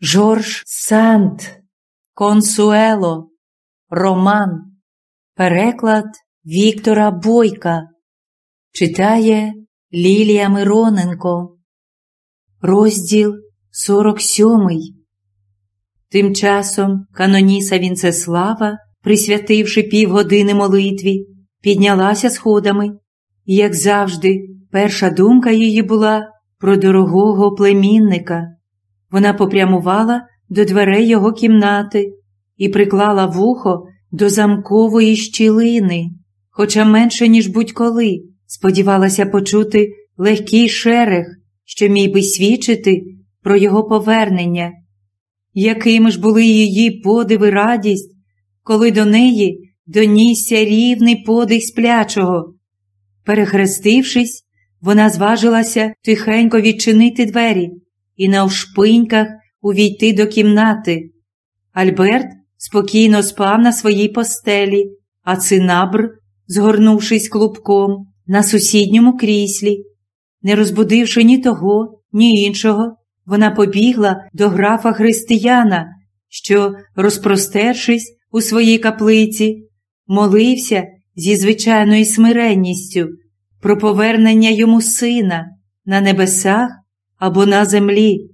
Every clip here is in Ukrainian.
Жорж Санд, Консуело, Роман, переклад Віктора Бойка. Читає Лілія Мироненко. Розділ 47. Тим часом каноніса Вінцеслава, присвятивши півгодини молитві, піднялася сходами, і, як завжди, перша думка її була про дорогого племінника. Вона попрямувала до дверей його кімнати і приклала вухо до замкової щілини, хоча менше, ніж будь-коли, сподівалася почути легкий шерех, що міг би свідчити про його повернення. Якими ж були її подив і радість, коли до неї донісся рівний подих сплячого. Перехрестившись, вона зважилася тихенько відчинити двері і навшпиньках увійти до кімнати. Альберт спокійно спав на своїй постелі, а цинабр, згорнувшись клубком, на сусідньому кріслі. Не розбудивши ні того, ні іншого, вона побігла до графа християна, що, розпростершись у своїй каплиці, молився зі звичайною смиренністю про повернення йому сина на небесах або на землі.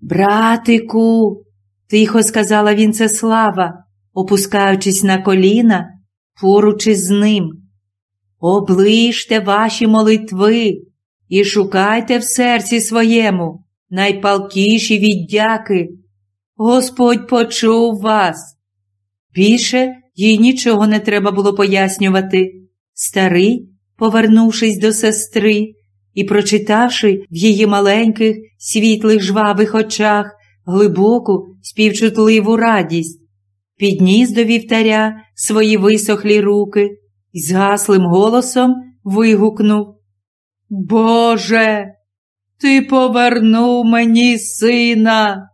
Братику, тихо сказала Вінцеслава, опускаючись на коліна поруч із ним. Оближте ваші молитви і шукайте в серці своєму найпалкіші віддяки. Господь почув вас. Більше їй нічого не треба було пояснювати. Старий, повернувшись до сестри і прочитавши в її маленьких, світлих жвавих очах глибоку, співчутливу радість, підніс до вівтаря свої висохлі руки і згаслим голосом вигукнув Боже, ти повернув мені сина.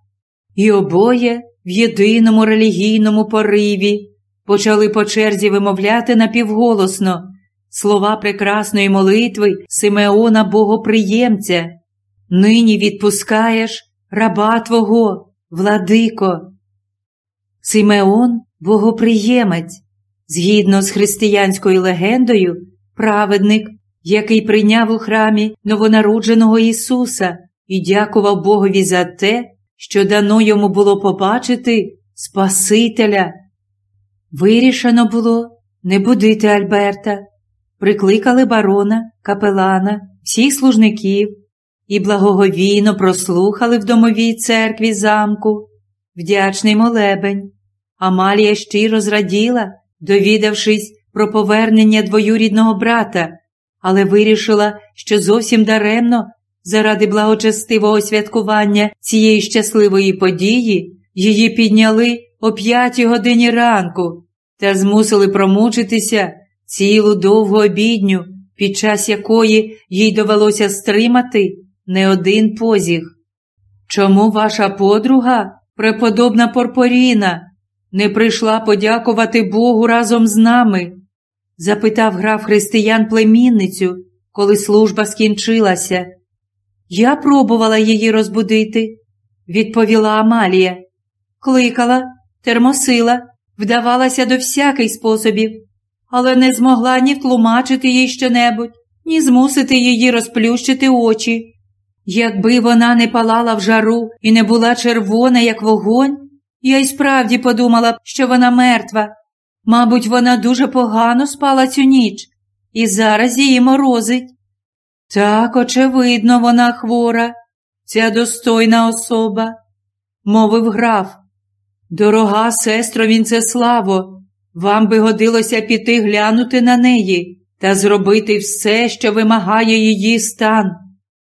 І обоє в єдиному релігійному пориві почали по черзі вимовляти напівголосно слова прекрасної молитви Симеона Богоприємця. Нині відпускаєш раба Твого, владико. Симеон богоприємець, згідно з християнською легендою, праведник, який прийняв у храмі новонародженого Ісуса і дякував Богові за те, що дано йому було побачити Спасителя. Вирішено було не будити Альберта, прикликали барона, капелана, всіх служників і благоговійно прослухали в домовій церкві замку вдячний молебень. Амалія щиро зраділа, довідавшись про повернення двоюрідного брата, але вирішила, що зовсім даремно, заради благочестивого святкування цієї щасливої події, її підняли о п'ятій годині ранку та змусили промучитися цілу довгу обідню, під час якої їй довелося стримати не один позіг. Чому ваша подруга, преподобна Порпоріна, не прийшла подякувати Богу разом з нами? запитав граф християн племінницю, коли служба скінчилася. Я пробувала її розбудити, відповіла Амалія. Кликала, термосила, вдавалася до всяких способів, але не змогла ні втлумачити їй щонебудь, ні змусити її розплющити очі. Якби вона не палала в жару і не була червона, як вогонь, я й справді подумала б, що вона мертва. Мабуть, вона дуже погано спала цю ніч, і зараз її морозить. Так, очевидно, вона хвора, ця достойна особа, мовив граф. Дорога сестро Вінцеславо, вам би годилося піти глянути на неї та зробити все, що вимагає її стан.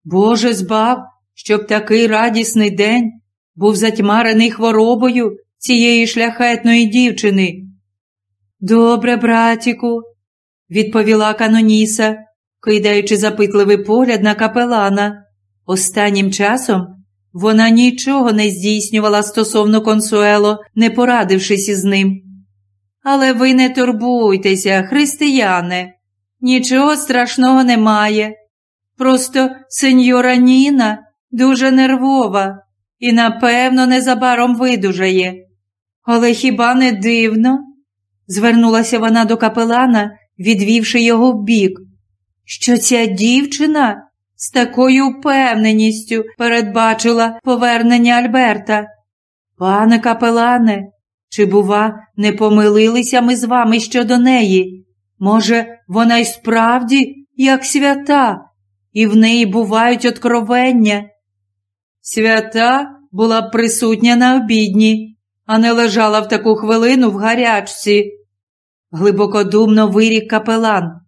Боже збав, щоб такий радісний день був затьмарений хворобою цієї шляхетної дівчини. Добре, братіку, відповіла Каноніса, кидаючи запитливий погляд на капелана. Останнім часом вона нічого не здійснювала стосовно консуело, не порадившись із ним. Але ви не турбуйтеся, християне, нічого страшного немає. Просто сеньора Ніна дуже нервова і, напевно, незабаром видужає. Але хіба не дивно? звернулася вона до капелана, відвівши його в бік, що ця дівчина з такою впевненістю передбачила повернення Альберта. Пане капелане, чи, бува, не помилилися ми з вами щодо неї? Може, вона й справді, як свята, і в неї бувають откровення? Свята була б присутня на обідні, а не лежала в таку хвилину в гарячці. Глибокодумно вирік капелан.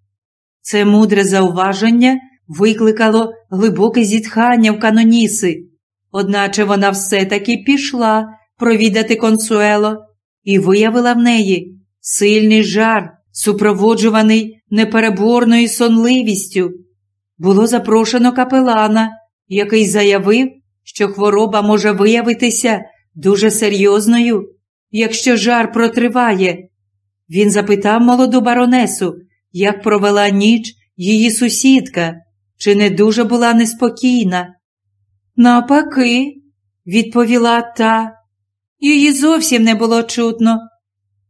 Це мудре зауваження викликало глибоке зітхання в каноніси, одначе вона все-таки пішла провідати консуело і виявила в неї сильний жар, супроводжуваний непереборною сонливістю. Було запрошено капелана, який заявив, що хвороба може виявитися дуже серйозною, якщо жар протриває. Він запитав молоду баронесу, як провела ніч її сусідка, чи не дуже була неспокійна. Навпаки, відповіла та, її зовсім не було чутно.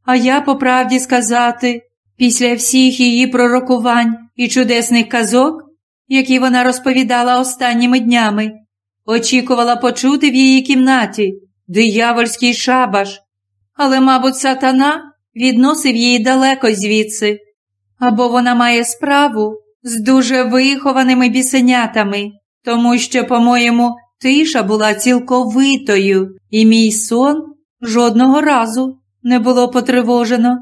А я, по правді сказати, після всіх її пророкувань і чудесних казок, які вона розповідала останніми днями, очікувала почути в її кімнаті диявольський шабаш, але, мабуть, сатана відносив її далеко звідси, або вона має справу з дуже вихованими бісенятами, тому що, по-моєму, тиша була цілковитою, і мій сон жодного разу не було потривожено.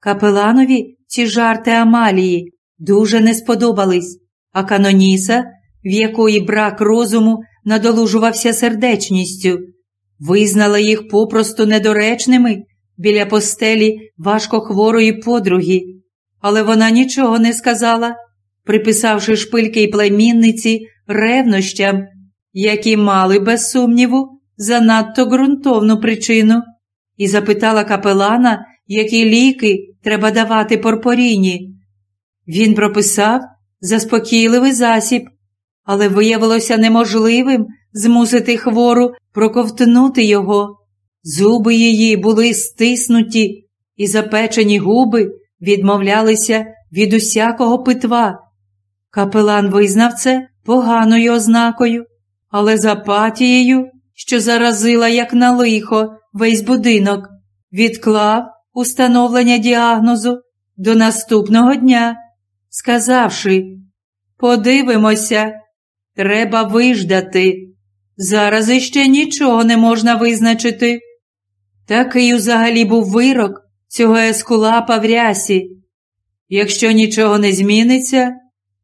Капеланові ці жарти Амалії дуже не сподобались, а Каноніса, в якої брак розуму надолужувався сердечністю, визнала їх попросту недоречними біля постелі важкохворої подруги, але вона нічого не сказала, приписавши шпильки й племінниці ревнощам, які мали, без сумніву, занадто ґрунтовну причину, і запитала капелана, які ліки треба давати порпоріні. Він прописав заспокійливий засіб, але виявилося неможливим змусити хвору проковтнути його. Зуби її були стиснуті, і запечені губи відмовлялися від усякого питва. Капелан визнав це поганою ознакою, але з апатією, що заразила, як на лихо, весь будинок, відклав установлення діагнозу до наступного дня, сказавши Подивимося, треба виждати. Зараз іще нічого не можна визначити. Такий взагалі був вирок цього ескулапа в рясі. Якщо нічого не зміниться,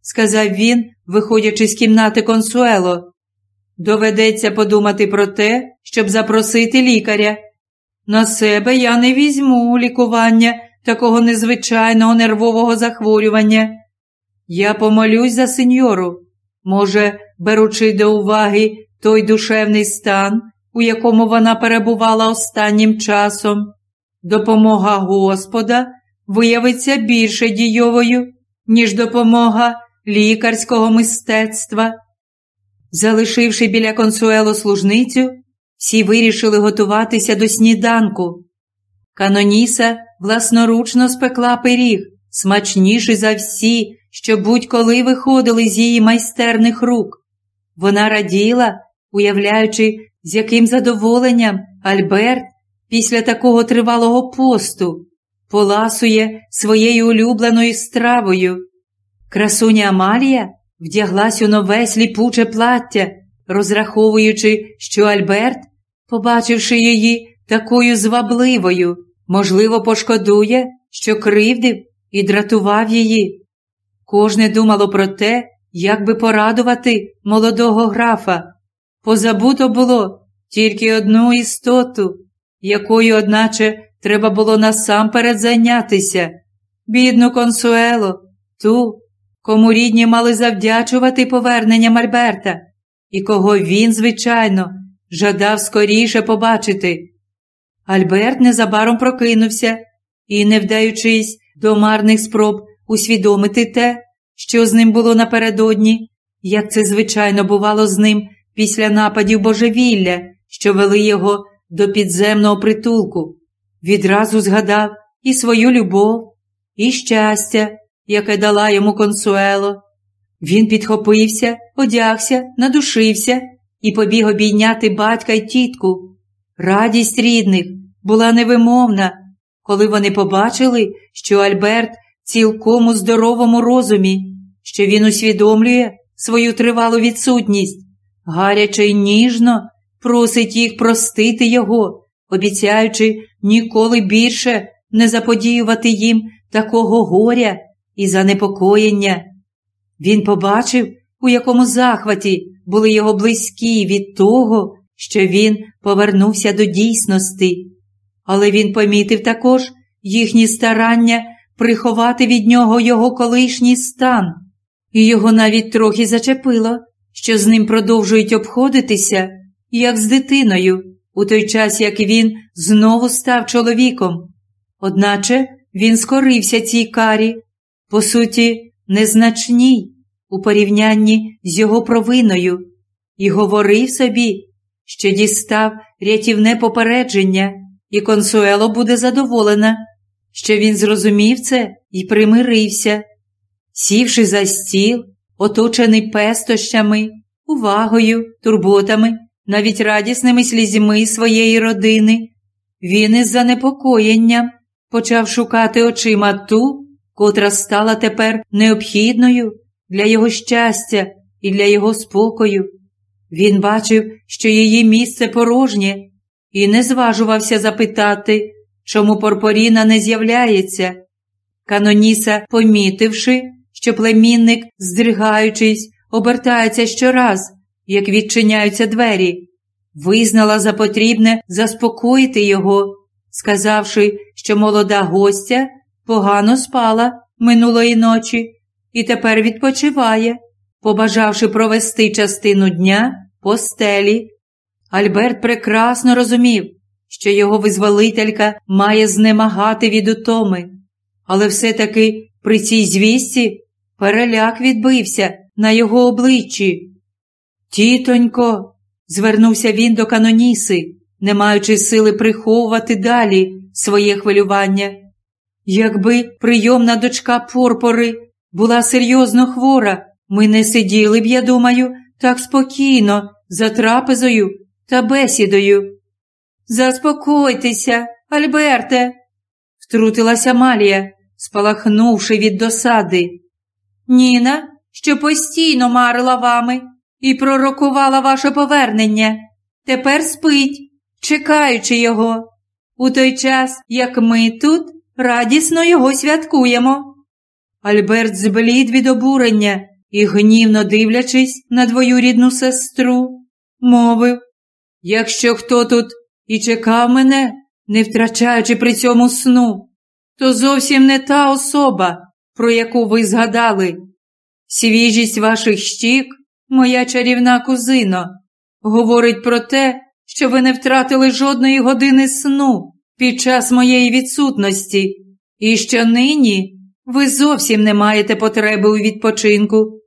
сказав він, виходячи з кімнати консуело, доведеться подумати про те, щоб запросити лікаря. На себе я не візьму лікування такого незвичайного нервового захворювання. Я помолюсь за сеньору, може, беручи до уваги той душевний стан, у якому вона перебувала останнім часом, допомога Господа виявиться більше дійовою, ніж допомога лікарського мистецтва. Залишивши біля консуело служницю, всі вирішили готуватися до сніданку. Каноніса власноручно спекла пиріг, смачніший за всі, що будь-коли виходили з її майстерних рук. Вона раділа, уявляючи, з яким задоволенням Альберт після такого тривалого посту поласує своєю улюбленою стравою. Красуня Амалія вдяглась у нове сліпуче плаття, розраховуючи, що Альберт, побачивши її такою звабливою, можливо, пошкодує, що кривдив і дратував її. Кожне думало про те, як би порадувати молодого графа. Позабуто було тільки одну істоту, якою, одначе, треба було насамперед зайнятися, бідну консуело, ту, кому рідні мали завдячувати поверненням Альберта, і кого він, звичайно, жадав скоріше побачити. Альберт незабаром прокинувся і, не вдаючись до марних спроб усвідомити те, що з ним було напередодні, як це звичайно бувало з ним після нападів божевілля, що вели його до підземного притулку, відразу згадав і свою любов, і щастя, яке дала йому консуело. Він підхопився, одягся, надушився і побіг обійняти батька й тітку. Радість рідних була невимовна, коли вони побачили, що Альберт цілком у здоровому розумі, що він усвідомлює свою тривалу відсутність, гаряче й ніжно просить їх простити його, обіцяючи ніколи більше не заподіювати їм такого горя і занепокоєння. Він побачив, у якому захваті були його близькі від того, що він повернувся до дійсності, але він помітив також їхні старання приховати від нього його колишній стан, і його навіть трохи зачепило, що з ним продовжують обходитися, як з дитиною, у той час як він знову став чоловіком. Одначе він скорився цій карі, по суті, незначній у порівнянні з його провиною, і говорив собі, що дістав рятівне попередження, і консуело буде задоволена, що він зрозумів це і примирився, сівши за стіл, оточений пестощами, увагою, турботами, навіть радісними слізьми своєї родини, він із занепокоєнням почав шукати очима ту, котра стала тепер необхідною для його щастя і для його спокою. Він бачив, що її місце порожнє, і не зважувався запитати, чому Порпоріна не з'являється. Каноніса, помітивши, що племінник, здригаючись, обертається щораз, як відчиняються двері, визнала за потрібне заспокоїти його, сказавши, що молода гостя погано спала минулої ночі і тепер відпочиває, побажавши провести частину дня по стелі. Альберт прекрасно розумів, що його визволителька має знемагати від утоми, але все-таки при цій звісті переляк відбився на його обличчі. Тітонько, звернувся він до каноніси, не маючи сили приховувати далі своє хвилювання. Якби прийомна дочка Порпори була серйозно хвора, ми не сиділи б, я думаю, так спокійно, за трапезою та бесідою. Заспокойтеся, Альберте, втрутилася Малія, спалахнувши від досади. Ніна, що постійно марила вами і пророкувала ваше повернення, тепер спить, чекаючи його, у той час, як ми тут радісно його святкуємо. Альберт зблід від обурення і, гнівно дивлячись на двоюрідну сестру, мовив Якщо хто тут і чекав мене, не втрачаючи при цьому сну, то зовсім не та особа, про яку ви згадали. Свіжість ваших щік, моя чарівна кузино, говорить про те, що ви не втратили жодної години сну під час моєї відсутності, і що нині ви зовсім не маєте потреби у відпочинку.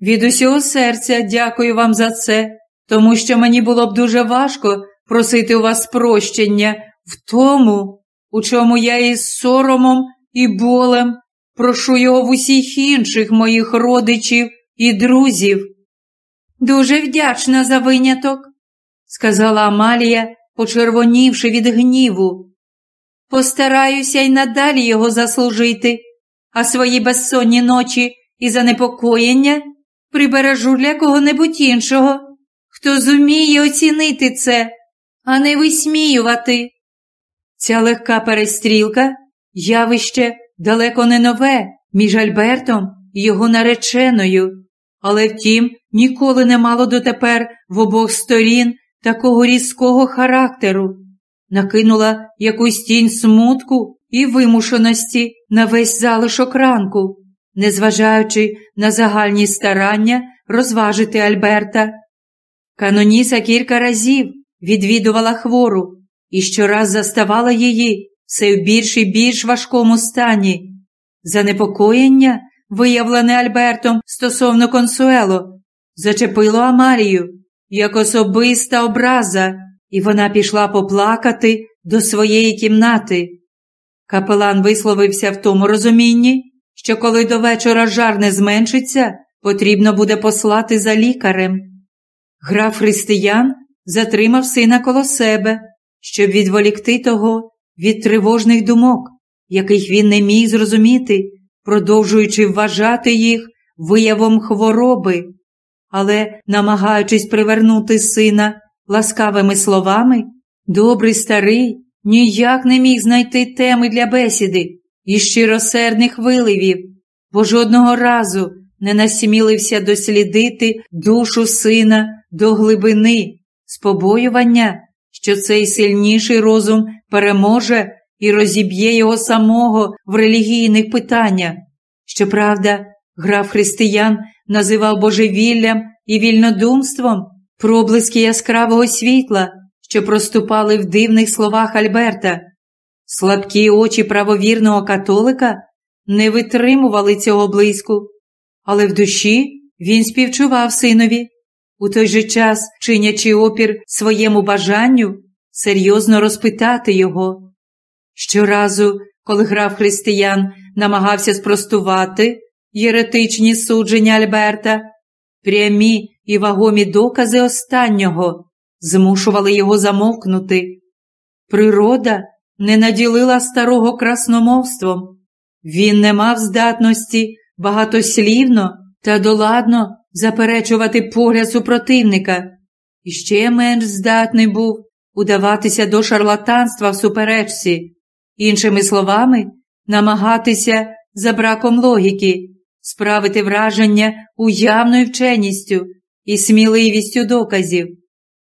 Від усього серця дякую вам за це, тому що мені було б дуже важко просити у вас прощення в тому, у чому я із соромом і болем прошу його в усіх інших моїх родичів і друзів. Дуже вдячна за виняток, сказала Амалія, почервонівши від гніву. Постараюся й надалі його заслужити, а свої безсонні ночі і занепокоєння прибережу для кого-небудь іншого, хто зуміє оцінити це, а не висміювати. Ця легка перестрілка явище далеко не нове між Альбертом і його нареченою, але втім ніколи не мало дотепер в обох сторін такого різкого характеру, накинула якусь тінь смутку і вимушеності на весь залишок ранку, незважаючи на загальні старання розважити Альберта. Каноніса кілька разів відвідувала хвору і щораз заставала її все в більш і більш важкому стані. Занепокоєння, виявлене Альбертом стосовно консуело, зачепило Амалію, як особиста образа, і вона пішла поплакати до своєї кімнати. Капелан висловився в тому розумінні, що коли до вечора жар не зменшиться, потрібно буде послати за лікарем. Граф християн затримав сина коло себе, щоб відволікти того від тривожних думок, яких він не міг зрозуміти, продовжуючи вважати їх виявом хвороби, але, намагаючись привернути сина ласкавими словами, добрий старий ніяк не міг знайти теми для бесіди і щиросердних виливів, бо жодного разу не насмілився дослідити душу сина до глибини, з побоювання, що цей сильніший розум переможе і розіб'є його самого в релігійних питаннях. Щоправда, граф християн називав божевіллям і вільнодумством проблиски яскравого світла, що проступали в дивних словах Альберта. Слабкі очі правовірного католика не витримували цього блиску, але в душі він співчував синові, у той же час, чинячи опір своєму бажанню, серйозно розпитати його. Щоразу, коли граф християн намагався спростувати єретичні судження Альберта, прямі і вагомі докази останнього змушували його замовкнути. Природа не наділила старого красномовством, він не мав здатності багатослівно та доладно заперечувати погляд супротивника, і ще менш здатний був удаватися до шарлатанства в суперечці, іншими словами, намагатися за браком логіки, справити враження уявною вченістю і сміливістю доказів.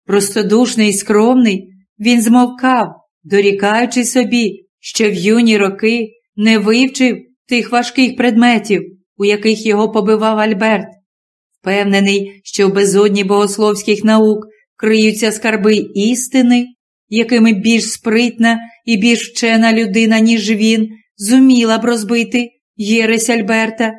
Простодушний і скромний, він змовкав, дорікаючи собі, що в юні роки не вивчив тих важких предметів, у яких його побивав Альберт. Впевнений, що в безодні богословських наук криються скарби істини, якими більш спритна і більш вчена людина, ніж він, зуміла б розбити єресь Альберта.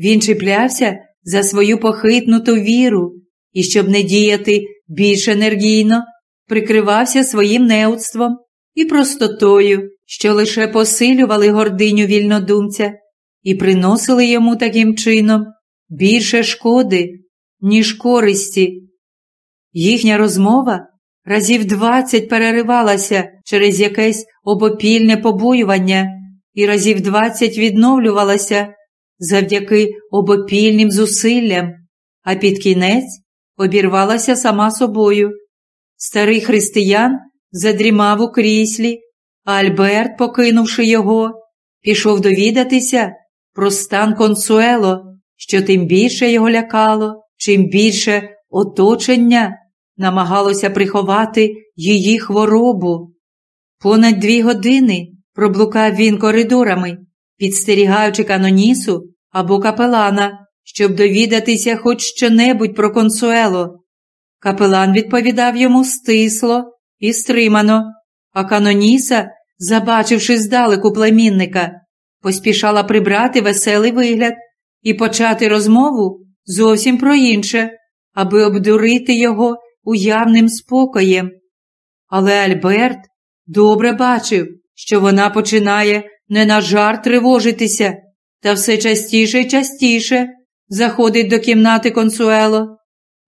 Він чіплявся за свою похитнуту віру і, щоб не діяти більш енергійно, прикривався своїм неудством і простотою, що лише посилювали гординю вільнодумця і приносили йому таким чином більше шкоди, ніж користі. Їхня розмова разів двадцять переривалася через якесь обопільне побоювання і разів двадцять відновлювалася завдяки обопільним зусиллям, а під кінець обірвалася сама собою. Старий християн задрімав у кріслі, а Альберт, покинувши його, пішов довідатися про стан консуело, що тим більше його лякало, чим більше оточення намагалося приховати її хворобу. Понад дві години проблукав він коридорами, підстерігаючи канонісу або капелана, щоб довідатися хоч щонебудь про консуело. Капелан відповідав йому стисло і стримано, а каноніса, забачивши здалеку племінника, поспішала прибрати веселий вигляд і почати розмову зовсім про інше, аби обдурити його уявним спокоєм. Але Альберт добре бачив, що вона починає не на жарт тривожитися, та все частіше і частіше заходить до кімнати консуело.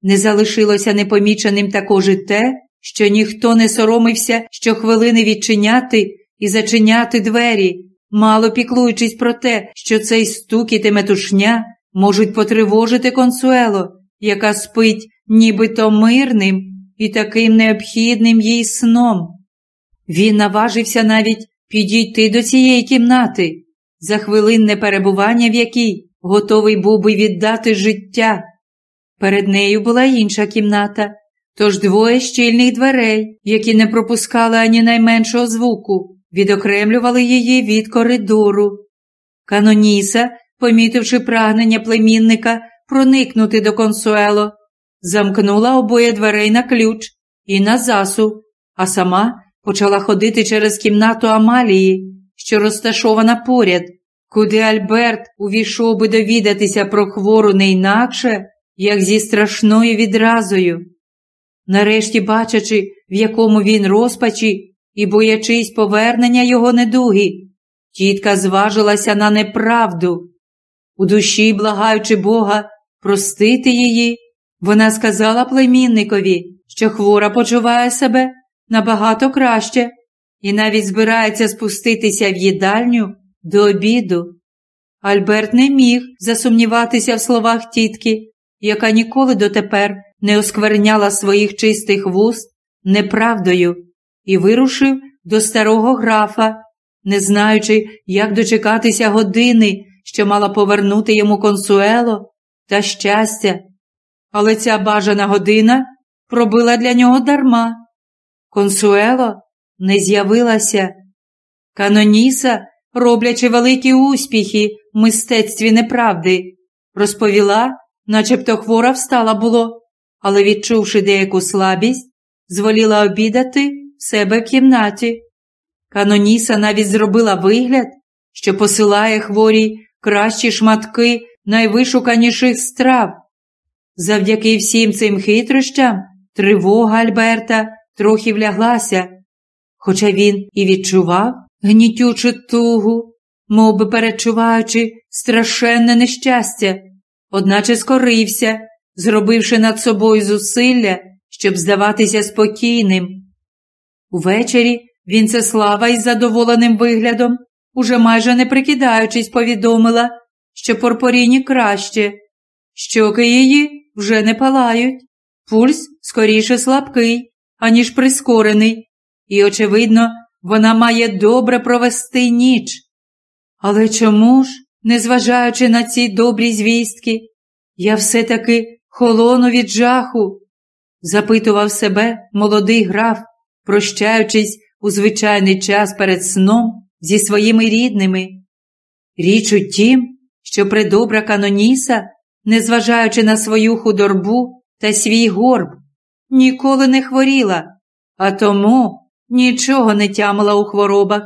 Не залишилося непоміченим також і те, що ніхто не соромився щохвилини відчиняти і зачиняти двері, мало піклуючись про те, що цей стукіт і метушня можуть потривожити консуело, яка спить нібито мирним і таким необхідним їй сном. Він наважився навіть підійти до цієї кімнати, за хвилинне перебування, в якій готовий був би віддати життя. Перед нею була інша кімната, тож двоє щільних дверей, які не пропускали ані найменшого звуку, відокремлювали її від коридору. Каноніса, помітивши прагнення племінника проникнути до консуело, замкнула обоє дверей на ключ і на засув, а сама почала ходити через кімнату Амалії, що розташована поряд, куди Альберт увійшов би довідатися про хвору не інакше, як зі страшною відразою. нарешті бачачи, в якому він розпачі, і боячись повернення його недуги, тітка зважилася на неправду. У душі, благаючи Бога, простити її, вона сказала племінникові, що хвора почуває себе набагато краще і навіть збирається спуститися в їдальню до обіду. Альберт не міг засумніватися в словах тітки, яка ніколи дотепер не оскверняла своїх чистих вуст неправдою, і вирушив до старого графа, не знаючи, як дочекатися години, що мала повернути йому консуело та щастя. Але ця бажана година пробила для нього дарма. Консуело не з'явилася. Каноніса, роблячи великі успіхи в мистецтві неправди, розповіла, начебто хвора встала було, але, відчувши деяку слабість, зволіла обідати в себе в кімнаті. Каноніса навіть зробила вигляд, що посилає хворій кращі шматки найвишуканіших страв. Завдяки всім цим хитрощам тривога Альберта трохи вляглася, хоча він і відчував гнітючу тугу, мов би перечуваючи страшенне нещастя, одначе скорився, зробивши над собою зусилля, щоб здаватися спокійним. Увечері Вінцеслава із задоволеним виглядом, уже майже не прикидаючись, повідомила, що Порпоріні краще, щоки її вже не палають, пульс скоріше слабкий, аніж прискорений, і, очевидно, вона має добре провести ніч. Але чому ж, незважаючи на ці добрі звістки, я все-таки холону від жаху? запитував себе молодий граф, прощаючись у звичайний час перед сном зі своїми рідними. Річ у тім, що предобра Каноніса, незважаючи на свою худорбу та свій горб, ніколи не хворіла, а тому нічого не тямила у хворобах.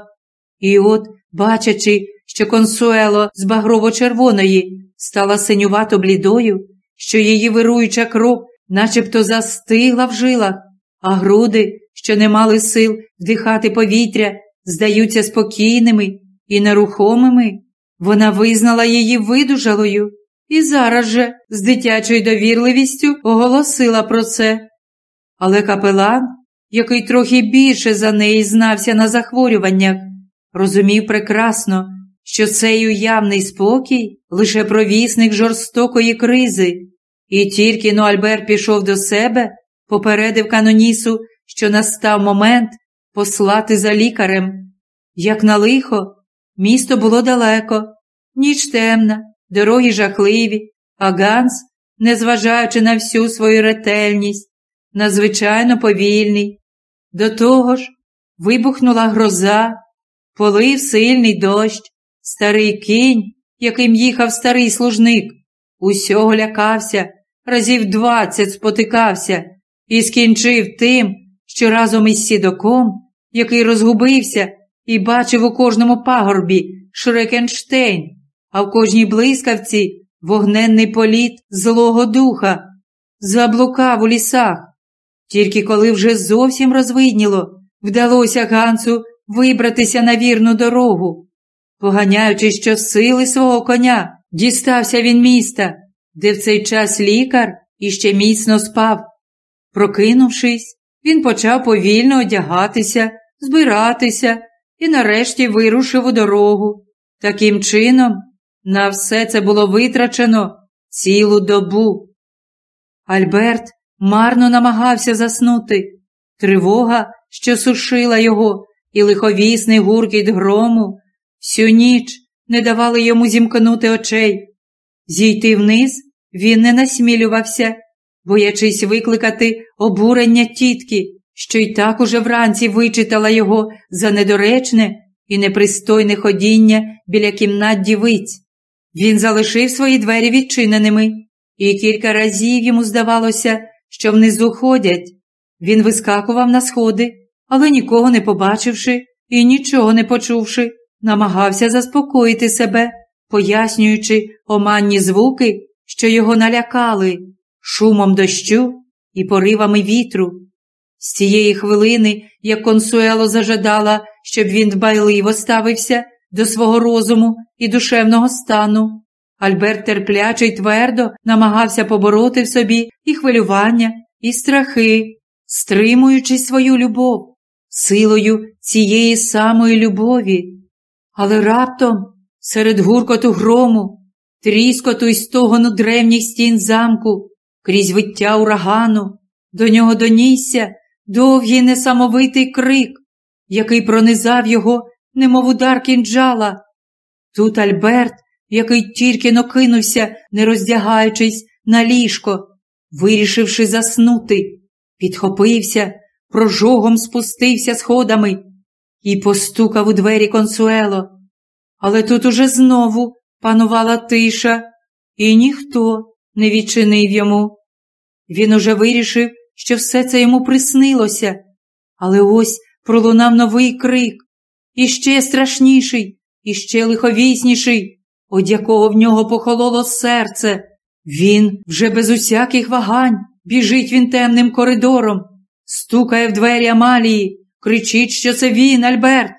І от, бачачи, що консуело з багрово-червоної стала синювато блідою, що її вируюча кров начебто застигла в жилах, а груди, що не мали сил вдихати повітря, здаються спокійними і нерухомими, вона визнала її видужалою і зараз же з дитячою довірливістю оголосила про це. Але капелан, який трохи більше за неї знався на захворюваннях, розумів прекрасно, що цей уявний спокій лише провісник жорстокої кризи, і тільки но Альбер пішов до себе, попередив канонісу, що настав момент послати за лікарем. Як на лихо, місто було далеко, ніч темна, дороги жахливі, а Ганс, незважаючи на всю свою ретельність, надзвичайно повільний. До того ж, вибухнула гроза, полив сильний дощ, старий кінь, яким їхав старий служник, усього лякався, разів двадцять спотикався і скінчив тим, що разом із сідоком, який розгубився і бачив у кожному пагорбі Шрекенштейн, а в кожній блискавці вогненний політ Злого Духа, заблукав у лісах. Тільки коли вже зовсім розвидніло, вдалося Гансу вибратися на вірну дорогу. Поганяючи щосили свого коня, дістався він міста, де в цей час лікар іще міцно спав. Прокинувшись, він почав повільно одягатися, збиратися і нарешті вирушив у дорогу. Таким чином, на все це було витрачено цілу добу. Альберт марно намагався заснути. Тривога, що сушила його, і лиховісний гуркіт грому, всю ніч не давали йому зімкнути очей. Зійти вниз він не насмілювався, боячись викликати обурення тітки, що й так уже вранці вичитала його за недоречне і непристойне ходіння біля кімнат дівиць. Він залишив свої двері відчиненими, і кілька разів йому здавалося, що внизу ходять. Він вискакував на сходи, але нікого не побачивши і нічого не почувши, намагався заспокоїти себе, пояснюючи оманні звуки, що його налякали, шумом дощу і поривами вітру. З цієї хвилини, як консуело зажадала, щоб він дбайливо ставився до свого розуму і душевного стану, Альберт терпляче й твердо намагався побороти в собі і хвилювання, і страхи, стримуючи свою любов, силою цієї самої любові. Але раптом, серед гуркоту грому, тріскоту й стогону древніх стін замку, крізь виття урагану, до нього донісся довгий несамовитий крик, який пронизав його, немов удар кінджала. Тут Альберт, який тільки нокинувся, не роздягаючись, на ліжко, вирішивши заснути, підхопився, прожогом спустився сходами і постукав у двері консуело. Але тут уже знову панувала тиша, і ніхто не відчинив йому. Він уже вирішив, що все це йому приснилося, але ось пролунав новий крик, іще страшніший, іще лиховісніший, од якого в нього похололо серце. Він вже без усяких вагань біжить він темним коридором, стукає в двері Амалії, кричить, що це він, Альберт.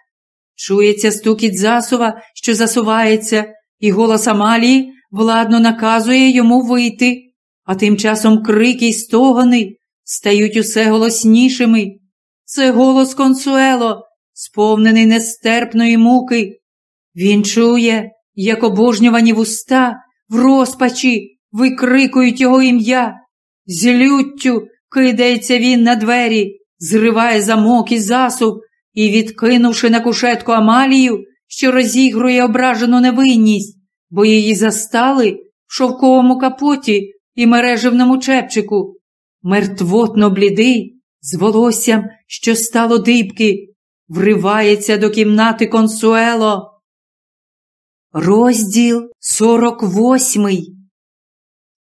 Чується стукіт засува, що засувається, і голос Амалії владно наказує йому вийти, а тим часом крики й стогони стають усе голоснішими. Це голос консуело, сповнений нестерпної муки. Він чує, як обожнювані вуста в розпачі викрикують його ім'я. З люттю кидається він на двері, зриває замок і засув і, відкинувши на кушетку Амалію, що розігрує ображену невинність, бо її застали в шовковому капоті і мережевному чепчику, мертвотно блідий, з волоссям, що стало дибки, вривається до кімнати консуело. Розділ сорок восьмий.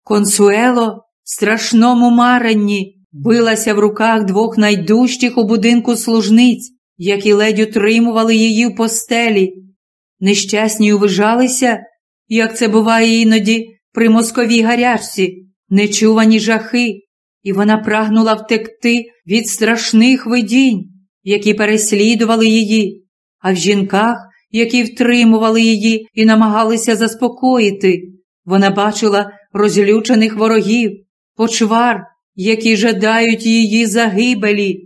Консуело в страшному маренні билася в руках двох найдужчих у будинку служниць, які ледь утримували її в постелі. Нещасні увижалися, як це буває іноді при московій гарячці, нечувані жахи, і вона прагнула втекти від страшних видінь, які переслідували її, а в жінках, які втримували її і намагалися заспокоїти, вона бачила розлючених ворогів, почвар, які жадають її загибелі.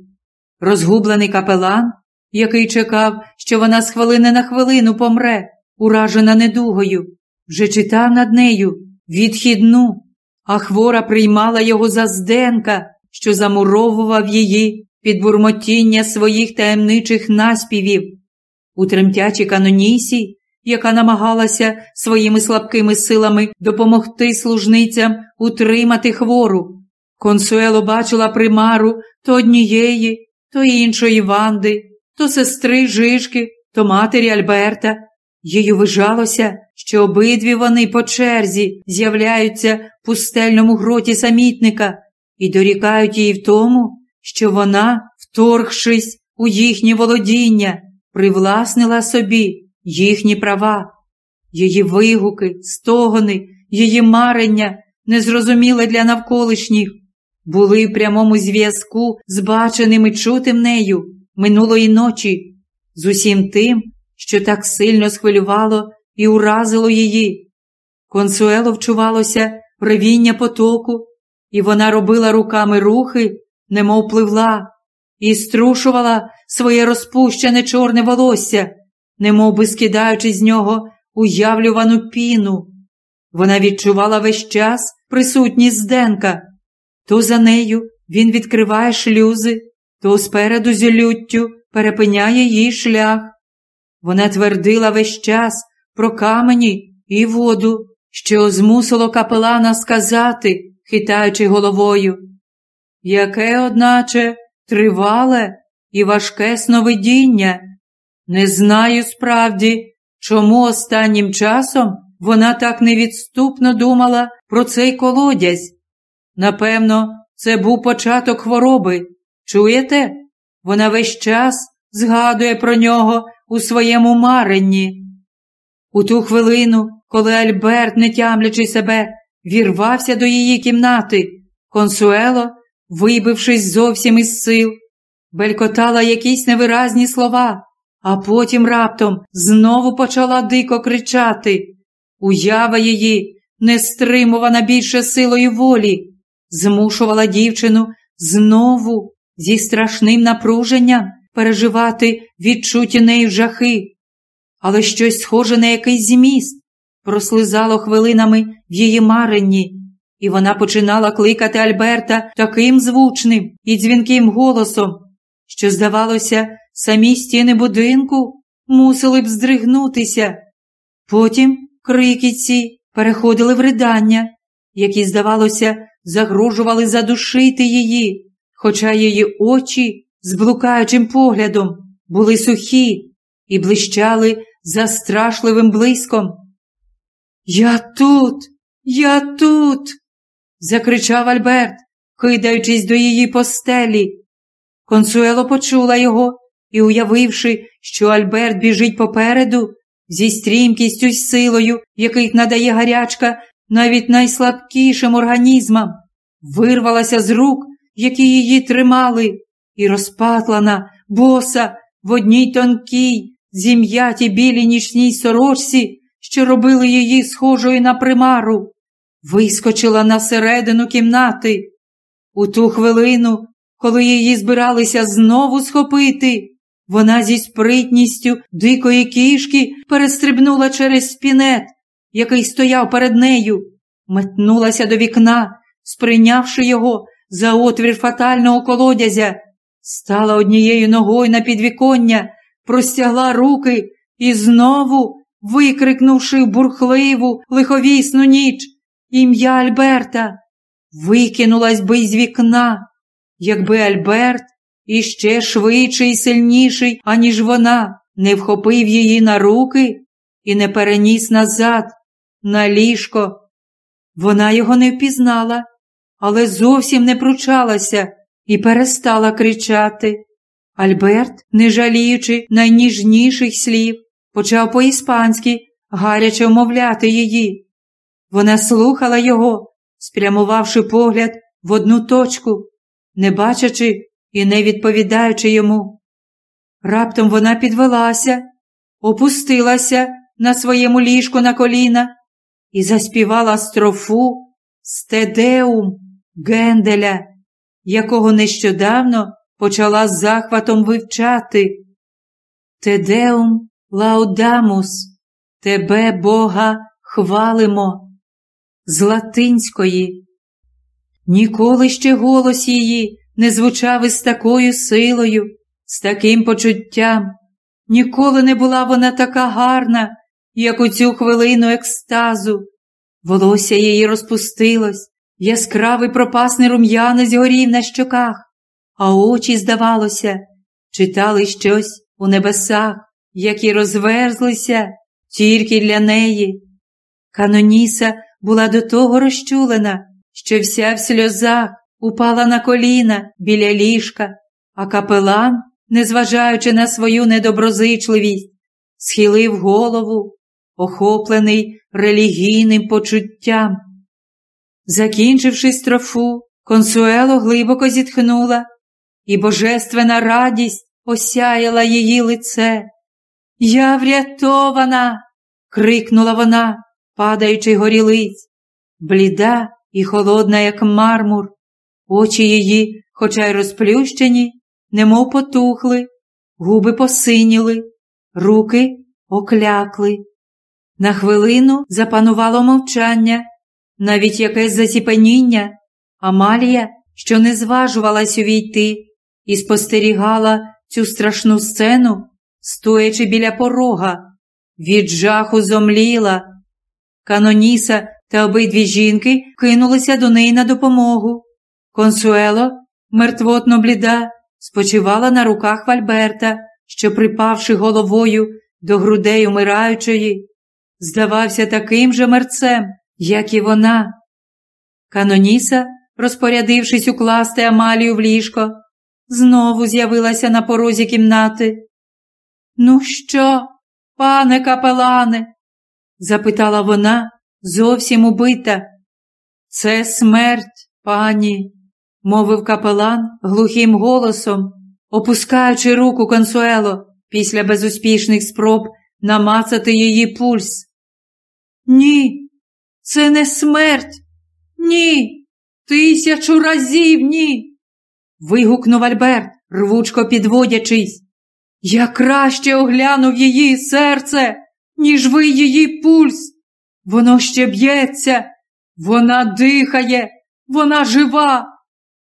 Розгублений капелан, який чекав, що вона з хвилини на хвилину помре, уражена недугою, вже читав над нею відхідну, а хвора приймала його за зденка, що замуровував її під бурмотіння своїх таємничих наспівів. У тремтячій канонісі, яка намагалася своїми слабкими силами допомогти служницям утримати хвору, Консуело бачила примару то однієї, то іншої Ванди, то сестри Жишки, то матері Альберта. Їй вважалося, що обидві вони по черзі з'являються в пустельному гроті самітника і дорікають її в тому, що вона, вторгшись у їхнє володіння, привласнила собі їхні права. Її вигуки, стогони, її марення, незрозуміле для навколишніх, були в прямому зв'язку з баченим і чутим нею минулої ночі, з усім тим, що так сильно схвилювало і уразило її. Консуело вчувалося ревіння потоку, і вона робила руками рухи, немов пливла, і струшувала своє розпущене чорне волосся, немов би скидаючи з нього уявлювану піну. Вона відчувала весь час присутність Зденка. То за нею він відкриває шлюзи, то спереду з люттю перепиняє їй шлях. Вона твердила весь час про камені і воду, що змусило капелана сказати, хитаючи головою. Яке, одначе, тривале і важке сновидіння. Не знаю справді, чому останнім часом вона так невідступно думала про цей колодязь. Напевно, це був початок хвороби. Чуєте? Вона весь час згадує про нього у своєму маренні. У ту хвилину, коли Альберт, не тямлячи себе, вірвався до її кімнати, консуело вибившись зовсім із сил, белькотала якісь невиразні слова, а потім раптом знову почала дико кричати. Уява її, не стримувана більше силою волі, змушувала дівчину знову зі страшним напруженням переживати відчуті нею жахи. Але щось схоже на якийсь зміст прослизало хвилинами в її маренні, і вона починала кликати Альберта таким звучним і дзвінким голосом, що, здавалося, самі стіни будинку мусили б здригнутися. Потім крики ці переходили в ридання, які, здавалося, загрожували задушити її, хоча її очі з блукаючим поглядом були сухі і блищали застрашливим блиском. Я тут, я тут. Закричав Альберт, кидаючись до її постелі. Консуело почула його і, уявивши, що Альберт біжить попереду, зі стрімкістю й силою, яких надає гарячка навіть найслабкішим організмам, вирвалася з рук, які її тримали, і розпатлана, боса в одній тонкій, зім'ятій білій нічній сорочці, що робили її схожою на примару, вискочила на середину кімнати. У ту хвилину, коли її збиралися знову схопити, вона зі спритністю дикої кішки перестрибнула через спінет, який стояв перед нею, метнулася до вікна, сприйнявши його за отвір фатального колодязя, стала однією ногою на підвіконня, простягла руки і знову, викрикнувши бурхливу лиховісну ніч, ім'я Альберта, викинулась би із вікна, якби Альберт іще швидший і сильніший, аніж вона, не вхопив її на руки і не переніс назад, на ліжко. Вона його не впізнала, але зовсім не пручалася і перестала кричати. Альберт, не жаліючи найніжніших слів, почав по-іспанськи гаряче вмовляти її. Вона слухала його, спрямувавши погляд в одну точку, не бачачи і не відповідаючи йому. Раптом вона підвелася, опустилася на своєму ліжку на коліна і заспівала строфу Стедеум Генделя, якого нещодавно почала з захватом вивчати. Тедеум лаудамус, тебе, Бога, хвалимо. З латинської. Ніколи ще голос її не звучав із такою силою, з таким почуттям. Ніколи не була вона така гарна, як у цю хвилину екстазу. Волосся її розпустилось, яскравий пропасний рум'яна згорів на щоках, а очі, здавалося, читали щось у небесах, які розверзлися тільки для неї. Каноніса була до того розчулена, що вся в сльозах упала на коліна біля ліжка, а капелан, незважаючи на свою недоброзичливість, схилив голову, охоплений релігійним почуттям. Закінчивши строфу, консуело глибоко зітхнула, і божественна радість осяяла її лице. Я врятована. крикнула вона, падаючи горілиць, бліда і холодна, як мармур. Очі її, хоча й розплющені, немов потухли, губи посиніли, руки оклякли. На хвилину запанувало мовчання, навіть якесь засіпеніння, Амалія, що не зважувалась увійти, і спостерігала цю страшну сцену, стоячи біля порога, від жаху зомліла. Каноніса та обидві жінки кинулися до неї на допомогу. Консуело, мертвотно бліда, спочивала на руках Вальберта, що, припавши головою до грудей умираючої, здавався таким же мерцем, як і вона. Каноніса, розпорядившись укласти Амалію в ліжко, знову з'явилася на порозі кімнати. Ну що, пане капелане? Запитала вона, зовсім убита. Це смерть, пані, мовив капелан глухим голосом, опускаючи руку консуело після безуспішних спроб намацати її пульс. Ні, це не смерть. Ні, тисячу разів ні. вигукнув Альберт, рвучко підводячись. Я краще оглянув її серце, ніж ви її пульс. Воно ще б'ється, вона дихає, вона жива.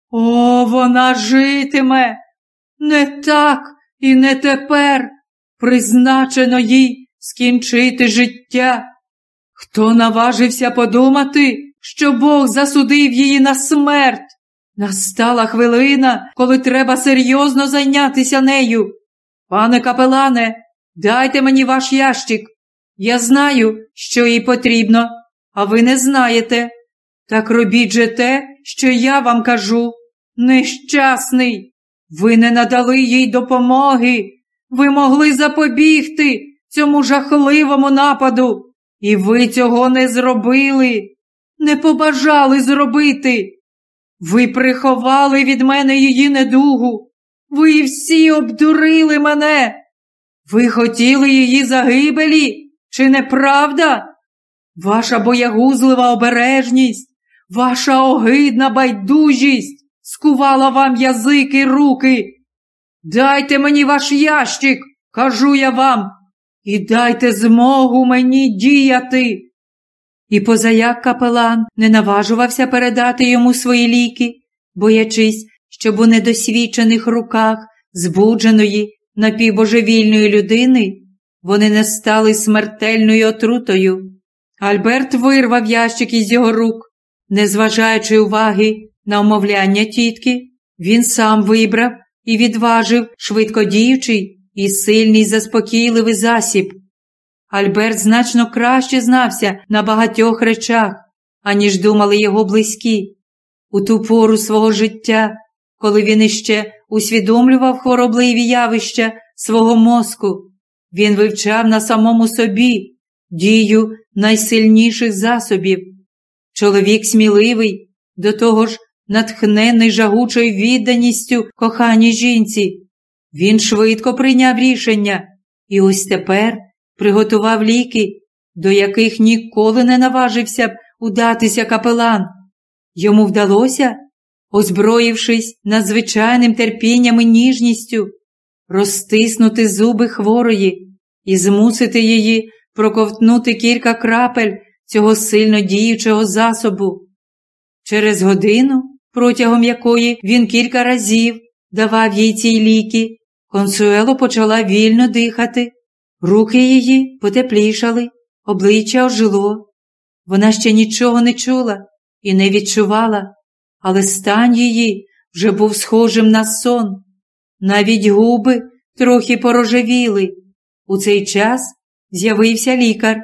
О, вона житиме. Не так і не тепер призначено їй скінчити життя. Хто наважився подумати, що Бог засудив її на смерть? Настала хвилина, коли треба серйозно зайнятися нею. Пане капелане, дайте мені ваш ящик. Я знаю, що їй потрібно, а ви не знаєте. Так робіть же те, що я вам кажу. Нещасний, ви не надали їй допомоги. Ви могли запобігти цьому жахливому нападу, і ви цього не зробили, не побажали зробити. Ви приховали від мене її недугу. Ви всі обдурили мене. Ви хотіли її загибелі, чи не правда? Ваша боягузлива обережність, ваша огидна байдужість скувала вам язик і руки. Дайте мені ваш ящик, кажу я вам, і дайте змогу мені діяти. І позаяк капелан не наважувався передати йому свої ліки, боячись, щоб у недосвідчених руках збудженої, напівбожевільної людини вони не стали смертельною отрутою. Альберт вирвав ящик із його рук, незважаючи уваги на умовляння тітки, він сам вибрав і відважив швидкодіючий і сильний заспокійливий засіб. Альберт значно краще знався на багатьох речах, аніж думали його близькі. У ту пору свого життя, коли він іще усвідомлював хворобливі явища свого мозку, він вивчав на самому собі дію найсильніших засобів. Чоловік сміливий, до того ж натхнений жагучою відданістю коханій жінці. Він швидко прийняв рішення і ось тепер приготував ліки, до яких ніколи не наважився б удатися капелан. Йому вдалося, озброївшись надзвичайним терпінням і ніжністю, розтиснути зуби хворої і змусити її проковтнути кілька крапель цього сильно діючого засобу. Через годину, протягом якої він кілька разів давав їй ці ліки, консуело почала вільно дихати. Руки її потеплішали, обличчя ожило. Вона ще нічого не чула і не відчувала, але стан її вже був схожим на сон. Навіть губи трохи порожевіли. У цей час з'явився лікар.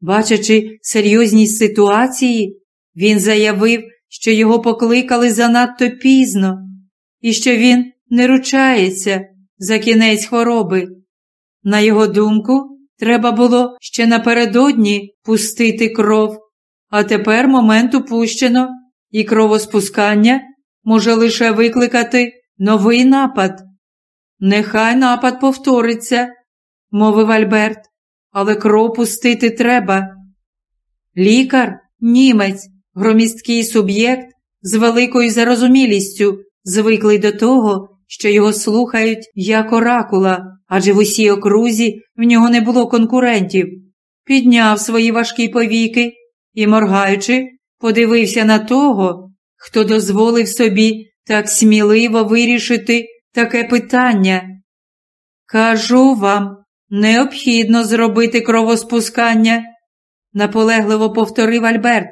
Бачачи серйозність ситуації, він заявив, що його покликали занадто пізно і що він не ручається за кінець хвороби. На його думку, треба було ще напередодні пустити кров, а тепер момент упущено, і кровоспускання може лише викликати новий напад. Нехай напад повториться, мовив Альберт, але кров пустити треба. Лікар, німець, громісткий суб'єкт з великою зарозумілістю, звиклий до того, що його слухають як оракула, адже в усій окрузі в нього не було конкурентів, підняв свої важкі повіки і, моргаючи, подивився на того, хто дозволив собі так сміливо вирішити таке питання. Кажу вам, необхідно зробити кровоспускання, наполегливо повторив Альберт.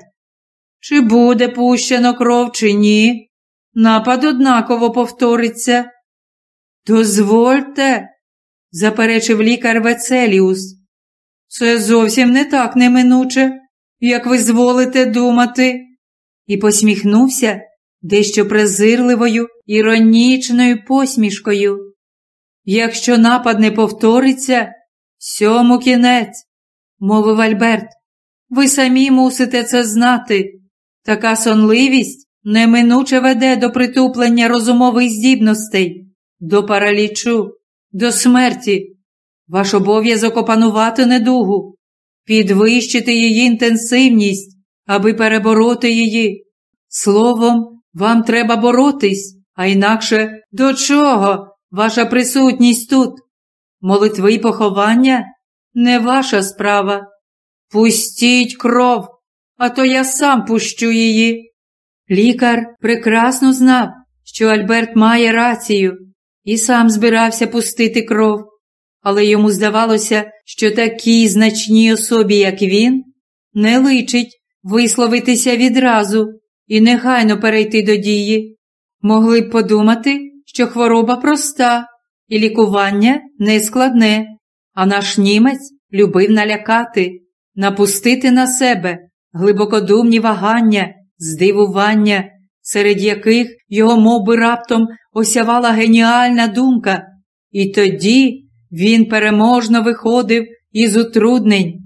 Чи буде пущено кров, чи ні? Напад однаково повториться. Дозвольте, заперечив лікар Вецеліус. Це зовсім не так неминуче, як ви зволите думати, і посміхнувся дещо презирливою, іронічною посмішкою. Якщо напад не повториться, сьому кінець, мовив Альберт, ви самі мусите це знати. Така сонливість неминуче веде до притуплення розумових здібностей, до паралічу, до смерті. Ваш обов'язок опанувати недугу, підвищити її інтенсивність, аби перебороти її. Словом, вам треба боротись, а інакше до чого ваша присутність тут? Молитви й поховання не ваша справа. Пустіть кров, а то я сам пущу її. Лікар прекрасно знав, що Альберт має рацію, і сам збирався пустити кров, але йому здавалося, що такій значній особі, як він, не личить висловитися відразу і негайно перейти до дії. Могли б подумати, що хвороба проста і лікування нескладне, а наш німець любив налякати, напустити на себе глибокодумні вагання, здивування, серед яких його мов би, раптом осявала геніальна думка, і тоді він переможно виходив із утруднень.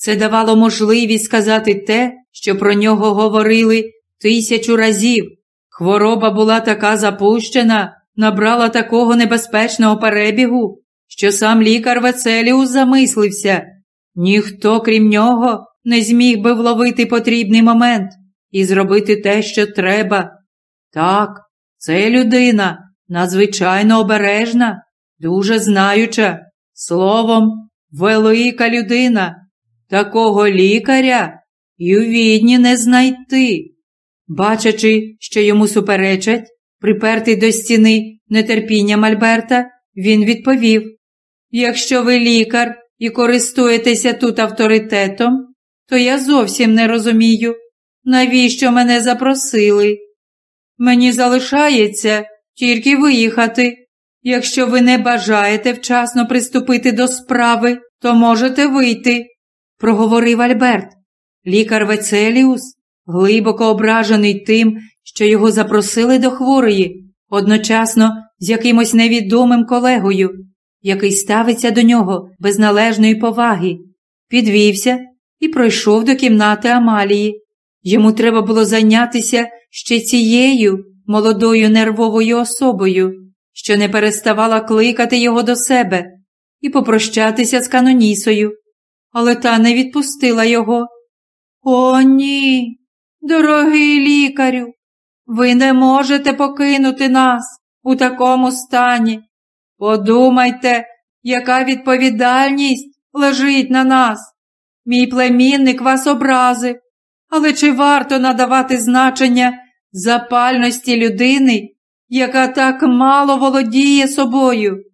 Це давало можливість сказати те, що про нього говорили тисячу разів. Хвороба була така запущена, набрала такого небезпечного перебігу, що сам лікар Вецеліус замислився. Ніхто, крім нього, не зміг би вловити потрібний момент і зробити те, що треба. Так, це людина надзвичайно обережна, дуже знаюча, словом, велика людина. Такого лікаря і у відні не знайти. Бачачи, що йому суперечать, припертий до стіни нетерпінням Альберта, він відповів Якщо ви лікар і користуєтеся тут авторитетом, то я зовсім не розумію, навіщо мене запросили. Мені залишається тільки виїхати. Якщо ви не бажаєте вчасно приступити до справи, то можете вийти, проговорив Альберт. Лікар Вецеліус, глибоко ображений тим, що його запросили до хворої, одночасно з якимось невідомим колегою, який ставиться до нього без належної поваги, підвівся і пройшов до кімнати Амалії. Йому треба було зайнятися ще цією молодою нервовою особою, що не переставала кликати його до себе, і попрощатися з канонісою, але та не відпустила його. О, ні, дорогий лікарю, ви не можете покинути нас у такому стані. Подумайте, яка відповідальність лежить на нас. Мій племінник вас образив, але чи варто надавати значення запальності людини, яка так мало володіє собою?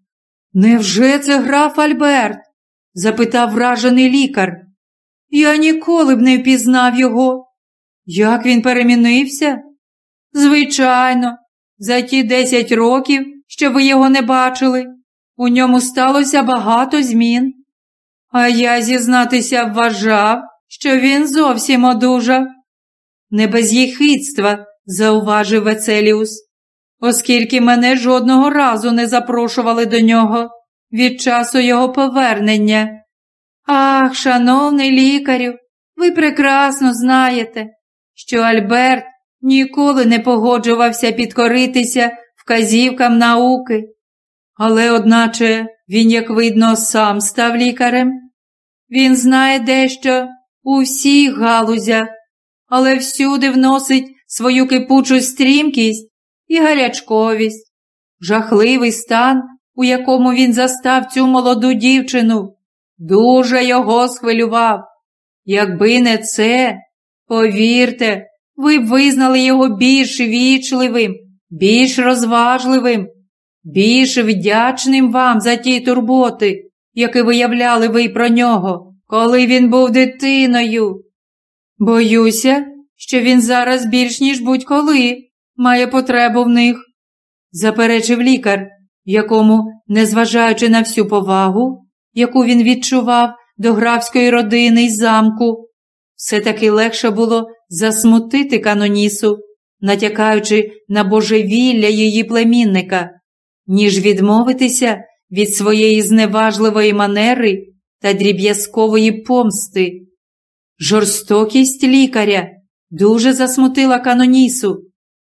Невже це граф Альберт? Запитав вражений лікар. Я ніколи б не впізнав його. Як він перемінився? Звичайно, за ті десять років, що ви його не бачили, у ньому сталося багато змін. А я, зізнатися, вважав, що він зовсім одужав. Не без єхидства, зауважив Вецеліус, оскільки мене жодного разу не запрошували до нього від часу його повернення. Ах, шановний лікарю, ви прекрасно знаєте, що Альберт ніколи не погоджувався підкоритися вказівкам науки, але, одначе, він, як видно, сам став лікарем. Він знає дещо у всіх галузях, але всюди вносить свою кипучу стрімкість і гарячковість, жахливий стан, у якому він застав цю молоду дівчину, дуже його схвилював. Якби не це, повірте, ви б визнали його більш вічливим, більш розважливим, більш вдячним вам за ті турботи, які виявляли ви про нього, коли він був дитиною. Боюся, що він зараз більш ніж будь-коли має потребу в них, заперечив лікар, якому, незважаючи на всю повагу, яку він відчував до графської родини й замку, все таки легше було засмутити канонісу, натякаючи на божевілля її племінника, ніж відмовитися від своєї зневажливої манери та дріб'язкової помсти. Жорстокість лікаря дуже засмутила канонісу,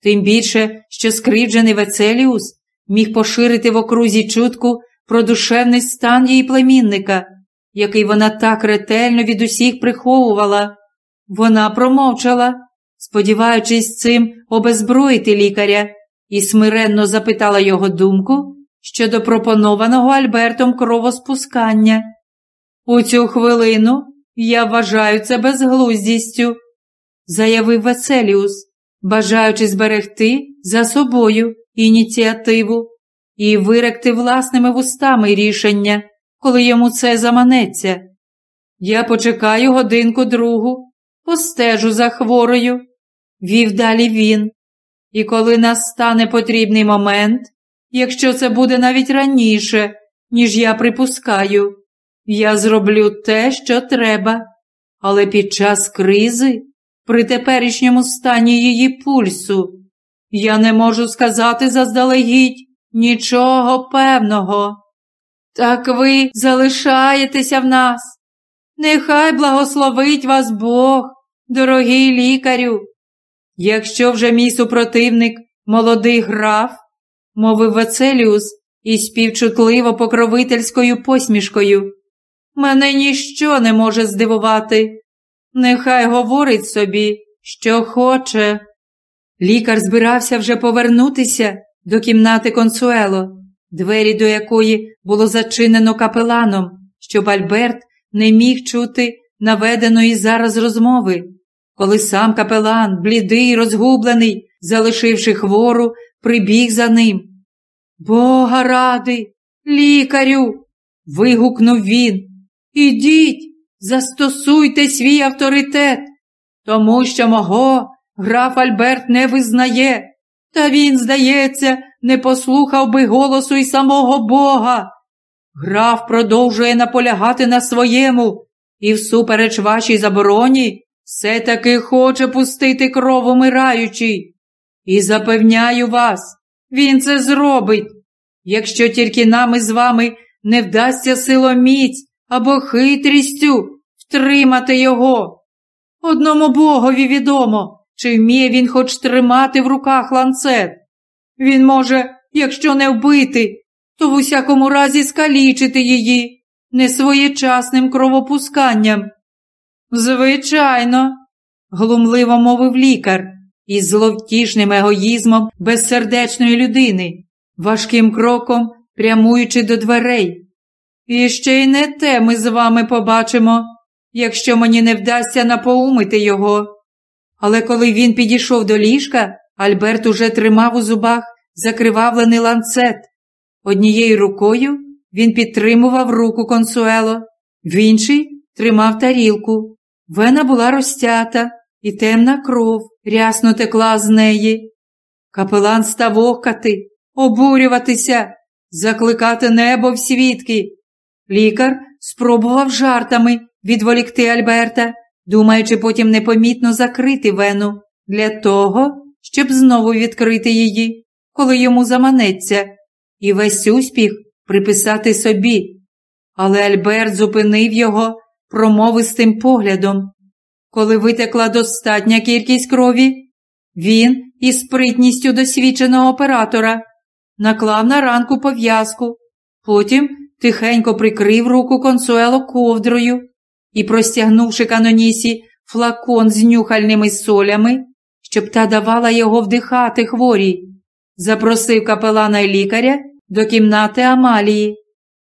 тим більше, що скривджений Вецеліус міг поширити в окрузі чутку про душевний стан її племінника, який вона так ретельно від усіх приховувала. Вона промовчала, сподіваючись цим обезброїти лікаря, і смиренно запитала його думку щодо пропонованого Альбертом кровоспускання. У цю хвилину я вважаю це безглуздістю, заявив Веселіус, бажаючи зберегти за собою ініціативу і виректи власними вустами рішення, коли йому це заманеться. Я почекаю годинку другу, постежу за хворою, вів далі він. І коли настане потрібний момент, якщо це буде навіть раніше, ніж я припускаю, я зроблю те, що треба, але під час кризи, при теперішньому стані її пульсу, я не можу сказати заздалегідь нічого певного. Так ви залишаєтеся в нас. Нехай благословить вас Бог, дорогий лікарю. Якщо вже мій супротивник молодий граф, мовив Вацеліус із співчутливо покровительською посмішкою, мене ніщо не може здивувати. Нехай говорить собі, що хоче. Лікар збирався вже повернутися до кімнати консуело, двері до якої було зачинено капеланом, щоб Альберт не міг чути наведеної зараз розмови, коли сам капелан, блідий, розгублений, залишивши хвору, прибіг за ним. Бога ради, лікарю. вигукнув він. Ідіть, застосуйте свій авторитет, тому що мого граф Альберт не визнає, та він, здається, не послухав би голосу й самого Бога. Граф продовжує наполягати на своєму і, всупереч вашій забороні, все таки хоче пустити кров умираючий. І запевняю вас, він це зробить, якщо тільки нам із вами не вдасться силоміць або хитрістю втримати його. Одному богові відомо, чи вміє він хоч тримати в руках ланцет. Він може, якщо не вбити, то в усякому разі скалічити її несвоєчасним кровопусканням. Звичайно, глумливо мовив лікар із зловтішним егоїзмом безсердечної людини, важким кроком прямуючи до дверей. І ще й не те ми з вами побачимо, якщо мені не вдасться напоумити його. Але коли він підійшов до ліжка, Альберт уже тримав у зубах закривавлений ланцет. Однією рукою він підтримував руку консуело, в іншій тримав тарілку. Вена була розтята, і темна кров рясно текла з неї. Капелан став охкати, обурюватися, закликати небо в свідки. Лікар спробував жартами відволікти Альберта, думаючи потім непомітно закрити вену для того, щоб знову відкрити її, коли йому заманеться, і весь успіх приписати собі. Але Альберт зупинив його промовистим поглядом. Коли витекла достатня кількість крові, він із спритністю досвідченого оператора наклав на ранку пов'язку, потім тихенько прикрив руку консуело ковдрою і, простягнувши канонісі флакон з нюхальними солями, щоб та давала його вдихати хворій, запросив капелана й лікаря до кімнати Амалії.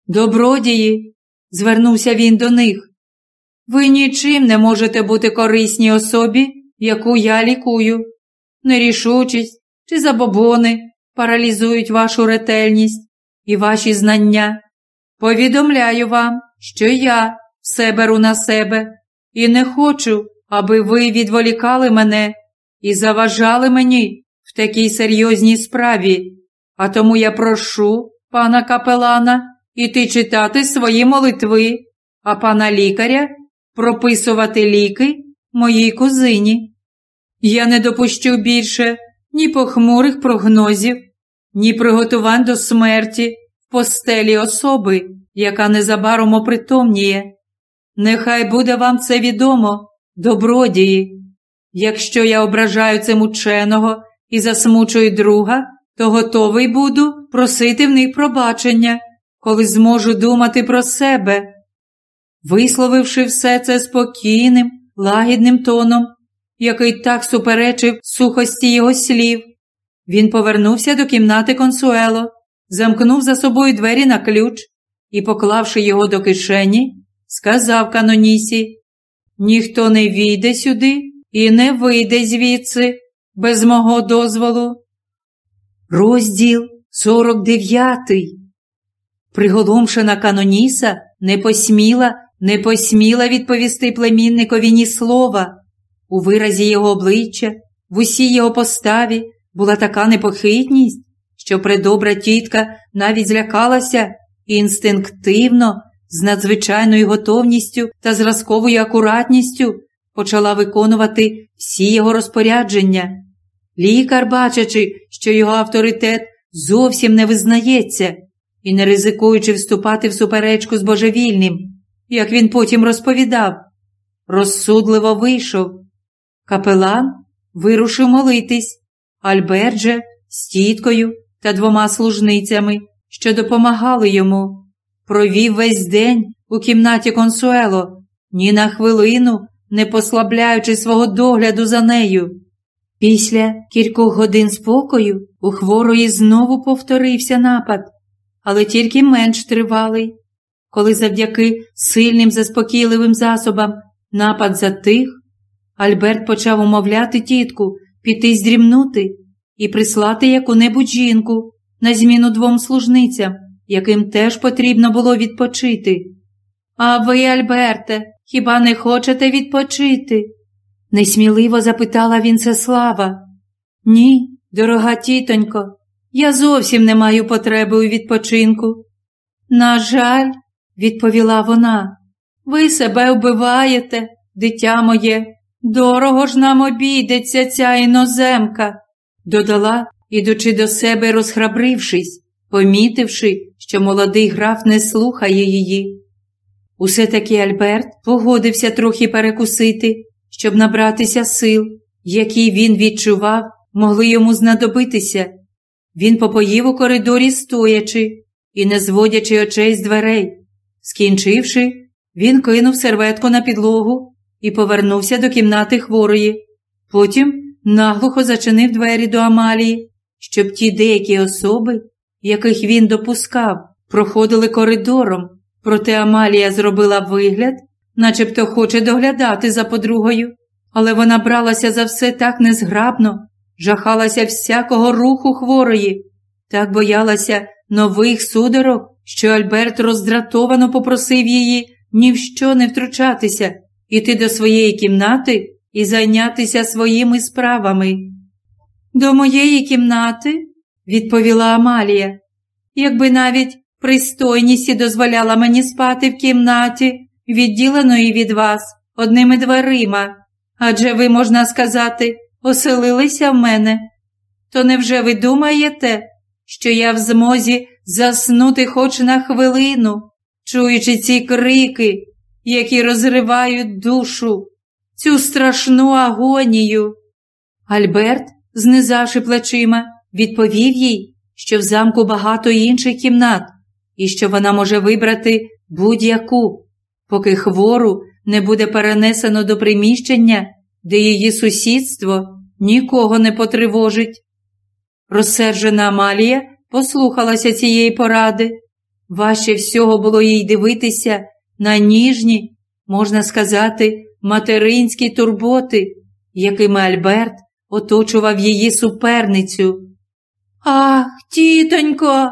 Добродії, звернувся він до них. Ви нічим не можете бути корисній особі, яку я лікую. Нерішучість чи забобони паралізують вашу ретельність і ваші знання. Повідомляю вам, що я все беру на себе і не хочу, аби ви відволікали мене і заважали мені в такій серйозній справі. А тому я прошу пана капелана іти читати свої молитви, а пана лікаря прописувати ліки моїй кузині. Я не допущу більше ні похмурих прогнозів, ні приготувань до смерті в постелі особи, яка незабаром опритомніє. Нехай буде вам це відомо, добродії. Якщо я ображаю цим ученого і засмучую друга, то готовий буду просити в них пробачення, коли зможу думати про себе. Висловивши все це спокійним, лагідним тоном, який так суперечив сухості його слів, він повернувся до кімнати консуело, замкнув за собою двері на ключ і, поклавши його до кишені, сказав канонісі ніхто не війде сюди і не вийде звідси без мого дозволу. Розділ 49 Приголомшена каноніса не посміла, не посміла відповісти племінникові ні слова. У виразі його обличчя, в усій його поставі була така непохитність, що предобра тітка навіть злякалася і інстинктивно, з надзвичайною готовністю та зразковою акуратністю почала виконувати всі його розпорядження. Лікар, бачачи, що його авторитет зовсім не визнається, і не ризикуючи вступати в суперечку з божевільним, як він потім розповідав, розсудливо вийшов. Капелан вирушив молитись, Альберт же з тіткою та двома служницями, що допомагали йому, провів весь день у кімнаті консуело, ні на хвилину не послабляючи свого догляду за нею. Після кількох годин спокою у хворої знову повторився напад, але тільки менш тривалий. Коли завдяки сильним заспокійливим засобам напад затих, Альберт почав умовляти тітку піти здрімнути і прислати яку-небудь жінку на зміну двом служницям, яким теж потрібно було відпочити. А ви, Альберте, хіба не хочете відпочити? несміливо запитала Вінцеслава. Ні, дорога тітонько, я зовсім не маю потреби у відпочинку. На жаль, відповіла вона, ви себе вбиваєте, дитя моє, дорого ж нам обійдеться ця іноземка, додала, ідучи до себе, розхрабрившись, помітивши, що молодий граф не слухає її. Усе таки Альберт погодився трохи перекусити, щоб набратися сил, які він відчував, могли йому знадобитися. Він попоїв у коридорі стоячи і не зводячи очей з дверей. Скінчивши, він кинув серветку на підлогу і повернувся до кімнати хворої. Потім наглухо зачинив двері до Амалії, щоб ті деякі особи, яких він допускав, проходили коридором, проте Амалія зробила вигляд, начебто хоче доглядати за подругою, але вона бралася за все так незграбно, жахалася всякого руху хворої, так боялася нових судорог, що Альберт роздратовано попросив її ні в що не втручатися, іти до своєї кімнати і зайнятися своїми справами. До моєї кімнати, відповіла Амалія, якби навіть пристойність і дозволяла мені спати в кімнаті, відділеної від вас одними дверима, адже ви, можна сказати, оселилися в мене. То невже ви думаєте, що я в змозі заснути хоч на хвилину, чуючи ці крики, які розривають душу, цю страшну агонію? Альберт, знизавши плечима, відповів їй, що в замку багато інших кімнат, і що вона може вибрати будь-яку, поки хвору не буде перенесено до приміщення, де її сусідство нікого не потривожить. Розсержена Амалія послухалася цієї поради. Важче всього було їй дивитися на ніжні, можна сказати, материнські турботи, якими Альберт оточував її суперницю. Ах, тітонько.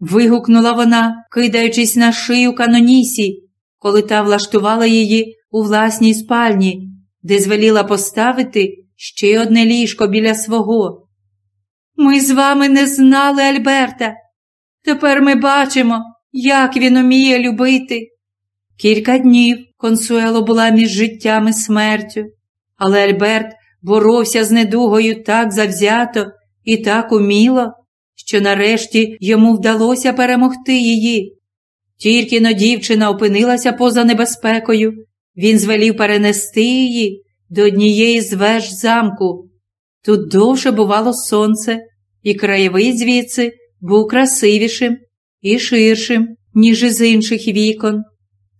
вигукнула вона, кидаючись на шию канонісі, коли та влаштувала її у власній спальні, де звеліла поставити ще одне ліжко біля свого. Ми з вами не знали Альберта. Тепер ми бачимо, як він уміє любити. Кілька днів консуело була між життям і смертю, але Альберт боровся з недугою так завзято і так уміло, що нарешті йому вдалося перемогти її. Тільки но дівчина опинилася поза небезпекою, він звелів перенести її до однієї з веж замку. Тут довше бувало сонце, і краєвий звідси був красивішим і ширшим, ніж із інших вікон.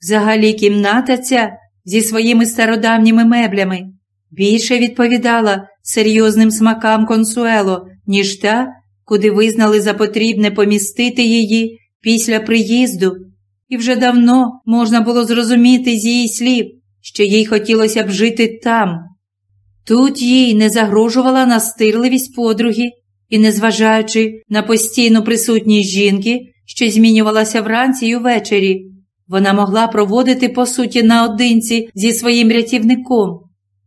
Взагалі, кімната ця зі своїми стародавніми меблями більше відповідала серйозним смакам консуело, ніж та, куди визнали за потрібне помістити її після приїзду, і вже давно можна було зрозуміти з її слів, що їй хотілося б жити там. Тут їй не загрожувала настирливість подруги, і, незважаючи на постійну присутність жінки, що змінювалася вранці й увечері, вона могла проводити, по суті, наодинці зі своїм рятівником,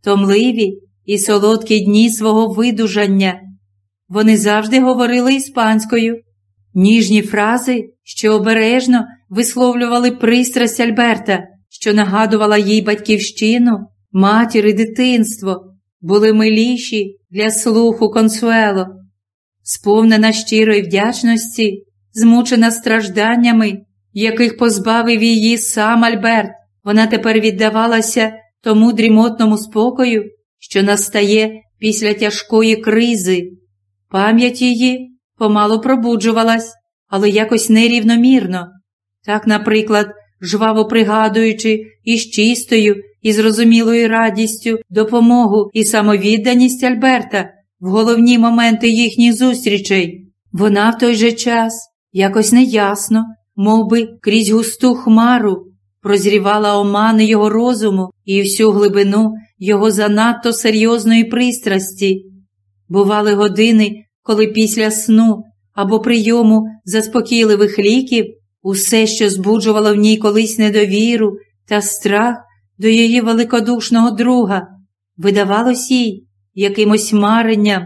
томливі і солодкі дні свого видужання. Вони завжди говорили іспанською. Ніжні фрази, що обережно висловлювали пристрасть Альберта, що нагадувала їй батьківщину, матір і дитинство, були миліші для слуху консуело. Сповнена щирої вдячності, змучена стражданнями, яких позбавив її сам Альберт, вона тепер віддавалася тому дрімотному спокою, що настає після тяжкої кризи. Пам'ять її помалу пробуджувалась, але якось нерівномірно. Так, наприклад, жваво пригадуючи із чистою і зрозумілою радістю допомогу і самовідданість Альберта в головні моменти їхніх зустрічей, вона в той же час якось неясно, мов би, крізь густу хмару, прозрівала омани його розуму і всю глибину його занадто серйозної пристрасті. Бували години, коли після сну або прийому заспокійливих ліків усе, що збуджувало в ній колись недовіру та страх до її великодушного друга, видавалось їй якимось маренням.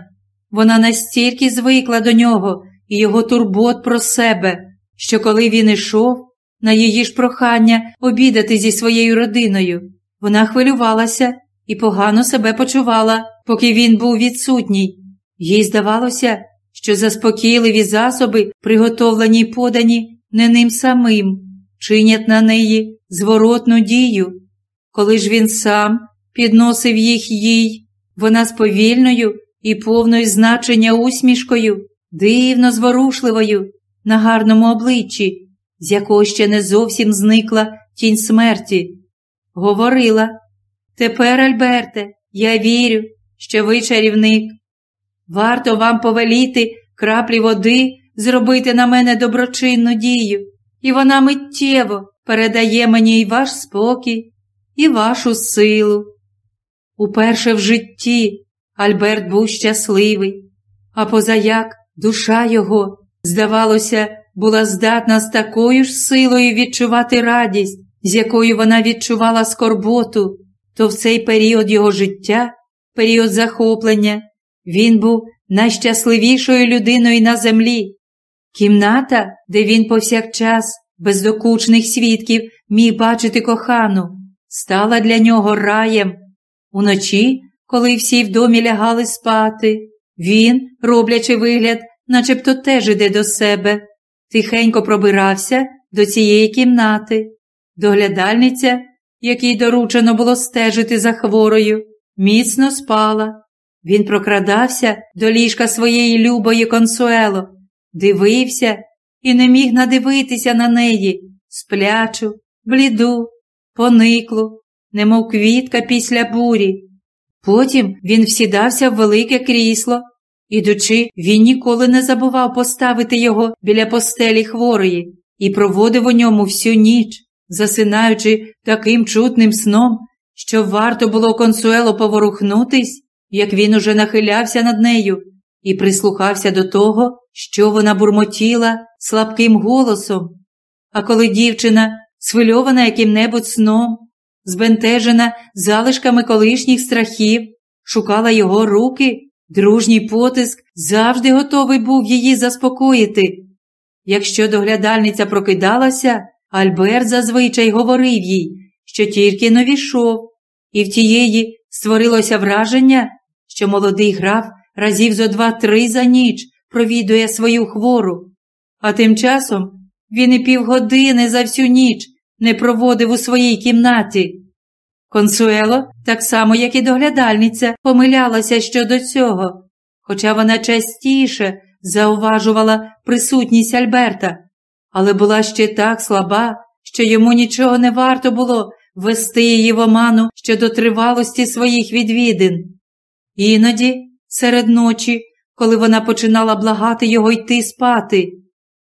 Вона настільки звикла до нього і його турбот про себе, що коли він ішов, на її ж прохання обідати зі своєю родиною, вона хвилювалася і погано себе почувала, поки він був відсутній. Їй здавалося, що заспокійливі засоби, приготовлені й подані не ним самим, чинять на неї зворотну дію. Коли ж він сам підносив їх їй, вона з повільною і повною значення усмішкою, дивно зворушливою, на гарному обличчі, з якого ще не зовсім зникла тінь смерті, говорила Тепер, Альберте, я вірю, що ви чарівник. Варто вам повеліти краплі води зробити на мене доброчинну дію, і вона миттєво передає мені і ваш спокій, і вашу силу. Уперше в житті Альберт був щасливий, а позаяк душа його, здавалося, була здатна з такою ж силою відчувати радість, з якою вона відчувала скорботу, то в цей період його життя, період захоплення, він був найщасливішою людиною на землі. Кімната, де він повсякчас, без докучних свідків, міг бачити кохану, стала для нього раєм. Уночі, коли всі в домі лягали спати, він, роблячи вигляд, начебто теж іде до себе, тихенько пробирався до цієї кімнати. Доглядальниця, якій доручено було стежити за хворою, міцно спала. Він прокрадався до ліжка своєї любої консуело, дивився і не міг надивитися на неї, сплячу, бліду, пониклу, немов квітка після бурі. Потім він всідався в велике крісло. Ідучи, він ніколи не забував поставити його біля постелі хворої і проводив у ньому всю ніч, засинаючи таким чутним сном, що варто було консуело поворухнутись, як він уже нахилявся над нею і прислухався до того, що вона бурмотіла слабким голосом. А коли дівчина, схвильована яким-небудь сном, збентежена залишками колишніх страхів, шукала його руки, дружній потиск завжди готовий був її заспокоїти. Якщо доглядальниця прокидалася, Альберт зазвичай говорив їй, що тільки но війшов, і в тієї створилося враження, що молодий граф разів зо два-три за ніч провідує свою хвору, а тим часом він і півгодини за всю ніч не проводив у своїй кімнаті. Консуело, так само, як і доглядальниця, помилялася щодо цього, хоча вона частіше зауважувала присутність Альберта, але була ще так слаба, що йому нічого не варто було вести її в оману щодо тривалості своїх відвідин. Іноді, серед ночі, коли вона починала благати його йти спати,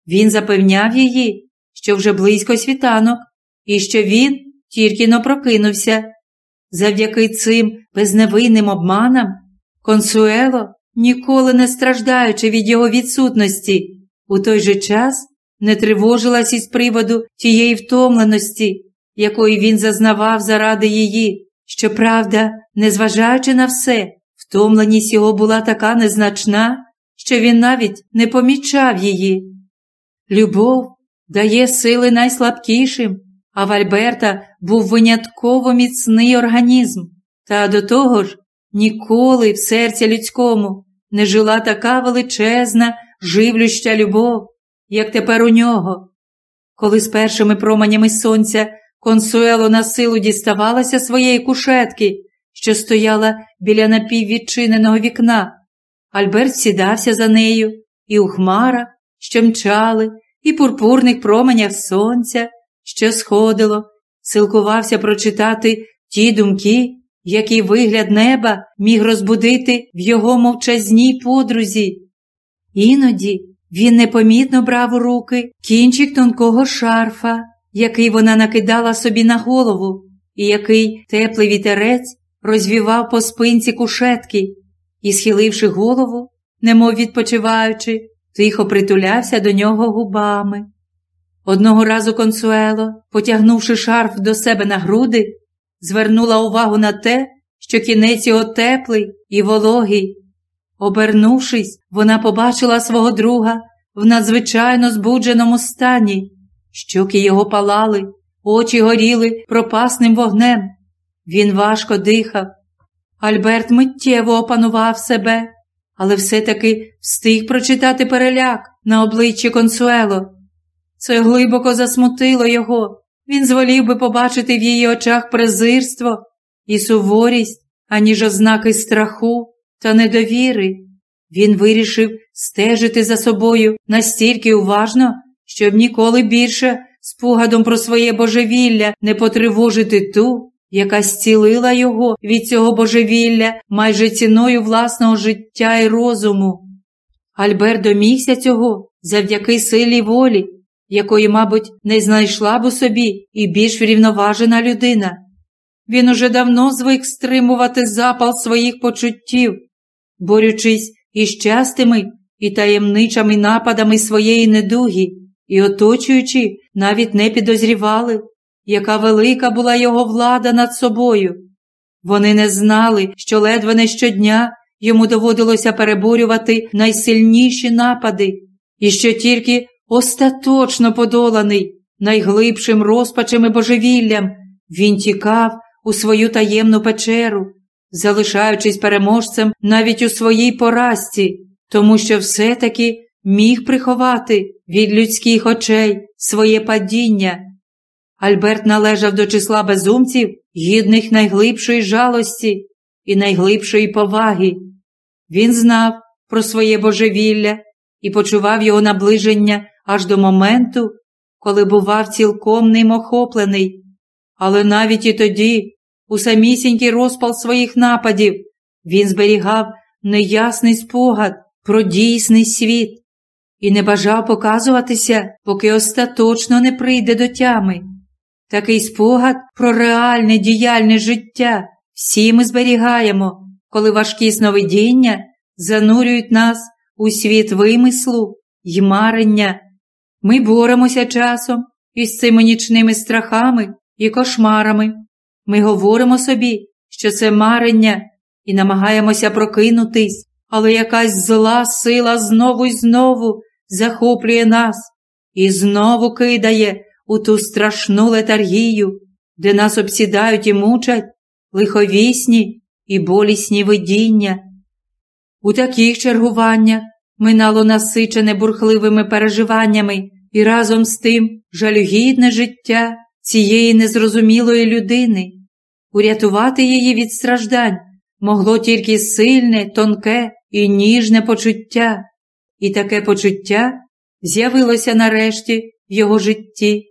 він запевняв її, що вже близько світанок, і що він тільки но прокинувся. Завдяки цим безневинним обманам, Консуело, ніколи не страждаючи від його відсутності, у той же час не тривожилась із приводу тієї втомленості, якої він зазнавав заради її. Щоправда, незважаючи на все, втомленість його була така незначна, що він навіть не помічав її. Любов дає сили найслабкішим, а в Альберта був винятково міцний організм, та до того ж ніколи в серці людському не жила така величезна, живлюща любов, як тепер у нього. Коли з першими променями сонця консуело на силу діставалася своєї кушетки, що стояла біля напіввідчиненого вікна, Альберт сідався за нею, і у хмарах, що мчали, і пурпурних променях сонця, що сходило, силкувався прочитати ті думки, який вигляд неба міг розбудити в його мовчазній подрузі. Іноді він непомітно брав у руки кінчик тонкого шарфа, який вона накидала собі на голову, і який теплий вітерець розвівав по спинці кушетки і, схиливши голову, немов відпочиваючи, тихо притулявся до нього губами. Одного разу консуело, потягнувши шарф до себе на груди, звернула увагу на те, що кінець його теплий і вологий. Обернувшись, вона побачила свого друга в надзвичайно збудженому стані. Щоки його палали, очі горіли пропасним вогнем. Він важко дихав. Альберт миттєво опанував себе, але все-таки встиг прочитати переляк на обличчі консуело. Це глибоко засмутило його. Він зволів би побачити в її очах презирство і суворість, аніж ознаки страху та недовіри. Він вирішив стежити за собою настільки уважно, щоб ніколи більше спогадом про своє божевілля не потривожити ту, яка зцілила його від цього божевілля майже ціною власного життя і розуму. Альберт домігся цього завдяки силі волі, якої, мабуть, не знайшла б у собі і більш врівноважена людина. Він уже давно звик стримувати запал своїх почуттів, борючись із частими і таємничими нападами своєї недуги, і оточуючи, навіть не підозрівали, яка велика була його влада над собою. Вони не знали, що ледве не щодня йому доводилося переборювати найсильніші напади, і що тільки остаточно подоланий найглибшим розпачем і божевіллям, він тікав у свою таємну печеру, залишаючись переможцем навіть у своїй поразці, тому що все-таки міг приховати від людських очей своє падіння. Альберт належав до числа безумців, гідних найглибшої жалості і найглибшої поваги. Він знав про своє божевілля і почував його наближення аж до моменту, коли бував цілком ним охоплений. Але навіть і тоді, у самісінький розпал своїх нападів, він зберігав неясний спогад про дійсний світ і не бажав показуватися, поки остаточно не прийде до тями. Такий спогад про реальне діяльне життя всі ми зберігаємо, коли важкі сновидіння занурюють нас у світ вимислу й марення. Ми боремося часом із цими нічними страхами і кошмарами. Ми говоримо собі, що це марення, і намагаємося прокинутись, але якась зла сила знову і знову захоплює нас і знову кидає у ту страшну летаргію, де нас обсідають і мучать лиховісні і болісні видіння. У таких чергуваннях минало насичене бурхливими переживаннями і разом з тим жалюгідне життя цієї незрозумілої людини. Урятувати її від страждань. Могло тільки сильне, тонке і ніжне почуття, і таке почуття з'явилося нарешті в його житті.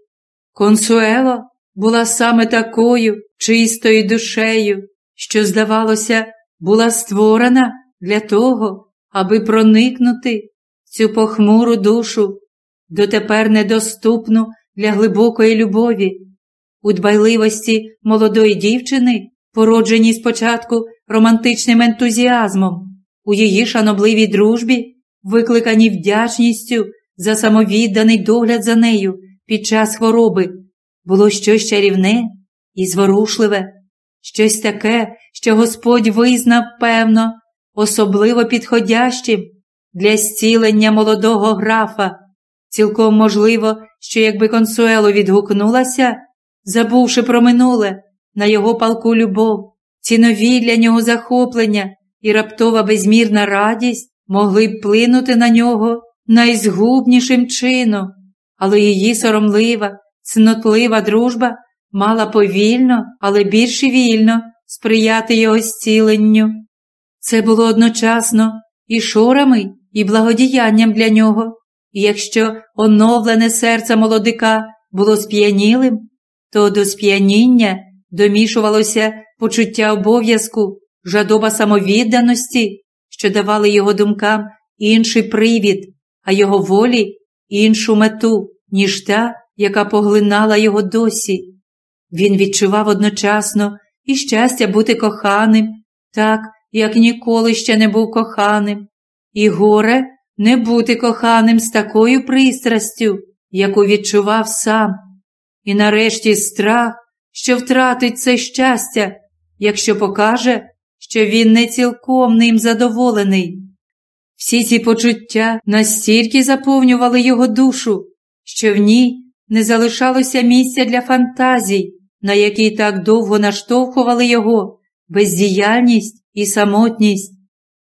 Консуело була саме такою чистою душею, що, здавалося, була створена для того, аби проникнути цю похмуру душу, дотепер недоступну для глибокої любові, у дбайливості молодої дівчини, породженій спочатку романтичним ентузіазмом, у її шанобливій дружбі, викликаній вдячністю за самовідданий догляд за нею під час хвороби, було щось чарівне і зворушливе, щось таке, що Господь визнав, певно, особливо підходящим для зцілення молодого графа. Цілком можливо, що якби консуело відгукнулася, забувши про минуле, на його палку любов, цінові для нього захоплення і раптова безмірна радість могли б плинути на нього найзгубнішим чином, але її соромлива, цнотлива дружба мала повільно, але більш вільно сприяти його зціленню. Це було одночасно і шорами, і благодіянням для нього, і якщо оновлене серце молодика було сп'янілим, то до сп'яніння домішувалося почуття обов'язку, жадоба самовідданості, що давали його думкам інший привід, а його волі іншу мету, ніж та, яка поглинала його досі. Він відчував одночасно і щастя бути коханим, так, як ніколи ще не був коханим, і горе не бути коханим з такою пристрастю, яку відчував сам, і нарешті страх, що втратить це щастя, якщо покаже, що він не цілком ним задоволений. Всі ці почуття настільки заповнювали його душу, що в ній не залишалося місця для фантазій, на якій так довго наштовхували його бездіяльність і самотність.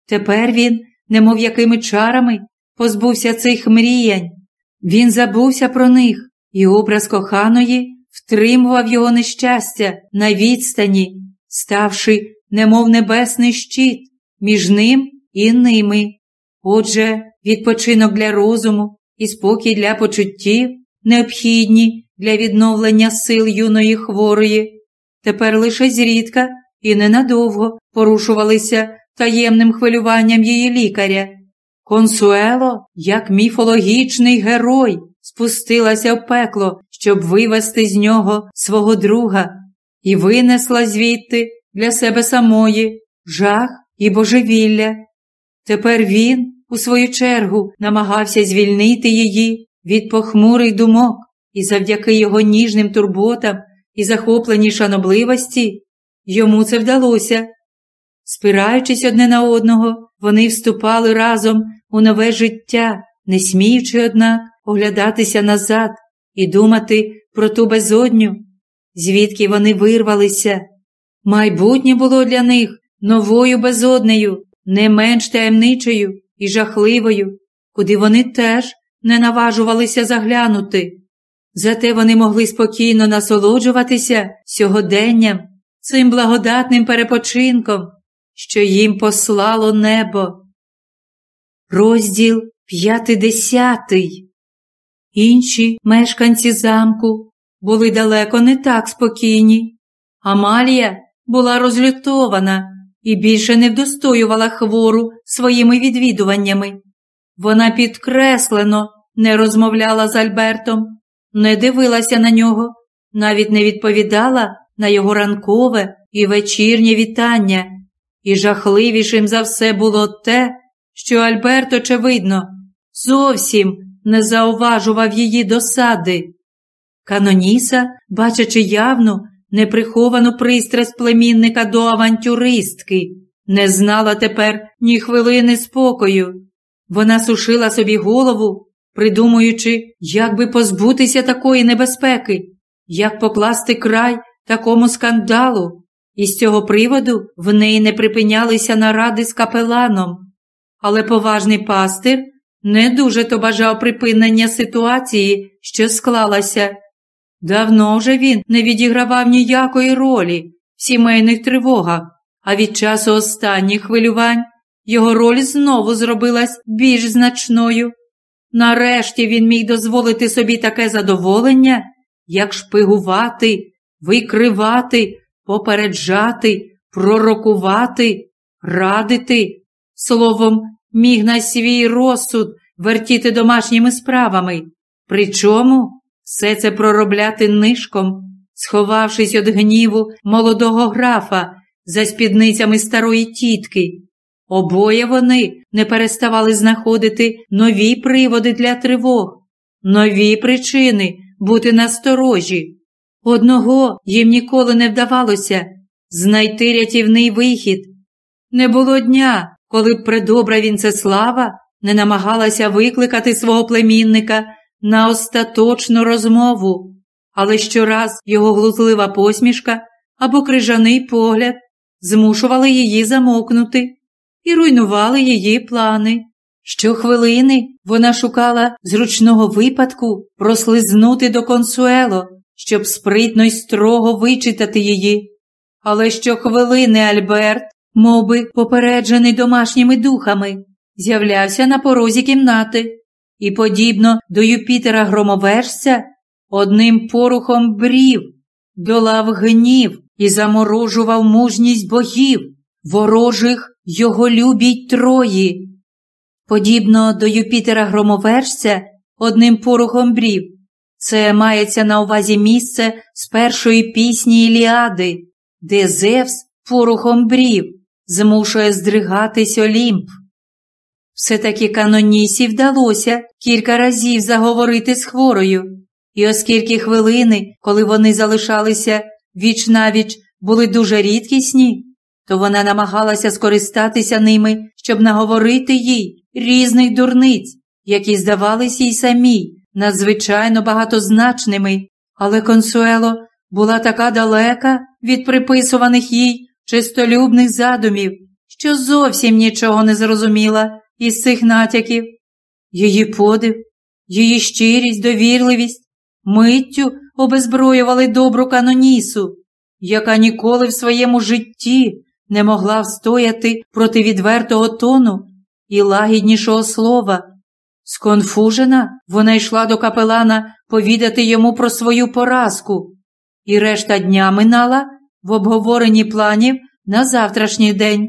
Тепер він, немов якими чарами, позбувся цих мріянь. Він забувся про них, і образ коханої втримував його нещастя на відстані, ставши, немов небесний щит між ним і ними. Отже, відпочинок для розуму і спокій для почуттів, необхідні для відновлення сил юної хворої, тепер лише зрідка і ненадовго порушувалися таємним хвилюванням її лікаря. Консуело, як міфологічний герой, спустилася в пекло, щоб вивести з нього свого друга, і винесла звідти для себе самої жах і божевілля. Тепер він, у свою чергу, намагався звільнити її від похмурих думок, і завдяки його ніжним турботам і захопленій шанобливості йому це вдалося. Спираючись одне на одного, вони вступали разом у нове життя, не сміючи, однак, оглядатися назад і думати про ту безодню, звідки вони вирвалися. Майбутнє було для них новою безоднею, не менш таємничою і жахливою, куди вони теж не наважувалися заглянути. Зате вони могли спокійно насолоджуватися сьогоденням, цим благодатним перепочинком, що їм послало небо. Розділ п'ятидесятий. Інші мешканці замку були далеко не так спокійні. Амалія була розлютована і більше не вдостоювала хвору своїми відвідуваннями. Вона підкреслено не розмовляла з Альбертом, не дивилася на нього, навіть не відповідала на його ранкове і вечірнє вітання, і жахливішим за все було те, що Альберт, очевидно, зовсім не зауважував її досади. Каноніса, бачачи явну, неприховану пристрасть племінника до авантюристки, не знала тепер ні хвилини спокою. Вона сушила собі голову, придумуючи, як би позбутися такої небезпеки, як покласти край такому скандалу, і з цього приводу в неї не припинялися наради з капеланом. Але поважний пастир не дуже то бажав припинення ситуації, що склалася. Давно вже він не відігравав ніякої ролі в сімейних тривогах, а від часу останніх хвилювань його роль знову зробилась більш значною. Нарешті він міг дозволити собі таке задоволення, як шпигувати, викривати, попереджати, пророкувати, радити, словом, міг на свій розсуд вертіти домашніми справами, причому все це проробляти нишком, сховавшись від гніву молодого графа за спідницями старої тітки. Обоє вони не переставали знаходити нові приводи для тривог, нові причини бути насторожі. Одного їм ніколи не вдавалося знайти рятівний вихід. Не було дня, коли б предобра Вінцеслава не намагалася викликати свого племінника на остаточну розмову, але щораз його глузлива посмішка або крижаний погляд змушували її замокнути і руйнували її плани. Щохвилини вона шукала зручного випадку прослизнути до консуело, щоб спритно й строго вичитати її. Але щохвилини Альберт, мов би попереджений домашніми духами, з'являвся на порозі кімнати і, подібно до Юпітера громовержця, одним порухом брів, долав гнів і заморожував мужність богів, ворожих його любій трої. Подібно до Юпітера громовержця, одним порухом брів, це мається на увазі місце з першої пісні Іліади, де Зевс порухом брів змушує здригатись Олімп. Все-таки канонісі вдалося кілька разів заговорити з хворою, і оскільки хвилини, коли вони залишалися віч навіч, були дуже рідкісні, то вона намагалася скористатися ними, щоб наговорити їй різних дурниць, які здавалися їй самій надзвичайно багатозначними, але консуело була така далека від приписуваних їй чистолюбних задумів, що зовсім нічого не зрозуміла із цих натяків. Її подив, її щирість, довірливість, миттю обезброювали добру канонісу, яка ніколи в своєму житті не могла встояти проти відвертого тону і лагіднішого слова. Сконфужена, вона йшла до капелана повідати йому про свою поразку, і решта дня минала в обговоренні планів на завтрашній день.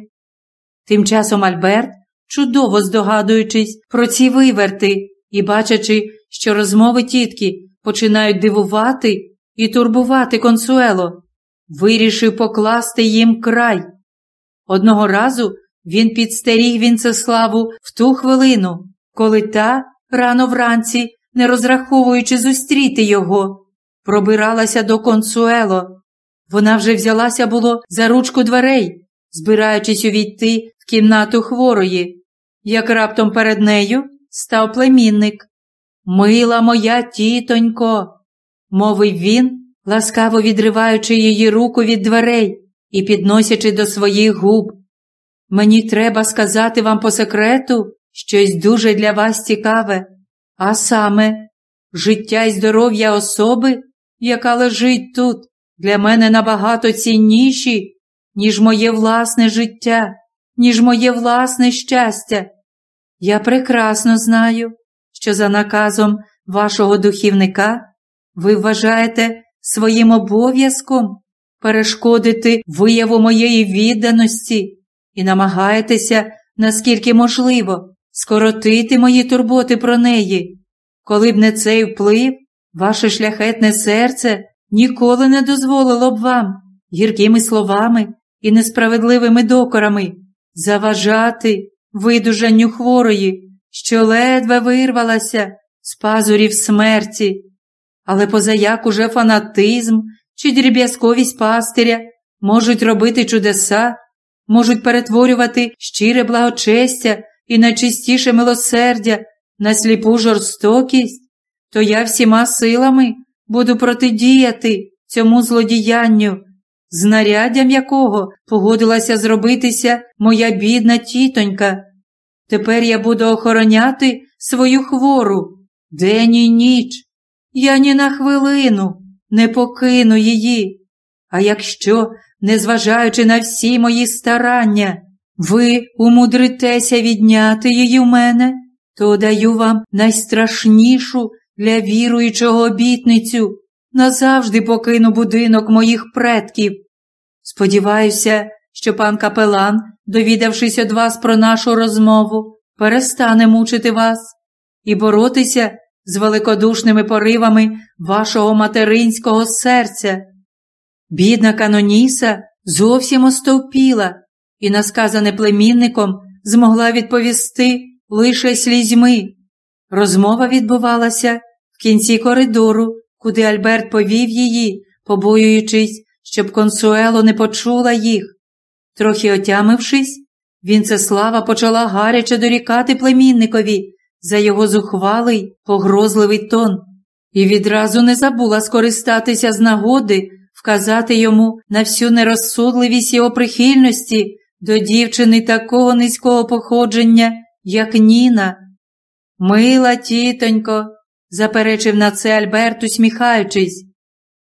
Тим часом Альберт, чудово здогадуючись про ці виверти і бачачи, що розмови тітки починають дивувати і турбувати консуело, вирішив покласти їм край. Одного разу він підстеріг Вінцеславу в ту хвилину, коли та, рано вранці, не розраховуючи зустріти його, пробиралася до консуело. Вона вже взялася було за ручку дверей, збираючись увійти в кімнату хворої, як раптом перед нею став племінник. Мила моя тітонько, мовив він, ласкаво відриваючи її руку від дверей і підносячи до своїх губ. Мені треба сказати вам по секрету щось дуже для вас цікаве, а саме, життя і здоров'я особи, яка лежить тут, для мене набагато цінніші, ніж моє власне життя, ніж моє власне щастя. Я прекрасно знаю, що за наказом вашого духівника ви вважаєте своїм обов'язком перешкодити вияву моєї відданості і намагаєтеся, наскільки можливо, скоротити мої турботи про неї. Коли б не цей вплив, ваше шляхетне серце ніколи не дозволило б вам гіркими словами і несправедливими докорами заважати видужанню хворої, що ледве вирвалася з пазурів смерті. Але позаяк уже фанатизм чи дріб'язковість пастиря можуть робити чудеса, можуть перетворювати щире благочестя і найчистіше милосердя на сліпу жорстокість, то я всіма силами буду протидіяти цьому злодіянню, знаряддям якого погодилася зробитися моя бідна тітонька. Тепер я буду охороняти свою хвору день і ніч. Я ні на хвилину не покину її. А якщо, незважаючи на всі мої старання, ви умудритеся відняти її в мене, то даю вам найстрашнішу для віруючого обітницю, назавжди покину будинок моїх предків. Сподіваюся, що пан капелан, довідавшись від вас про нашу розмову, перестане мучити вас і боротися з великодушними поривами вашого материнського серця. Бідна Каноніса зовсім остовпіла і, насказане племінником, змогла відповісти лише слізьми. Розмова відбувалася в кінці коридору, куди Альберт повів її, побоюючись, щоб консуело не почула їх. Трохи отямившись, Вінцеслава почала гаряче дорікати племінникові за його зухвалий, погрозливий тон, і відразу не забула скористатися з нагоди, вказати йому на всю нерозсудливість його прихильності до дівчини такого низького походження, як Ніна. Мила тітонько, заперечив на це Альберт, усміхаючись.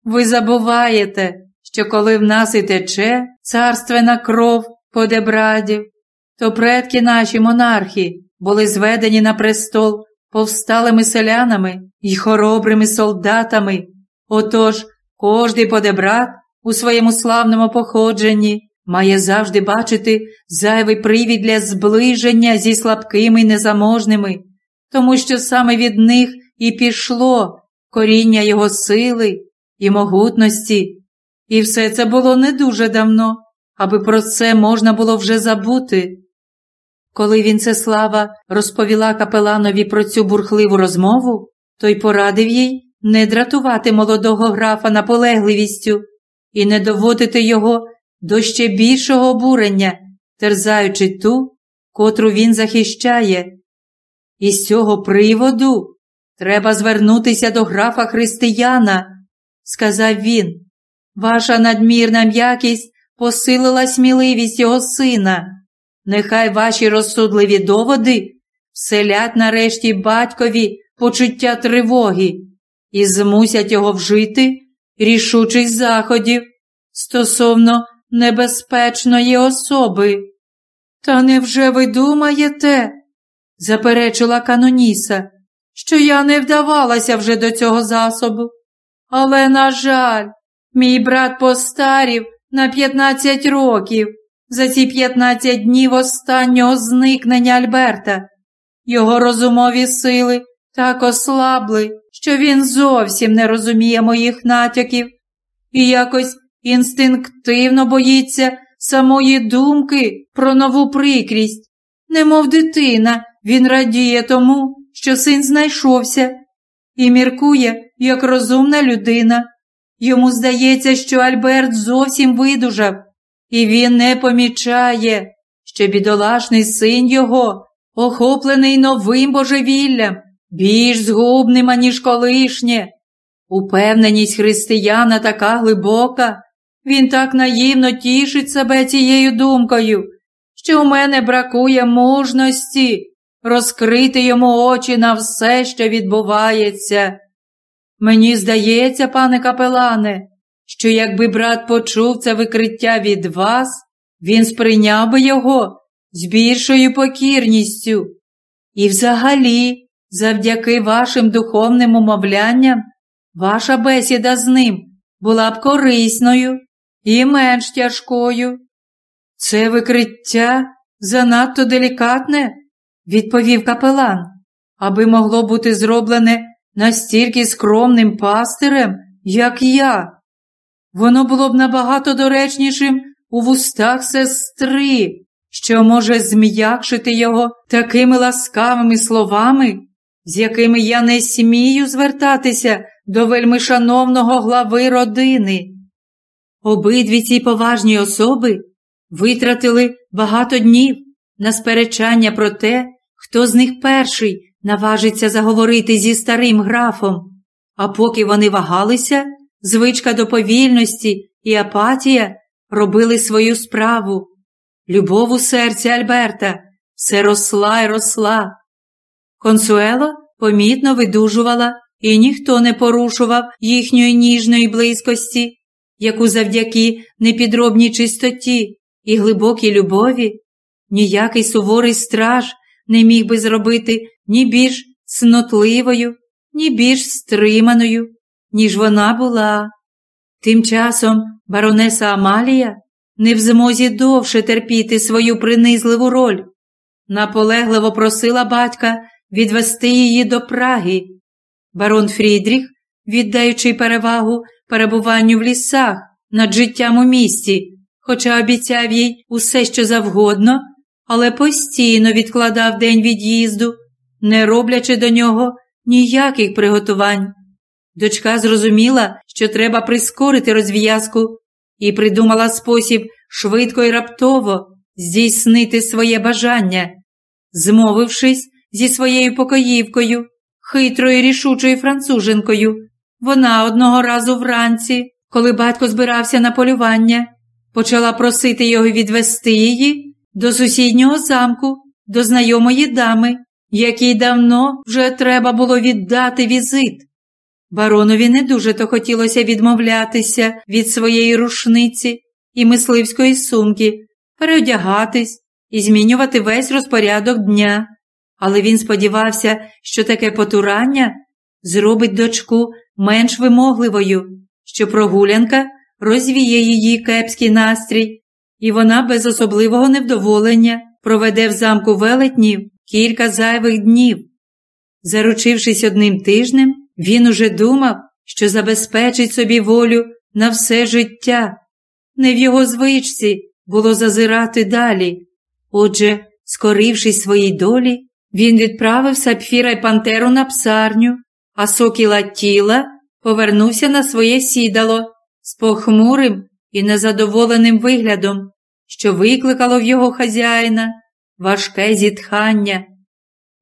Ви забуваєте, що коли в нас і тече царственна кров подебрадів, то предки наші монархи були зведені на престол повсталими селянами і хоробрими солдатами. Отож, кожний подебрат у своєму славному походженні має завжди бачити зайвий привід для зближення зі слабкими й незаможними, тому що саме від них і пішло коріння його сили і могутності. І все це було не дуже давно, аби про це можна було вже забути. Коли Вінцеслава розповіла капеланові про цю бурхливу розмову, той порадив їй не дратувати молодого графа наполегливістю і не доводити його до ще більшого обурення, терзаючи ту, котру він захищає. І з цього приводу треба звернутися до графа християна, сказав він. Ваша надмірна м'якість посилила сміливість його сина. Нехай ваші розсудливі доводи вселять нарешті батькові почуття тривоги і змусять його вжити рішучих заходів стосовно небезпечної особи. Та невже ви думаєте, заперечила Каноніса, що я не вдавалася вже до цього засобу? Але, на жаль, мій брат постарів на 15 років за ці 15 днів останнього зникнення Альберта. Його розумові сили так ослабли, що він зовсім не розуміє моїх натяків і якось інстинктивно боїться самої думки про нову прикрість. Немов дитина, він радіє тому, що син знайшовся, і міркує, як розумна людина. Йому здається, що Альберт зовсім видужав, і він не помічає, що бідолашний син його, охоплений новим божевіллям, більш згубним, аніж колишнє. Упевненість християна така глибока, він так наївно тішить себе цією думкою, що у мене бракує мужності розкрити йому очі на все, що відбувається. Мені здається, пане капелане, що якби брат почув це викриття від вас, він сприйняв би його з більшою покірністю. І взагалі, завдяки вашим духовним умовлянням, ваша бесіда з ним була б корисною і менш тяжкою. Це викриття занадто делікатне, відповів капелан, аби могло бути зроблене настільки скромним пастирем, як я. Воно було б набагато доречнішим у вустах сестри, що може зм'якшити його такими ласкавими словами, з якими я не смію звертатися до вельми шановного глави родини. Обидві ці поважні особи витратили багато днів на сперечання про те, хто з них перший наважиться заговорити зі старим графом, а поки вони вагалися, звичка до повільності і апатія робили свою справу. Любов у серці Альберта все росла й росла. Консуело помітно видужувала, і ніхто не порушував їхньої ніжної близькості. яку завдяки непідробній чистоті і глибокій любові ніякий суворий страж не міг би зробити ні більш цнотливою, ні більш стриманою, ніж вона була. Тим часом баронеса Амалія не в змозі довше терпіти свою принизливу роль, наполегливо просила батька відвести її до Праги. Барон Фрідріх, віддаючи перевагу перебуванню в лісах над життям у місті, хоча обіцяв їй усе, що завгодно, але постійно відкладав день від'їзду, не роблячи до нього ніяких приготувань. Дочка зрозуміла, що треба прискорити розв'язку, і придумала спосіб швидко і раптово здійснити своє бажання, змовившись зі своєю покоївкою, хитрою рішучою француженкою. Вона одного разу вранці, коли батько збирався на полювання, почала просити його відвести її до сусіднього замку, до знайомої дами, якій давно вже треба було віддати візит. Баронові не дуже то хотілося відмовлятися від своєї рушниці і мисливської сумки, переодягатись і змінювати весь розпорядок дня, але він сподівався, що таке потурання зробить дочку менш вимогливою, що прогулянка розвіє її кепський настрій, і вона без особливого невдоволення проведе в замку велетнів кілька зайвих днів. Заручившись одним тижнем, він уже думав, що забезпечить собі волю на все життя. Не в його звичці було зазирати далі. Отже, скорившись своїй долі, він відправив сапфіра й пантеру на псарню, а сокіла тіла повернувся на своє сідало з похмурим і незадоволеним виглядом, що викликало в його хазяїна важке зітхання.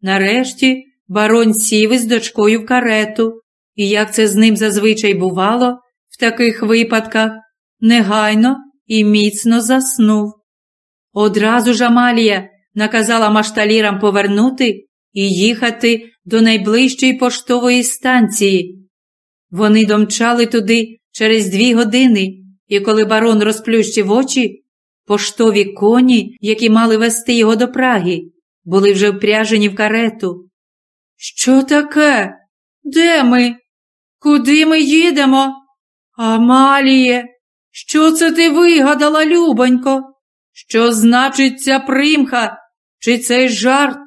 Нарешті барон сів із дочкою в карету, і як це з ним зазвичай бувало, в таких випадках негайно і міцно заснув. Одразу ж Амалія наказала машталірам повернути і їхати до найближчої поштової станції. Вони домчали туди через дві години, і коли барон розплющив очі, поштові коні, які мали вести його до Праги, були вже впряжені в карету. Що таке? Де ми? Куди ми їдемо? Амаліє, що це ти вигадала, любонько? Що значить ця примха? Чи цей жарт?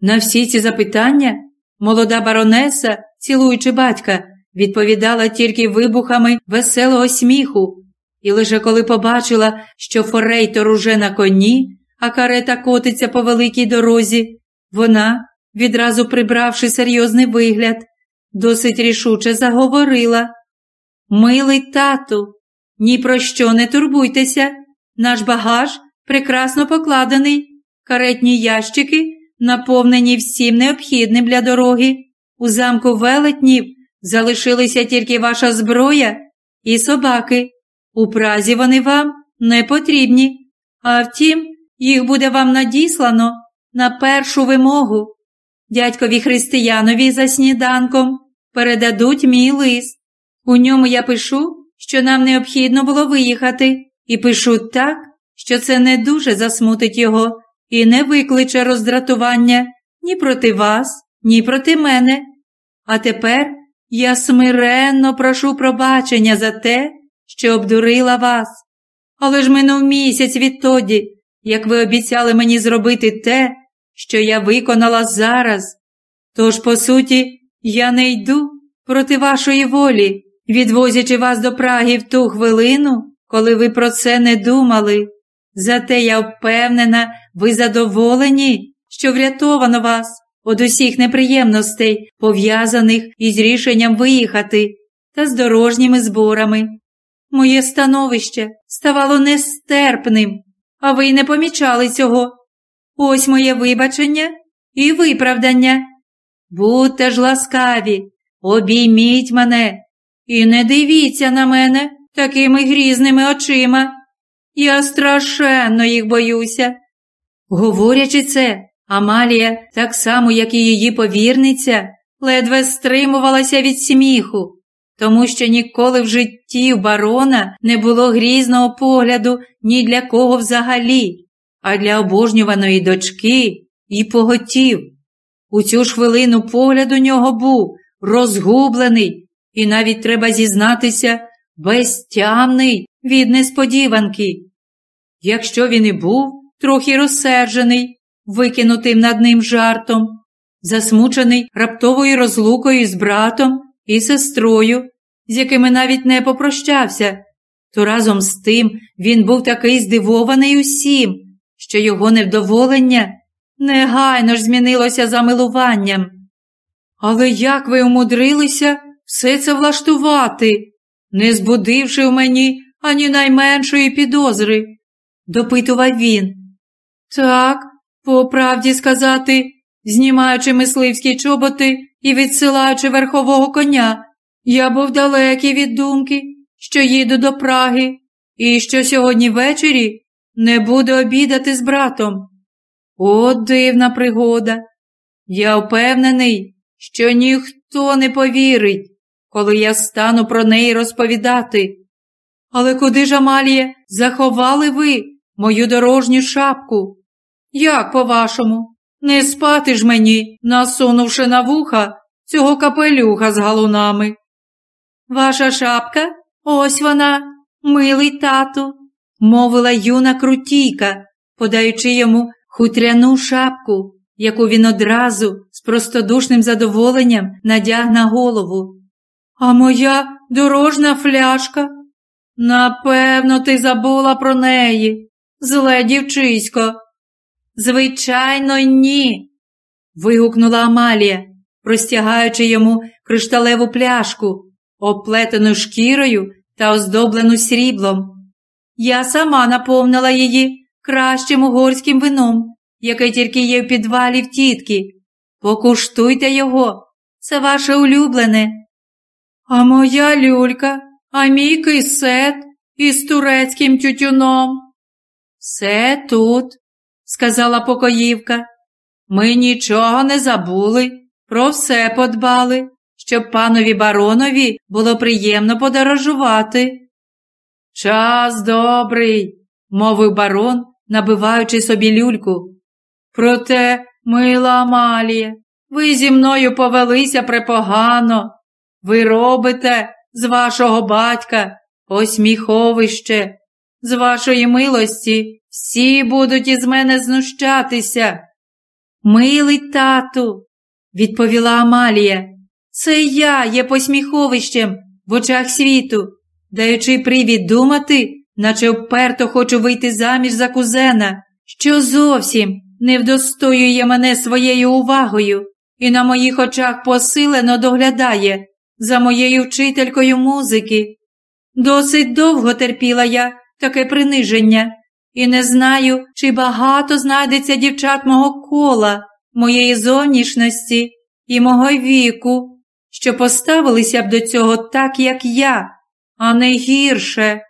На всі ці запитання молода баронеса, цілуючи батька, відповідала тільки вибухами веселого сміху, і лише коли побачила, що форейтор уже на коні, а карета котиться по великій дорозі, вона, відразу прибравши серйозний вигляд, досить рішуче заговорила. Милий тату, ні про що не турбуйтеся, наш багаж прекрасно покладений, каретні ящики наповнені всім необхідним для дороги. У замку велетнів залишилися тільки ваша зброя і собаки. У празі вони вам не потрібні, а втім, їх буде вам надіслано на першу вимогу. Дядькові християнові за сніданком передадуть мій лист. У ньому я пишу, що нам необхідно було виїхати, і пишу так, що це не дуже засмутить його і не викличе роздратування ні проти вас, ні проти мене. А тепер я смиренно прошу пробачення за те, що обдурила вас. Але ж минув місяць відтоді, як ви обіцяли мені зробити те, що я виконала зараз. Тож, по суті, я не йду проти вашої волі, відвозячи вас до Праги в ту хвилину, коли ви про це не думали. Зате я впевнена, ви задоволені, що врятовано вас від усіх неприємностей, пов'язаних із рішенням виїхати та з дорожніми зборами. Моє становище ставало нестерпним, а ви не помічали цього. Ось моє вибачення і виправдання. Будьте ж ласкаві, обійміть мене і не дивіться на мене такими грізними очима. Я страшенно їх боюся. Говорячи це, Амалія, так само, як і її повірниця, ледве стримувалася від сміху. тому що ніколи в житті барона не було грізного погляду ні для кого взагалі, а для обожнюваної дочки і поготів. У цю ж хвилину погляд у нього був розгублений і навіть треба зізнатися, безтямний від несподіванки. Якщо він і був трохи розсержений, викинутим над ним жартом, засмучений раптовою розлукою з братом і сестрою, з якими навіть не попрощався, то разом з тим він був такий здивований усім, що його невдоволення негайно ж змінилося замилуванням. Але як ви умудрилися все це влаштувати, не збудивши в мені ані найменшої підозри? допитував він. Так, по правді сказати, знімаючи мисливські чоботи і відсилаючи верхового коня, я був далекий від думки, що їду до Праги, і що сьогодні ввечері не буду обідати з братом. О, дивна пригода! Я впевнений, що ніхто не повірить, коли я стану про неї розповідати. Але куди ж, Амаліє, заховали ви мою дорожню шапку? Як, по-вашому, не спати ж мені, насунувши на вуха цього капелюха з галунами? Ваша шапка? Ось вона, милий тату, мовила юна крутійка, подаючи йому хутряну шапку, яку він одразу з простодушним задоволенням надяг на голову. А моя дорожна фляжка? Напевно, ти забула про неї, зле дівчисько. Звичайно, ні. вигукнула Амалія, простягаючи йому кришталеву пляшку, оплетену шкірою та оздоблену сріблом. Я сама наповнила її кращим угорським вином, яке тільки є в підвалі в тітки. Покуштуйте його, це ваше улюблене. А моя люлька, а мій кисет із турецьким тютюном. Все тут, сказала покоївка. Ми нічого не забули, про все подбали, щоб панові баронові було приємно подорожувати. Час добрий, мовив барон, набиваючи собі люльку. Проте, мила Амалія, ви зі мною повелися препогано. Ви робите з вашого батька посміховище, з вашої милості всі будуть із мене знущатися. Милий тату, відповіла Амалія, це я є посміховищем в очах світу, даючи привід думати, наче вперто хочу вийти заміж за кузена, що зовсім не вдостоює мене своєю увагою і на моїх очах посилено доглядає за моєю вчителькою музики. Досить довго терпіла я таке приниження, і не знаю, чи багато знайдеться дівчат мого кола, моєї зовнішності і мого віку, що поставилися б до цього так, як я, а не гірше.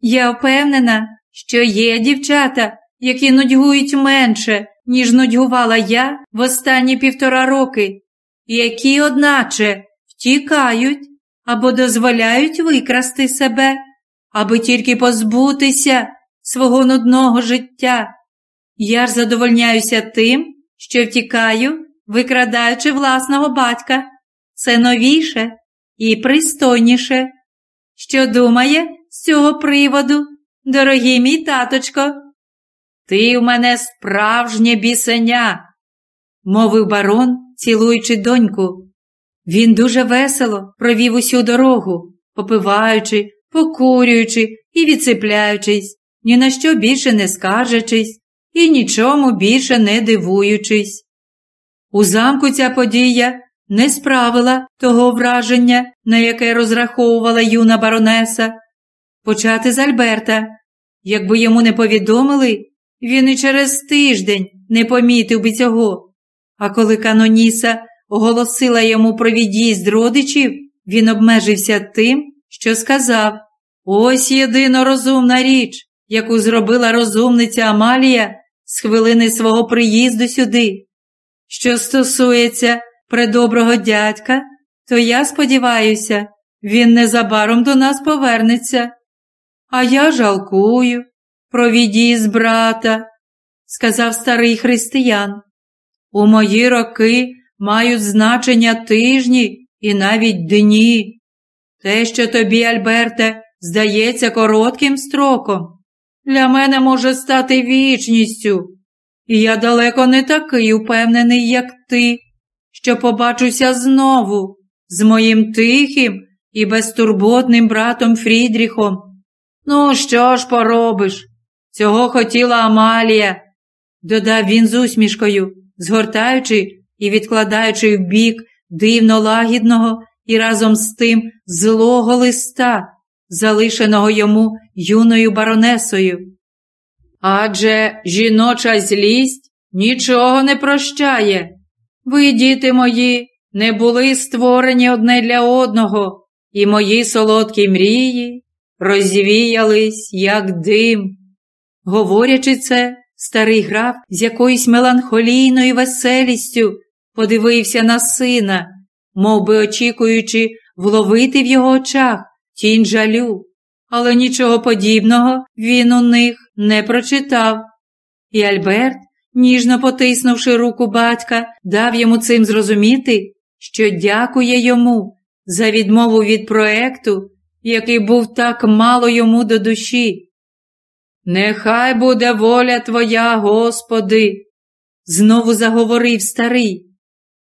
Я впевнена, що є дівчата, які нудьгують менше, ніж нудьгувала я в останні півтора роки, які, одначе, втікають або дозволяють викрасти себе, аби тільки позбутися свого нудного життя. Я ж задовольняюся тим, що втікаю, викрадаючи власного батька. Це новіше і пристойніше. Що думає з цього приводу, дорогий мій таточко? Ти в мене справжнє бісеня, мовив барон, цілуючи доньку. Він дуже весело провів усю дорогу, попиваючи, покурюючи і відсипляючись, ні на що більше не скаржачись і нічому більше не дивуючись. У замку ця подія не справила того враження, на яке розраховувала юна баронеса. Почати з Альберта. Якби йому не повідомили, він і через тиждень не помітив би цього. А коли Каноніса оголосила йому про від'їзд родичів, він обмежився тим, що сказав ось єдино розумна річ, яку зробила розумниця Амалія з хвилини свого приїзду сюди. Що стосується предоброго дядька, то я сподіваюся, він незабаром до нас повернеться. А я жалкую про відіз брата, сказав старий християн. У мої роки мають значення тижні і навіть дні. Те, що тобі, Альберте, здається коротким строком, для мене може стати вічністю. І я далеко не такий упевнений, як ти, що побачуся знову з моїм тихим і безтурботним братом Фрідріхом. Ну, що ж поробиш? Цього хотіла Амалія, додав він з усмішкою, згортаючи і відкладаючи в бік дивно лагідного і разом з тим злого листа, залишеного йому юною баронесою. Адже жіноча злість нічого не прощає. Ви, діти мої, не були створені одне для одного, і мої солодкі мрії розвіялись, як дим. Говорячи це, старий граф з якоюсь меланхолійною веселістю подивився на сина, мов би очікуючи вловити в його очах тінь жалю, але нічого подібного він у них не прочитав. І Альберт, ніжно потиснувши руку батька, дав йому цим зрозуміти, що дякує йому за відмову від проекту, який був так мало йому до душі. Нехай буде воля Твоя, Господи, знову заговорив старий,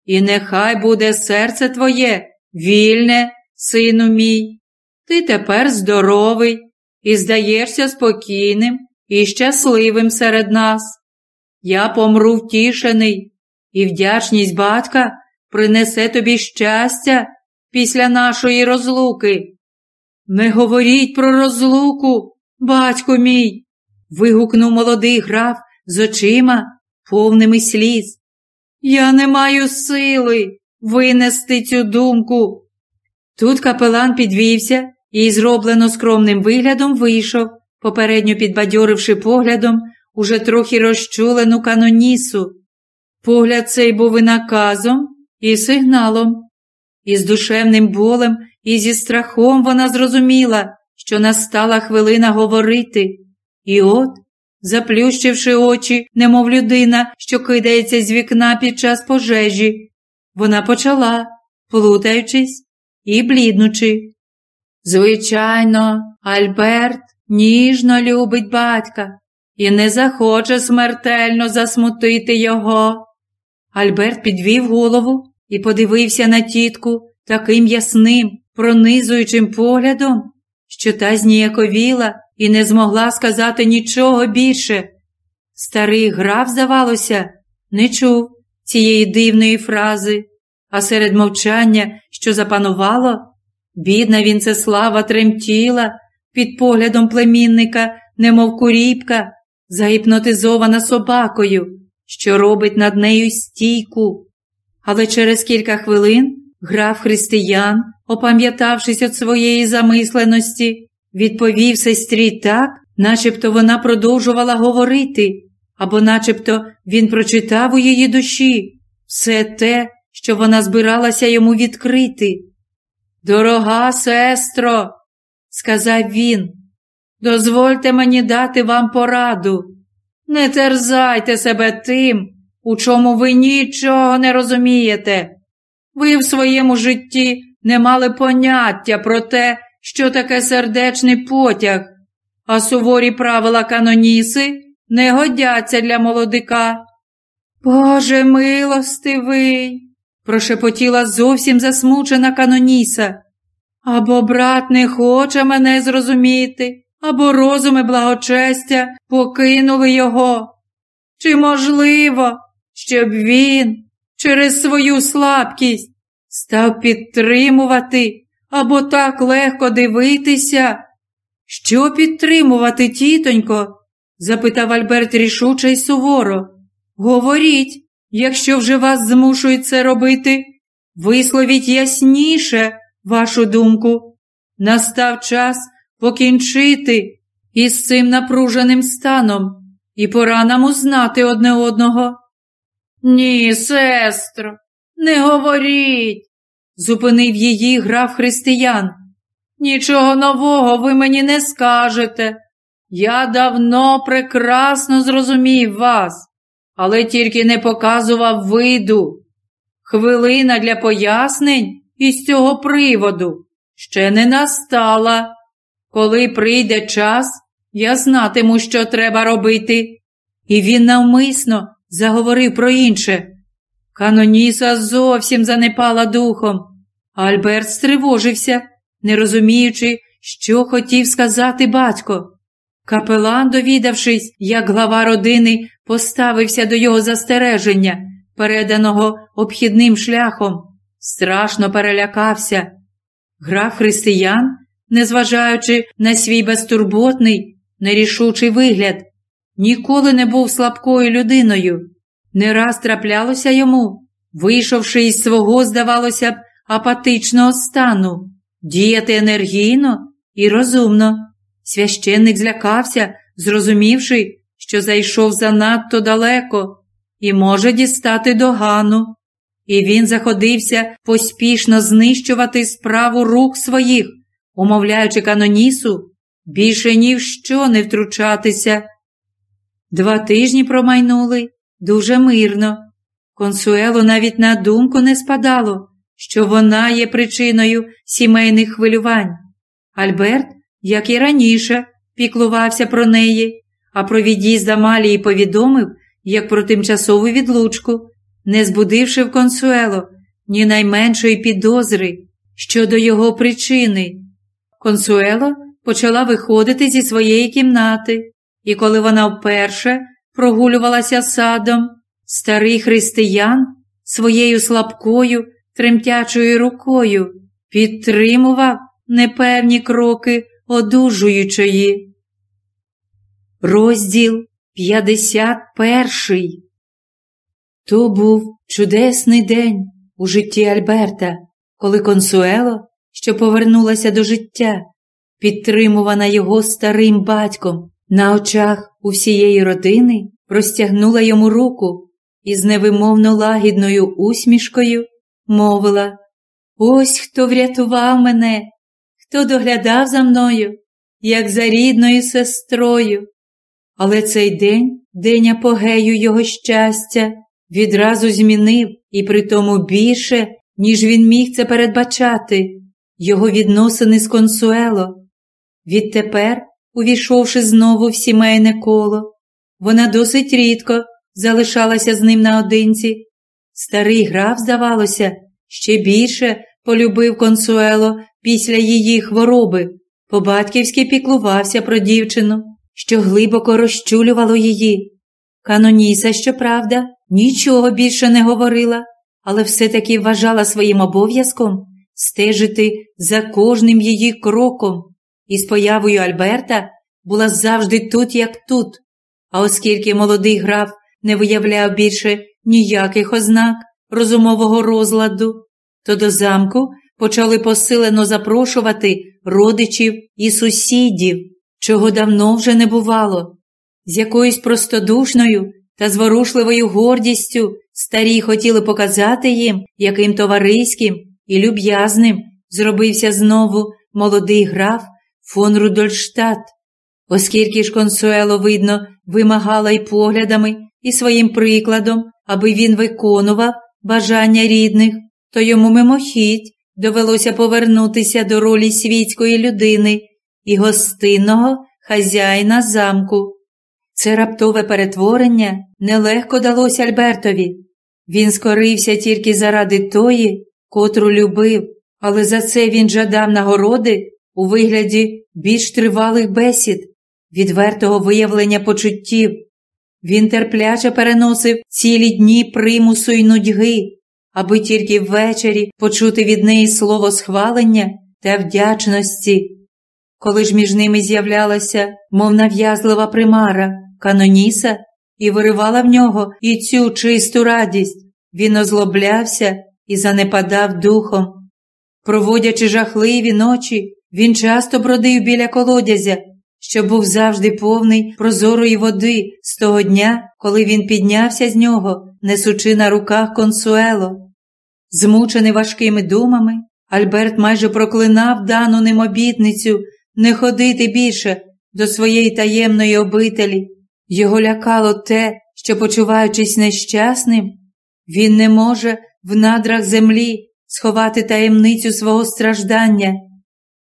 і нехай буде серце Твоє, вільне, сину мій. Ти тепер здоровий і здаєшся спокійним і щасливим серед нас. Я помру втішений, і вдячність батька принесе тобі щастя після нашої розлуки. Не говоріть про розлуку, батько мій. вигукнув молодий граф з очима, повними сліз. Я не маю сили винести цю думку. Тут капелан підвівся і, зроблено скромним виглядом, вийшов, попередньо підбадьоривши поглядом уже трохи розчулену канонісу. Погляд цей був і наказом, і сигналом. І з душевним болем, і зі страхом вона зрозуміла, що настала хвилина говорити. І от, заплющивши очі, немов людина, що кидається з вікна під час пожежі, вона почала, плутаючись і бліднучи. Звичайно, Альберт ніжно любить батька і не захоче смертельно засмутити його. Альберт підвів голову і подивився на тітку таким ясним, пронизуючим поглядом, що та зніяковіла і не змогла сказати нічого більше. Старий граф, здавалося, не чув цієї дивної фрази, а серед мовчання, що запанувало, бідна Вінцеслава тремтіла під поглядом племінника, немов куріпка, загіпнотизована собакою, що робить над нею стійку. Але через кілька хвилин граф християн, опам'ятавшись від своєї замисленості, відповів сестрі так, начебто вона продовжувала говорити, або начебто він прочитав у її душі все те, що вона збиралася йому відкрити. Дорога сестро, сказав він, дозвольте мені дати вам пораду. Не терзайте себе тим, у чому ви нічого не розумієте. Ви в своєму житті не мали поняття про те, що таке сердечний потяг, а суворі правила каноніси не годяться для молодика. Боже милостивий, прошепотіла зовсім засмучена каноніса. Або брат не хоче мене зрозуміти, або розум і благочестя покинули його. Чи можливо, щоб він через свою слабкість став підтримувати або так легко дивитися? Що підтримувати, тітонько? запитав Альберт рішуче й суворо. Говоріть, якщо вже вас змушують це робити, висловіть ясніше вашу думку. Настав час покінчити із цим напруженим станом і пора нам узнати одне одного. Ні, сестро, не говоріть, зупинив її граф християн, Нічого нового ви мені не скажете. Я давно прекрасно зрозумів вас, але тільки не показував виду. Хвилина для пояснень із цього приводу ще не настала. Коли прийде час, я знатиму, що треба робити. І він навмисно заговорив про інше. Каноніса зовсім занепала духом. Альберт стривожився, не розуміючи, що хотів сказати батько. Капелан, довідавшись, як глава родини поставився до його застереження, переданого обхідним шляхом, страшно перелякався. Граф християн, незважаючи на свій безтурботний, нерішучий вигляд, ніколи не був слабкою людиною. Не раз траплялося йому, вийшовши із свого, здавалося б, апатичного стану, діяти енергійно і розумно. Священник злякався, зрозумівши, що зайшов занадто далеко і може дістати догану. І він заходився поспішно знищувати справу рук своїх, умовляючи канонісу більше ні в що не втручатися. Два тижні промайнули дуже мирно. Консуело навіть на думку не спадало, що вона є причиною сімейних хвилювань. Альберт, як і раніше, піклувався про неї, а про від'їзд Амалії повідомив, як про тимчасову відлучку, не збудивши в консуело ні найменшої підозри щодо його причини. Консуело почала виходити зі своєї кімнати, і коли вона вперше прогулювалася садом, старий християн своєю слабкою, тремтячою рукою підтримував непевні кроки одужуючої. Розділ 51 То був чудесний день у житті Альберта, коли Консуело, що повернулася до життя, підтримувана його старим батьком, на очах у всієї родини простягнула йому руку і з невимовно лагідною усмішкою мовила Ось хто врятував мене, хто доглядав за мною, як за рідною сестрою. Але цей день, день апогею його щастя, відразу змінив і притому більше, ніж він міг це передбачати, його відносини з консуело. Відтепер, увійшовши знову в сімейне коло, вона досить рідко залишалася з ним наодинці. Старий граф, здавалося, ще більше полюбив консуело після її хвороби, по-батьківськи піклувався про дівчину, що глибоко розчулювало її. Каноніса, щоправда, нічого більше не говорила, але все-таки вважала своїм обов'язком стежити за кожним її кроком, і з появою Альберта була завжди тут, як тут. А оскільки молодий граф не виявляв більше ніяких ознак розумового розладу, то до замку почали посилено запрошувати родичів і сусідів, чого давно вже не бувало. З якоюсь простодушною та зворушливою гордістю старі хотіли показати їм, яким товариським і люб'язним зробився знову молодий граф фон Рудольштадт. Оскільки ж консуело, видно, вимагала й поглядами, і своїм прикладом, аби він виконував бажання рідних, то йому мимохідь довелося повернутися до ролі світської людини і гостинного хазяїна замку. Це раптове перетворення нелегко далося Альбертові. Він скорився тільки заради тої, котру любив, але за це він жадав нагороди у вигляді більш тривалих бесід, відвертого виявлення почуттів. Він терпляче переносив цілі дні примусу й нудьги, аби тільки ввечері почути від неї слово схвалення та вдячності. Коли ж між ними з'являлася, мов нав'язлива примара, каноніса, і виривала в нього і цю чисту радість, він озлоблявся і занепадав духом. Проводячи жахливі ночі, він часто бродив біля колодязя, що був завжди повний прозорої води з того дня, коли він піднявся з нього, несучи на руках консуело. Змучений важкими думами, Альберт майже проклинав дану ним обітницю не ходити більше до своєї таємної обителі. Його лякало те, що, почуваючись нещасним, він не може в надрах землі сховати таємницю свого страждання.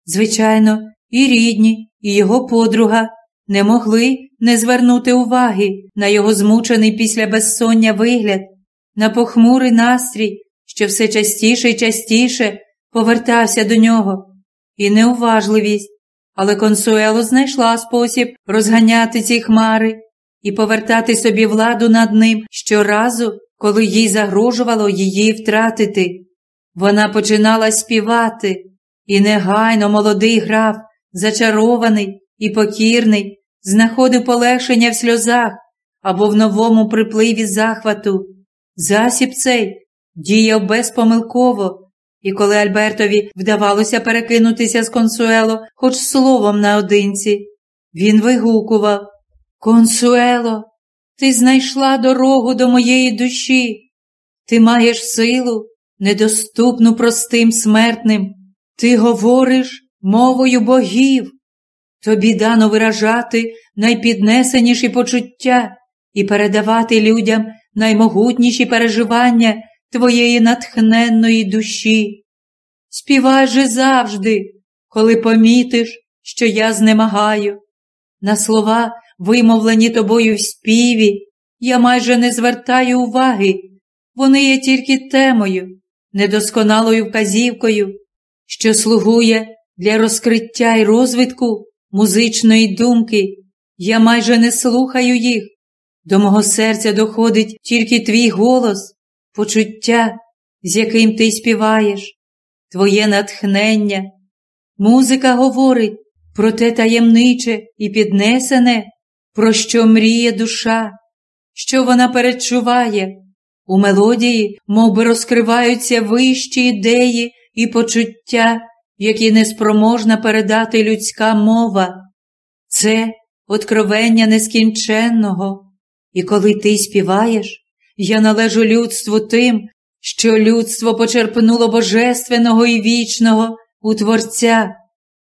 Звичайно, і рідні, і його подруга не могли не звернути уваги на його змучений після безсоння вигляд, на похмурий настрій, що все частіше і частіше повертався до нього, і неуважливість, але консуело знайшла спосіб розганяти ці хмари і повертати собі владу над ним щоразу, коли їй загрожувало її втратити. Вона починала співати, і негайно молодий граф, зачарований і покірний, знаходив полегшення в сльозах або в новому припливі захвату. Засіб цей діяв безпомилково, і коли Альбертові вдавалося перекинутися з консуело хоч словом наодинці, він вигукував Консуело, ти знайшла дорогу до моєї душі, ти маєш силу, недоступну простим смертним. Ти говориш мовою богів. Тобі дано виражати найпіднесеніші почуття і передавати людям наймогутніші переживання твоєї натхненної душі. Співай же завжди, коли помітиш, що я знемагаю. На слова, вимовлені тобою в співі, я майже не звертаю уваги, вони є тільки темою, недосконалою вказівкою, що слугує для розкриття і розвитку музичної думки. Я майже не слухаю їх. До мого серця доходить тільки твій голос, почуття, з яким ти співаєш, твоє натхнення. Музика говорить про те таємниче і піднесене, про що мріє душа, що вона перечуває. У мелодії мов би, розкриваються вищі ідеї і почуття, які неспроможна передати людська мова. Це откровення нескінченного. І коли ти співаєш, я належу людству тим, що людство почерпнуло божественного і вічного у Творця,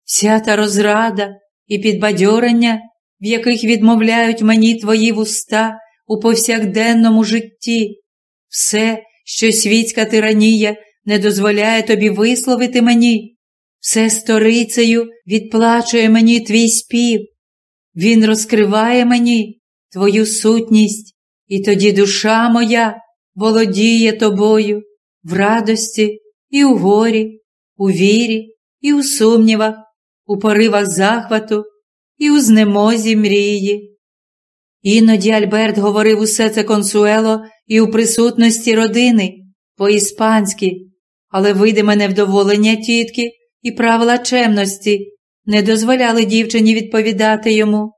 вся та розрада і підбадьорення, в яких відмовляють мені твої вуста у повсякденному житті, все, що світська тиранія не дозволяє тобі висловити мені, все сторицею відплачує мені твій спів, він розкриває мені твою сутність, і тоді душа моя володіє тобою в радості і у горі, у вірі, і у сумнівах, у поривах захвату, і у знемозі мрії. Іноді Альберт говорив усе це консуело і у присутності родини по-іспанськи, але видиме невдоволення тітки і правила чемності не дозволяли дівчині відповідати йому.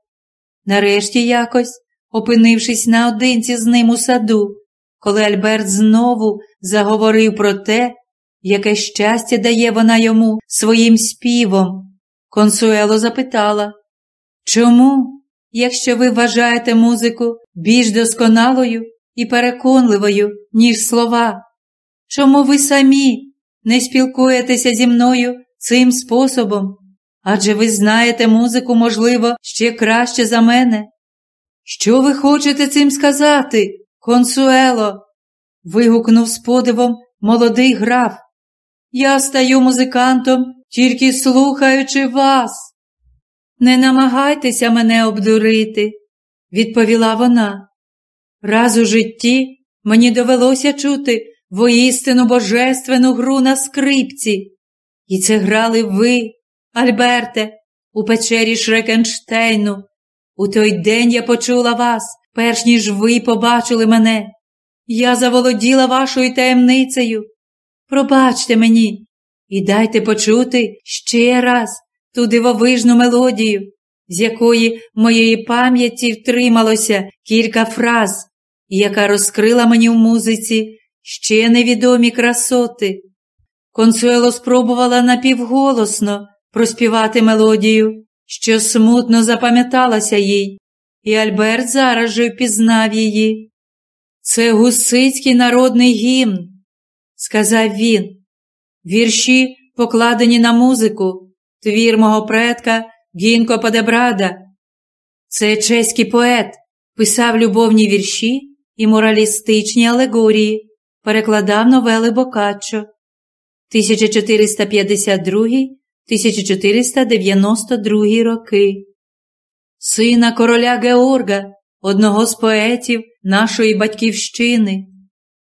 Нарешті якось опинившись наодинці з ним у саду, коли Альберт знову заговорив про те, яке щастя дає вона йому своїм співом. Консуело запитала, чому, якщо ви вважаєте музику більш досконалою і переконливою, ніж слова, чому ви самі не спілкуєтеся зі мною цим способом? Адже ви знаєте музику, можливо, ще краще за мене. Що ви хочете цим сказати, консуело? вигукнув з подивом молодий граф. Я стаю музикантом, тільки слухаючи вас. Не намагайтеся мене обдурити, відповіла вона. Раз у житті мені довелося чути воістину божественну гру на скрипці. І це грали ви, Альберте, у печері Шрекенштейну. У той день я почула вас, перш ніж ви побачили мене. Я заволоділа вашою таємницею. Пробачте мені і дайте почути ще раз ту дивовижну мелодію, з якої моєї пам'яті втрималося кілька фраз, яка розкрила мені в музиці ще невідомі красоти. Консуело спробувала напівголосно проспівати мелодію, що смутно запам'яталася їй, і Альберт зараз же впізнав її. Це гусицький народний гімн, сказав він. Вірші покладені на музику, твір мого предка Гінко Падебрада. Це чеський поет, писав любовні вірші і моралістичні алегорії, перекладав новели Бокаччо. 1452-1492 роки. Сина короля Георга, одного з поетів нашої батьківщини.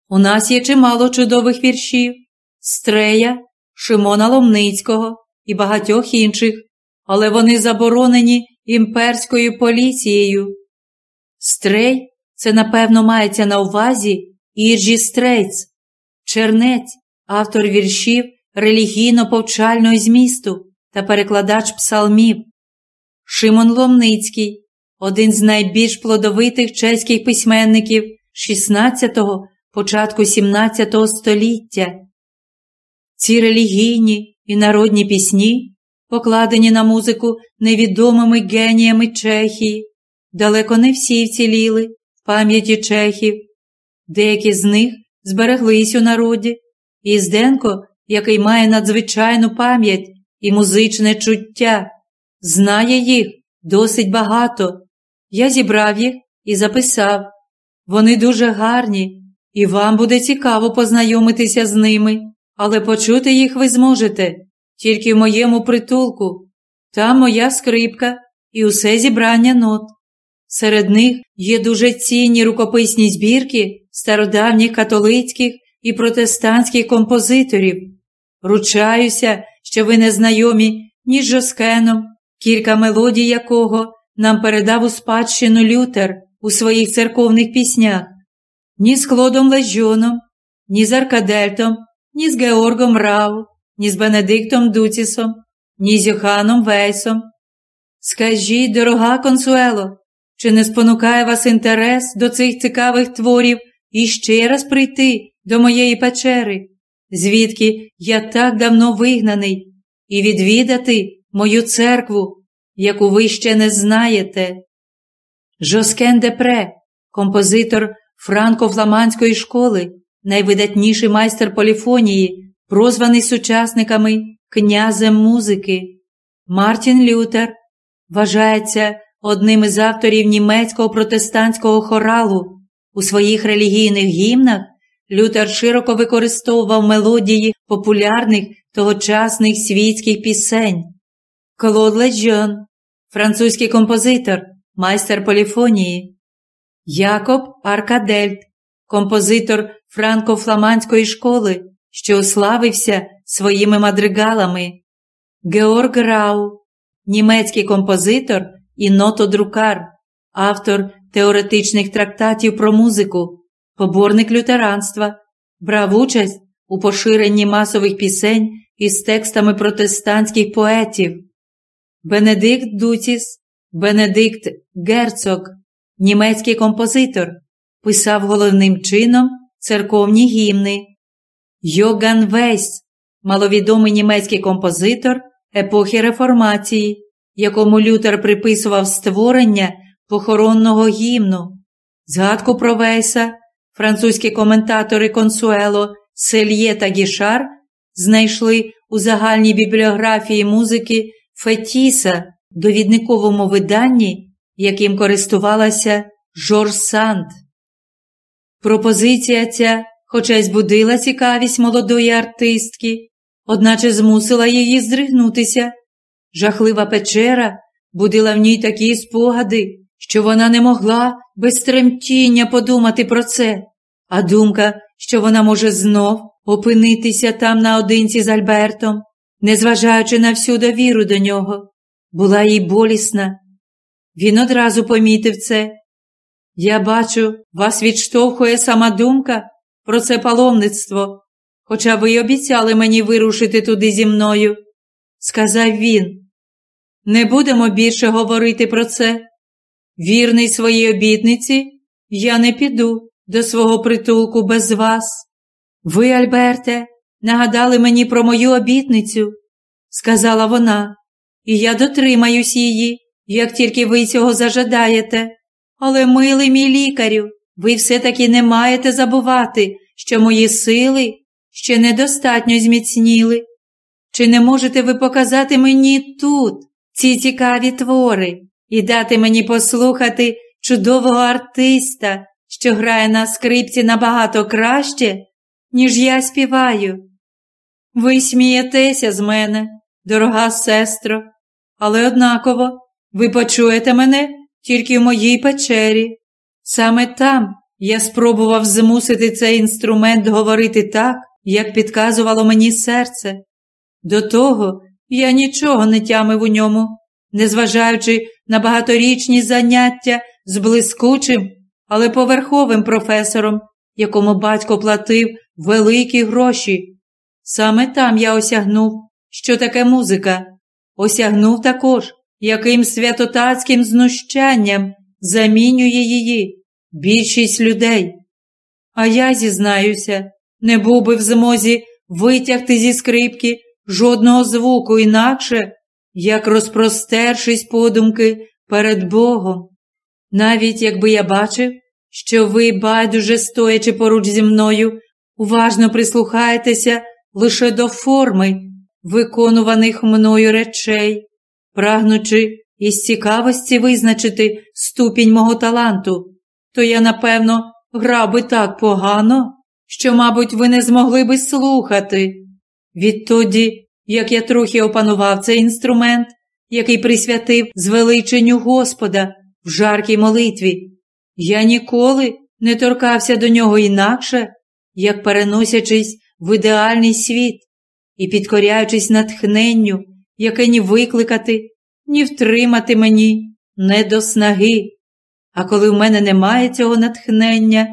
У нас є чимало чудових віршів Стрея, Шимона Ломницького і багатьох інших, але вони заборонені імперською поліцією. Стрей це, напевно, мається на увазі Іржі Стрейц, чернець, автор віршів релігійно-повчального змісту та перекладач псалмів. Шимон Ломницький один з найбільш плодовитих чеських письменників 16-го, початку 17 століття. Ці релігійні і народні пісні, покладені на музику невідомими геніями Чехії, далеко не всі вціліли в пам'яті чехів, деякі з них збереглись у народі, і Зденко, який має надзвичайну пам'ять і музичне чуття, знає їх досить багато. Я зібрав їх і записав. Вони дуже гарні, і вам буде цікаво познайомитися з ними, але почути їх ви зможете тільки в моєму притулку. Там моя скрипка і усе зібрання нот. Серед них є дуже цінні рукописні збірки стародавніх католицьких і протестантських композиторів. Ручаюся, що ви не знайомі ні з Жоскеном, кілька мелодій якого нам передав у спадщину Лютер у своїх церковних піснях, ні з Клодом Лежоном, ні з Аркадельтом, ні з Георгом Рау, ні з Бенедиктом Дуцісом, ні з Йоханом Вейсом. Скажіть, дорога консуело, чи не спонукає вас інтерес до цих цікавих творів і ще раз прийти до моєї печери, звідки я так давно вигнаний, і відвідати мою церкву, яку ви ще не знаєте? Жоскен Депре, композитор франко-фламандської школи, найвидатніший майстер поліфонії, прозваний сучасниками князем музики. Мартін Лютер вважається одним із авторів німецького протестантського хоралу. У своїх релігійних гімнах Лютер широко використовував мелодії популярних тогочасних світських пісень. Клод Леджон, французький композитор, майстер поліфонії, Якоб Аркадельт, композитор франко-фламандської школи, що ославився своїми мадригалами, Георг Рау, німецький композитор і нотодрукар, автор теоретичних трактатів про музику, поборник лютеранства, брав участь у поширенні масових пісень із текстами протестантських поетів. Бенедикт Дуціс, Бенедикт Герцог, німецький композитор, писав головним чином церковні гімни. Йоган Вейс, маловідомий німецький композитор епохи Реформації, якому Лютер приписував створення похоронного гімну. Згадку про Вейса французькі коментатори Консуело, Сельє та Гішар знайшли у загальній бібліографії музики Фетіса, довідниковому виданні, яким користувалася Жорж Санд. Пропозиція ця, хоча й збудила цікавість молодої артистки, одначе змусила її здригнутися. Жахлива печера будила в ній такі спогади, що вона не могла без тремтіння подумати про це, а думка, що вона може знов опинитися там наодинці з Альбертом, незважаючи на всю довіру до нього, була їй болісна. Він одразу помітив це. Я бачу, вас відштовхує сама думка про це паломництво, хоча ви й обіцяли мені вирушити туди зі мною, сказав він. Не будемо більше говорити про це. Вірний своїй обітниці, я не піду до свого притулку без вас. Ви, Альберте, нагадали мені про мою обітницю, сказала вона, і я дотримаюсь її, як тільки ви цього зажадаєте. Але, милий мій лікарю, ви все-таки не маєте забувати, що мої сили ще недостатньо зміцніли. чи не можете ви показати мені тут ці цікаві твори і дати мені послухати чудового артиста, що грає на скрипці набагато краще, ніж я співаю? Ви смієтеся з мене, дорога сестро, але однаково ви почуєте мене тільки в моїй печері. Саме там я спробував змусити цей інструмент говорити так, як підказувало мені серце. До того я нічого не тямив у ньому, незважаючи на багаторічні заняття з блискучим, але поверховим професором, якому батько платив великі гроші. Саме там я осягнув, що таке музика, осягнув також, яким святотацьким знущанням замінює її більшість людей. А я, зізнаюся, не був би в змозі витягти зі скрипки жодного звуку інакше, як розпростершись подумки перед Богом. Навіть якби я бачив, що ви, байдуже стоячи поруч зі мною, уважно прислухаєтеся лише до форми виконуваних мною речей, прагнучи із цікавості визначити ступінь мого таланту, то я, напевно, грав би так погано, що, мабуть, ви не змогли би слухати. Відтоді, як я трохи опанував цей інструмент, який присвятив звеличенню Господа в жаркій молитві, я ніколи не торкався до нього інакше, як переносячись в ідеальний світ і підкоряючись натхненню, яке ні викликати, ні втримати мені не до снаги. А коли в мене немає цього натхнення,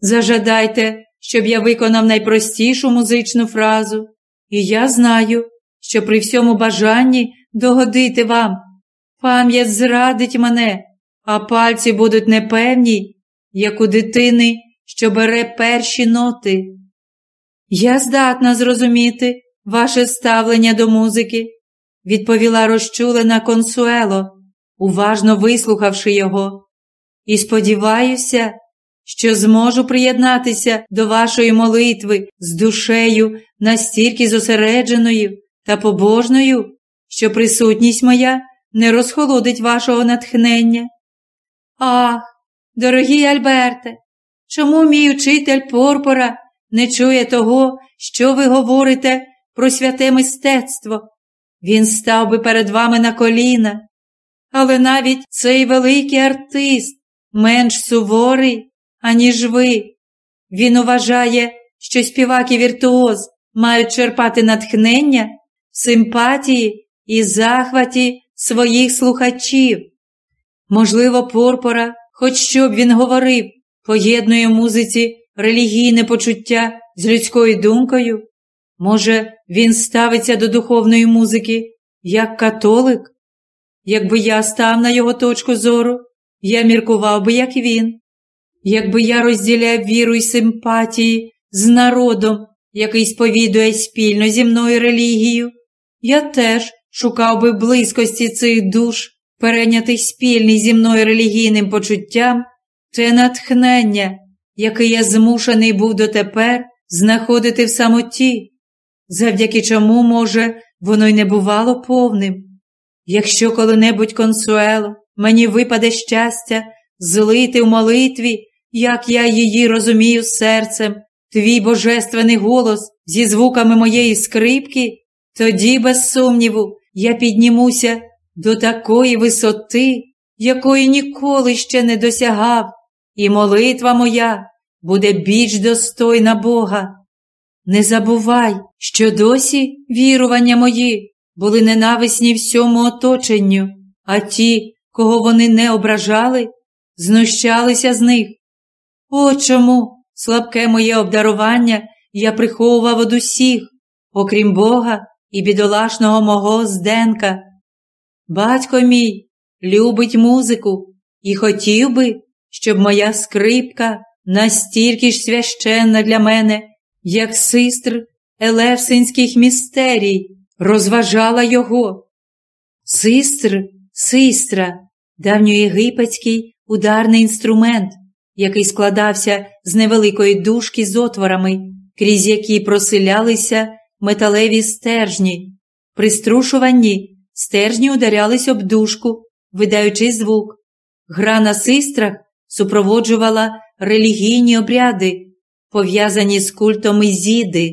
зажадайте, щоб я виконав найпростішу музичну фразу, і я знаю, що при всьому бажанні догодити вам, пам'ять зрадить мене, а пальці будуть непевні, як у дитини, що бере перші ноти. Я здатна зрозуміти ваше ставлення до музики, відповіла розчулена консуело, уважно вислухавши його, і сподіваюся, що зможу приєднатися до вашої молитви з душею настільки зосередженою та побожною, що присутність моя не розхолодить вашого натхнення. Ах, дорогий Альберте, чому мій учитель Порпора не чує того, що ви говорите про святе мистецтво? Він став би перед вами на коліна, але навіть цей великий артист менш суворий, аніж ви. Він вважає, що співак і віртуоз мають черпати натхнення, симпатії і захваті своїх слухачів. Можливо, Порпора, хоч що б він говорив, поєднує в музиці релігійне почуття з людською думкою. Може, він ставиться до духовної музики як католик? Якби я став на його точку зору, я міркував би, як він. Якби я розділяв віру й симпатії з народом, який сповідує спільно зі мною релігію, я теж шукав би близькості цих душ, перейнятих спільний зі мною релігійним почуттям, те натхнення, яке я змушений був дотепер знаходити в самоті, завдяки чому, може, воно й не бувало повним. Якщо коли-небудь консуело, мені випаде щастя злити в молитві, як я її розумію серцем, твій божественний голос зі звуками моєї скрипки, тоді, без сумніву, я піднімуся до такої висоти, якої ніколи ще не досягав, і молитва моя буде більш достойна Бога. Не забувай, що досі вірування мої були ненависні всьому оточенню, а ті, кого вони не ображали, знущалися з них. О чому слабке моє обдарування я приховував од усіх, окрім Бога і бідолашного мого Зденка. Батько мій любить музику і хотів би, щоб моя скрипка настільки ж священна для мене, як систр Елевсинських містерій, розважала його. Систр, систра, давньоєгипетський ударний інструмент, який складався з невеликої дужки з отворами, крізь які проселялися металеві стержні. При струшуванні стержні ударялись об дужку, видаючи звук. Гра на систрах супроводжувала релігійні обряди, пов'язані з культом Ізіди.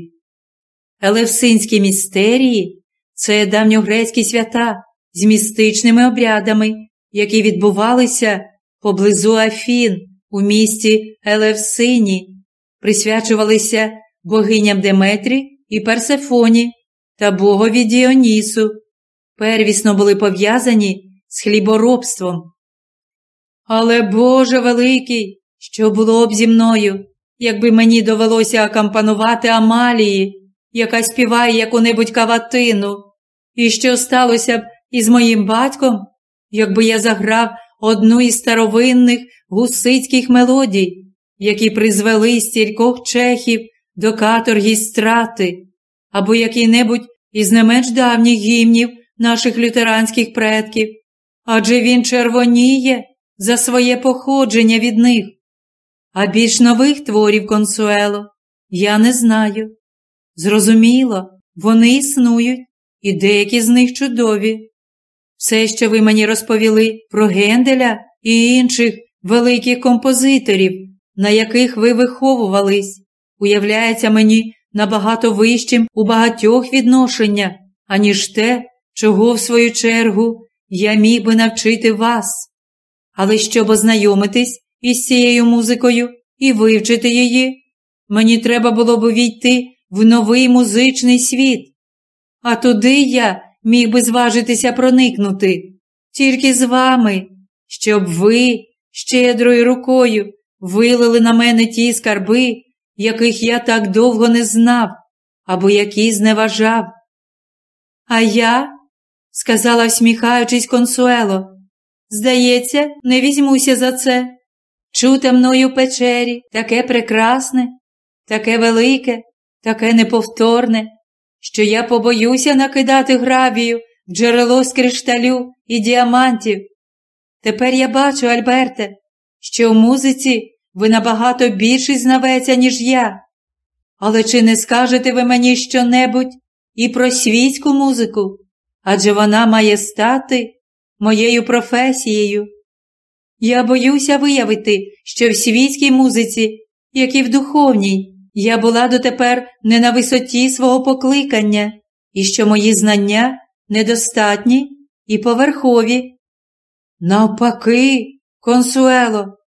Елевсинські містерії це давньогрецькі свята з містичними обрядами, які відбувалися поблизу Афін у місті Елевсині, присвячувалися богиням Деметрі і Персефоні та богові Діонісу, первісно були пов'язані з хліборобством. Але, Боже Великий, що було б зі мною, якби мені довелося акампанувати Амалії, яка співає яку-небудь каватину, і що сталося б із моїм батьком, якби я заграв одну із старовинних гусицьких мелодій, які призвели стількох чехів до каторги страти, або який-небудь із не менш давніх гімнів наших лютеранських предків, адже він червоніє за своє походження від них. А більш нових творів консуело я не знаю. Зрозуміло, вони існують, і деякі з них чудові. Все, що ви мені розповіли про Генделя і інших великих композиторів, на яких ви виховувались, уявляється мені набагато вищим у багатьох відношеннях, аніж те, чого, в свою чергу, я міг би навчити вас. Але щоб ознайомитись із цією музикою і вивчити її, мені треба було б увійти в новий музичний світ. А туди я міг би зважитися проникнути тільки з вами, щоб ви щедрою рукою вилили на мене ті скарби, яких я так довго не знав або які зневажав. А я, сказала, всміхаючись консуело, здається, не візьмуся за це. Чуте мною печері таке прекрасне, таке велике, таке неповторне, що я побоюся накидати гравію в джерело з кришталю і діамантів. Тепер я бачу, Альберте, що в музиці ви набагато більший знавеця, ніж я. Але чи не скажете ви мені щонебудь і про світську музику? Адже вона має стати моєю професією. Я боюся виявити, що в світській музиці, як і в духовній, я була дотепер не на висоті свого покликання, і що мої знання недостатні і поверхові. Навпаки, консуело,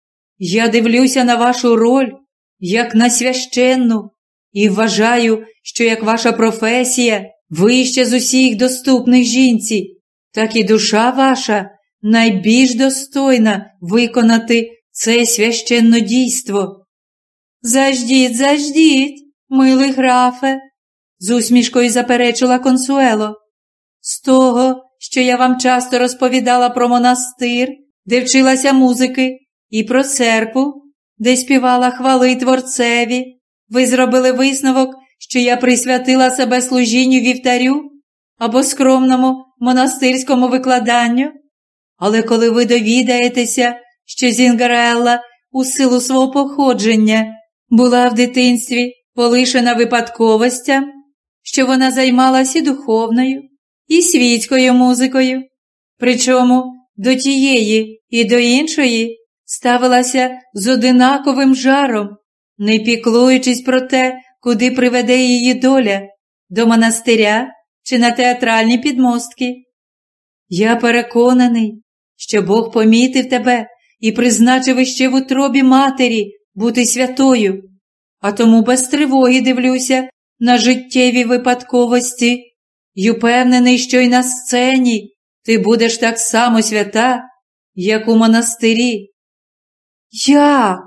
я дивлюся на вашу роль, як на священну, і вважаю, що як ваша професія вище з усіх доступних жінці, так і душа ваша найбільш достойна виконати це священне дійство. Заждіть, заждіть, милий графе, з усмішкою заперечила консуело. З того, що я вам часто розповідала про монастир, де вчилася музики, і про церкву, де співала хвали Творцеві, ви зробили висновок, що я присвятила себе служінню вівтарю або скромному монастирському викладанню. Але коли ви довідаєтеся, що Зінгарелла у силу свого походження була в дитинстві полишена випадковостям, що вона займалася духовною, і світською музикою, причому до тієї і до іншої ставилася з одинаковим жаром, не піклуючись про те, куди приведе її доля, до монастиря чи на театральні підмостки. Я переконаний, що Бог помітив тебе і призначив іще в утробі матері бути святою, а тому без тривоги дивлюся на життєві випадковості й упевнений, що й на сцені ти будеш так само свята, як у монастирі. Як?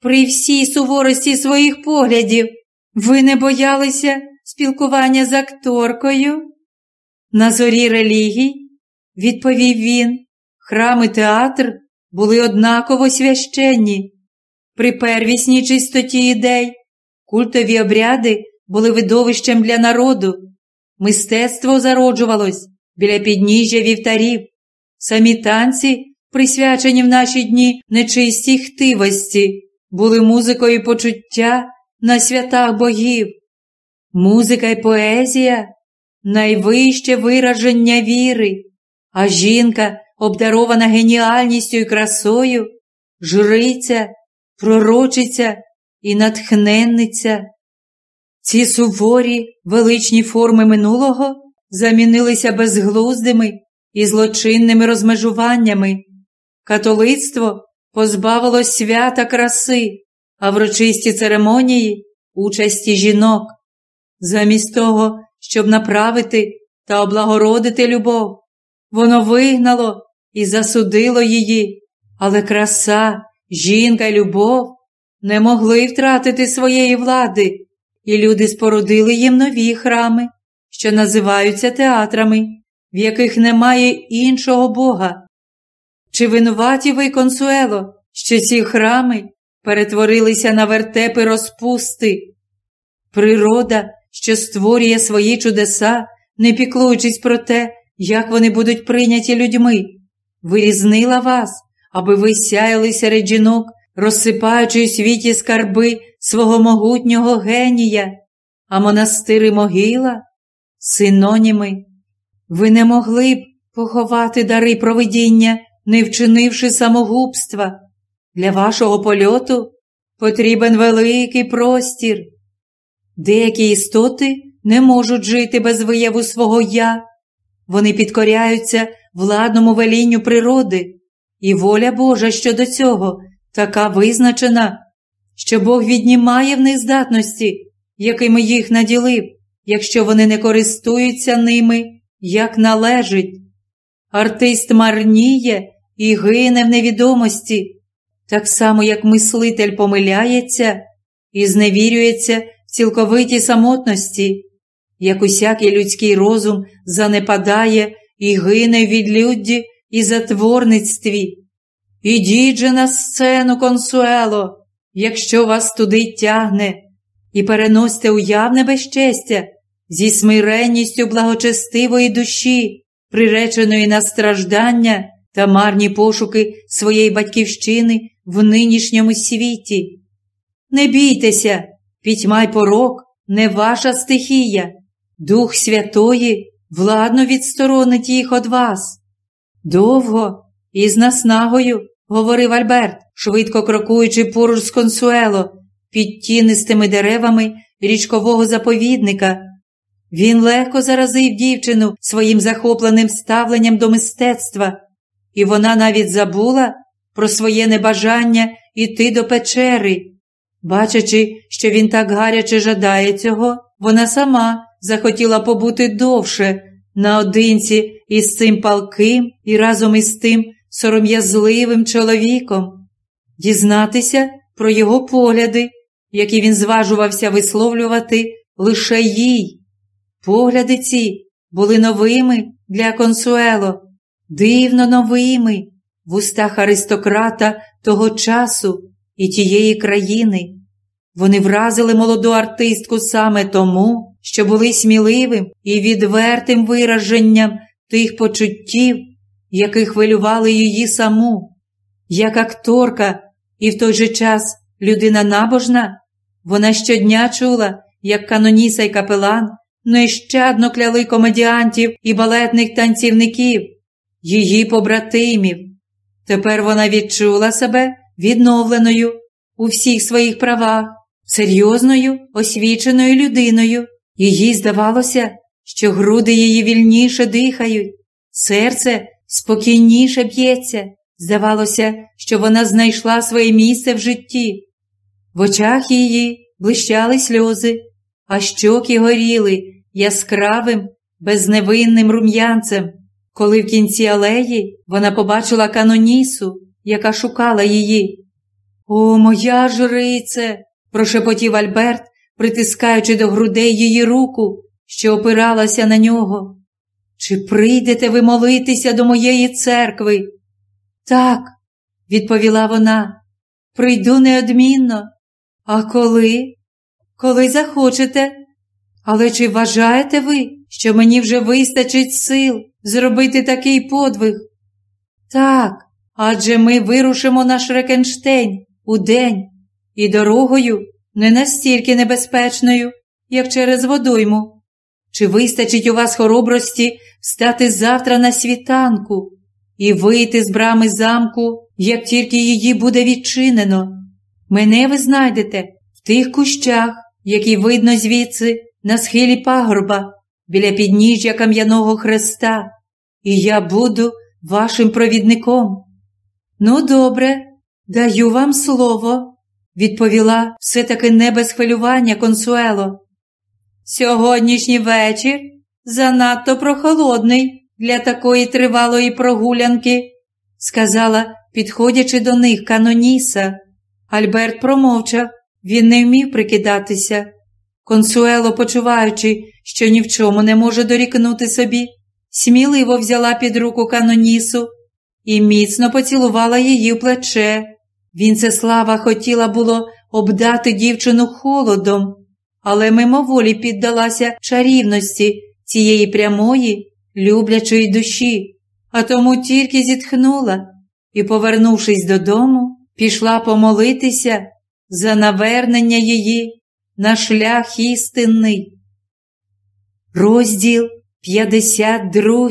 При всій суворості своїх поглядів ви не боялися спілкування з акторкою? На зорі релігій, відповів він, храм і театр були однаково священні. При первісній чистоті ідей культові обряди були видовищем для народу, мистецтво зароджувалось біля підніжжя вівтарів, самі танці, присвячені в наші дні нечистій хтивості, були музикою почуття на святах богів. Музика й поезія найвище вираження віри, а жінка, обдарована геніальністю і красою, жриця, пророчиця і натхненниця. Ці суворі величні форми минулого замінилися безглуздими і злочинними розмежуваннями. Католицтво позбавило свята краси, а врочисті церемонії участі жінок. Замість того, щоб направити та облагородити любов, воно вигнало і засудило її, але краса, жінка й любов не могли втратити своєї влади, і люди спорудили їм нові храми, що називаються театрами, в яких немає іншого Бога. Чи винуваті ви, консуело, що ці храми перетворилися на вертепи розпусти? Природа, що створює свої чудеса, не піклуючись про те, як вони будуть прийняті людьми, вирізнила вас, аби ви сяяли серед жінок, розсипаючи у світі скарби свого могутнього генія, а монастири могила синоніми. Ви не могли б поховати дари провидіння, не вчинивши самогубства. Для вашого польоту потрібен великий простір. Деякі істоти не можуть жити без вияву свого я, вони підкоряються владному велінню природи, і воля Божа щодо цього така визначена, що Бог віднімає в них здатності, якими їх наділив, якщо вони не користуються ними, як належить. Артист марніє і гине в невідомості, так само, як мислитель помиляється і зневірюється в цілковитій самотності, як усякий людський розум занепадає і гине в відлюдді і затворництві. Ідіть же на сцену, консуело, якщо вас туди тягне, і переносьте уявне безчестя зі смиренністю благочестивої душі, приреченої на страждання та марні пошуки своєї батьківщини в нинішньому світі. Не бійтеся, пітьма й порок не ваша стихія, Дух Святої владно відсторонить їх від вас. Довго і з наснагою, говорив Альберт, швидко крокуючи поруч з консуело, під тінистими деревами річкового заповідника. Він легко заразив дівчину своїм захопленим ставленням до мистецтва, і вона навіть забула про своє небажання йти до печери. Бачачи, що він так гаряче жадає цього, вона сама захотіла побути довше наодинці із цим палким і разом із тим сором'язливим чоловіком, дізнатися про його погляди, які він зважувався висловлювати лише їй. Погляди ці були новими для консуело, дивно новими в устах аристократа того часу і тієї країни. Вони вразили молоду артистку саме тому, що були сміливим і відвертим вираженням тих почуттів, які хвилювали її саму. Як акторка і в той же час людина набожна, вона щодня чула, як каноніса й капелан нещадно кляли комедіантів і балетних танцівників, її побратимів. Тепер вона відчула себе відновленою у всіх своїх правах, серйозною, освіченою людиною. Їй здавалося, що груди її вільніше дихають, серце спокійніше б'ється. Здавалося, що вона знайшла своє місце в житті. В очах її блищали сльози, а щоки горіли яскравим, безневинним рум'янцем. Коли в кінці алеї вона побачила канонісу, яка шукала її. О, моя жрице! прошепотів Альберт, притискаючи до грудей її руку, що опиралася на нього. Чи прийдете ви молитися до моєї церкви? Так, відповіла вона, прийду неодмінно. А коли? Коли захочете? Але чи вважаєте ви, що мені вже вистачить сил зробити такий подвиг? Так, адже ми вирушимо на Шрекенштейн у день і дорогою не настільки небезпечною, як через водойму. Чи вистачить у вас хоробрості встати завтра на світанку і вийти з брами замку, як тільки її буде відчинено? Мене ви знайдете в тих кущах, які видно звідси на схилі пагорба, біля підніжжя кам'яного хреста, і я буду вашим провідником. Ну, добре, даю вам слово, відповіла все таки не без хвилювання консуело. Сьогоднішній вечір занадто прохолодний для такої тривалої прогулянки, сказала, підходячи до них каноніса. Альберт промовчав, він не вмів прикидатися. Консуело, почуваючи, що ні в чому не може дорікнути собі, сміливо взяла під руку канонісу і міцно поцілувала її в плече. Вінцеслава хотіла було обдати дівчину холодом, але мимоволі піддалася чарівності цієї прямої, люблячої душі, а тому тільки зітхнула і, повернувшись додому, пішла помолитися за навернення її на шлях істинний. Розділ 52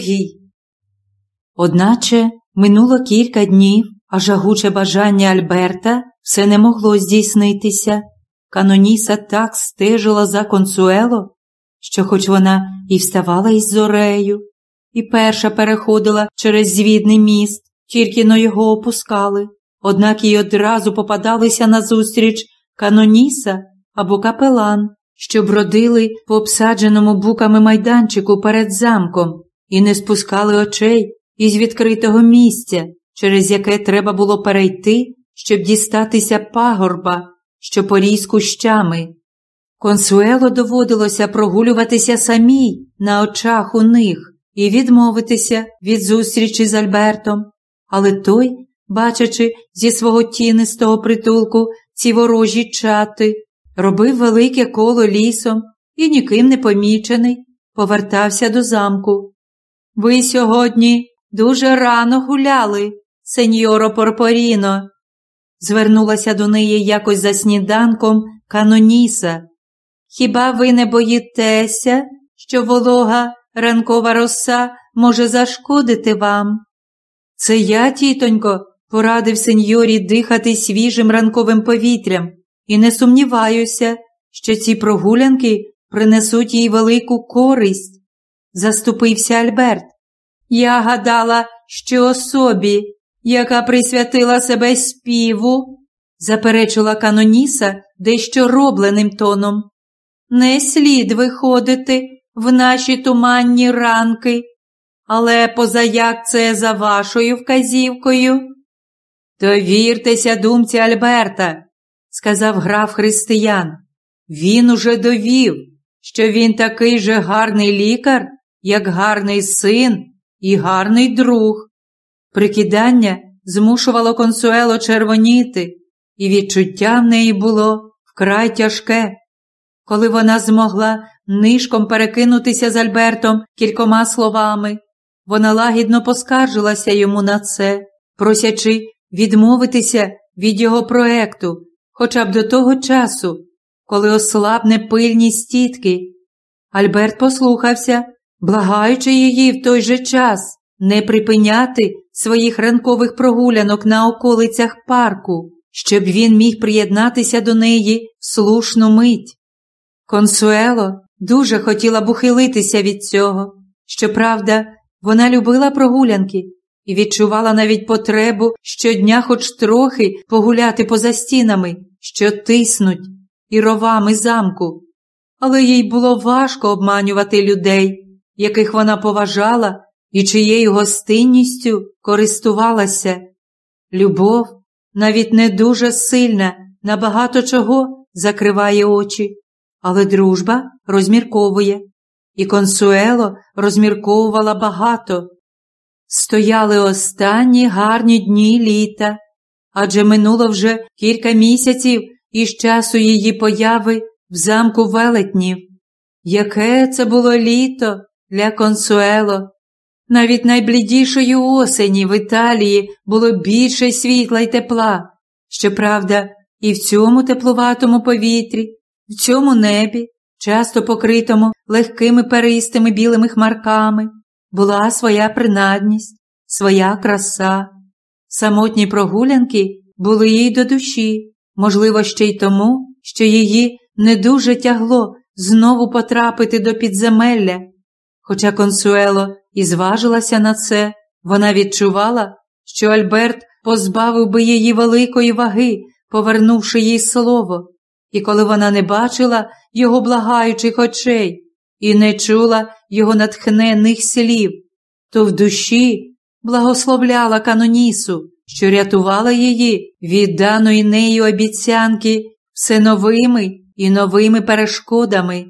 Одначе минуло кілька днів, а жагуче бажання Альберта все не могло здійснитися. Каноніса так стежила за консуело, що, хоч вона і вставала із зорею, і перша переходила через звідний міст, тільки но його опускали, однак їй одразу попадалися назустріч каноніса або капелан, що бродили по обсадженому буками майданчику перед замком і не спускали очей із відкритого місця, через яке треба було перейти, щоб дістатися пагорба, що поріс кущами. Консуело доводилося прогулюватися самій на очах у них і відмовитися від зустрічі з Альбертом, але той, бачачи зі свого тінистого притулку ці ворожі чати, робив велике коло лісом і ніким не помічений, повертався до замку. Ви сьогодні дуже рано гуляли, сеньоро Порпоріно, звернулася до неї якось за сніданком Каноніса. Хіба ви не боїтеся, що волога ранкова роса може зашкодити вам? Це я, тітонько, порадив сеньорі дихати свіжим ранковим повітрям і не сумніваюся, що ці прогулянки принесуть їй велику користь, заступився Альберт. Я гадала, що особі, яка присвятила себе співу, заперечила Каноніса дещо робленим тоном. Не слід виходити в наші туманні ранки, але позаяк це за вашою вказівкою. Довіртеся думці Альберта, сказав граф християн. Він уже довів, що він такий же гарний лікар, як гарний син і гарний друг. Прикидання змушувало консуело червоніти, і відчуття в неї було вкрай тяжке. Коли вона змогла нишком перекинутися з Альбертом кількома словами, вона лагідно поскаржилася йому на це, просячи відмовитися від його проекту хоча б до того часу, коли ослабне пильність тітки. Альберт послухався, благаючи її в той же час не припиняти своїх ранкових прогулянок на околицях парку, щоб він міг приєднатися до неї в слушну мить. Консуело дуже хотіла б ухилитися від цього. Щоправда, вона любила прогулянки і відчувала навіть потребу щодня хоч трохи погуляти поза стінами, що тиснуть, і ровами замку. Але їй було важко обманювати людей, яких вона поважала і чиєю гостинністю користувалася. Любов, навіть не дуже сильна, на багато чого закриває очі, але дружба розмірковує, і консуело розмірковувала багато. Стояли останні гарні дні літа, адже минуло вже кілька місяців із часу її появи в замку велетнів. Яке це було літо для консуело. Навіть найблідішої осені в Італії було більше світла й тепла. Щоправда, і в цьому теплуватому повітрі, в цьому небі часто покритому легкими перистими білими хмарками, була своя принадність, своя краса. Самотні прогулянки були їй до душі, можливо, ще й тому, що її не дуже тягло знову потрапити до підземелля. Хоча консуело і зважилася на це, вона відчувала, що Альберт позбавив би її великої ваги, повернувши їй слово, і коли вона не бачила його благаючих очей і не чула його натхненних слів, то в душі благословляла канонісу, що рятувала її від даної нею обіцянки все новими і новими перешкодами.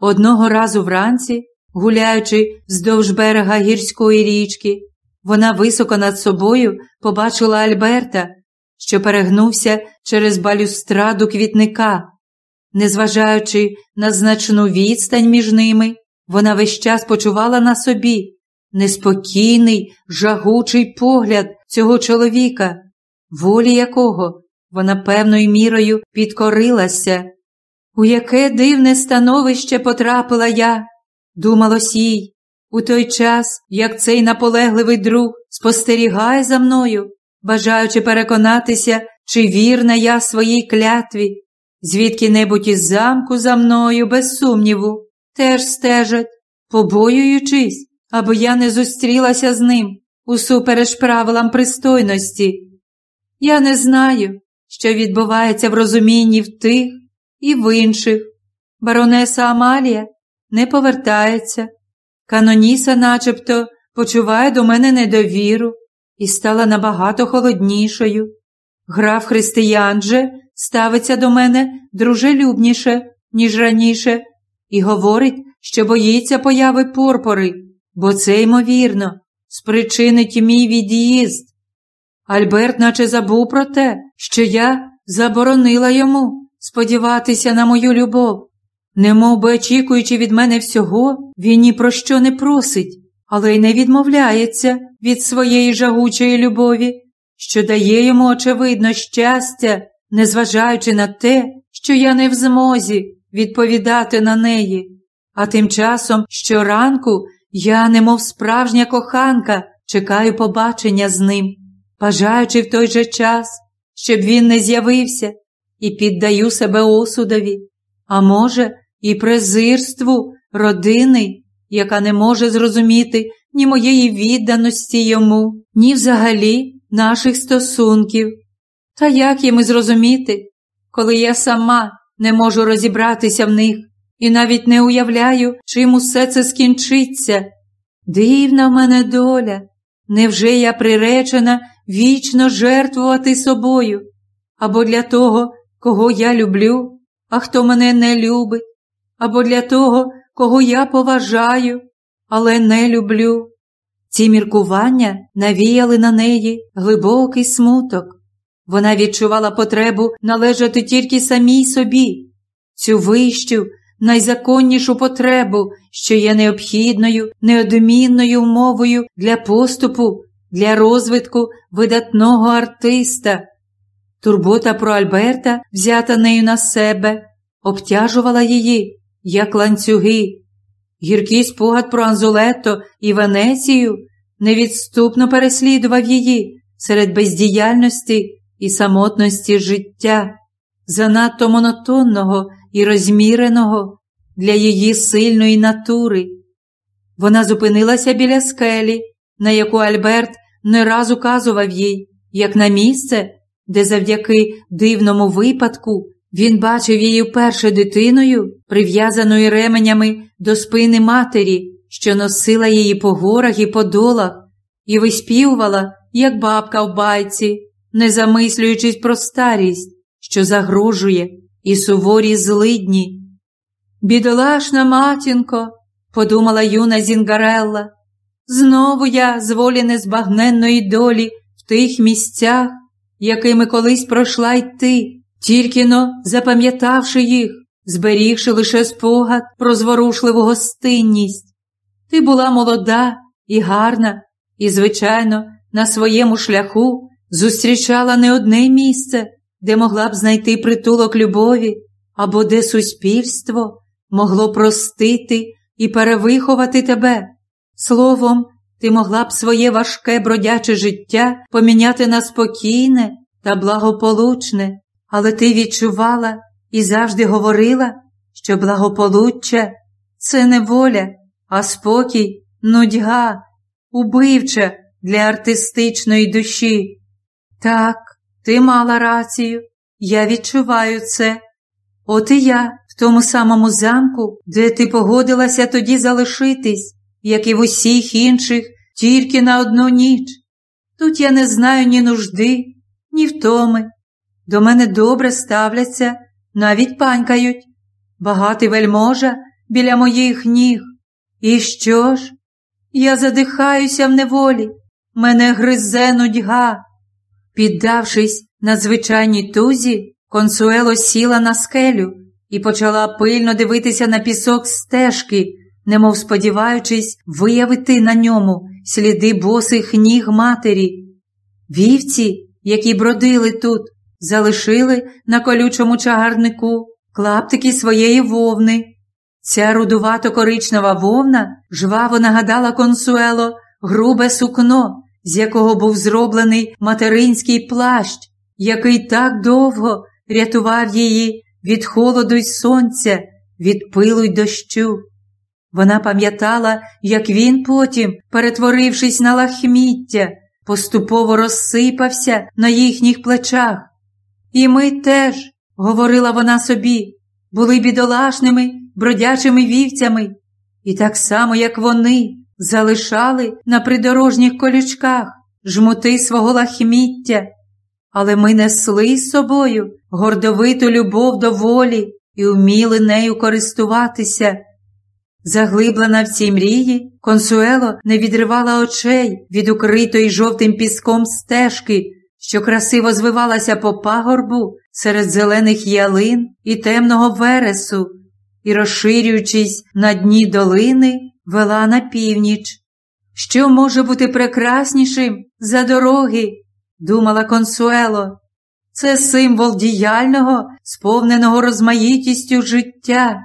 Одного разу вранці, гуляючи вздовж берега гірської річки, вона високо над собою побачила Альберта, що перегнувся через балюстраду квітника. Незважаючи на значну відстань між ними, вона весь час почувала на собі неспокійний, жагучий погляд цього чоловіка, волі якого вона певною мірою підкорилася. У яке дивне становище потрапила я, думалось їй, у той час, як цей наполегливий друг спостерігає за мною, бажаючи переконатися, чи вірна я своїй клятві, звідки небудь із замку за мною, без сумніву, теж стежать, побоюючись, аби я не зустрілася з ним усупереч правилам пристойності. Я не знаю, що відбувається в розумінні в тих і в інших. Баронеса Амалія не повертається. Каноніса начебто почуває до мене недовіру і стала набагато холоднішою. Граф християн же ставиться до мене дружелюбніше, ніж раніше, і говорить, що боїться появи порпори, бо це, ймовірно, спричинить мій від'їзд. Альберт наче забув про те, що я заборонила йому сподіватися на мою любов. Немов би очікуючи від мене всього, він ні про що не просить, але й не відмовляється від своєї жагучої любові, що дає йому, очевидно, щастя, незважаючи на те, що я не в змозі відповідати на неї. А тим часом щоранку я, немов справжня коханка, чекаю побачення з ним, бажаючи в той же час, щоб він не з'явився, і піддаю себе осудові, а може, і презирству родини, яка не може зрозуміти ні моєї відданості йому, ні взагалі наших стосунків. Та як їм зрозуміти, коли я сама не можу розібратися в них і навіть не уявляю, чим усе це скінчиться? Дивна в мене доля, невже я приречена вічно жертвувати собою або для того, кого я люблю, а хто мене не любить, або для того, кого я поважаю, але не люблю. Ці міркування навіяли на неї глибокий смуток. Вона відчувала потребу належати тільки самій собі, цю вищу, найзаконнішу потребу, що є необхідною, неодмінною умовою для поступу, для розвитку видатного артиста. Турбота про Альберта, взята нею на себе, обтяжувала її, як ланцюги. Гіркий спогад про Анзулетто і Венецію невідступно переслідував її серед бездіяльності і самотності життя, занадто монотонного і розміреного для її сильної натури. Вона зупинилася біля скелі, на яку Альберт не раз указував їй, як на місце, де завдяки дивному випадку він бачив її вперше дитиною, прив'язаною ременями до спини матері, що носила її по горах і по долах, і виспівувала, як бабка в байці, не замислюючись про старість, що загрожує, і суворі злидні. Бідолашна матінко, подумала юна Зінгарелла, знову я з волі незбагненної долі в тих місцях, якими колись пройшла й ти, тільки но запам'ятавши їх, зберігши лише спогад про зворушливу гостинність. Ти була молода і гарна, і, звичайно, на своєму шляху зустрічала не одне місце, де могла б знайти притулок любові, або де суспільство могло простити і перевиховати тебе. Словом, ти могла б своє важке бродяче життя поміняти на спокійне та благополучне, але ти відчувала і завжди говорила, що благополуччя це не воля, а спокій, нудьга, убивча для артистичної душі. Так, ти мала рацію, я відчуваю це. От і я в тому самому замку, де ти погодилася тоді залишитись, як і в усіх інших, тільки на одну ніч. Тут я не знаю ні нужди, ні втоми. До мене добре ставляться, навіть панькають. Багатий вельможа біля моїх ніг. І що ж? Я задихаюся в неволі, мене гризе нудьга. Піддавшись надзвичайній тузі, консуело сіла на скелю і почала пильно дивитися на пісок стежки, немов сподіваючись виявити на ньому сліди босих ніг матері. Вівці, які бродили тут, залишили на колючому чагарнику клаптики своєї вовни. Ця рудувато коричнева вовна жваво нагадала консуело грубе сукно, з якого був зроблений материнський плащ, який так довго рятував її від холоду й сонця, від пилу й дощу. Вона пам'ятала, як він потім, перетворившись на лахміття, поступово розсипався на їхніх плечах. І ми теж, говорила вона собі, були бідолашними, бродячими вівцями, і так само, як вони, залишали на придорожніх колючках жмути свого лахміття, але ми несли з собою гордовиту любов до волі і вміли нею користуватися. Заглиблена в цій мрії, консуело не відривала очей від укритої жовтим піском стежки, що красиво звивалася по пагорбу серед зелених ялин і темного вересу, і, розширюючись на дні долини, вела на північ. Що може бути прекраснішим за дороги? думала консуело. Це символ діяльного, сповненого розмаїтістю життя.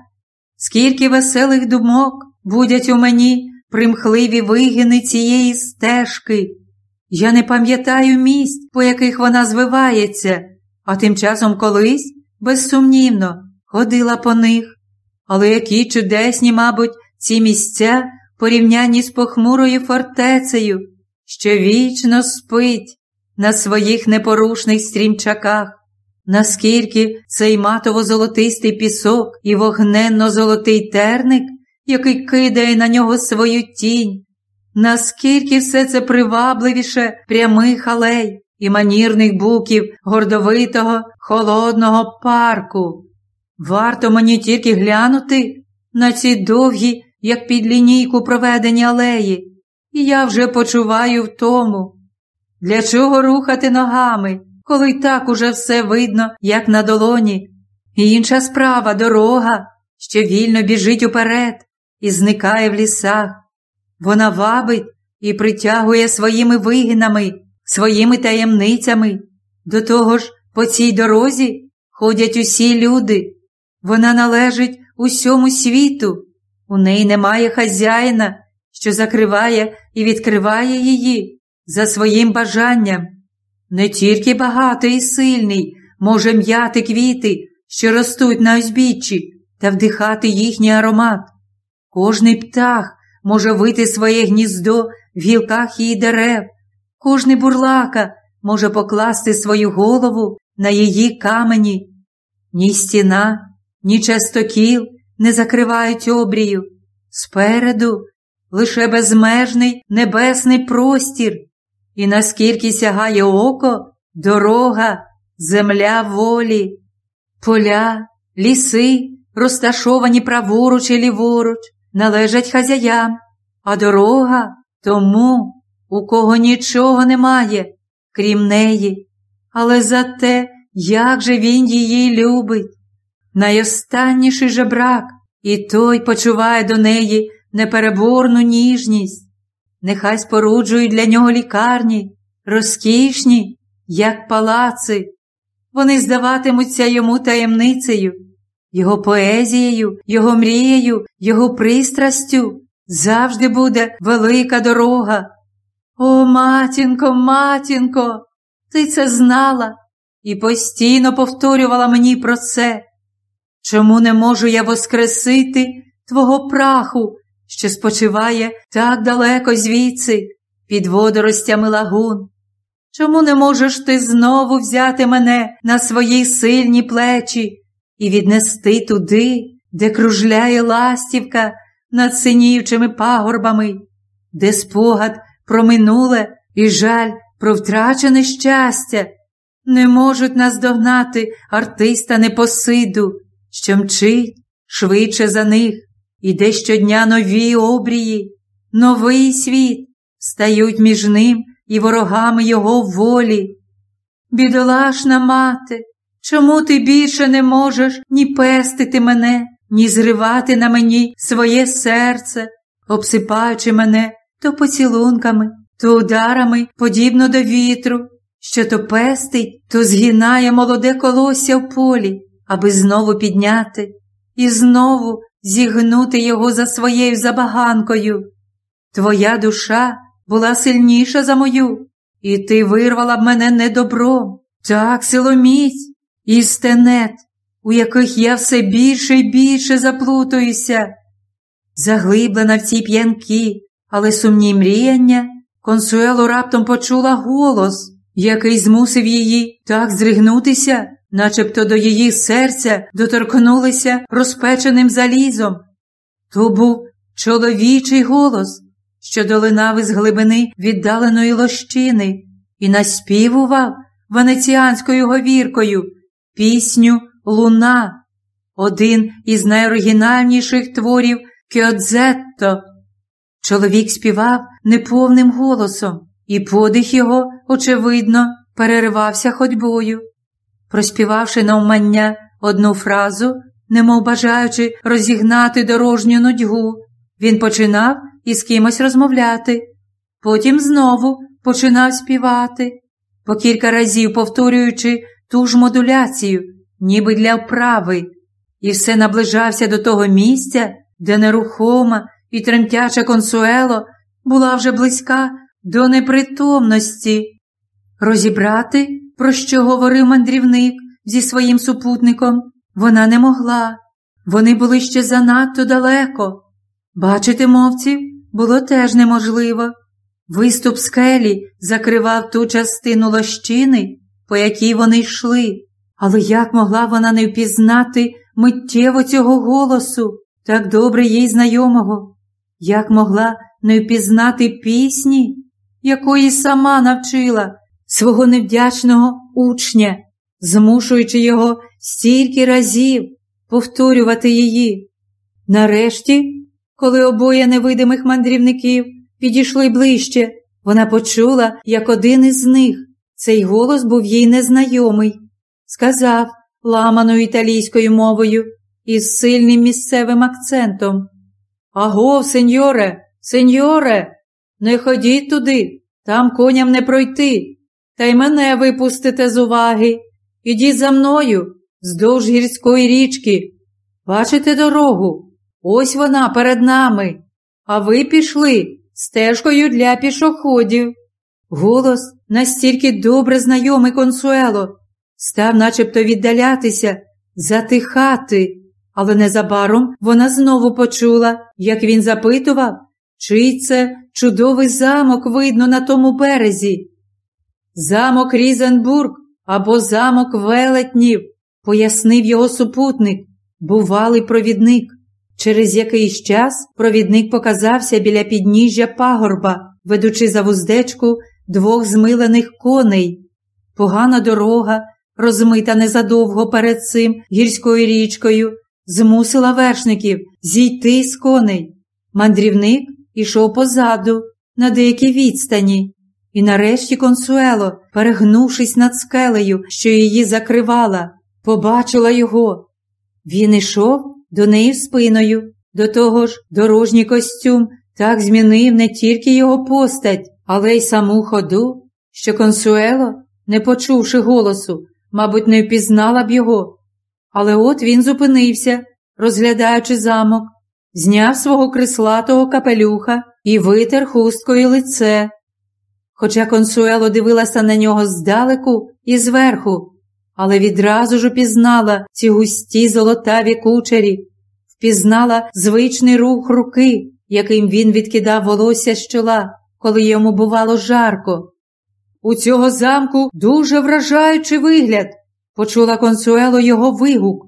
Скільки веселих думок будять у мені примхливі вигини цієї стежки. Я не пам'ятаю місць, по яких вона звивається, а тим часом колись, безсумнівно, ходила по них. Але які чудесні, мабуть, ці місця порівнянні з похмурою фортецею, що вічно спить на своїх непорушних стрімчаках, наскільки цей матово-золотистий пісок і вогненно-золотий терник, який кидає на нього свою тінь, наскільки все це привабливіше прямих алей і манірних буків гордовитого холодного парку. Варто мені тільки глянути на ці довгі, як під лінійку проведені алеї, і я вже почуваю в тому. Для чого рухати ногами, коли так уже все видно, як на долоні? І інша справа дорога, що вільно біжить уперед і зникає в лісах. Вона вабить і притягує своїми вигинами, своїми таємницями. До того ж, по цій дорозі ходять усі люди. Вона належить усьому світу. У неї немає хазяїна, що закриває і відкриває її за своїм бажанням. Не тільки багатий і сильний може м'яти квіти, що ростуть на узбіччі, та вдихати їхній аромат. Кожний птах може вити своє гніздо в гілках її дерев, кожний бурлака може покласти свою голову на її камені. Ні стіна, ні частокіл не закривають обрію. Спереду лише безмежний небесний простір, і наскільки сягає око, дорога, земля волі, поля, ліси, розташовані праворуч і ліворуч, належать хазяям, а дорога тому, у кого нічого немає, крім неї. Але за те, як же він її любить. Найостанніший жебрак, і той почуває до неї непереборну ніжність. Нехай споруджують для нього лікарні, розкішні, як палаци. Вони здаватимуться йому таємницею, його поезією, його мрією, його пристрастю завжди буде велика дорога. О, матінко, матінко, ти це знала і постійно повторювала мені про це. Чому не можу я воскресити твого праху, що спочиває так далеко звідси, під водоростями лагун? Чому не можеш ти знову взяти мене на свої сильні плечі і віднести туди, де кружляє ластівка над синіючими пагорбами, де спогад про минуле і жаль про втрачене щастя? Не можуть наздогнати артиста непосиду, що мчить швидше за них, іде щодня нові обрії, новий світ. Стають між ним і ворогами його волі. Бідолашна мати, чому ти більше не можеш ні пестити мене, ні зривати на мені своє серце, обсипаючи мене то поцілунками, то ударами, подібно до вітру, що то пестить, то згинає молоде колосся в полі, аби знову підняти і знову зігнути його за своєю забаганкою. Твоя душа була сильніша за мою, і ти вирвала б мене недобром, так, силоміць, і стенет, у яких я все більше і більше заплутуюся. Заглиблена в ці п'янки, але сумні мріяння, консуело раптом почула голос, який змусив її так зригнутися, начебто до її серця доторкнулися розпеченим залізом. То був чоловічий голос, що долинав із глибини віддаленої лощини і наспівував венеціанською говіркою пісню Луна, один із найоригінальніших творів Кьодзетто. Чоловік співав неповним голосом, і подих його, очевидно, переривався ходьбою. Проспівавши навмання одну фразу, немов бажаючи розігнати дорожню нудьгу, він починав із кимось розмовляти, потім знову починав співати, по кілька разів повторюючи ту ж модуляцію, ніби для вправи, і все наближався до того місця, де нерухома і тремтяча консуело була вже близька до непритомності. Розібрати, про що говорив мандрівник зі своїм супутником, вона не могла. Вони були ще занадто далеко. Бачити мовців було теж неможливо. Виступ скелі закривав ту частину лощини, по якій вони йшли, але як могла вона не впізнати миттєво цього голосу, так добре їй знайомого, як могла не впізнати пісні, якої сама навчила свого невдячного учня, змушуючи його стільки разів повторювати її. Нарешті, коли обоє невидимих мандрівників підійшли ближче, вона почула, як один із них, цей голос був їй незнайомий, сказав ламаною італійською мовою із сильним місцевим акцентом. Аго, сеньоре, сеньоре, не ходіть туди, там коням не пройти. Та й мене випустите з уваги. Ідіть за мною вздовж гірської річки. Бачите дорогу? Ось вона перед нами. А ви пішли стежкою для пішоходів. Голос, настільки добре знайомий консуело, став начебто віддалятися, затихати, але незабаром вона знову почула, як він запитував, чий це чудовий замок видно на тому березі. Замок Різенбург або замок велетнів, пояснив його супутник, бувалий провідник. Через якийсь час провідник показався біля підніжжя пагорба, ведучи за вуздечку двох змилених коней. Погана дорога, розмита незадовго перед цим гірською річкою, змусила вершників зійти з коней. Мандрівник ішов позаду, на деякій відстані, і нарешті консуело, перегнувшись над скелею, що її закривала, побачила його. Він ішов до неї спиною, до того ж дорожній костюм так змінив не тільки його постать, але й саму ходу, що консуело, не почувши голосу, мабуть, не впізнала б його. Але от він зупинився, розглядаючи замок, зняв свого крислатого капелюха і витер хусткою лице. Хоча консуело дивилася на нього здалеку і зверху, але відразу ж упізнала ці густі золотаві кучері, впізнала звичний рух руки, яким він відкидав волосся з чола, коли йому бувало жарко. У цього замку дуже вражаючий вигляд, почула консуело його вигук.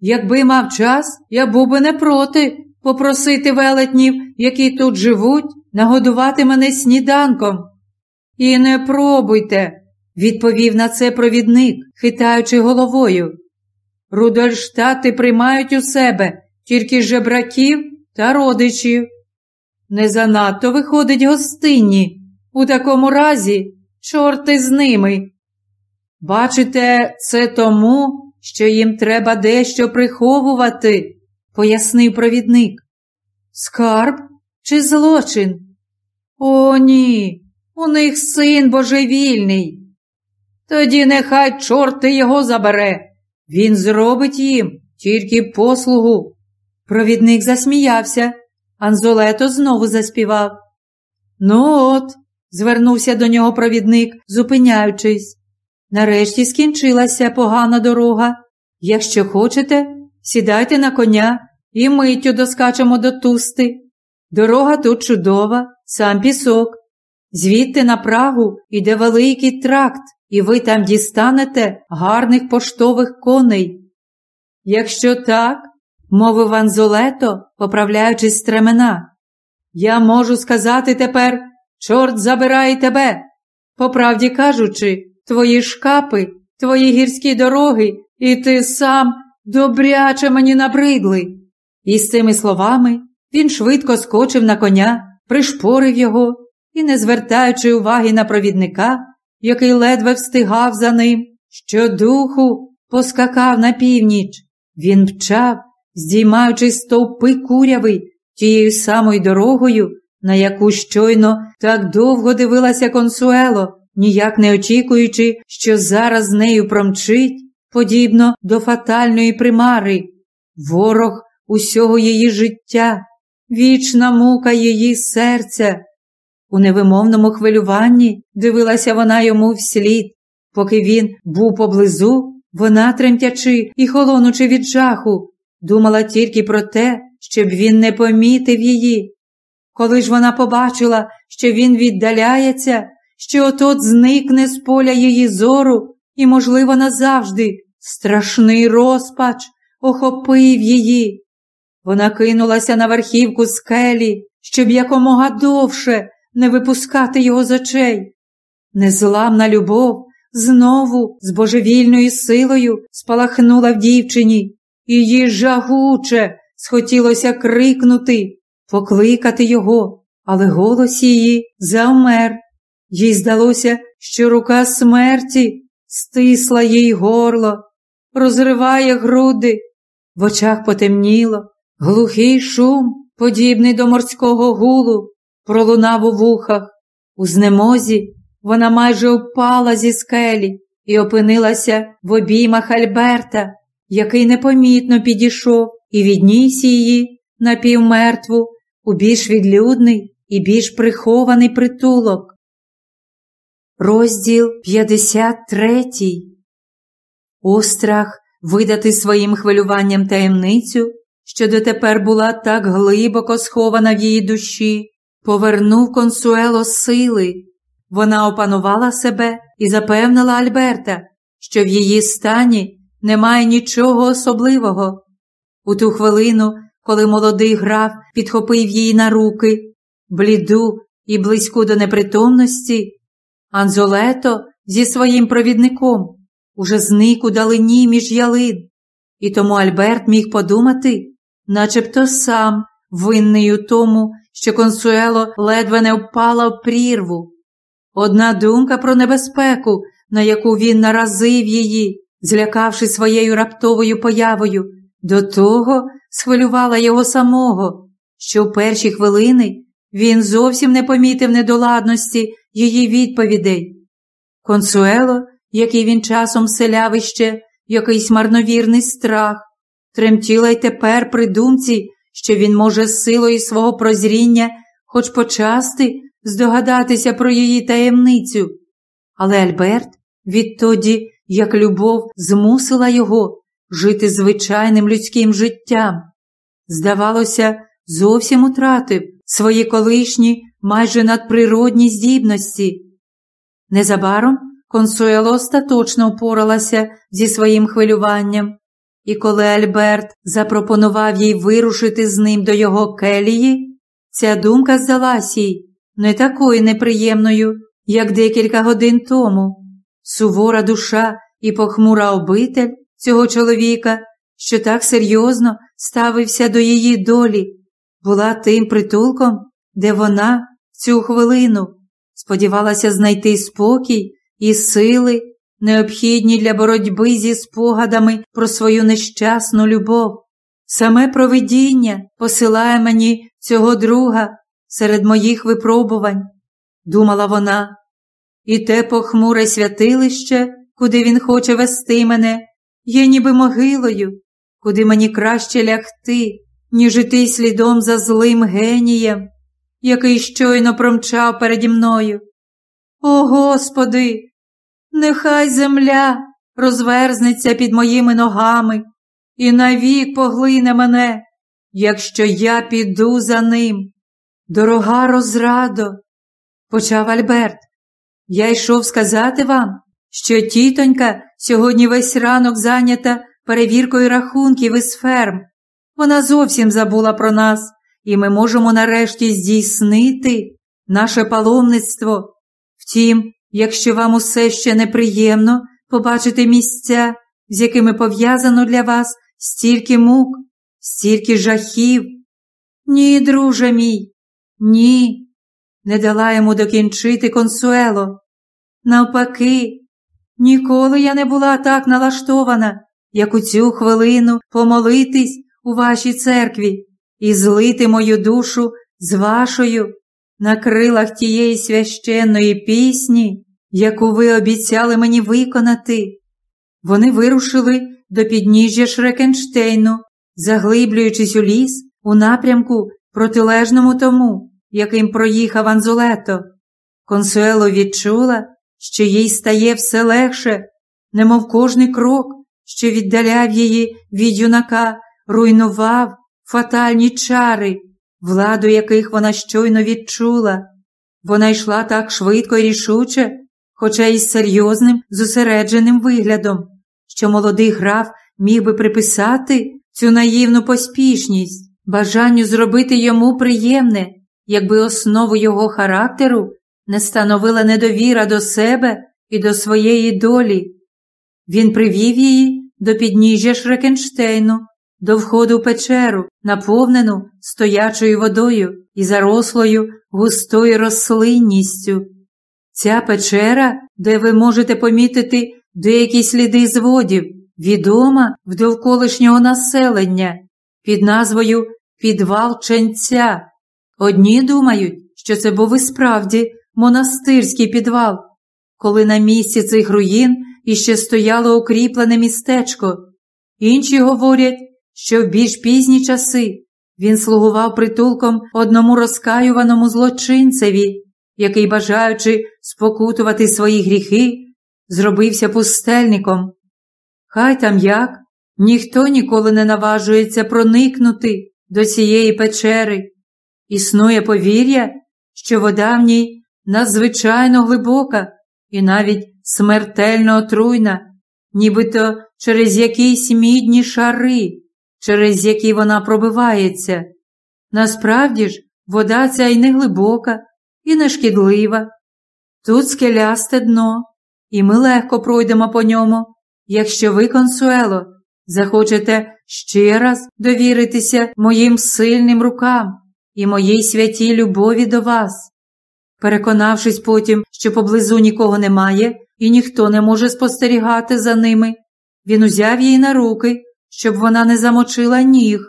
Якби мав час, я був би не проти попросити велетнів, які тут живуть, нагодувати мене сніданком. І не пробуйте, відповів на це провідник, хитаючи головою. Рудольштати приймають у себе тільки жебраків та родичів. Не занадто виходить гостинні. У такому разі чорти з ними. Бачите, це тому, що їм треба дещо приховувати, пояснив провідник. Скарб чи злочин? О, ні, у них син божевільний. Тоді нехай чорти його забере. Він зробить їм тільки послугу. Провідник засміявся, Анзолето знову заспівав. Ну от, звернувся до нього провідник, зупиняючись. Нарешті скінчилася погана дорога. Якщо хочете, сідайте на коня і миттю доскачемо до тусти. Дорога тут чудова, сам пісок. Звідти на Прагу іде великий тракт, і ви там дістанете гарних поштових коней. Якщо так, мовив Анзолето, поправляючись стремена, я можу сказати тепер, чорт забирає тебе. По правді кажучи, твої шкапи, твої гірські дороги, і ти сам добряче мені набридли. І з цими словами він швидко скочив на коня, пришпорив його і, не звертаючи уваги на провідника, який ледве встигав за ним, щодуху поскакав на північ. Він мчав, здіймаючи стовпи куряви тією самою дорогою, на яку щойно так довго дивилася консуело, ніяк не очікуючи, що зараз з нею промчить, подібно до фатальної примари, ворог усього її життя, вічна мука її серця. У невимовному хвилюванні дивилася вона йому вслід, поки він був поблизу, вона, тремтячи і холонучи від жаху, думала тільки про те, щоб він не помітив її. Коли ж вона побачила, що він віддаляється, що отот зникне з поля її зору, і, можливо, назавжди страшний розпач охопив її. Вона кинулася на верхівку скелі, щоб якомога довше не випускати його з очей. Незламна любов знову з божевільною силою спалахнула в дівчині, і їй жагуче схотілося крикнути, покликати його, але голос її завмер. Їй здалося, що рука смерті стисла їй горло, розриває груди, в очах потемніло, глухий шум, подібний до морського гулу, пролунав у вухах. У знемозі вона майже впала зі скелі і опинилася в обіймах Альберта, який непомітно підійшов і відніс її напівмертву у більш відлюдний і більш прихований притулок. Розділ 53 Острах видати своїм хвилюванням таємницю, що дотепер була так глибоко схована в її душі, повернув консуело сили. Вона опанувала себе і запевнила Альберта, що в її стані немає нічого особливого. У ту хвилину, коли молодий граф підхопив її на руки, бліду і близьку до непритомності, Анзолето зі своїм провідником уже зник у далині між ялин, і тому Альберт міг подумати, начебто сам винний у тому, що консуело ледве не впала в прірву. Одна думка про небезпеку, на яку він наразив її, злякавши своєю раптовою появою, до того схвилювала його самого, що в перші хвилини він зовсім не помітив недоладності її відповідей. Консуело, який він часом селяв іще, якийсь марновірний страх, тремтіла й тепер при думці, що він може з силою свого прозріння хоч почасти здогадатися про її таємницю. Але Альберт відтоді, як любов змусила його жити звичайним людським життям, здавалося, зовсім утратив свої колишні майже надприродні здібності. Незабаром Консуело остаточно впоралася зі своїм хвилюванням, і коли Альберт запропонував їй вирушити з ним до його келії, ця думка здалась їй не такою неприємною, як декілька годин тому. Сувора душа і похмура обитель цього чоловіка, що так серйозно ставився до її долі, була тим притулком, де вона цю хвилину сподівалася знайти спокій і сили, необхідні для боротьби зі спогадами про свою нещасну любов. Саме провидіння посилає мені цього друга серед моїх випробувань, думала вона, і те похмуре святилище, куди він хоче вести мене, є ніби могилою, куди мені краще лягти, ніж іти слідом за злим генієм, який щойно промчав переді мною. О Господи, нехай земля розверзнеться під моїми ногами і навік поглине мене, якщо я піду за ним. Дорога розрадо, почав Альберт. Я йшов сказати вам, що тітонька сьогодні весь ранок зайнята перевіркою рахунків із ферм. Вона зовсім забула про нас, і ми можемо нарешті здійснити наше паломництво. Втім, якщо вам усе ще неприємно побачити місця, з якими пов'язано для вас стільки мук, стільки жахів. Ні, друже мій, ні, не дала йому докінчити консуело. Навпаки, ніколи я не була так налаштована, як у цю хвилину помолитись у вашій церкві і злити мою душу з вашою на крилах тієї священної пісні, яку ви обіцяли мені виконати. Вони вирушили до підніжжя Шрекенштейну, заглиблюючись у ліс у напрямку, протилежному тому, яким проїхав Анзулето. Консуело відчула, що їй стає все легше, немов кожний крок, що віддаляв її від юнака, руйнував фатальні чари, владу яких вона щойно відчула. Вона йшла так швидко і рішуче, хоча й з серйозним, зосередженим виглядом, що молодий граф міг би приписати цю наївну поспішність, бажанню зробити йому приємне, якби основу його характеру не становила недовіра до себе і до своєї долі. Він привів її до підніжжя Шрекенштейну, до входу в печеру, наповнену стоячою водою і зарослою густою рослинністю. Ця печера, де ви можете помітити деякі сліди зводів, відома в довколишнього населення під назвою Підвал ченця. Одні думають, що це був і справді монастирський підвал, коли на місці цих руїн іще стояло укріплене містечко. Інші говорять, що в більш пізні часи він слугував притулком одному розкаюваному злочинцеві, який, бажаючи спокутувати свої гріхи, зробився пустельником. Хай там як, ніхто ніколи не наважується проникнути до цієї печери. Існує повір'я, що вода в ній надзвичайно глибока і навіть смертельно отруйна, нібито через якісь мідні шари, через які вона пробивається. Насправді ж, вода ця й не глибока, і не шкідлива. Тут скелясте дно, і ми легко пройдемо по ньому, якщо ви, консуело, захочете ще раз довіритися моїм сильним рукам і моїй святій любові до вас. Переконавшись потім, що поблизу нікого немає і ніхто не може спостерігати за ними, він узяв її на руки, щоб вона не замочила ніг,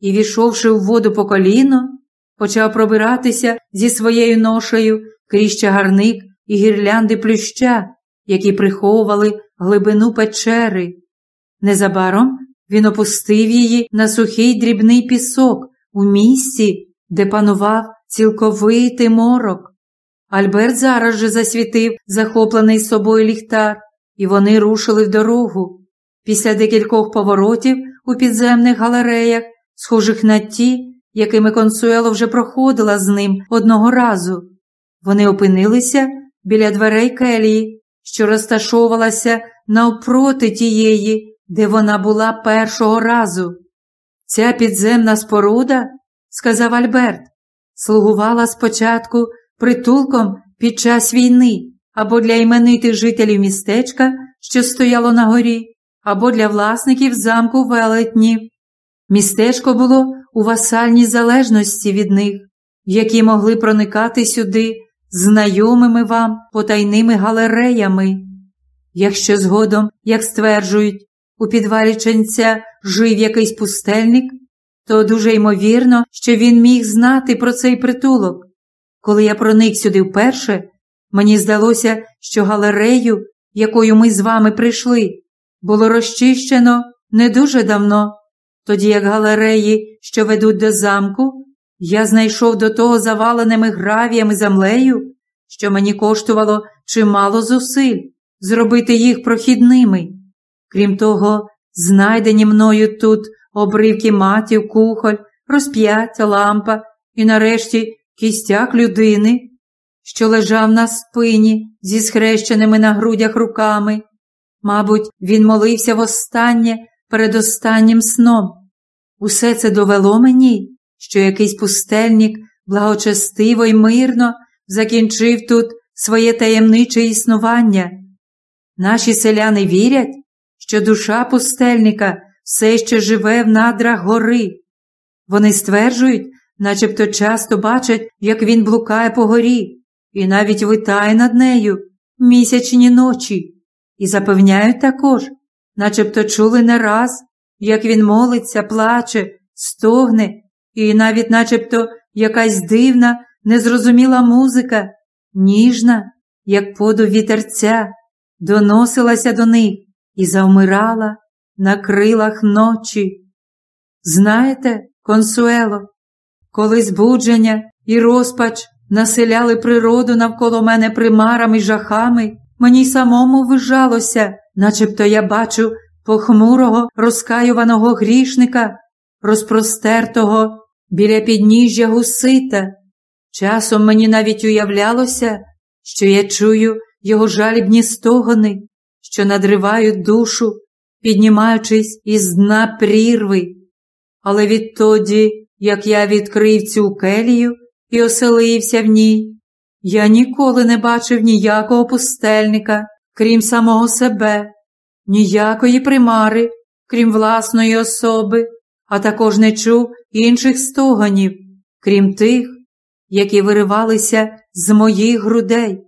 і, війшовши в воду по коліно, почав пробиратися зі своєю ношею крізь чагарник і гірлянди плюща, які приховували глибину печери. Незабаром він опустив її на сухий дрібний пісок у місці, де панував цілковитий морок. Альберт зараз же засвітив захоплений собою ліхтар, і вони рушили в дорогу. Після декількох поворотів у підземних галереях, схожих на ті, якими консуело вже проходила з ним одного разу, вони опинилися біля дверей келії, що розташовувалася навпроти тієї, де вона була першого разу. Ця підземна споруда, сказав Альберт, слугувала спочатку притулком під час війни або для іменитих жителів містечка, що стояло на горі, або для власників замку велетнів. Містечко було у васальній залежності від них, які могли проникати сюди знайомими вам потайними галереями. Якщо згодом, як стверджують, у підвалі ченця жив якийсь пустельник, то дуже ймовірно, що він міг знати про цей притулок. Коли я проник сюди вперше, мені здалося, що галерею, якою ми з вами прийшли, було розчищено не дуже давно, тоді як галереї, що ведуть до замку, я знайшов до того заваленими гравіями землею, що мені коштувало чимало зусиль зробити їх прохідними. Крім того, знайдені мною тут обривки матів, кухоль, розп'яття, лампа і, нарешті, кістяк людини, що лежав на спині зі схрещеними на грудях руками. Мабуть, він молився востаннє перед останнім сном. Усе це довело мені, що якийсь пустельник благочестиво й мирно закінчив тут своє таємниче існування. Наші селяни вірять, що душа пустельника все ще живе в надрах гори. Вони стверджують, начебто часто бачать, як він блукає по горі, і навіть витає над нею місячні ночі, і запевняють також, начебто чули не раз, як він молиться, плаче, стогне, і навіть начебто якась дивна, незрозуміла музика, ніжна, як подув вітерця, доносилася до них і завмирала на крилах ночі. Знаєте, консуело, коли збудження і розпач населяли природу навколо мене примарами й жахами, мені й самому вижалося, начебто я бачу похмурого, розкаюваного грішника, розпростертого біля підніжжя гусита. Часом мені навіть уявлялося, що я чую його жалібні стогони, що надривають душу, піднімаючись із дна прірви. Але відтоді, як я відкрив цю келію і оселився в ній, я ніколи не бачив ніякого пустельника, крім самого себе, ніякої примари, крім власної особи, а також не чув інших стогонів, крім тих, які виривалися з моїх грудей.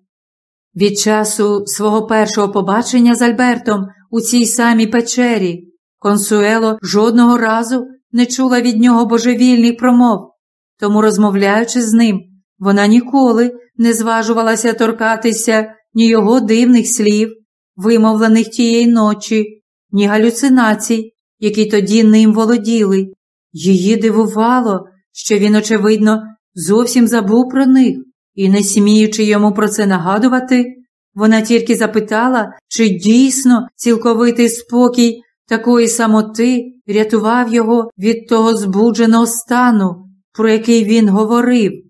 Від часу свого першого побачення з Альбертом у цій самій печері консуело жодного разу не чула від нього божевільних промов, тому, розмовляючи з ним, вона ніколи не зважувалася торкатися ні його дивних слів, вимовлених тієї ночі, ні галюцинацій, які тоді ним володіли. Її дивувало, що він, очевидно, зовсім забув про них, і, не сміючи йому про це нагадувати, вона тільки запитала, чи дійсно цілковитий спокій такої самоти рятував його від того збудженого стану, про який він говорив.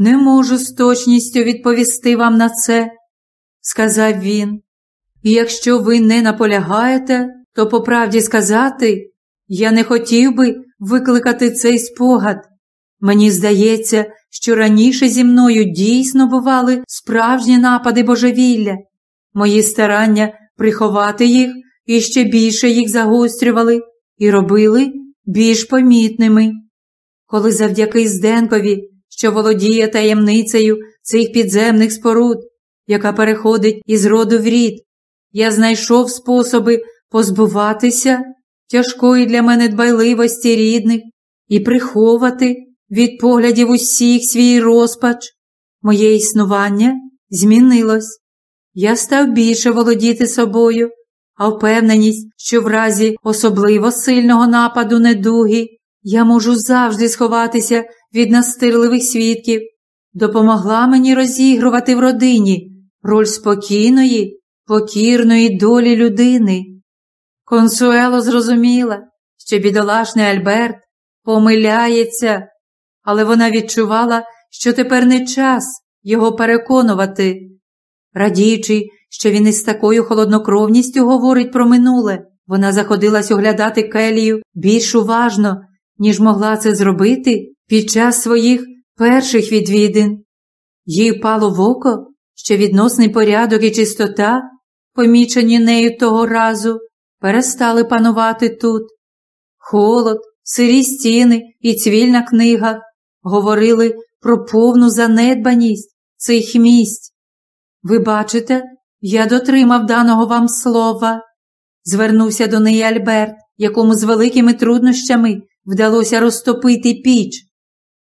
Не можу з точністю відповісти вам на це, сказав він. І якщо ви не наполягаєте, то по правді сказати, я не хотів би викликати цей спогад. Мені здається, що раніше зі мною дійсно бували справжні напади божевілля. Мої старання приховати їх і ще більше їх загострювали і робили більш помітними. Коли завдяки Зденкові, що володіє таємницею цих підземних споруд, яка переходить із роду в рід, я знайшов способи позбуватися тяжкої для мене дбайливості рідних і приховати від поглядів усіх свій розпач. Моє існування змінилось. Я став більше володіти собою, а впевненість, що в разі особливо сильного нападу недуги я можу завжди сховатися від настирливих свідків, допомогла мені розігрувати в родині роль спокійної, покірної долі людини. Консуело зрозуміла, що бідолашний Альберт помиляється, але вона відчувала, що тепер не час його переконувати, радіючи, що він із такою холоднокровністю говорить про минуле, вона заходилась оглядати келію більш уважно, ніж могла це зробити під час своїх перших відвідин. Їй впало в око, що відносний порядок і чистота, помічені нею того разу, перестали панувати тут. Холод, сирі стіни і цвіль книга говорили про повну занедбаність цих місць. Ви бачите, я дотримав даного вам слова, звернувся до неї Альберт, якому з великими труднощами вдалося розтопити піч.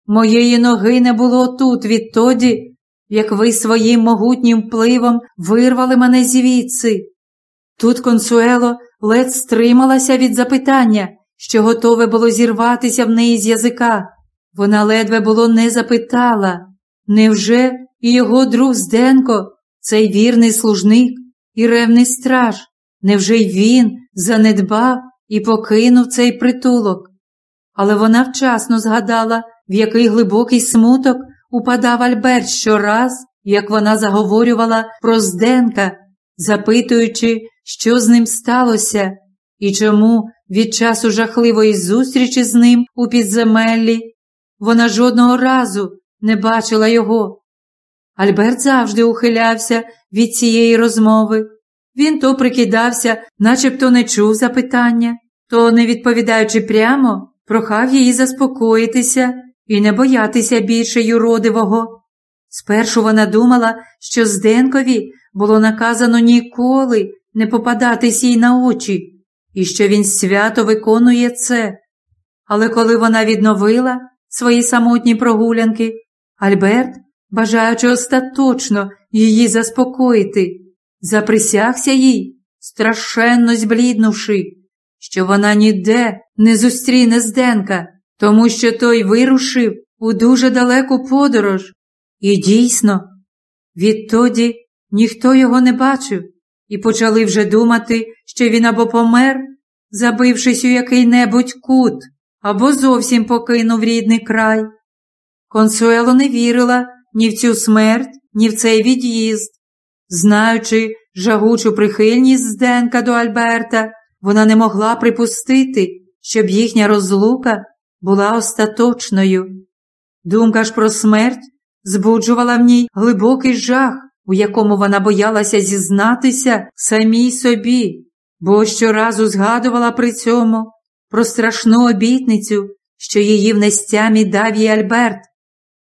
Моєї ноги не було тут відтоді, як ви своїм могутнім впливом вирвали мене звідси. Тут консуело ледь стрималася від запитання, що готове було зірватися в неї з язика. Вона ледве було не запитала невже і його друг Зденко, цей вірний служник і ревний страж, невже й він занедбав і покинув цей притулок? Але вона вчасно згадала, в який глибокий смуток упадав Альберт щораз, як вона заговорювала про Зденка, запитуючи, що з ним сталося, і чому від часу жахливої зустрічі з ним у підземеллі вона жодного разу не бачила його. Альберт завжди ухилявся від цієї розмови. Він то прикидався, начебто не чув запитання, то, не відповідаючи прямо, прохав її заспокоїтися і не боятися більше юродивого. Спершу вона думала, що Зденкові було наказано ніколи не попадатись їй на очі, і що він свято виконує це. Але коли вона відновила свої самотні прогулянки, Альберт, бажаючи остаточно її заспокоїти, заприсягся їй, страшенно збліднувши, що вона ніде не зустріне Зденка, тому що той вирушив у дуже далеку подорож. І дійсно, відтоді ніхто його не бачив, і почали вже думати, що він або помер, забившись у який-небудь кут, або зовсім покинув рідний край. Консуело не вірила ні в цю смерть, ні в цей від'їзд. Знаючи жагучу прихильність Зденка до Альберта, вона не могла припустити, щоб їхня розлука була остаточною. Думка ж про смерть збуджувала в ній глибокий жах, у якому вона боялася зізнатися самій собі, бо щоразу згадувала при цьому про страшну обітницю, що її в нестямі дав їй Альберт,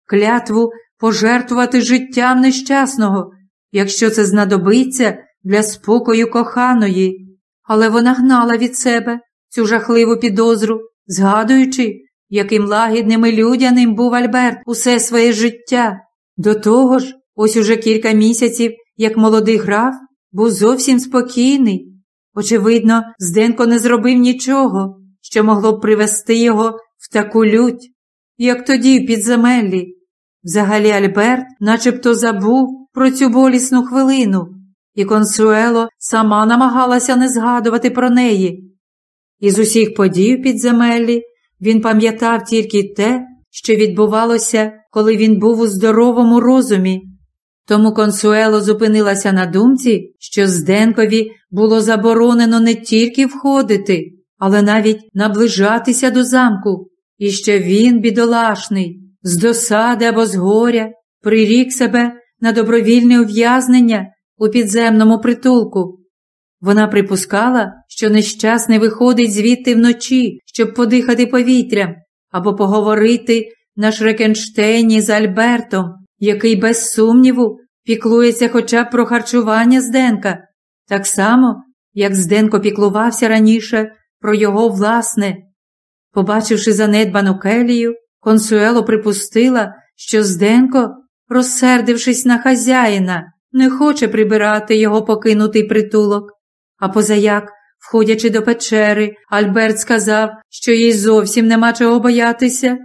клятву пожертвувати життям нещасного, якщо це знадобиться для спокою коханої. Але вона гнала від себе цю жахливу підозру, згадуючи, яким лагідним і людяним був Альберт усе своє життя. До того ж, ось уже кілька місяців, як молодий граф, був зовсім спокійний. Очевидно, Зденко не зробив нічого, що могло б привести його в таку лють, як тоді в підземеллі. Взагалі Альберт начебто забув про цю болісну хвилину, і консуело сама намагалася не згадувати про неї. Із усіх подій підземеллі він пам'ятав тільки те, що відбувалося, коли він був у здоровому розумі. Тому консуело зупинилася на думці, що Зденкові було заборонено не тільки входити, але навіть наближатися до замку, і що він, бідолашний, з досади або з горя, прирік себе на добровільне ув'язнення у підземному притулку. Вона припускала, що нещасний виходить звідти вночі, щоб подихати повітрям або поговорити на Шрекенштейні з Альбертом, який, без сумніву, піклується хоча б про харчування Зденка, так само, як Зденко піклувався раніше про його власне. Побачивши занедбану келію, консуело припустила, що Зденко, розсердившись на хазяїна, не хоче прибирати його покинутий притулок. А позаяк, входячи до печери, Альберт сказав, що їй зовсім нема чого боятися.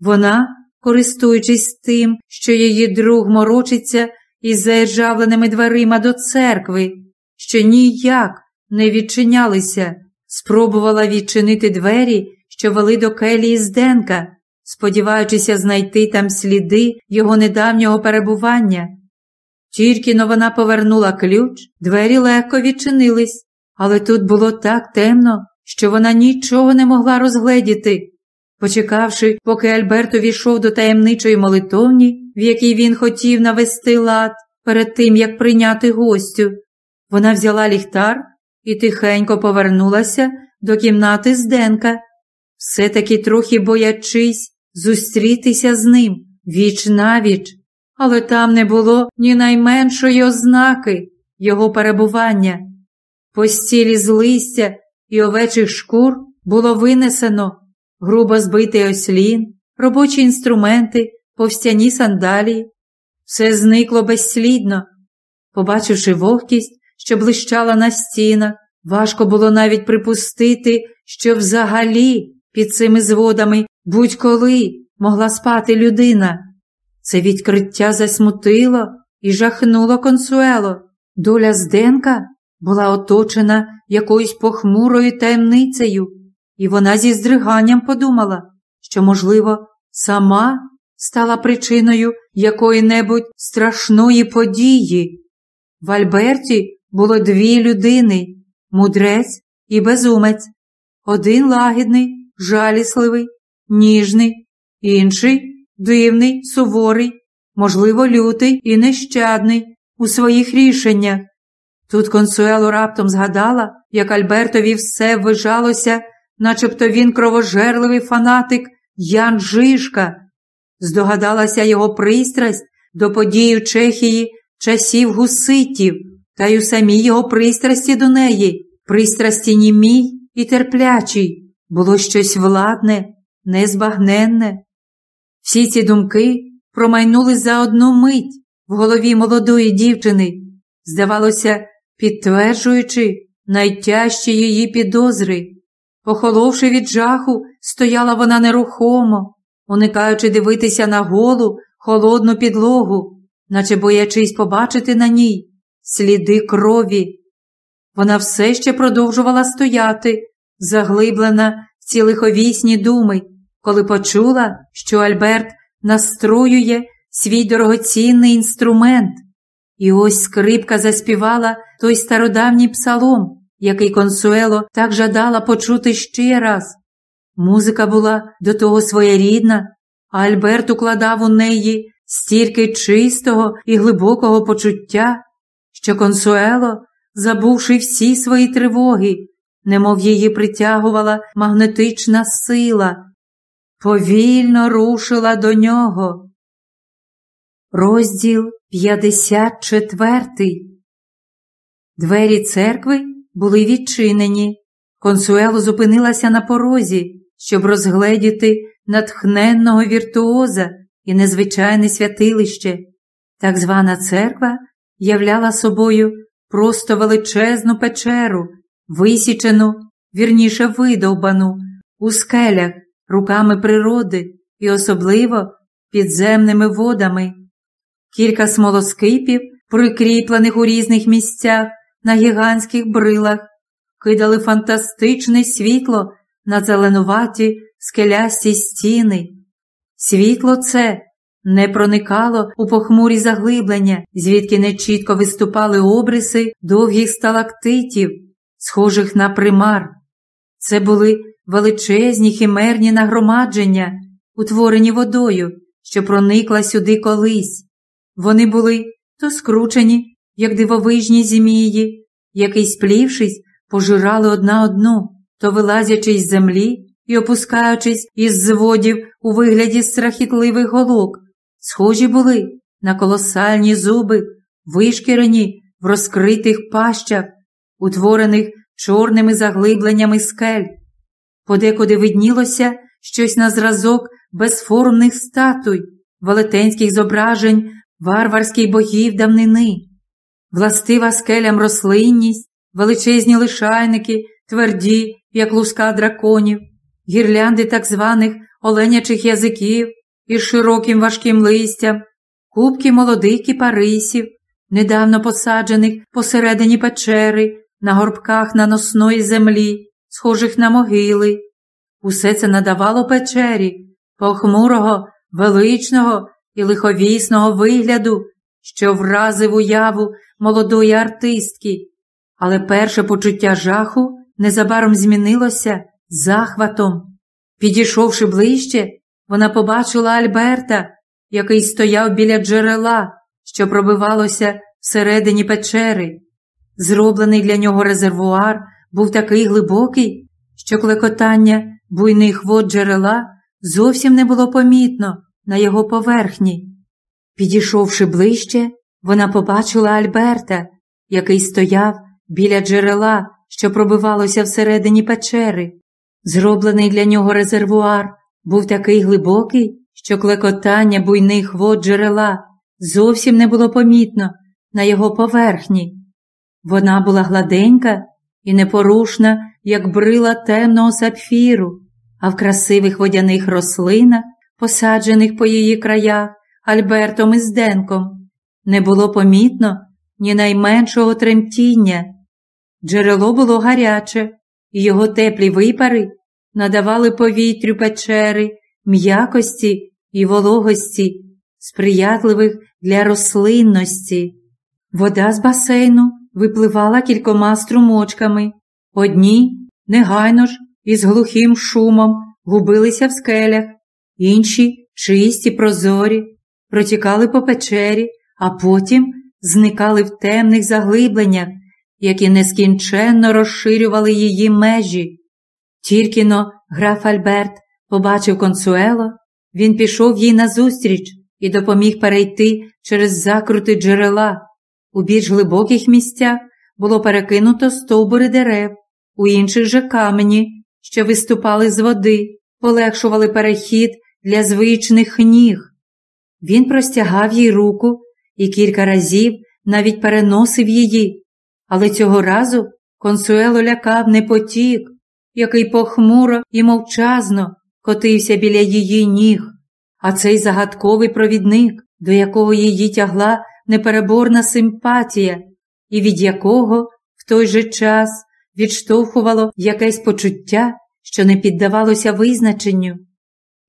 Вона, користуючись тим, що її друг морочиться із заіржавленими дверима до церкви, що ніяк не відчинялися, спробувала відчинити двері, що вели до келії Зденка, сподіваючися знайти там сліди його недавнього перебування. Тільки но вона повернула ключ, двері легко відчинились, але тут було так темно, що вона нічого не могла розгледіти. Почекавши, поки Альберт увійшов до таємничої молитовні, в якій він хотів навести лад перед тим, як прийняти гостю, вона взяла ліхтар і тихенько повернулася до кімнати Зденка, все таки трохи боячись зустрітися з ним віч навіч, але там не було ні найменшої ознаки його перебування. Постілі з листя і овечих шкур було винесено грубо збитий ослін, робочі інструменти, повстяні сандалії. Все зникло безслідно. Побачивши вогкість, що блищала на стінах, важко було навіть припустити, що взагалі під цими зводами будь-коли могла спати людина. Це відкриття засмутило і жахнуло консуело. Доля Зденка була оточена якоюсь похмурою таємницею, і вона зі здриганням подумала, що, можливо, сама стала причиною якої-небудь страшної події. В Альберті було дві людини мудрець і безумець, один лагідний, жалісливий, ніжний, інший дивний, суворий, можливо, лютий і нещадний у своїх рішеннях. Тут консуело раптом згадала, як Альбертові все ввижалося, начебто він кровожерливий фанатик Ян Жишка. Здогадалася його пристрасть до подій у Чехії часів гуситів, та й у самій його пристрасті до неї, пристрасті німій і терплячій, було щось владне, незбагненне. Всі ці думки промайнули за одну мить в голові молодої дівчини, здавалося, підтверджуючи найтяжчі її підозри. Похоловши від жаху, стояла вона нерухомо, уникаючи дивитися на голу, холодну підлогу, наче боячись побачити на ній сліди крові. Вона все ще продовжувала стояти, заглиблена в ці лиховісні думи, коли почула, що Альберт настроює свій дорогоцінний інструмент. І ось скрипка заспівала той стародавній псалом, який консуело так жадала почути ще раз. Музика була до того своєрідна, а Альберт укладав у неї стільки чистого і глибокого почуття, що консуело, забувши всі свої тривоги, немов її притягувала магнетична сила, повільно рушила до нього. Розділ 54 Двері церкви були відчинені. Консуело зупинилася на порозі, щоб розгледіти натхненного віртуоза і незвичайне святилище. Так звана церква являла собою просто величезну печеру, висічену, вірніше видовбану, у скелях руками природи і особливо підземними водами. Кілька смолоскипів, прикріплених у різних місцях на гігантських брилах, кидали фантастичне світло на зеленуваті скелясті стіни. Світло це не проникало у похмурі заглиблення, звідки нечітко виступали обриси довгих сталактитів, схожих на примар. Це були величезні химерні нагромадження, утворені водою, що проникла сюди колись. Вони були то скручені, як дивовижні змії, які, сплівшись, пожирали одна одну, то вилазячи з землі і опускаючись із зводів у вигляді страхітливих голок, схожі були на колосальні зуби, вишкірені в розкритих пащах, утворених чорними заглибленнями скель. Подекуди виднілося щось на зразок безформних статуй, велетенських зображень варварських богів давнини, властива скелям рослинність, величезні лишайники, тверді, як луска драконів, гірлянди так званих оленячих язиків із широким важким листям, кубки молодих кіпарисів, недавно посаджених посередині печери, на горбках наносної землі, схожих на могили. Усе це надавало печері похмурого, величного і лиховісного вигляду, що вразив уяву молодої артистки, але перше почуття жаху незабаром змінилося захватом. Підійшовши ближче, вона побачила Альберта, який стояв біля джерела, що пробивалося всередині печери. Зроблений для нього резервуар був такий глибокий, що клекотання буйних вод джерела зовсім не було помітно на його поверхні. Підійшовши ближче, вона побачила Альберта, який стояв біля джерела, що пробивалося всередині печери. Зроблений для нього резервуар був такий глибокий, що клекотання буйних вод джерела зовсім не було помітно на його поверхні. Вона була гладенька і непорушна, як брила темного сапфіру, а в красивих водяних рослинах, посаджених по її краях Альбертом і Зденком, не було помітно ні найменшого тремтіння. Джерело було гаряче, і його теплі випари надавали повітрю печери, м'якості і вологості, сприятливих для рослинності. Вода з басейну випливала кількома струмочками. Одні, негайно ж, із глухим шумом губилися в скелях, інші, чисті, прозорі, протікали по печері, а потім зникали в темних заглибленнях, які нескінченно розширювали її межі. Тільки но граф Альберт побачив консуело, він пішов їй назустріч і допоміг перейти через закрути джерела. У більш глибоких місцях було перекинуто стовбури дерев, у інших же камені, що виступали з води, полегшували перехід для звичних ніг. Він простягав їй руку і кілька разів навіть переносив її, але цього разу консуело лякав не потік, який похмуро і мовчазно котився біля її ніг, а цей загадковий провідник, до якого її тягла непереборна симпатія, і від якого в той же час відштовхувало якесь почуття, що не піддавалося визначенню.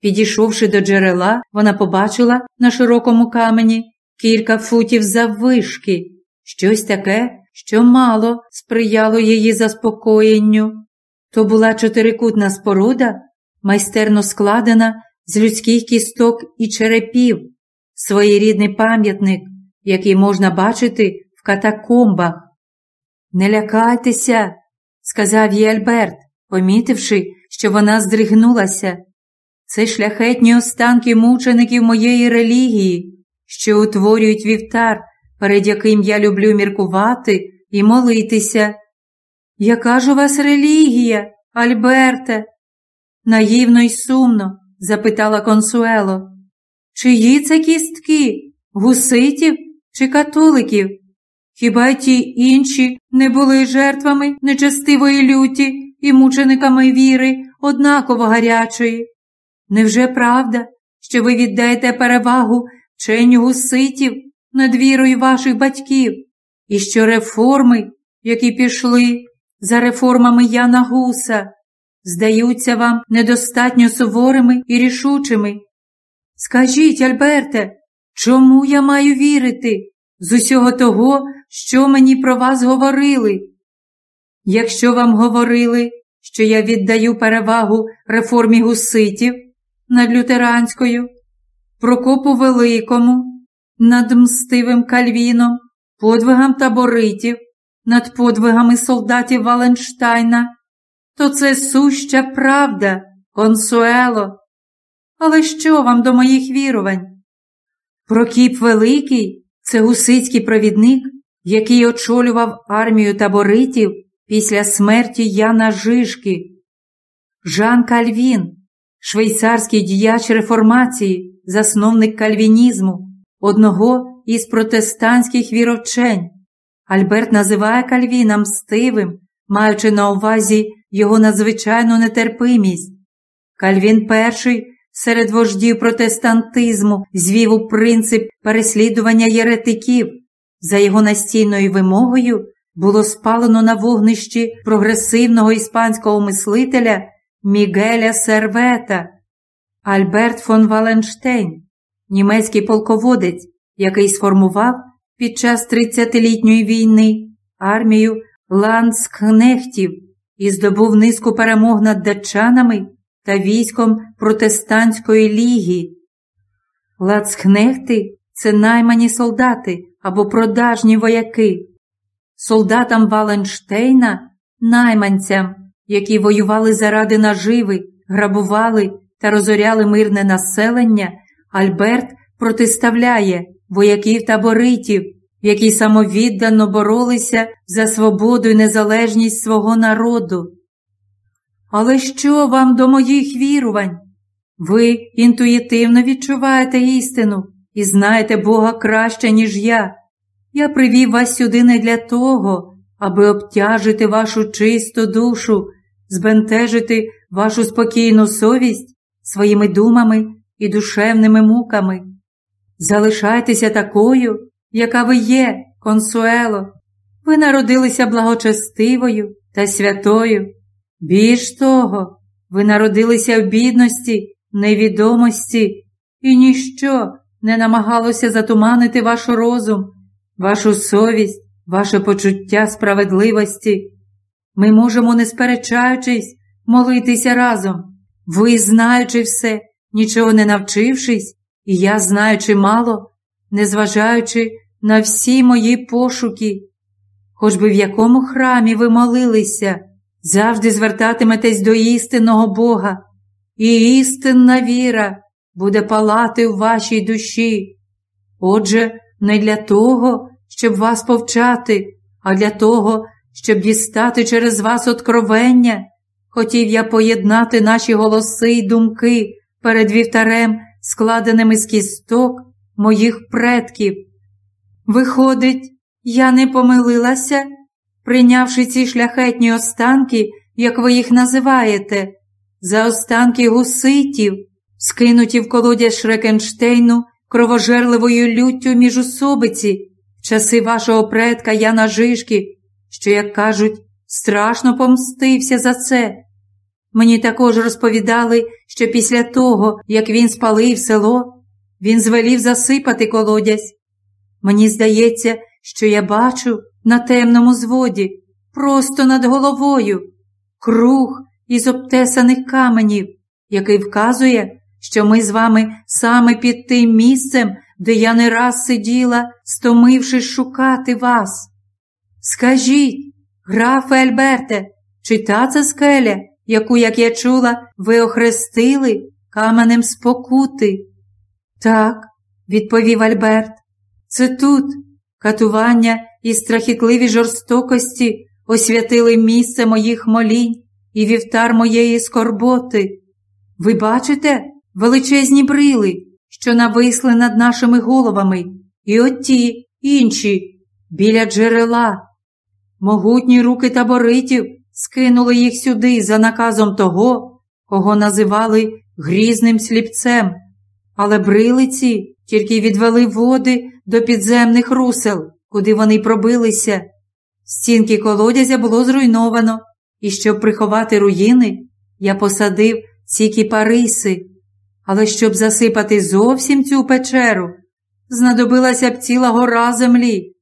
Підійшовши до джерела, вона побачила на широкому камені кілька футів заввишки, щось таке, що мало сприяло її заспокоєнню. То була чотирикутна споруда, майстерно складена з людських кісток і черепів, своєрідний пам'ятник, який можна бачити в катакомбах. Не лякайтеся, сказав їй Альберт, помітивши, що вона здригнулася. Це шляхетні останки мучеників моєї релігії, що утворюють вівтар, перед яким я люблю міркувати і молитися. Яка ж у вас релігія, Альберте? Наївно й сумно запитала консуело. Чиї це кістки? Гуситів чи католиків? Хіба ті інші не були жертвами нечестивої люті і мучениками віри однаково гарячої? Невже правда, що ви віддаєте перевагу вченню гуситів над вірою ваших батьків, і що реформи, які пішли за реформами Яна Гуса, здаються вам недостатньо суворими і рішучими? Скажіть, Альберте, чому я маю вірити з усього того, що мені про вас говорили? Якщо вам говорили, що я віддаю перевагу реформі гуситів над лютеранською, Прокопу Великому, над мстивим кальвіном, подвигам таборитів, над подвигами солдатів Валенштайна, то це суща правда, консуело. Але що вам до моїх вірувань? Прокіп Великий це гусицький провідник, який очолював армію таборитів після смерті Яна Жишки. Жан Кальвін, швейцарський діяч реформації, засновник кальвінізму, одного із протестантських віровчень, Альберт називає Кальвіна мстивим, маючи на увазі його надзвичайну нетерпимість. Кальвін перший серед вождів протестантизму звів у принцип переслідування єретиків. За його настійною вимогою було спалено на вогнищі прогресивного іспанського мислителя Мігеля Сервета, Альберт фон Валенштейн, німецький полководець, який сформував під час 30-літньої війни армію ландскнехтів і здобув низку перемог над датчанами та військом Протестантської ліги. Лацкнехти це наймані солдати або продажні вояки. Солдатам Валенштейна, найманцям, які воювали заради наживи, грабували та розоряли мирне населення, Альберт протиставляє вояків таборитів, які самовіддано боролися за свободу і незалежність свого народу. Але що вам до моїх вірувань? Ви інтуїтивно відчуваєте істину і знаєте Бога краще, ніж я. Я привів вас сюди не для того, аби обтяжити вашу чисту душу, збентежити вашу спокійну совість своїми думами і душевними муками. Залишайтеся такою, яка ви є, консуело. Ви народилися благочестивою та святою. Більш того, ви народилися в бідності, невідомості, і ніщо не намагалося затуманити ваш розум, вашу совість, ваше почуття справедливості. Ми можемо, не сперечаючись, молитися разом. Ви, знаючи все, нічого не навчившись, і я, знаючи мало, незважаючи на всі мої пошуки, хоч би в якому храмі ви молилися, завжди звертатиметесь до істинного Бога, і істинна віра буде палати в вашій душі. Отже, не для того, щоб вас повчати, а для того, щоб дістати через вас откровення, хотів я поєднати наші голоси й думки перед вівтарем, складеними з кісток моїх предків. Виходить, я не помилилася, прийнявши ці шляхетні останки, як ви їх називаєте, за останки гуситів, скинуті в колодязь Шрекенштейну кровожерливою люттю міжусобиці, в часи вашого предка Яна Жишки, що, як кажуть, страшно помстився за це. Мені також розповідали, що після того, як він спалив село, він звелів засипати колодязь. Мені здається, що я бачу на темному зводі, просто над головою, круг із обтесаних каменів, який вказує, що ми з вами саме під тим місцем, де я не раз сиділа, стомившись шукати вас. Скажіть, графе Альберте, чи та це скеля, яку, як я чула, ви охрестили каменем спокути? Так, відповів Альберт, це тут катування і страхітливі жорстокості освятили місце моїх молінь і вівтар моєї скорботи. Ви бачите величезні брили, що нависли над нашими головами, і оті інші біля джерела. Могутні руки таборитів скинули їх сюди за наказом того, кого називали грізним сліпцем, але брилиці тільки відвели води до підземних русел, куди вони пробилися. Стінки колодязя було зруйновано, і щоб приховати руїни, я посадив ці кіпариси. Але щоб засипати зовсім цю печеру, знадобилася б ціла гора землі.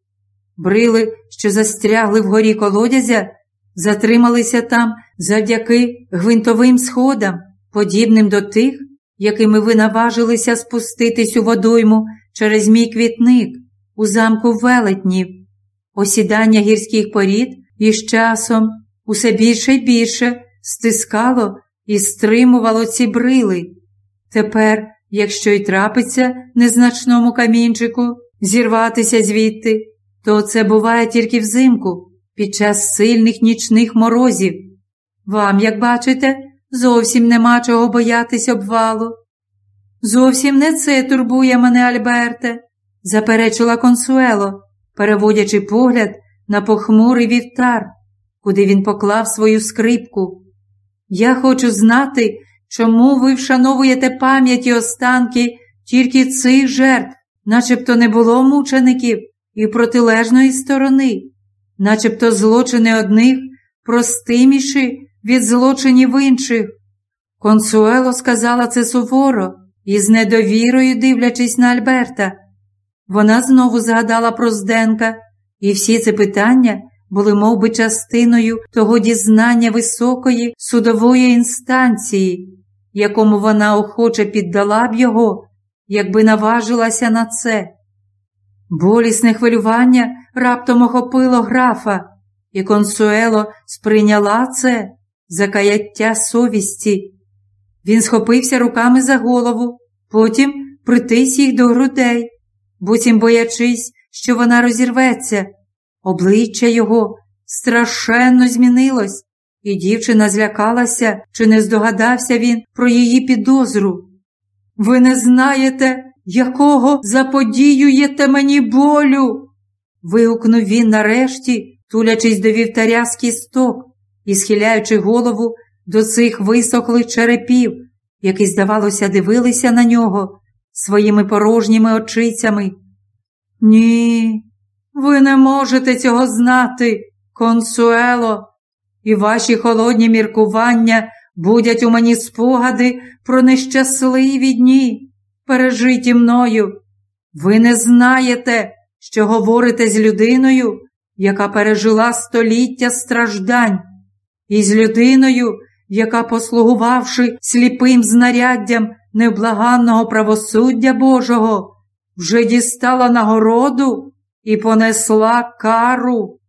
Брили, що застрягли вгорі колодязя, затрималися там завдяки гвинтовим сходам, подібним до тих, якими ви наважилися спуститись у водойму через мій квітник у замку велетнів. Осідання гірських порід із часом усе більше й більше стискало і стримувало ці брили. Тепер, якщо й трапиться незначному камінчику зірватися звідти, то це буває тільки взимку, під час сильних нічних морозів. Вам, як бачите, зовсім нема чого боятись обвалу. Зовсім не це турбує мене, Альберте, заперечила консуело, переводячи погляд на похмурий вівтар, куди він поклав свою скрипку. Я хочу знати, чому ви вшановуєте пам'яті останки тільки цих жертв, начебто не було мучеників і протилежної сторони, начебто злочини одних простиміші від злочинів інших. Консуело сказала це суворо і з недовірою дивлячись на Альберта. Вона знову згадала про Зденка, і всі ці питання були мов би, частиною того дізнання високої судової інстанції, якому вона охоче піддала б його, якби наважилася на це. Болісне хвилювання раптом охопило графа, і консуело сприйняла це за каяття совісті. Він схопився руками за голову, потім притис їх до грудей, буцім боячись, що вона розірветься. Обличчя його страшенно змінилось, і дівчина злякалася, чи не здогадався він про її підозру. Ви не знаєте, якого заподіюєте мені болю. вигукнув він нарешті, тулячись до вівтаря з кісток і схиляючи голову до цих висохлих черепів, які, здавалося, дивилися на нього своїми порожніми очицями. Ні, ви не можете цього знати, консуело, і ваші холодні міркування будять у мені спогади про нещасливі дні, пережиті мною. Ви не знаєте, що говорите з людиною, яка пережила століття страждань, і з людиною, яка, послугувавши сліпим знаряддям невблаганного правосуддя Божого, вже дістала нагороду і понесла кару.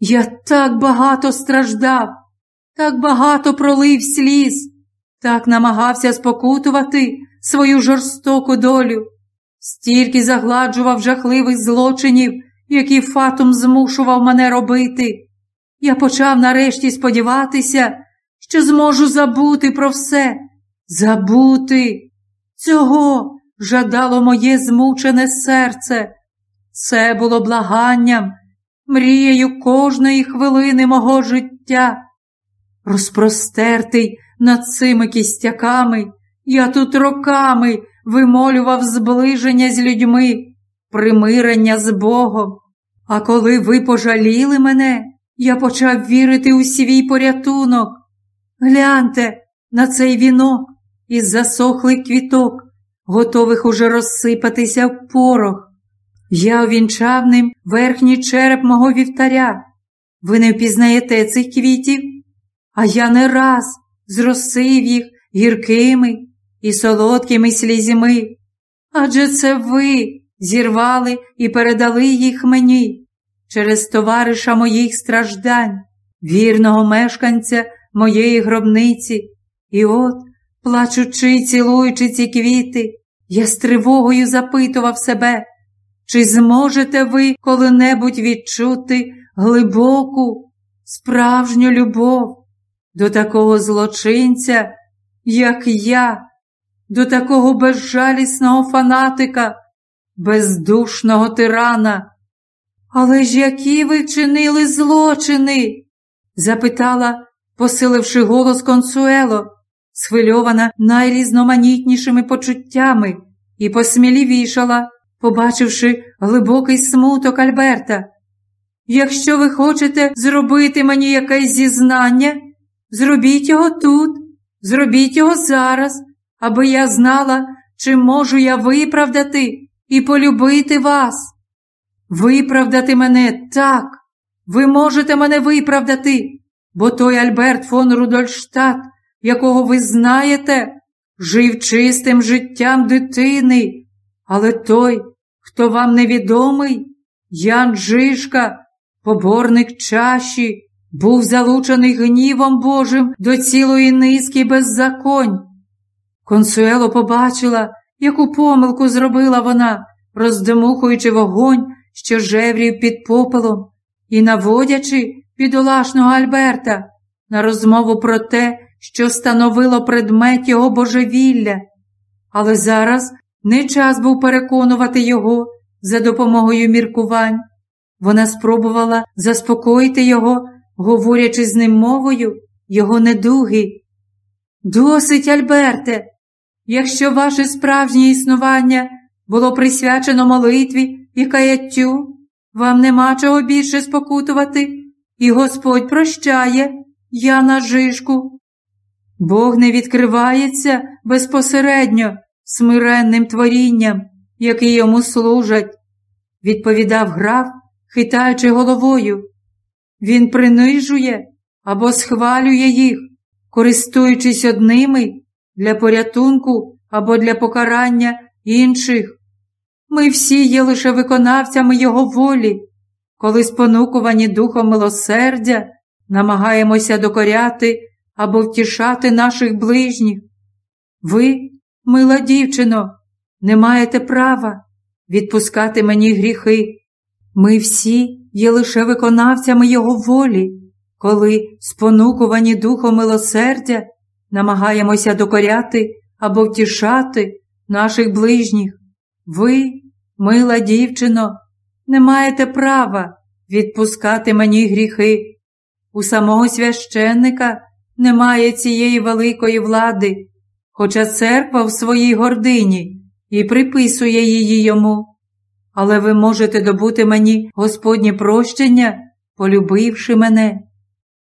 Я так багато страждав, так багато пролив сліз, так намагався спокутувати свою жорстоку долю, стільки загладжував жахливих злочинів, які фатум змушував мене робити. Я почав нарешті сподіватися, що зможу забути про все, забути. Цього жадало моє змучене серце. Це було благанням, мрією кожної хвилини мого життя. Розпростертий над цими кістяками, я тут роками вимолював зближення з людьми, примирення з Богом. А коли ви пожаліли мене, я почав вірити у свій порятунок. Гляньте на цей вінок із засохлих квіток, готових уже розсипатися в порох. Я увінчав ним верхній череп мого вівтаря. Ви не впізнаєте цих квітів, а я не раз зросив їх гіркими і солодкими слізьми. Адже це ви зірвали і передали їх мені через товариша моїх страждань, вірного мешканця моєї гробниці. І от, плачучи й цілуючи ці квіти, я з тривогою запитував себе. Чи зможете ви коли-небудь відчути глибоку, справжню любов до такого злочинця, як я, до такого безжалісного фанатика, бездушного тирана? Але ж які ви вчинили злочини? запитала, посиливши голос консуело, схвильована найрізноманітнішими почуттями, і посмілівішала побачивши глибокий смуток Альберта. Якщо ви хочете зробити мені якесь зізнання, зробіть його тут, зробіть його зараз, аби я знала, чи можу я виправдати і полюбити вас. Виправдати мене так, ви можете мене виправдати, бо той Альберт фон Рудольштадт, якого ви знаєте, жив чистим життям дитини, але той, хто вам невідомий, Ян Жишка, поборник чаші, був залучений гнівом Божим до цілої низки беззаконь. Консуело побачила, яку помилку зробила вона, роздмухуючи вогонь, що жеврів під попелом, і наводячи підолашного Альберта на розмову про те, що становило предмет його божевілля. Але зараз не час був переконувати його за допомогою міркувань. Вона спробувала заспокоїти його, говорячи з ним мовою його недуги. Досить, Альберте, якщо ваше справжнє існування було присвячено молитві і каяттю, вам нема чого більше спокутувати, і Господь прощає, я на жишку. Бог не відкривається безпосередньо смиренним творінням, які йому служать, відповідав граф, хитаючи головою. Він принижує або схвалює їх, користуючись одними для порятунку або для покарання інших. Ми всі є лише виконавцями Його волі, коли спонукувані духом милосердя, намагаємося докоряти або втішати наших ближніх. Ви, мила дівчино, не маєте права відпускати мені гріхи. Ми всі є лише виконавцями Його волі, коли, спонукувані духом милосердя, намагаємося докоряти або втішати наших ближніх. Ви, мила дівчино, не маєте права відпускати мені гріхи. У самого священника немає цієї великої влади, хоча церква в своїй гордині і приписує її йому. Але ви можете добути мені Господнє прощення, полюбивши мене.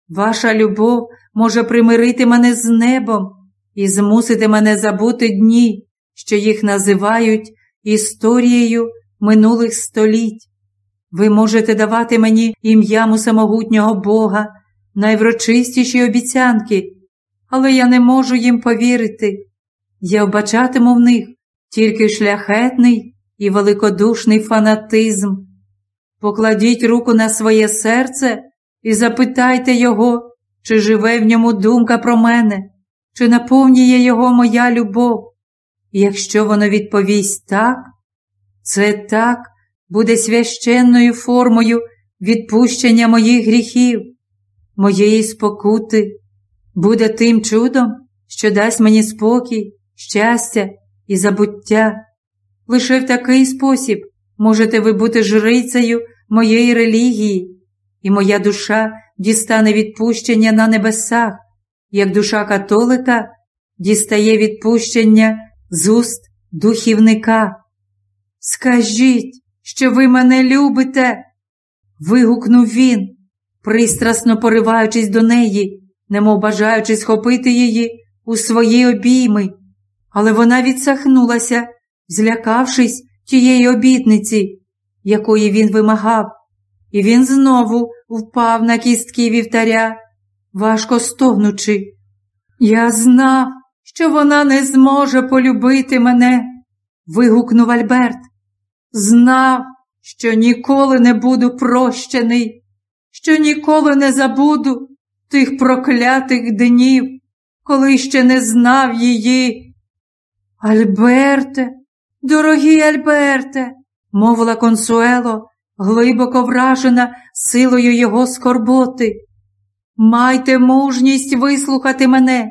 Ваша любов може примирити мене з небом і змусити мене забути дні, що їх називають історією минулих століть. Ви можете давати мені ім'ям усамогутнього Бога, найврочистіші обіцянки, але я не можу їм повірити. Я вбачатиму в них тільки шляхетний і великодушний фанатизм. Покладіть руку на своє серце і запитайте його, чи живе в ньому думка про мене, чи наповнює його моя любов. І якщо воно відповість так, це так буде священною формою відпущення моїх гріхів, моєї спокути, буде тим чудом, що дасть мені спокій, щастя і забуття. Лише в такий спосіб можете ви бути жрицею моєї релігії, і моя душа дістане відпущення на небесах, як душа католика дістає відпущення з уст духівника. Скажіть, що ви мене любите. вигукнув він, пристрасно пориваючись до неї, немов бажаючи схопити її у свої обійми, але вона відсахнулася, злякавшись тієї обітниці, якої він вимагав, і він знову впав на кістки вівтаря, важко стогнучи. Я знав, що вона не зможе полюбити мене, вигукнув Альберт. Знав, що ніколи не буду прощений, що ніколи не забуду тих проклятих днів, коли ще не знав її. Альберте, дорогий Альберте, мовила консуело, глибоко вражена силою його скорботи. Майте мужність вислухати мене.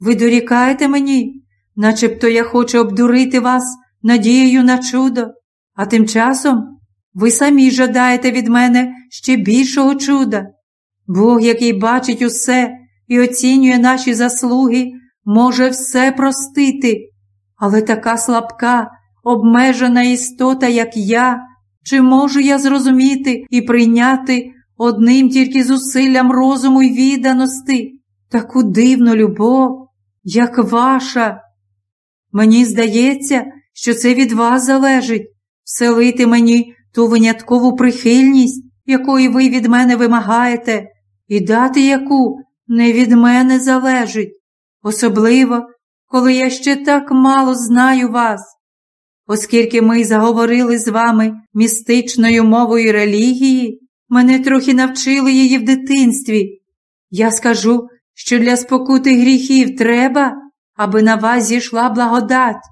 Ви дорікаєте мені, начебто я хочу обдурити вас надією на чудо, а тим часом ви самі жадаєте від мене ще більшого чуда. Бог, який бачить усе і оцінює наші заслуги, може все простити, але така слабка, обмежена істота, як я, чи можу я зрозуміти і прийняти одним тільки зусиллям розуму й відданості таку дивну любов, як ваша? Мені здається, що це від вас залежить вселити мені ту виняткову прихильність, якої ви від мене вимагаєте, і дати яку не від мене залежить, особливо, коли я ще так мало знаю вас. Оскільки ми заговорили з вами містичною мовою релігії, мене трохи навчили її в дитинстві. Я скажу, що для спокути гріхів треба, аби на вас зійшла благодать.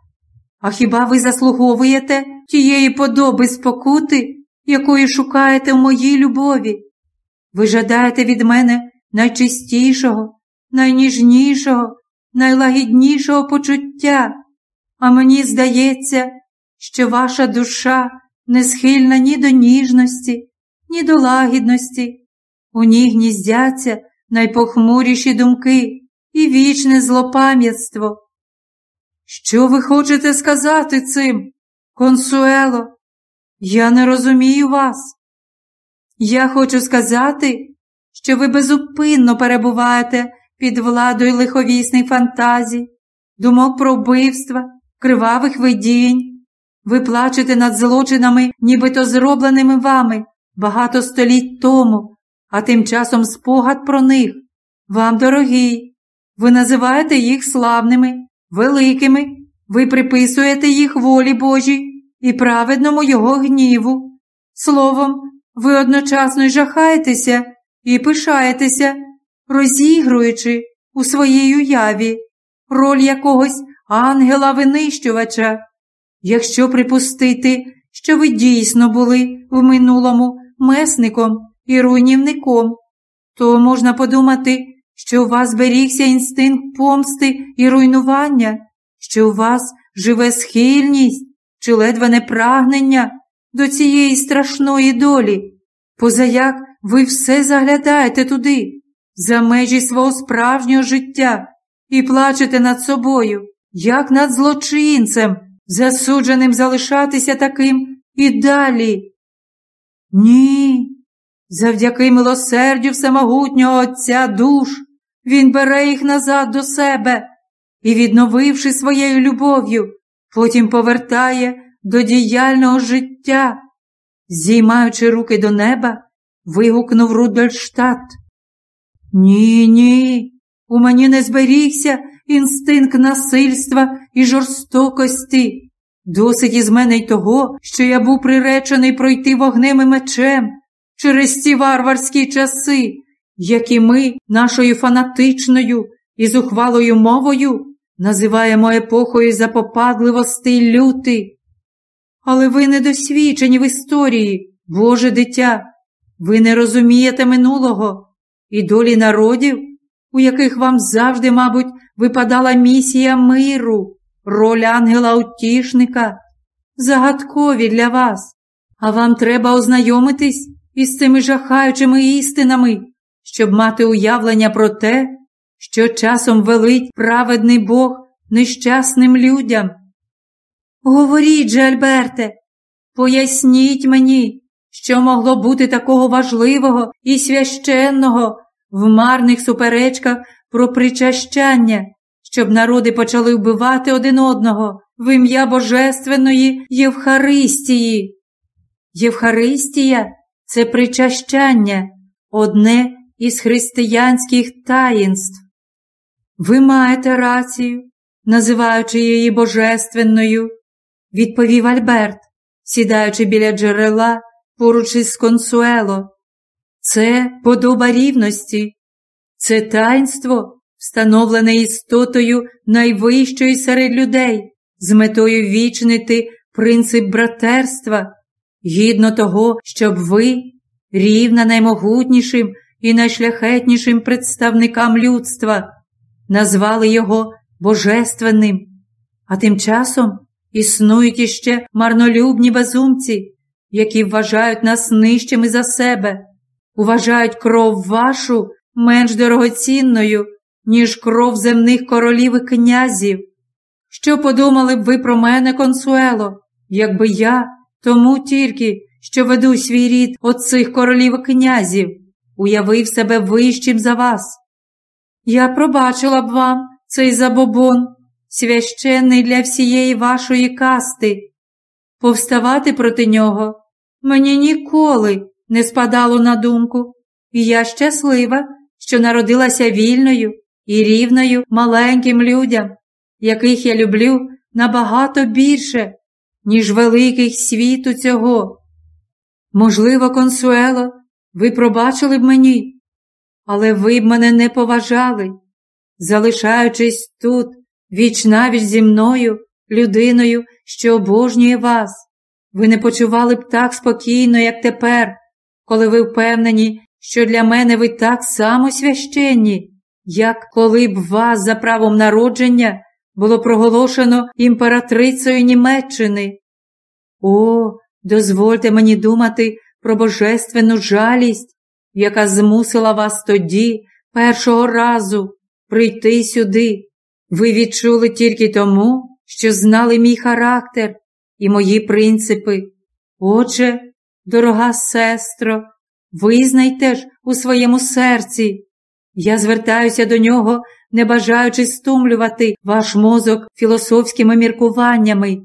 А хіба ви заслуговуєте тієї подоби спокути, якої шукаєте в моїй любові? Ви жадаєте від мене найчистішого, найніжнішого, найлагіднішого почуття, а мені здається, що ваша душа не схильна ні до ніжності, ні до лагідності. У ній гніздяться найпохмуріші думки і вічне злопам'ятство. Що ви хочете сказати цим, консуело? Я не розумію вас. Я хочу сказати, що ви безупинно перебуваєте під владою лиховісних фантазій, думок про вбивства, кривавих видінь. Ви плачете над злочинами, нібито зробленими вами багато століть тому, а тим часом спогад про них вам дорогий. Ви називаєте їх славними, великими, ви приписуєте їх волі Божій і праведному Його гніву. Словом, ви одночасно й жахаєтеся і пишаєтеся, розігруючи у своїй уяві роль якогось ангела-винищувача. Якщо припустити, що ви дійсно були в минулому месником і руйнівником, то можна подумати, що у вас зберігся інстинкт помсти і руйнування, що у вас живе схильність чи ледве не прагнення до цієї страшної долі, позаяк ви все заглядаєте туди, за межі свого справжнього життя, і плачете над собою, як над злочинцем, засудженим залишатися таким і далі. Ні, завдяки милосердю всемогутнього Отця душ, Він бере їх назад до себе і, відновивши своєю любов'ю, потім повертає до діяльного життя. Зіймаючи руки до неба, вигукнув Рудольштадт. Ні, ні, у мені не зберігся інстинкт насильства і жорстокості. Досить із мене й того, що я був приречений пройти вогнем і мечем через ці варварські часи, які ми нашою фанатичною і зухвалою мовою називаємо епохою запопадливості люти. Але ви не досвідчені в історії, Боже дитя, ви не розумієте минулого і долі народів, у яких вам завжди, мабуть, випадала місія миру, роль ангела-утішника, загадкові для вас, а вам треба ознайомитись із цими жахаючими істинами, щоб мати уявлення про те, що часом велить праведний Бог нещасним людям. Говоріть же, Альберте, поясніть мені, що могло бути такого важливого і священного в марних суперечках про причащання, щоб народи почали вбивати один одного в ім'я Божественної Євхаристії. Євхаристія це причащання, одне із християнських таїнств. Ви маєте рацію, називаючи її божественною, відповів Альберт, сідаючи біля джерела поруч із консуело. Це подоба рівності, це таїнство, встановлене істотою найвищої серед людей, з метою вічнити принцип братерства, гідно того, щоб ви, рівна наймогутнішим і найшляхетнішим представникам людства, назвали його божественним, а тим часом існують іще марнолюбні безумці, які вважають нас нижчими за себе, вважають кров вашу менш дорогоцінною, ніж кров земних королів і князів. Що подумали б ви про мене, консуело, якби я, тому тільки, що веду свій рід от цих королів князів, уявив себе вищим за вас? Я пробачила б вам цей забобон, священний для всієї вашої касти. Повставати проти нього мені ніколи не спадало на думку, і я щаслива, що народилася вільною і рівною маленьким людям, яких я люблю набагато більше, ніж великих світу цього. Можливо, консуело, ви пробачили б мені, але ви б мене не поважали, залишаючись тут, віч навіч зі мною, людиною, що обожнює вас. Ви не почували б так спокійно, як тепер, коли ви впевнені, що для мене ви так само священні, як коли б вас за правом народження було проголошено імператрицею Німеччини. О, дозвольте мені думати про божественну жалість, яка змусила вас тоді, першого разу, прийти сюди. Ви відчули тільки тому, що знали мій характер і мої принципи. Отже, дорога сестро, визнайте ж у своєму серці. Я звертаюся до нього, не бажаючи стумлювати ваш мозок філософськими міркуваннями,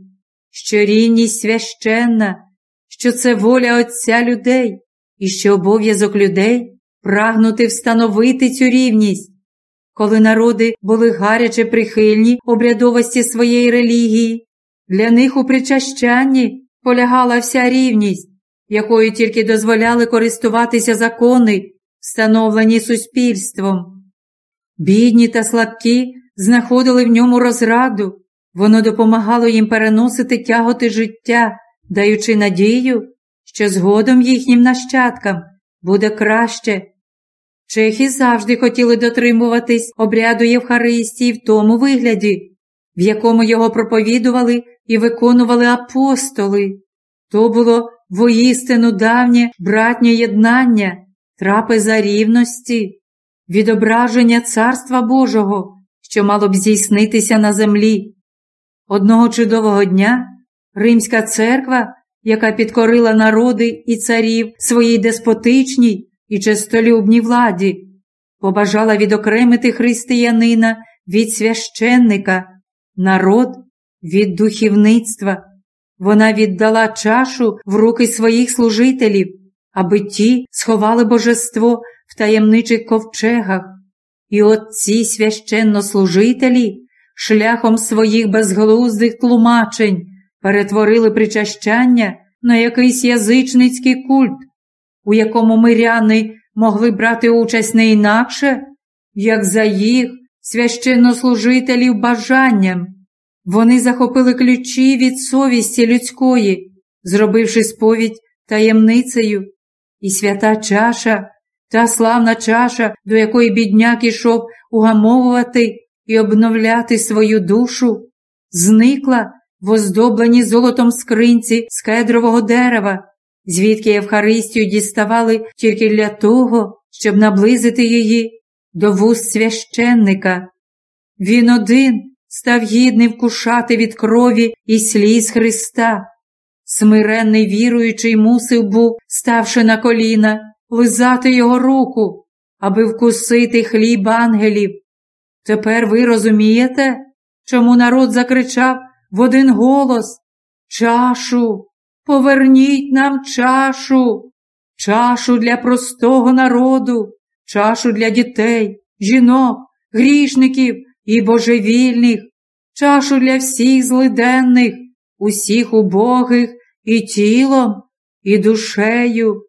що рівність священна, що це воля Отця людей, і що обов'язок людей прагнути встановити цю рівність. Коли народи були гаряче прихильні обрядовості своєї релігії, для них у причащанні полягала вся рівність, якою тільки дозволяли користуватися закони, встановлені суспільством. Бідні та слабкі знаходили в ньому розраду, воно допомагало їм переносити тяготи життя, даючи надію, що згодом їхнім нащадкам буде краще. Чехи завжди хотіли дотримуватись обряду Євхаристії в тому вигляді, в якому його проповідували і виконували апостоли. То було воістину давнє братнє єднання, трапеза рівності, відображення Царства Божого, що мало б здійснитися на землі. Одного чудового дня Римська церква, яка підкорила народи і царів своїй деспотичній і честолюбній владі, побажала відокремити християнина від священника, народ від духівництва. Вона віддала чашу в руки своїх служителів, аби ті сховали божество в таємничих ковчегах. І от ці священнослужителі шляхом своїх безглуздих тлумачень перетворили причащання на якийсь язичницький культ, у якому миряни могли брати участь не інакше, як за їх священнослужителів бажанням. Вони захопили ключі від совісті людської, зробивши сповідь таємницею, і свята чаша, та славна чаша, до якої бідняк ішов угамовувати і обновляти свою душу, зникла в оздобленій золотом скринці з кедрового дерева, звідки Євхаристію діставали тільки для того, щоб наблизити її до вуст священника. Він один став гідний вкушати від крові і сліз Христа. Смиренний віруючий мусив був, ставши на коліна, лизати його руку, аби вкусити хліб ангелів. Тепер ви розумієте, чому народ закричав в один голос Чашу, поверніть нам чашу, чашу для простого народу, чашу для дітей, жінок, грішників і божевільних, чашу для всіх злиденних, усіх убогих і тілом, і душею.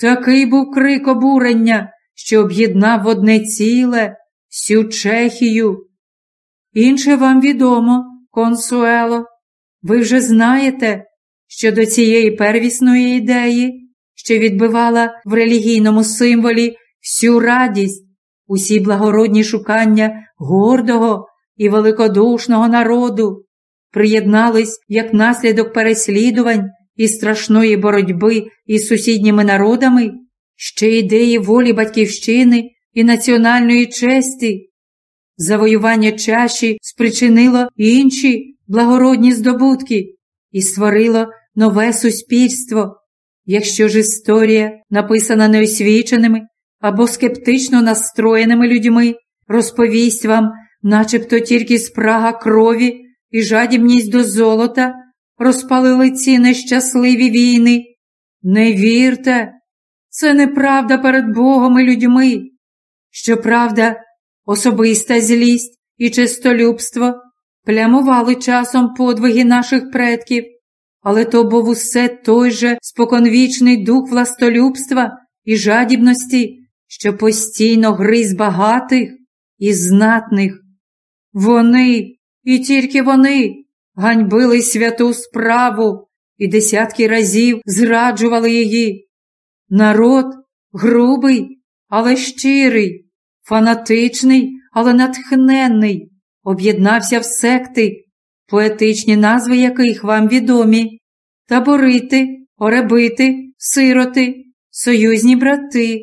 Такий був крик обурення, що об'єднав в одне ціле всю Чехію. Інше вам відомо, консуело, ви вже знаєте, що до цієї первісної ідеї, що відбивала в релігійному символі всю радість, усі благородні шукання гордого і великодушного народу, приєднались як наслідок переслідувань і страшної боротьби із сусідніми народами, ще ідеї волі батьківщини і національної честі. Завоювання чаші спричинило інші благородні здобутки і створило нове суспільство. Якщо ж історія, написана неосвіченими або скептично настроєними людьми, розповість вам, начебто тільки спрага крові і жадібність до золота розпалили ці нещасливі війни. Не вірте, це неправда перед Богом і людьми. Щоправда, особиста злість і чистолюбство плямували часом подвиги наших предків, але то був усе той же споконвічний дух властолюбства і жадібності, що постійно гриз багатих і знатних. Вони і тільки вони ганьбили святу справу і десятки разів зраджували її. Народ грубий, але щирий, фанатичний, але натхненний, об'єднався в секти, поетичні назви яких вам відомі таборити, оребити, сироти, союзні брати.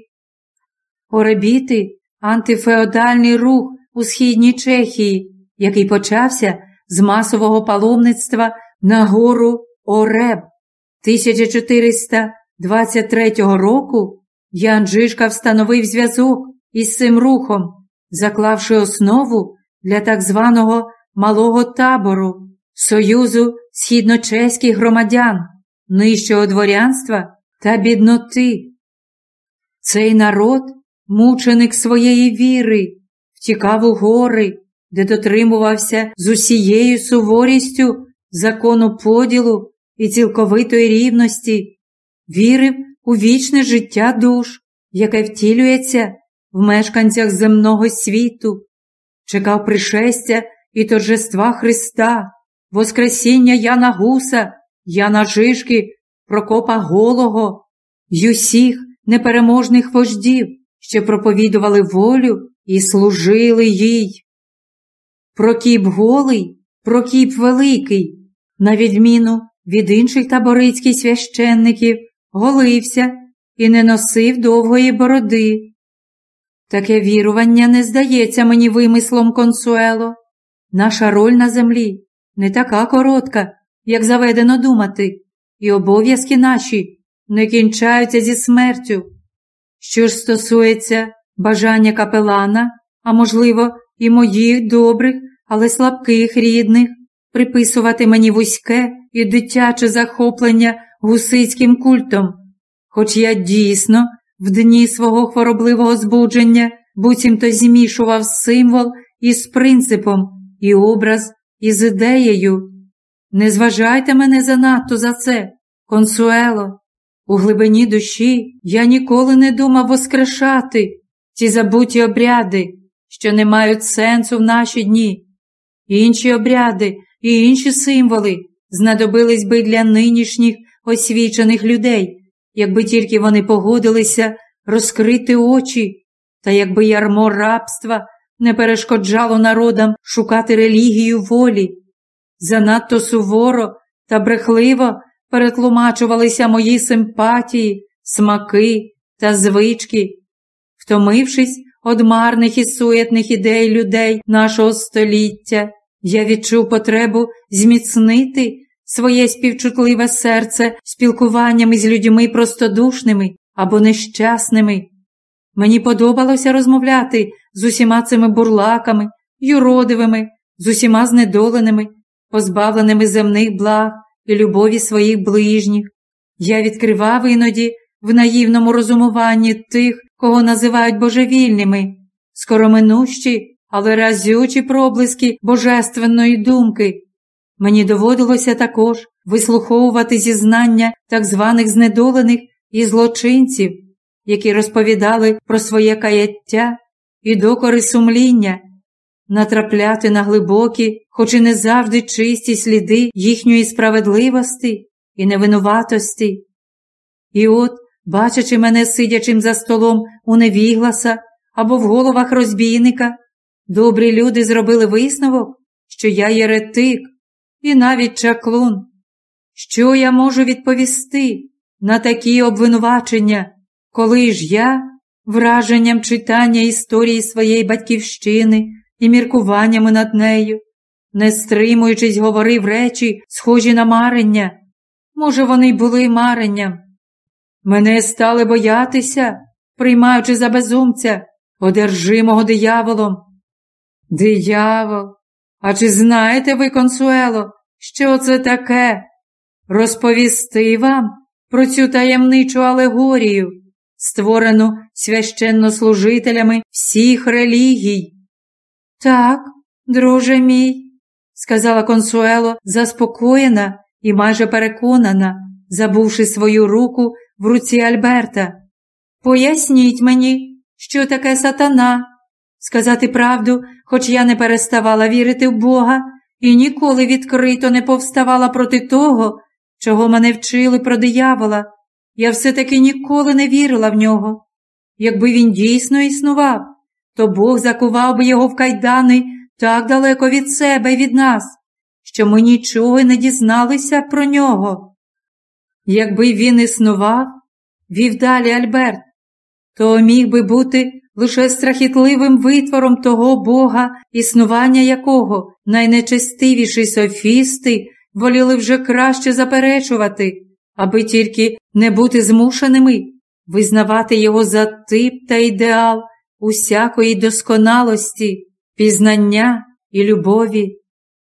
Оребіти антифеодальний рух у східній Чехії, який почався з масового паломництва на гору Ореб 1423 року. Ян Джишка встановив зв'язок із цим рухом, заклавши основу для так званого малого табору Союзу східночеських громадян, нижчого дворянства та бідноти. Цей народ, мученик своєї віри, втікав у гори, де дотримувався з усією суворістю закону поділу і цілковитої рівності, вірив у вічне життя душ, яке втілюється в мешканцях земного світу, чекав пришестя і торжества Христа, Воскресіння Яна Гуса, Яна Жишки, Прокопа Голого й усіх непереможних вождів, що проповідували волю і служили їй. Прокіп голий, Прокіп Великий, на відміну від інших таборицьких священників, голився і не носив довгої бороди. Таке вірування не здається мені вимислом консуело. Наша роль на землі не така коротка, як заведено думати, і обов'язки наші не кінчаються зі смертю. Що ж стосується бажання капелана, а можливо, і моїх добрих, але слабких рідних, приписувати мені вузьке і дитяче захоплення гусицьким культом, хоч я дійсно в дні свого хворобливого збудження буцімто змішував символ із принципом і образ із ідеєю. Не зважайте мене занадто за це, консуело. У глибині душі я ніколи не думав воскрешати ці забуті обряди, що не мають сенсу в наші дні. Інші обряди і інші символи знадобились би для нинішніх освічених людей, якби тільки вони погодилися розкрити очі, та якби ярмо рабства не перешкоджало народам шукати релігію волі. Занадто суворо та брехливо перетлумачувалися мої симпатії, смаки та звички, втомившись од марних і суетних ідей людей нашого століття, я відчув потребу зміцнити своє співчутливе серце спілкуванням із людьми простодушними або нещасними. Мені подобалося розмовляти з усіма цими бурлаками, юродивими, з усіма знедоленими, позбавленими земних благ і любові своїх ближніх. Я відкривав іноді в наївному розумуванні тих, кого називають божевільними, скороминущі, але разючі проблиски божественної думки. Мені доводилося також вислуховувати зізнання так званих знедолених і злочинців, які розповідали про своє каяття і докори сумління, натрапляти на глибокі, хоч і не завжди чисті сліди їхньої справедливості і невинуватості. І от, бачачи мене сидячим за столом у невігласа або в головах розбійника, добрі люди зробили висновок, що я єретик і навіть чаклун. Що я можу відповісти на такі обвинувачення, коли ж я, враженням читання історії своєї батьківщини і міркуваннями над нею, не стримуючись, говорив речі, схожі на марення, може, вони й були маренням. Мене стали боятися, приймаючи за безумця, одержимого дияволом. Диявол, а чи знаєте ви, консуело, що це таке? Розповісти вам про цю таємничу алегорію, створену священнослужителями всіх релігій. Так, друже мій, сказала консуело, заспокоєна і майже переконана, забувши свою руку в руці Альберта. Поясніть мені, що таке сатана. Сказати правду, хоч я не переставала вірити в Бога і ніколи відкрито не повставала проти того, чого мене вчили про диявола, я все-таки ніколи не вірила в нього. Якби він дійсно існував, то Бог закував би його в кайдани так далеко від себе і від нас, що ми нічого не дізналися про нього. Якби він існував, вів далі Альберт, то міг би бути лише страхітливим витвором того Бога, існування якого найнечестивіші софісти воліли вже краще заперечувати, аби тільки не бути змушеними визнавати його за тип та ідеал усякої досконалості, пізнання і любові.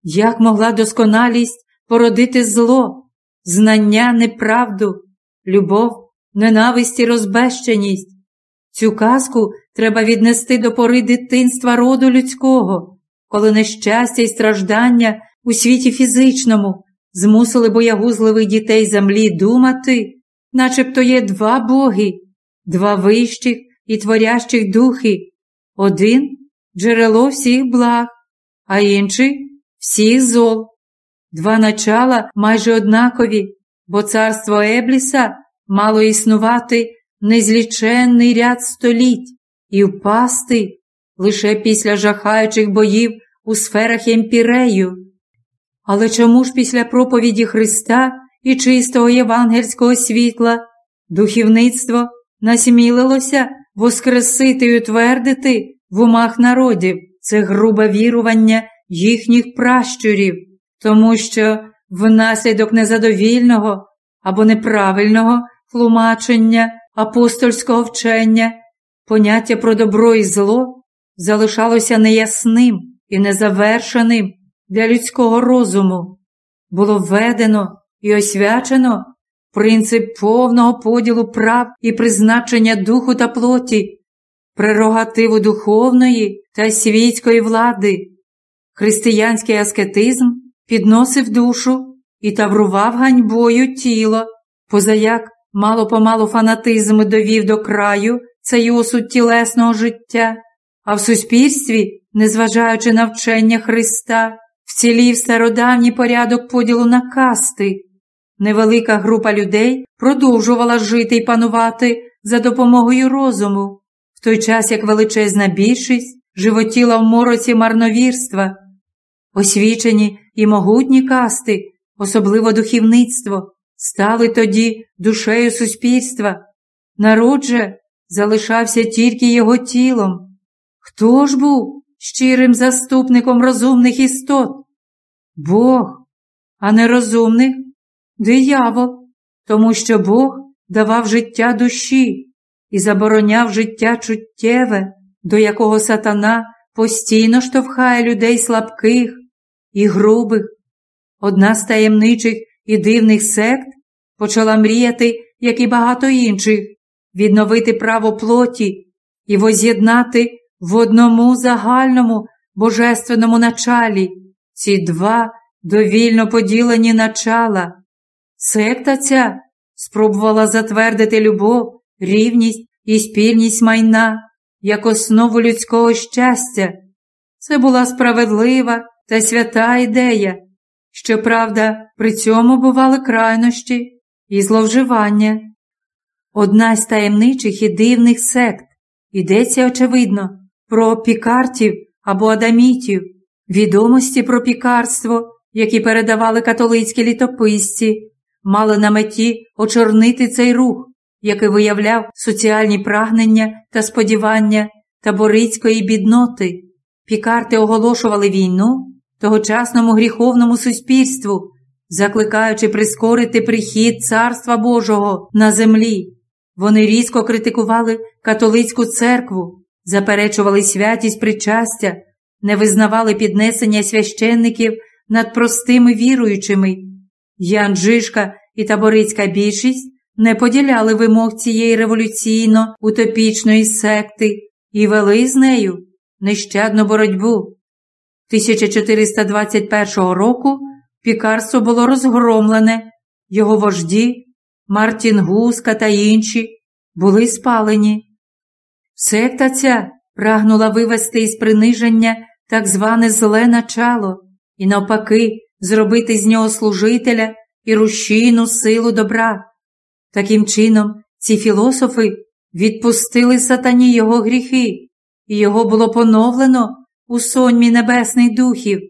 Як могла досконалість породити зло, знання, неправду, любов, ненависть і розбещеність? Цю казку треба віднести до пори дитинства роду людського, коли нещастя і страждання у світі фізичному змусили боягузливих дітей землі думати, начебто є два боги, два вищих і творящих духи, один джерело всіх благ, а інший всіх зол. Два начала майже однакові, бо царство Ебліса мало існувати незліченний ряд століть і впасти лише після жахаючих боїв у сферах емпірею. Але чому ж після проповіді Христа і чистого євангельського світла духівництво насмілилося воскресити і утвердити в умах народів це грубе вірування їхніх пращурів, тому що внаслідок незадовільного або неправильного тлумачення апостольського вчення поняття про добро і зло залишалося неясним і незавершеним для людського розуму. Було введено і освячено принцип повного поділу прав і призначення духу та плоті, прерогативу духовної та світської влади. Християнський аскетизм підносив душу і таврував ганьбою тіло, позаяк мало помалу фанатизм довів до краю цей осуд тілесного життя, а в суспільстві, незважаючи на вчення Христа, вцілів стародавній порядок поділу на касти. Невелика група людей продовжувала жити і панувати за допомогою розуму, в той час як величезна більшість животіла в мороці марновірства. Освічені і могутні касти, особливо духовництво, стали тоді душею суспільства. Народ же залишався тільки його тілом. Хто ж був щирим заступником розумних істот? Бог, а не розумних диявол, тому що Бог давав життя душі і забороняв життя чуттєве, до якого сатана постійно штовхає людей слабких і грубих. Одна з таємничих і дивних сект почала мріяти, як і багато інших, відновити право плоті і воз'єднати в одному загальному божественному началі ці два довільно поділені начала. Секта ця спробувала затвердити любов, рівність і спільність майна як основу людського щастя. Це була справедлива та свята ідея. Щоправда, при цьому бували крайнощі і зловживання. Одна з таємничих і дивних сект йдеться, очевидно, про пікартів або адамітів, відомості про пікарство, які передавали католицькі літописці, мали на меті очорнити цей рух, який виявляв соціальні прагнення та сподівання таборицької бідноти. Пікарти оголошували війну тогочасному гріховному суспільству, закликаючи прискорити прихід Царства Божого на землі. Вони різко критикували католицьку церкву, заперечували святість причастя, не визнавали піднесення священників над простими віруючими. Ян Жишка і таборицька більшість не поділяли вимог цієї революційно утопічної секти і вели з нею нещадну боротьбу. 1421 року пікарство було розгромлене, його вожді, Мартін Гуска та інші, були спалені. Секта ця прагнула вивести із приниження так зване зле начало і, навпаки, зробити з нього служителя і рушійну силу добра. Таким чином, ці філософи відпустили сатані його гріхи, і його було поновлено у соньмі небесних духів.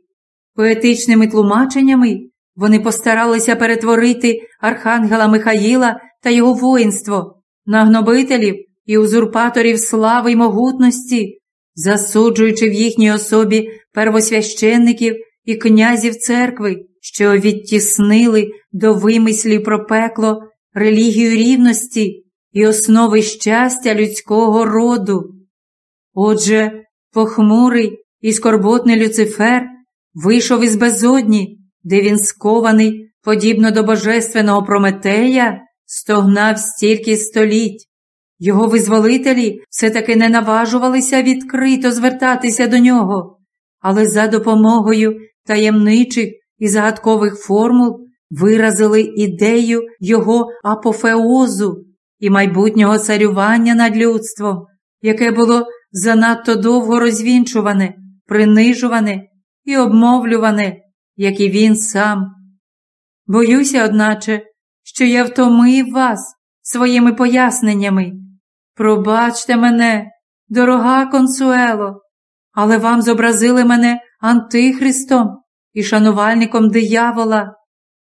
Поетичними тлумаченнями вони постаралися перетворити архангела Михаїла та його воїнство на гнобителів і узурпаторів слави й могутності, засуджуючи в їхній особі первосвященників і князів церкви, що відтіснили до вимислів про пекло релігію рівності і основи щастя людського роду. Отже, похмурий і скорботний Люцифер вийшов із безодні, де він скований, подібно до божественного Прометея, стогнав стільки століть. Його визволителі все-таки не наважувалися відкрито звертатися до нього, але за допомогою таємничих і загадкових формул виразили ідею його апофеозу і майбутнього царювання над людством, яке було занадто довго розвінчуване, принижуване і обмовлюване, як і він сам. Боюся, одначе, що я втомив вас своїми поясненнями. Пробачте мене, дорога консуело, але вам зобразили мене антихристом і шанувальником диявола,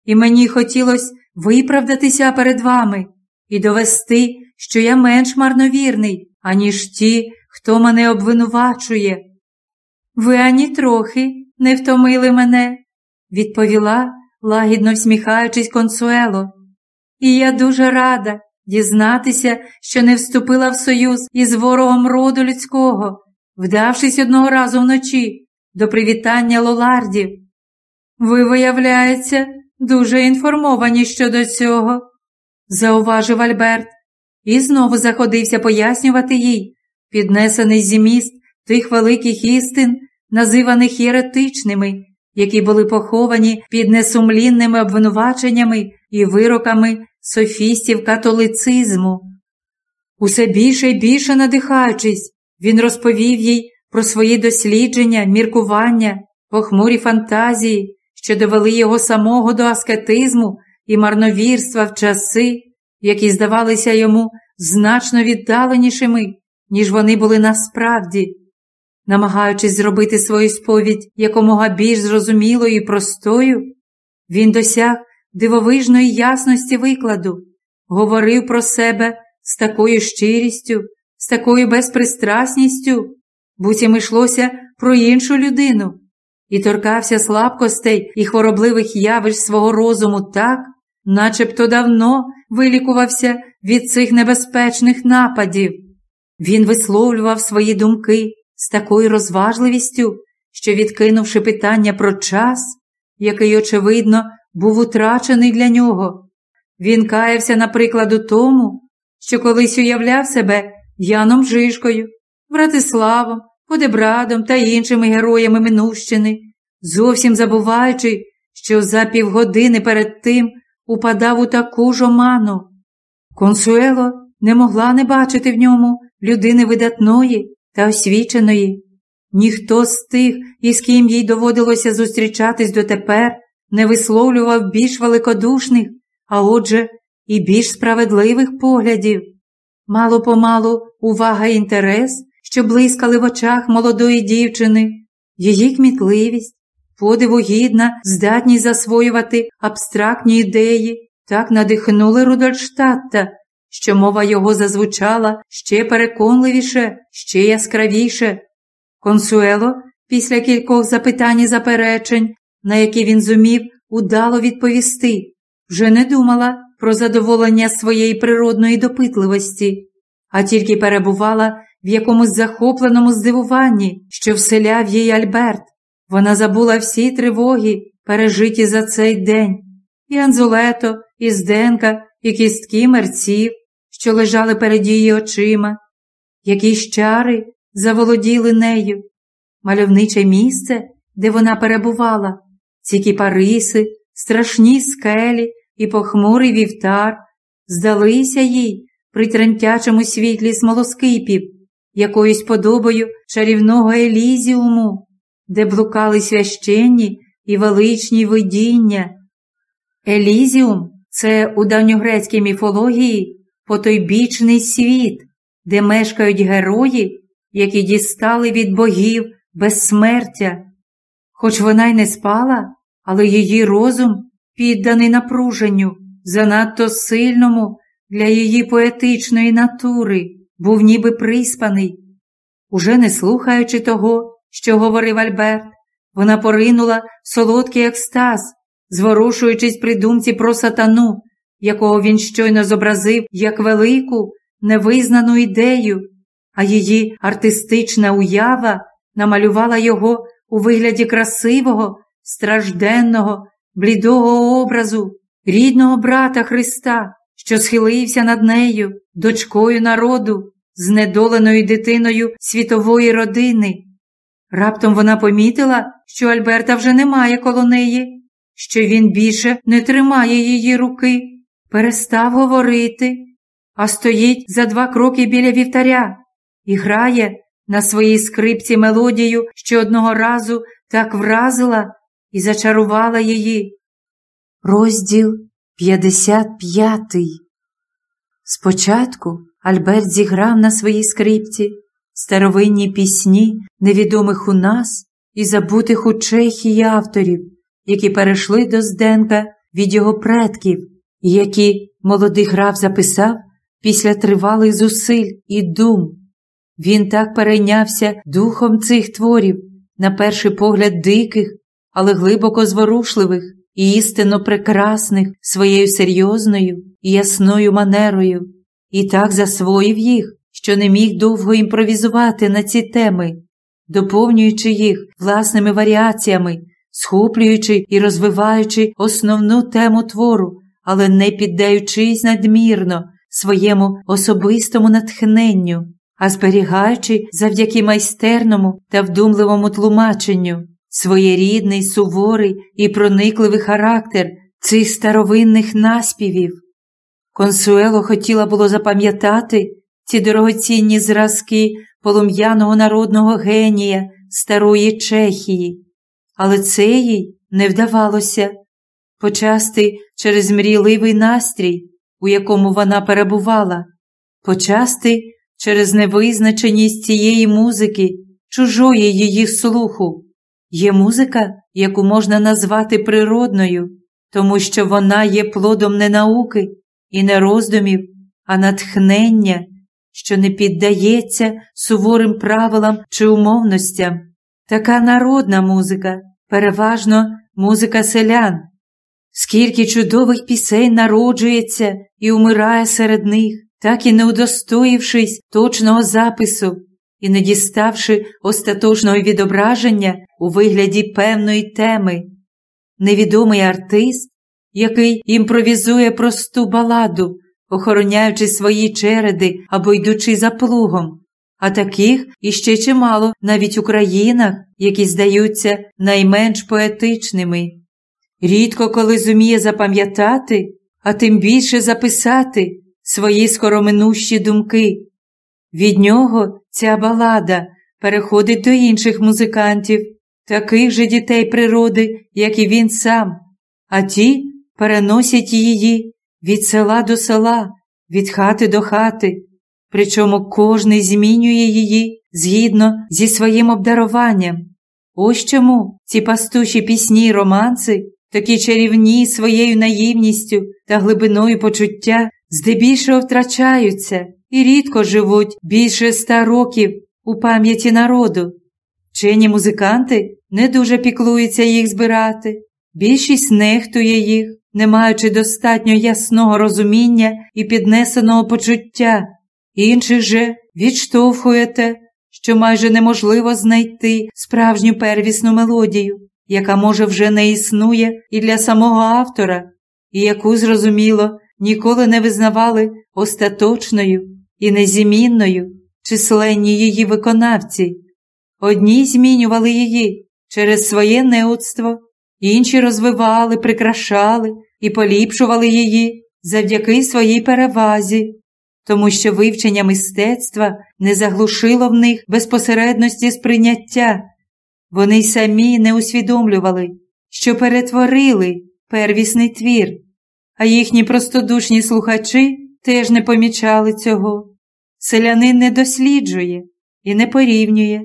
і мені хотілося виправдатися перед вами і довести, що я менш марновірний, аніж ті, хто мене обвинувачує. Ви ані трохи не втомили мене, відповіла, лагідно всміхаючись консуело. І я дуже рада дізнатися, що не вступила в союз із ворогом роду людського, вдавшись одного разу вночі до привітання лолардів. Ви, виявляється, дуже інформовані щодо цього, зауважив Альберт, і знову заходився пояснювати їй, піднесений зіміст тих великих істин, називаних єретичними, які були поховані під несумлінними обвинуваченнями і вироками софістів католицизму. Усе більше і більше надихаючись, він розповів їй про свої дослідження, міркування, похмурі фантазії, що довели його самого до аскетизму і марновірства в часи, які здавалися йому значно віддаленішими, ніж вони були насправді. Намагаючись зробити свою сповідь якомога більш зрозумілою і простою, він досяг дивовижної ясності викладу, говорив про себе з такою щирістю, з такою безпристрасністю, буцім йшлося про іншу людину, і торкався слабкостей і хворобливих явищ свого розуму так, начебто давно вилікувався від цих небезпечних нападів. Він висловлював свої думки з такою розважливістю, що, відкинувши питання про час, який, очевидно, був утрачений для нього, він каявся, наприклад, у тому, що колись уявляв себе Яном Жишкою, Братиславом, Подебрадом та іншими героями Минущини, зовсім забуваючи, що за півгодини перед тим упадав у таку ж оману. Консуело не могла не бачити в ньому людини видатної та освіченої. Ніхто з тих, із ким їй доводилося зустрічатись дотепер, не висловлював більш великодушних, а отже, і більш справедливих поглядів. Мало помалу увага і інтерес, що блискали в очах молодої дівчини, її кмітливість, подиву гідна, здатність засвоювати абстрактні ідеї, так надихнули Рудольштадта, що мова його зазвучала ще переконливіше, ще яскравіше. Консуело, після кількох запитань і заперечень, на які він зумів удало відповісти, вже не думала про задоволення своєї природної допитливості, а тільки перебувала в якомусь захопленому здивуванні, що вселяв їй Альберт. Вона забула всі тривоги, пережиті за цей день, і Анзулето, і Зденка, і кістки мерців, що лежали перед її очима, якісь чари заволоділи нею, мальовниче місце, де вона перебувала, ці кіпариси, страшні скелі і похмурий вівтар, здалися їй при тремтячому світлі смолоскипів, якоюсь подобою чарівного елізіуму, де блукали священні і величні видіння. Елізіум це у давньогрецькій міфології потойбічний світ, де мешкають герої, які дістали від богів безсмертя. Хоч вона й не спала, але її розум, підданий напруженню, занадто сильному, для її поетичної натури, був ніби приспаний. Уже не слухаючи того, що говорив Альберт, вона поринула солодкий екстаз, зворушуючись при думці про сатану, якого він щойно зобразив як велику, невизнану ідею, а її артистична уява намалювала його у вигляді красивого, стражденного, блідого образу, рідного брата Христа, що схилився над нею, дочкою народу, знедоленою дитиною світової родини. Раптом вона помітила, що Альберта вже немає коло неї, що він більше не тримає її руки, перестав говорити, а стоїть за два кроки біля вівтаря і грає на своїй скрипці мелодію, що одного разу так вразила і зачарувала її. Розділ 55 Спочатку Альберт зіграв на своїй скрипці старовинні пісні невідомих у нас і забутих у Чехії авторів, які перейшли до Зденка від його предків, які молодий граф записав після тривалих зусиль і дум. Він так перейнявся духом цих творів, на перший погляд диких, але глибоко зворушливих і істинно прекрасних своєю серйозною і ясною манерою, і так засвоїв їх, що не міг довго імпровізувати на ці теми, доповнюючи їх власними варіаціями, схоплюючи і розвиваючи основну тему твору, але не піддаючись надмірно своєму особистому натхненню, а зберігаючи завдяки майстерному та вдумливому тлумаченню своєрідний, суворий і проникливий характер цих старовинних наспівів. Консуело хотіла було запам'ятати ці дорогоцінні зразки полум'яного народного генія старої Чехії, але це їй не вдавалося почасти через мрійливий настрій, у якому вона перебувала, почасти через невизначеність цієї музики, чужої її слуху. Є музика, яку можна назвати природною, тому що вона є плодом не науки і не роздумів, а натхнення, що не піддається суворим правилам чи умовностям. Така народна музика, переважно музика селян. Скільки чудових пісень народжується і умирає серед них, так і не удостоївшись точного запису і не діставши остаточного відображення у вигляді певної теми. Невідомий артист, який імпровізує просту баладу, охороняючи свої череди або йдучи за плугом, а таких іще чимало навіть у країнах, які здаються найменш поетичними. Рідко коли зуміє запам'ятати, а тим більше записати свої скороминущі думки. Від нього ця балада переходить до інших музикантів, таких же дітей природи, як і він сам, а ті переносять її від села до села, від хати до хати, причому кожний змінює її згідно зі своїм обдаруванням. Ось чому ці пастуші пісні й романси, такі чарівні своєю наївністю та глибиною почуття, здебільшого втрачаються і рідко живуть більше ста років у пам'яті народу. Вчені музиканти не дуже піклуються їх збирати, більшість нехтує їх, не маючи достатньо ясного розуміння і піднесеного почуття, інших же відштовхуєте, що майже неможливо знайти справжню первісну мелодію, яка, може, вже не існує і для самого автора, і яку, зрозуміло, ніколи не визнавали остаточною і незмінною численні її виконавці. Одні змінювали її через своє неудство, інші розвивали, прикрашали і поліпшували її завдяки своїй перевазі, тому що вивчення мистецтва не заглушило в них безпосередності сприйняття. Вони й самі не усвідомлювали, що перетворили первісний твір, а їхні простодушні слухачі теж не помічали цього. Селянин не досліджує і не порівнює.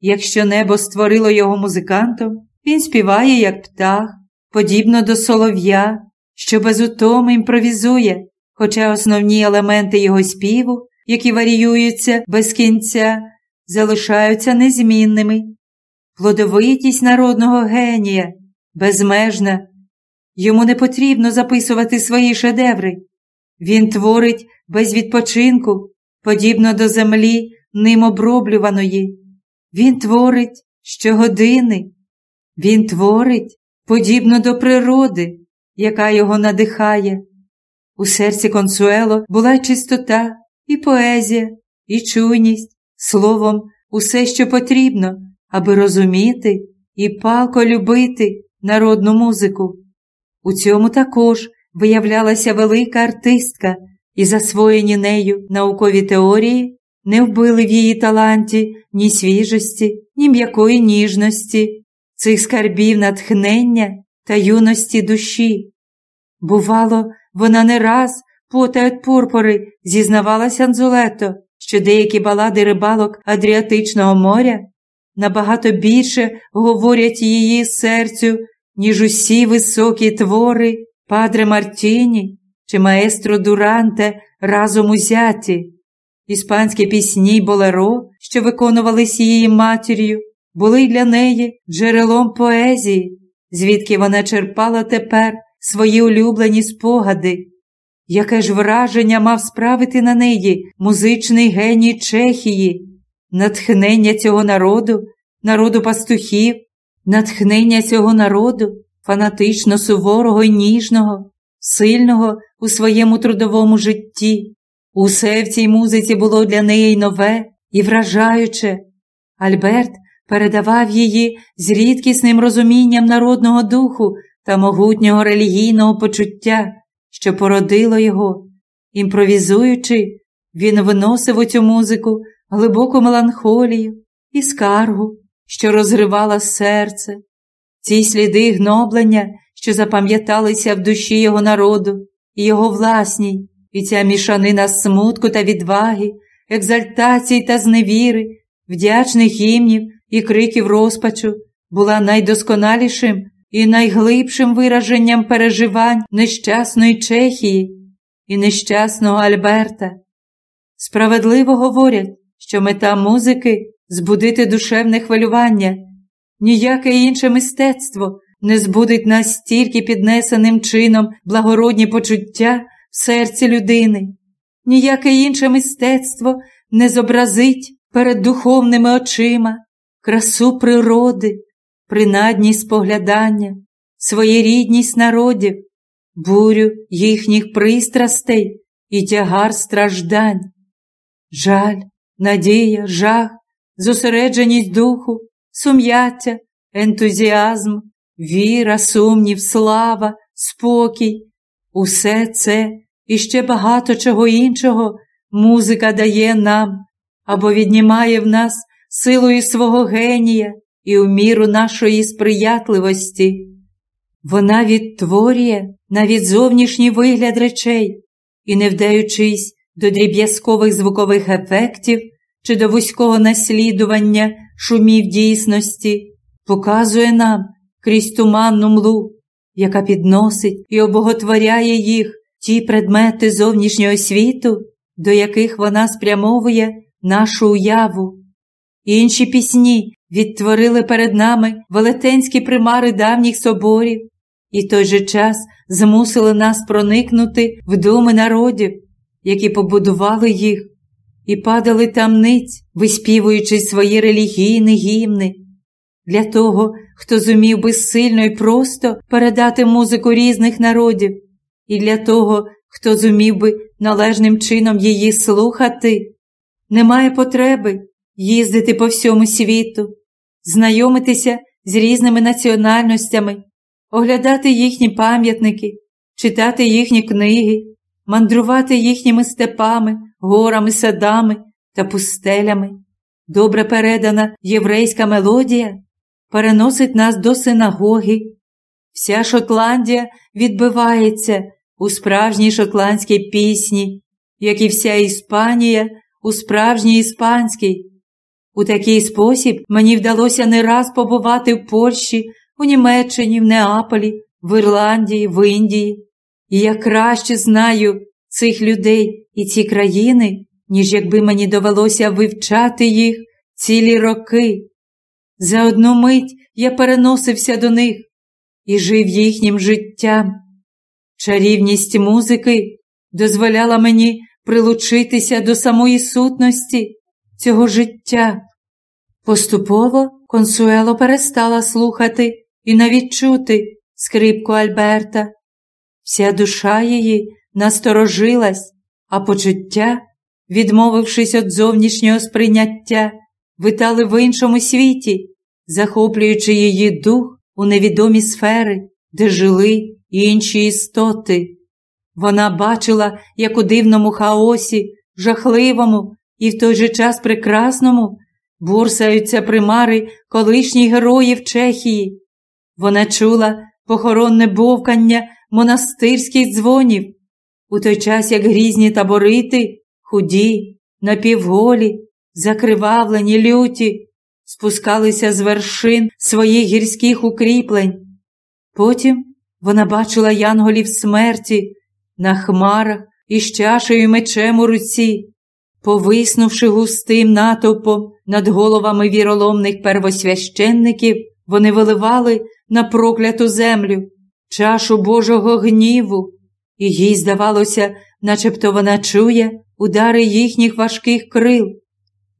Якщо небо створило його музикантом, він співає, як птах, подібно до солов'я, що без утоми імпровізує, хоча основні елементи його співу, які варіюються без кінця, залишаються незмінними. Плодовитість народного генія безмежна. Йому не потрібно записувати свої шедеври. Він творить без відпочинку, подібно до землі, ним оброблюваної. Він творить щогодини. Він творить подібно до природи, яка його надихає. У серці консуело була чистота, і поезія, і чуйність, словом, усе, що потрібно, аби розуміти і палко любити народну музику. У цьому також виявлялася велика артистка, і засвоєні нею наукові теорії не вбили в її таланті ні свіжості, ні м'якої ніжності, цих скарбів натхнення та юності душі. Бувало, вона не раз пота від пурпори зізнавалася Анзулето, що деякі балади рибалок Адріатичного моря набагато більше говорять її серцю, ніж усі високі твори Падре Мартіні чи маестро Дуранте разом узяті. Іспанські пісні болеро, що виконувались її матір'ю, були для неї джерелом поезії, звідки вона черпала тепер свої улюблені спогади. Яке ж враження мав справити на неї музичний геній Чехії, натхнення цього народу, народу пастухів, натхнення цього народу, фанатично суворого й ніжного, сильного у своєму трудовому житті. Усе в цій музиці було для неї нове і вражаюче. Альберт передавав її з рідкісним розумінням народного духу та могутнього релігійного почуття, що породило його. Імпровізуючи, він виносив у цю музику глибоку меланхолію і скаргу, що розривала серце, ці сліди гноблення, що запам'яталися в душі його народу і його власній, і ця мішанина смутку та відваги, екзальтації та зневіри, вдячних гімнів і криків розпачу була найдосконалішим і найглибшим вираженням переживань нещасної Чехії і нещасного Альберта. Справедливо говорять, що мета музики збудити душевне хвилювання, ніяке інше мистецтво не збудить настільки піднесеним чином благородні почуття в серці людини, ніяке інше мистецтво не зобразить перед духовними очима красу природи, принадність споглядання, своєрідність народів, бурю їхніх пристрастей і тягар страждань, жаль, надія, жах, зосередженість духу, сум'яття, ентузіазм, віра, сумнів, слава, спокій. Усе це і ще багато чого іншого музика дає нам або віднімає в нас силою свого генія і у міру нашої сприятливості. Вона відтворює навіть зовнішній вигляд речей і, не вдаючись до дріб'язкових звукових ефектів чи до вузького наслідування шумів дійсності, показує нам крізь туманну млу, яка підносить і обоготворяє їх ті предмети зовнішнього світу, до яких вона спрямовує нашу уяву. Інші пісні відтворили перед нами велетенські примари давніх соборів і той же час змусили нас проникнути в думи народів, які побудували їх, і падали тамниць, виспівуючи свої релігійні гімни. Для того, хто зумів би сильно і просто передати музику різних народів, і для того, хто зумів би належним чином її слухати, немає потреби їздити по всьому світу, знайомитися з різними національностями, оглядати їхні пам'ятники, читати їхні книги, мандрувати їхніми степами, горами, садами та пустелями. Добре передана єврейська мелодія переносить нас до синагоги. Вся Шотландія відбивається у справжній шотландській пісні, як і вся Іспанія у справжній іспанській. У такий спосіб мені вдалося не раз побувати в Польщі, у Німеччині, в Неаполі, в Ірландії, в Індії. І я краще знаю цих людей і ці країни, ніж якби мені довелося вивчати їх цілі роки. За одну мить я переносився до них і жив їхнім життям. Чарівність музики дозволяла мені прилучитися до самої сутності цього життя. Поступово консуело перестала слухати і навіть чути скрипку Альберта. Вся душа її насторожилась, а почуття, відмовившись від зовнішнього сприйняття, витали в іншому світі, захоплюючи її дух у невідомі сфери, де жили інші істоти. Вона бачила, як у дивному хаосі, жахливому і в той же час прекрасному бурсаються примари колишніх героїв Чехії. Вона чула похоронне бовкання монастирських дзвонів, у той час як грізні таборити, худі, напівголі, закривавлені люті, спускалися з вершин своїх гірських укріплень. Потім вона бачила янголів смерті на хмарах із чашею мечем у руці, повиснувши густим натовпом над головами віроломних первосвященників, вони виливали на прокляту землю чашу Божого гніву, і їй здавалося, начебто вона чує удари їхніх важких крил,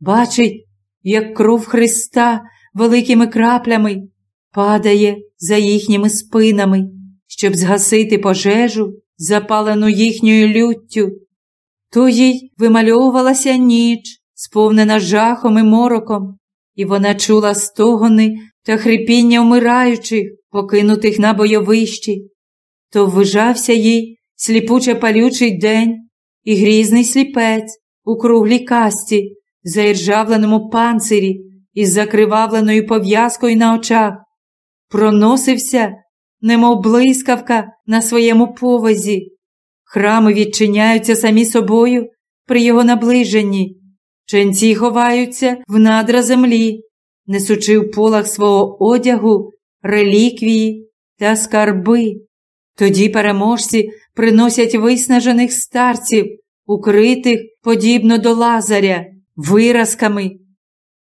бачить, як кров Христа великими краплями падає за їхніми спинами, щоб згасити пожежу, запалену їхньою люттю. То їй вимальовувалася ніч, сповнена жахом і мороком, і вона чула стогони та хрипіння вмираючих, покинутих на бойовищі. То ввижався їй сліпуче палючий день і грізний сліпець у круглій касті, заіржавленому панцирі із закривавленою пов'язкою на очах, проносився, немов блискавка на своєму повозі. Храми відчиняються самі собою при його наближенні, ченці ховаються в надра землі, несучи в полах свого одягу, реліквії та скарби. Тоді переможці приносять виснажених старців, укритих, подібно до Лазаря, виразками.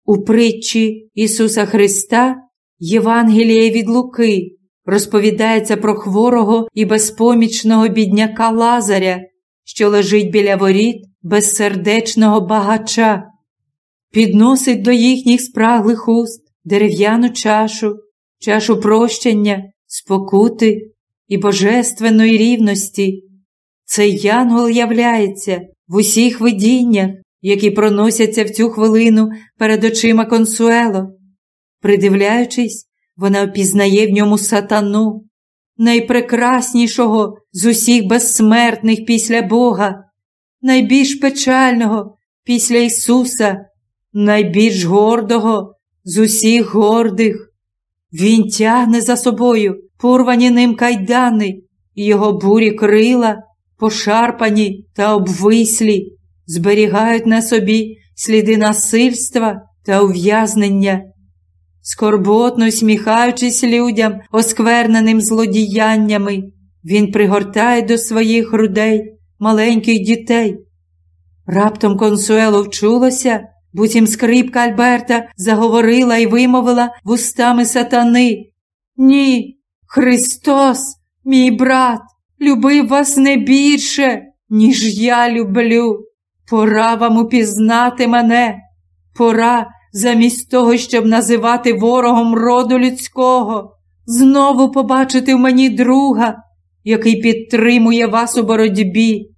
У притчі Ісуса Христа Євангеліє від Луки розповідається про хворого і безпомічного бідняка Лазаря, що лежить біля воріт безсердечного багача, підносить до їхніх спраглих уст дерев'яну чашу, чашу прощення, спокути і божественної рівності. Цей янгол являється в усіх видіннях, які проносяться в цю хвилину перед очима консуело. Придивляючись, вона впізнає в ньому сатану, найпрекраснішого з усіх безсмертних після Бога, найбільш печального після Ісуса, найбільш гордого з усіх гордих. Він тягне за собою порвані ним кайдани, і його бурі крила, пошарпані та обвислі, зберігають на собі сліди насильства та ув'язнення скорботно сміхаючись людям, оскверненим злодіяннями, він пригортає до своїх грудей маленьких дітей. Раптом консуело вчулося, буцім скрипка Альберта заговорила і вимовила вустами сатани. Ні, Христос, мій брат, любив вас не більше, ніж я люблю. Пора вам упізнати мене, пора замість того, щоб називати ворогом роду людського, знову побачити в мені друга, який підтримує вас у боротьбі.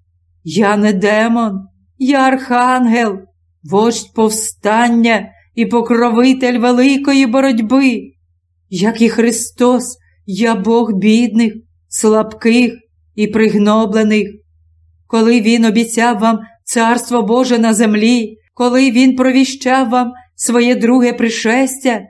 Я не демон, я архангел, вождь повстання і покровитель великої боротьби. Як і Христос, я Бог бідних, слабких і пригноблених. Коли Він обіцяв вам Царство Боже на землі, коли Він провіщав вам своє друге пришестя.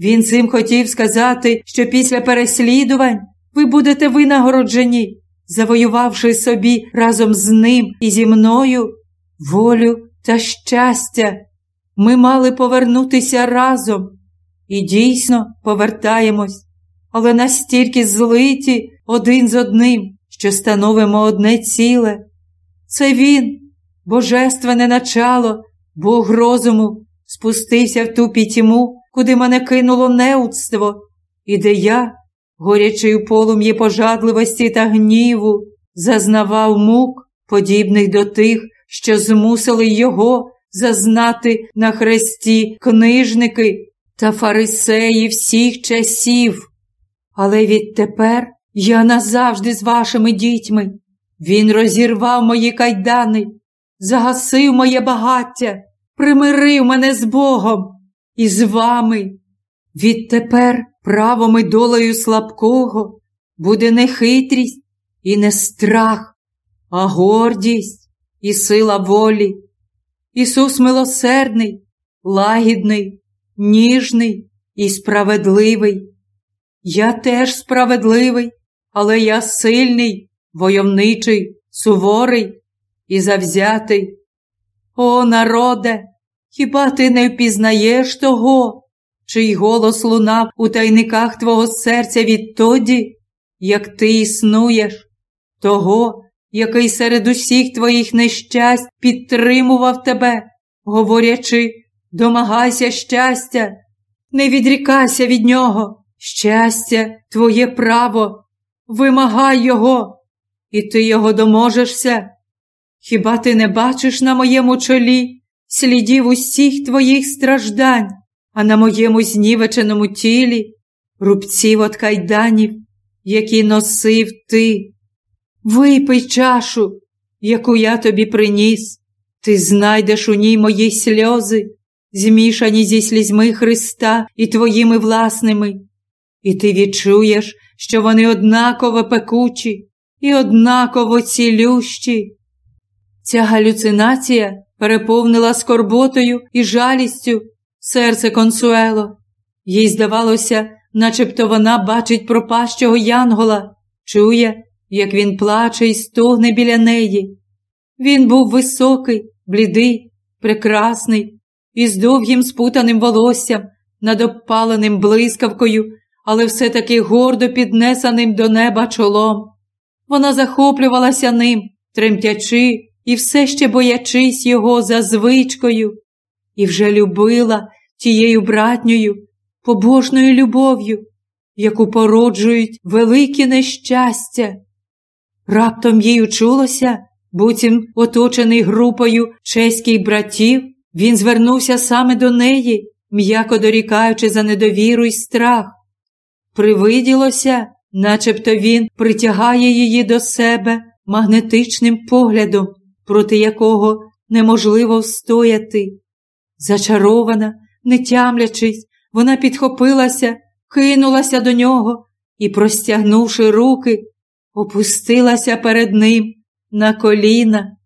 Він цим хотів сказати, що після переслідувань ви будете винагороджені, завоювавши собі разом з ним і зі мною волю та щастя. Ми мали повернутися разом і дійсно повертаємось, але настільки злиті один з одним, що становимо одне ціле. Це він, божественне начало, Бог розуму, спустився в ту пітьму, куди мене кинуло неудство, і де я, горячи у полум'ї пожадливості та гніву, зазнавав мук, подібних до тих, що змусили його зазнати на хресті книжники та фарисеї всіх часів. Але відтепер я назавжди з вашими дітьми. Він розірвав мої кайдани, загасив моє багаття, примирив мене з Богом і з вами. Відтепер правом і долею слабкого буде не хитрість і не страх, а гордість і сила волі. Ісус милосердний, лагідний, ніжний і справедливий. Я теж справедливий, але я сильний, войовничий, суворий і завзятий. О, народе, хіба ти не впізнаєш того, чий голос лунав у тайниках твого серця відтоді, як ти існуєш, того, який серед усіх твоїх нещасть підтримував тебе, говорячи, домагайся щастя, не відрікайся від нього, щастя, твоє право, вимагай його, і ти його доможешся. Хіба ти не бачиш на моєму чолі слідів усіх твоїх страждань, а на моєму знівеченому тілі рубців от кайданів, які носив ти? Випий чашу, яку я тобі приніс, ти знайдеш у ній мої сльози, змішані зі слізьми Христа і твоїми власними, і ти відчуєш, що вони однаково пекучі і однаково цілющі. Ця галюцинація переповнила скорботою і жалістю серце консуело. Їй здавалося, начебто вона бачить пропащого янгола, чує, як він плаче і стогне біля неї. Він був високий, блідий, прекрасний, із довгим спутаним волоссям, над обпаленим блискавкою, але все таки гордо піднесеним до неба чолом. Вона захоплювалася ним, тремтячи і все ще боячись його за звичкою, і вже любила тією братньою, побожною любов'ю, яку породжують великі нещастя. Раптом їй учулося, буцім оточений групою чеських братів, він звернувся саме до неї, м'яко дорікаючи за недовіру й страх. Привиділося, начебто він притягає її до себе магнетичним поглядом, проти якого неможливо встояти. Зачарована, не тямлячись, вона підхопилася, кинулася до нього і, простягнувши руки, опустилася перед ним на коліна.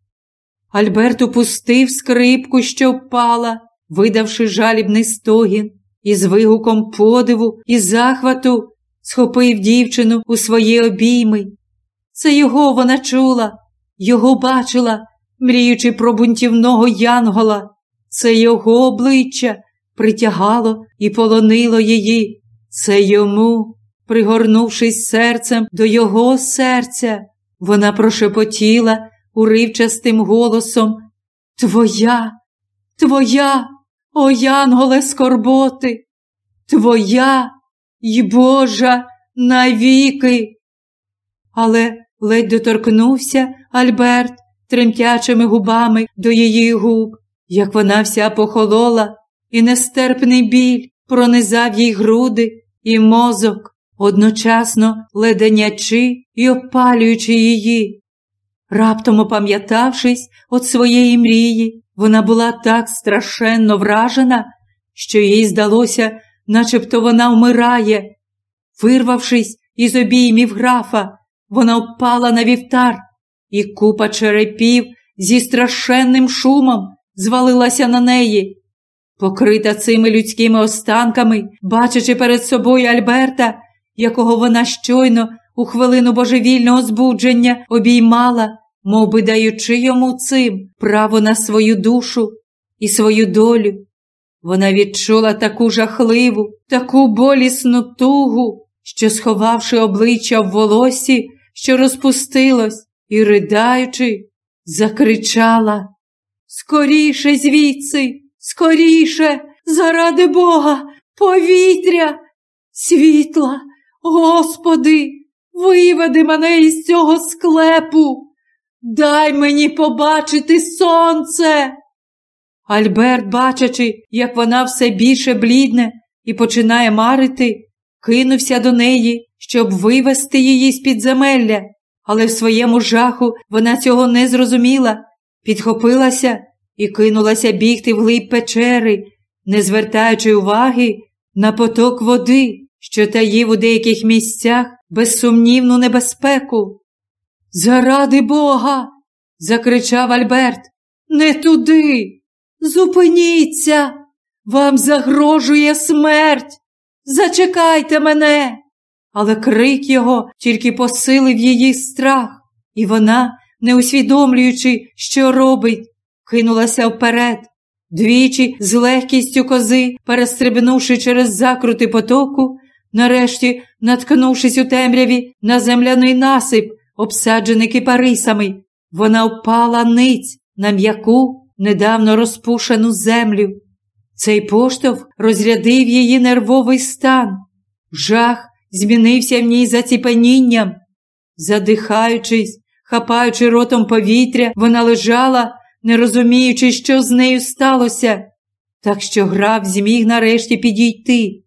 Альберт упустив скрипку, що впала, видавши жалібний стогін, і з вигуком подиву і захвату схопив дівчину у свої обійми. Це його вона чула, його бачила, мріючи про бунтівного янгола. Це його обличчя притягало і полонило її. Це йому Пригорнувшись серцем до його серця, вона прошепотіла уривчастим голосом Твоя, твоя, о янголе скорботи, твоя й Божа навіки. Але ледь доторкнувся Альберт тремтячими губами до її губ, як вона вся похолола, і нестерпний біль пронизав їй груди і мозок одночасно леденячи і опалюючи її. Раптом, опам'ятавшись від своєї мрії, вона була так страшенно вражена, що їй здалося, начебто вона вмирає. Вирвавшись із обіймів графа, вона впала на вівтар, і купа черепів зі страшенним шумом звалилася на неї. Покрита цими людськими останками, бачачи перед собою Альберта, якого вона щойно у хвилину божевільного збудження обіймала, мов би даючи йому цим право на свою душу і свою долю. Вона відчула таку жахливу, таку болісну тугу, що, сховавши обличчя в волосі, що розпустилось, і, ридаючи, закричала. Скоріше звідси, скоріше, заради Бога, повітря, світла, Господи, виведи мене із цього склепу. Дай мені побачити сонце. Альберт, бачачи, як вона все більше блідне і починає марити, кинувся до неї, щоб вивести її з підземелля, але в своєму жаху вона цього не зрозуміла, підхопилася і кинулася бігти в глиб печери, не звертаючи уваги на поток води, що таїв у деяких місцях безсумнівну небезпеку. Заради Бога. закричав Альберт. Не туди. Зупиніться, вам загрожує смерть. Зачекайте мене. Але крик його тільки посилив її страх, і вона, не усвідомлюючи, що робить, кинулася вперед, двічі з легкістю кози, перестрибнувши через закрути потоку, нарешті, наткнувшись у темряві на земляний насип, обсаджений кипарисами, вона впала ниць на м'яку, недавно розпушену землю. Цей поштовх розрядив її нервовий стан. Жах змінився в ній заціпенінням. Задихаючись, хапаючи ротом повітря, вона лежала, не розуміючи, що з нею сталося, так що граф зміг нарешті підійти.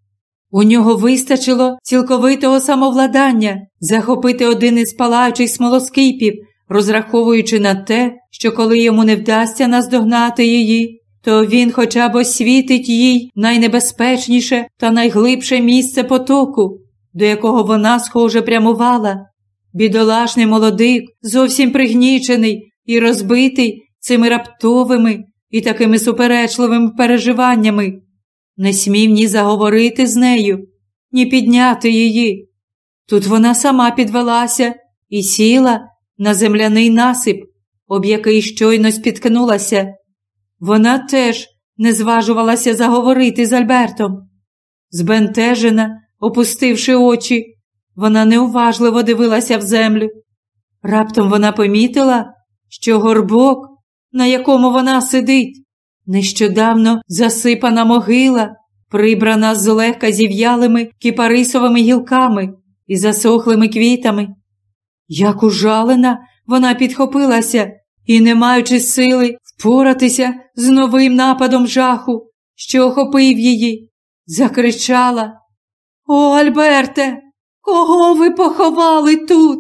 У нього вистачило цілковитого самовладання захопити один із палаючих смолоскипів, розраховуючи на те, що коли йому не вдасться наздогнати її, то він хоча б освітить їй найнебезпечніше та найглибше місце потоку, до якого вона, схоже, прямувала. Бідолашний молодик, зовсім пригнічений і розбитий цими раптовими і такими суперечливими переживаннями, не смів ні заговорити з нею, ні підняти її. Тут вона сама підвелася і сіла на земляний насип, об який щойно спіткнулася. Вона теж не зважувалася заговорити з Альбертом. Збентежена, опустивши очі, вона неуважливо дивилася в землю. Раптом вона помітила, що горбок, на якому вона сидить, нещодавно засипана могила, прибрана злегка зів'ялими кіпарисовими гілками і засохлими квітами. Як ужалена, вона підхопилася і, не маючи сили впоратися з новим нападом жаху, що охопив її, закричала О, Альберте, кого ви поховали тут?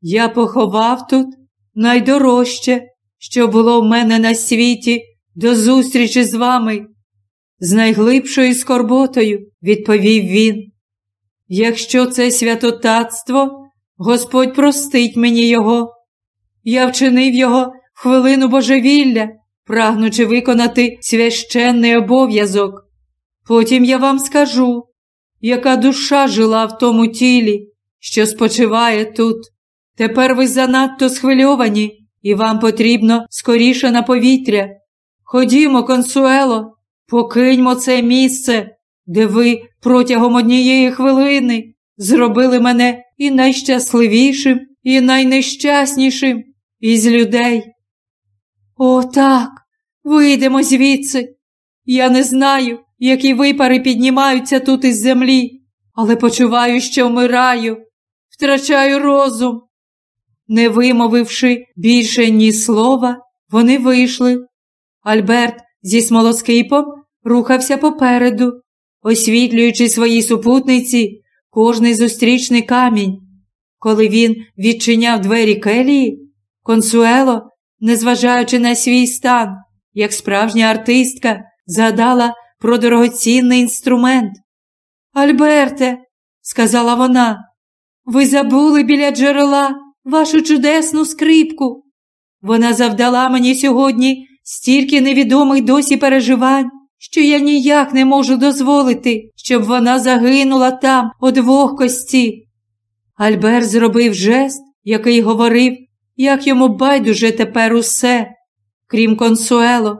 Я поховав тут найдорожче, що було в мене на світі до зустрічі з вами. З найглибшою скорботою, відповів він. Якщо це святотатство, Господь простить мені його. Я вчинив його в хвилину божевілля, прагнучи виконати священний обов'язок. Потім я вам скажу, яка душа жила в тому тілі, що спочиває тут. Тепер ви занадто схвильовані, і вам потрібно скоріше на повітря. Ходімо, консуело, покиньмо це місце, де ви протягом однієї хвилини зробили мене і найщасливішим, і найнещаснішим із людей. О, так, вийдемо звідси. Я не знаю, які випари піднімаються тут із землі, але почуваю, що вмираю, втрачаю розум. Не вимовивши більше ні слова, вони вийшли. Альберт зі смолоскипом рухався попереду, освітлюючи своїй супутниці кожний зустрічний камінь. Коли він відчиняв двері келії, консуело, незважаючи на свій стан, як справжня артистка, згадала про дорогоцінний інструмент. Альберте, сказала вона, ви забули біля джерела вашу чудесну скрипку. Вона завдала мені сьогодні стільки невідомих досі переживань, що я ніяк не можу дозволити, щоб вона загинула там у двох кості. Альбер зробив жест, який говорив, як йому байдуже тепер усе, крім консуело,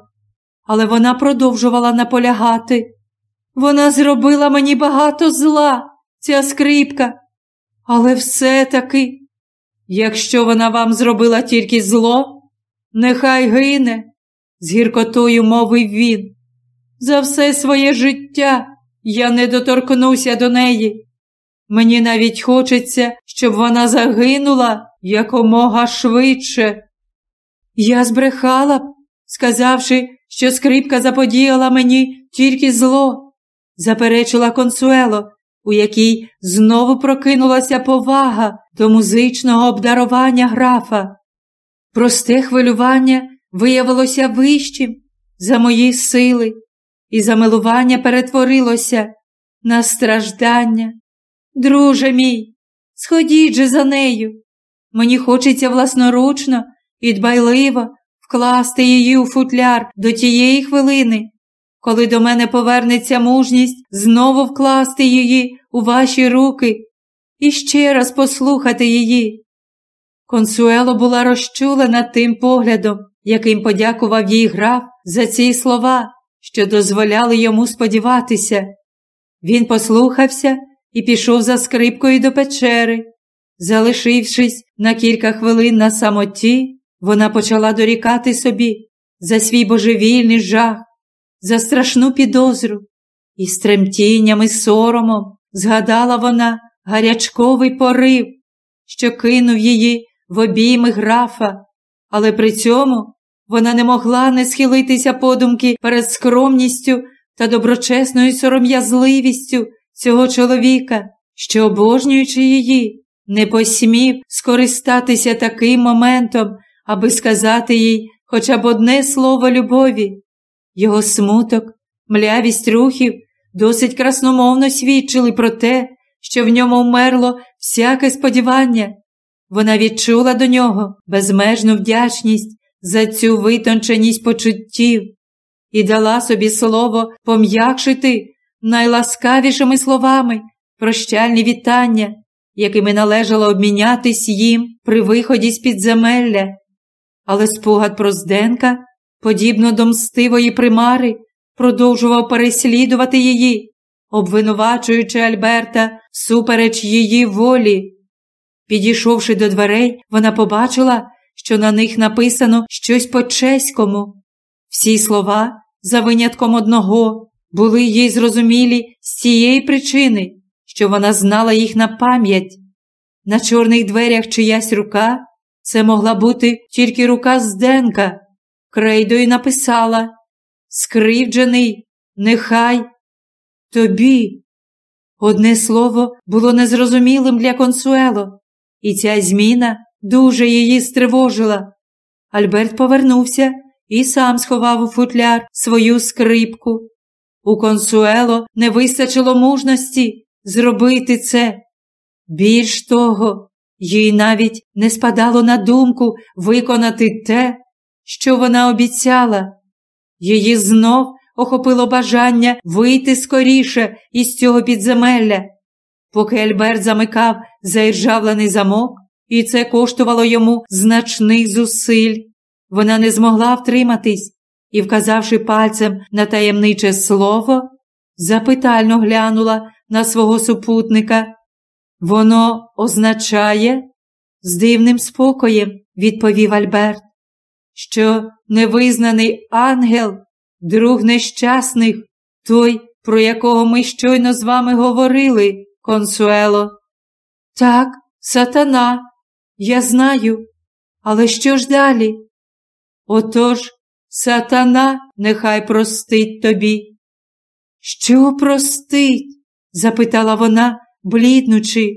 але вона продовжувала наполягати. Вона зробила мені багато зла, ця скрипка, але все таки, якщо вона вам зробила тільки зло, нехай гине, з гіркотою мовив він. За все своє життя я не доторкнуся до неї. Мені навіть хочеться, щоб вона загинула якомога швидше. Я збрехала б, сказавши, що скрипка заподіяла мені тільки зло, заперечила консуело, у якій знову прокинулася повага до музичного обдарування графа. Просте хвилювання виявилося вищим за мої сили, і замилування перетворилося на страждання. Друже мій, сходіть же за нею. Мені хочеться власноручно і дбайливо вкласти її у футляр до тієї хвилини, коли до мене повернеться мужність знову вкласти її у ваші руки і ще раз послухати її. Консуело була розчулена тим поглядом, яким подякував їй граф за ці слова, що дозволяли йому сподіватися. Він послухався і пішов за скрипкою до печери. Залишившись на кілька хвилин на самоті, вона почала дорікати собі за свій божевільний жах, за страшну підозру, і з тремтінням і соромом згадала вона гарячковий порив, що кинув її в обійми графа, але при цьому вона не могла не схилитися подумки перед скромністю та доброчесною сором'язливістю цього чоловіка, що, обожнюючи її, не посмів скористатися таким моментом, аби сказати їй хоча б одне слово любові. Його смуток, млявість рухів досить красномовно свідчили про те, що в ньому вмерло всяке сподівання. Вона відчула до нього безмежну вдячність за цю витонченість почуттів і дала собі слово пом'якшити найласкавішими словами прощальні вітання, якими належало обмінятись їм при виході з підземелля. Але спогад про Зденка, подібно до мстивої примари, продовжував переслідувати її, обвинувачуючи Альберта всупереч її волі. Підійшовши до дверей, вона побачила, що на них написано щось по чеському. Всі слова, за винятком одного, були їй зрозумілі з цієї причини, що вона знала їх на пам'ять. На чорних дверях чиясь рука це могла бути тільки рука Зденка. Крейдою написала Скривджений, нехай тобі. Одне слово було незрозумілим для консуело, і ця зміна дуже її стривожила. Альберт повернувся і сам сховав у футляр свою скрипку. У консуело не вистачило мужності зробити це. Більш того, їй навіть не спадало на думку виконати те, що вона обіцяла. Її знов охопило бажання вийти скоріше із цього підземелля. Поки Альберт замикав заіржавлений замок, і це коштувало йому значних зусиль. Вона не змогла втриматись і, вказавши пальцем на таємниче слово, запитально глянула на свого супутника. Воно означає, з дивним спокоєм, відповів Альберт, що невизнаний ангел, друг нещасних, той, про якого ми щойно з вами говорили, консуело. Так, сатана, я знаю, але що ж далі? Отож, сатана нехай простить тобі. Що простить? запитала вона, бліднучи.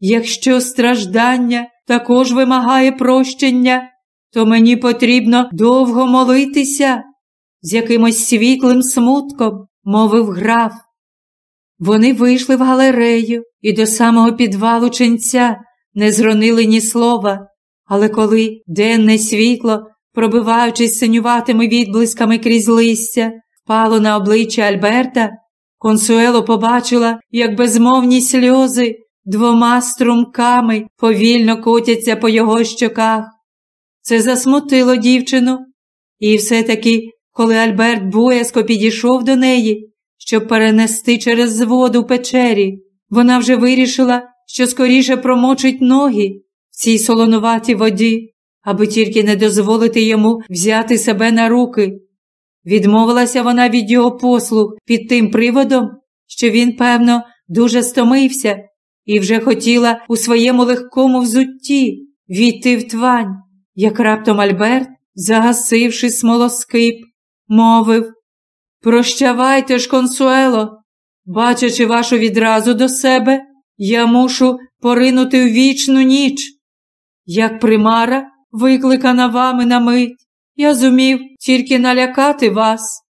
Якщо страждання також вимагає прощення, то мені потрібно довго молитися, з якимось світлим смутком, мовив граф. Вони вийшли в галерею і до самого підвалу ченця не зронили ні слова, але коли денне світло, пробиваючись синюватими відблисками крізь листя, впало на обличчя Альберта, консуело побачила, як безмовні сльози двома струмками повільно котяться по його щоках. Це засмутило дівчину, і все-таки, коли Альберт боязко підійшов до неї, щоб перенести через звод у печері, вона вже вирішила, що скоріше промочить ноги в цій солонуватій воді, аби тільки не дозволити йому взяти себе на руки. Відмовилася вона від його послуг під тим приводом, що він, певно, дуже стомився і вже хотіла у своєму легкому взутті війти в твань, як раптом Альберт, загасивши смолоскип, мовив Прощавайте ж, консуело, бачачи вашу відразу до себе, я мушу поринути в вічну ніч. Як примара, викликана вами на мить, я зумів тільки налякати вас,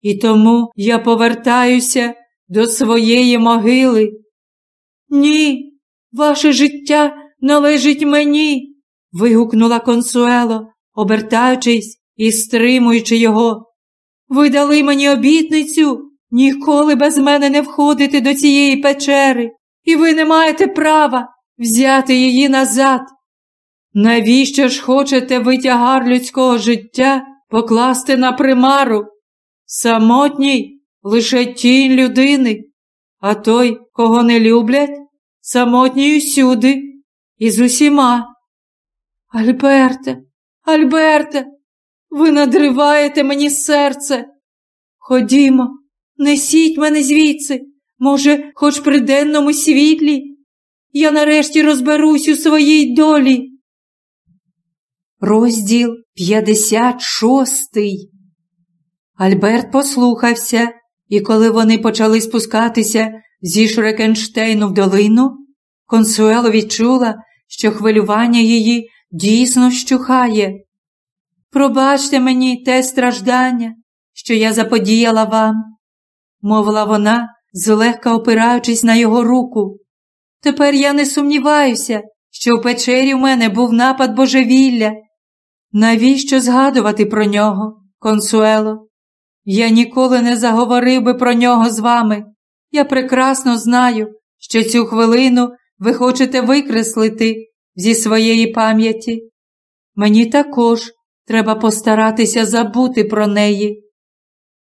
і тому я повертаюся до своєї могили. Ні, ваше життя належить мені. вигукнула консуело, обертаючись і стримуючи його. Ви дали мені обітницю ніколи без мене не входити до цієї печери, і ви не маєте права взяти її назад. Навіщо ж хочете витягар людського життя покласти на примару? Самотній лише тінь людини, а той, кого не люблять, самотній усюди і з усіма. Альберте, Альберте, ви надриваєте мені серце. Ходімо, несіть мене звідси, може, хоч при денному світлі. Я нарешті розберусь у своїй долі. Розділ 56 Альберт послухався, і коли вони почали спускатися зі Шрекенштейну в долину, Консуело відчула, що хвилювання її дійсно щухає. Пробачте мені те страждання, що я заподіяла вам, мовила вона, злегка опираючись на його руку. Тепер я не сумніваюся, що в печері в мене був напад божевілля. Навіщо згадувати про нього, консуело? Я ніколи не заговорив би про нього з вами. Я прекрасно знаю, що цю хвилину ви хочете викреслити зі своєї пам'яті. Мені також треба постаратися забути про неї.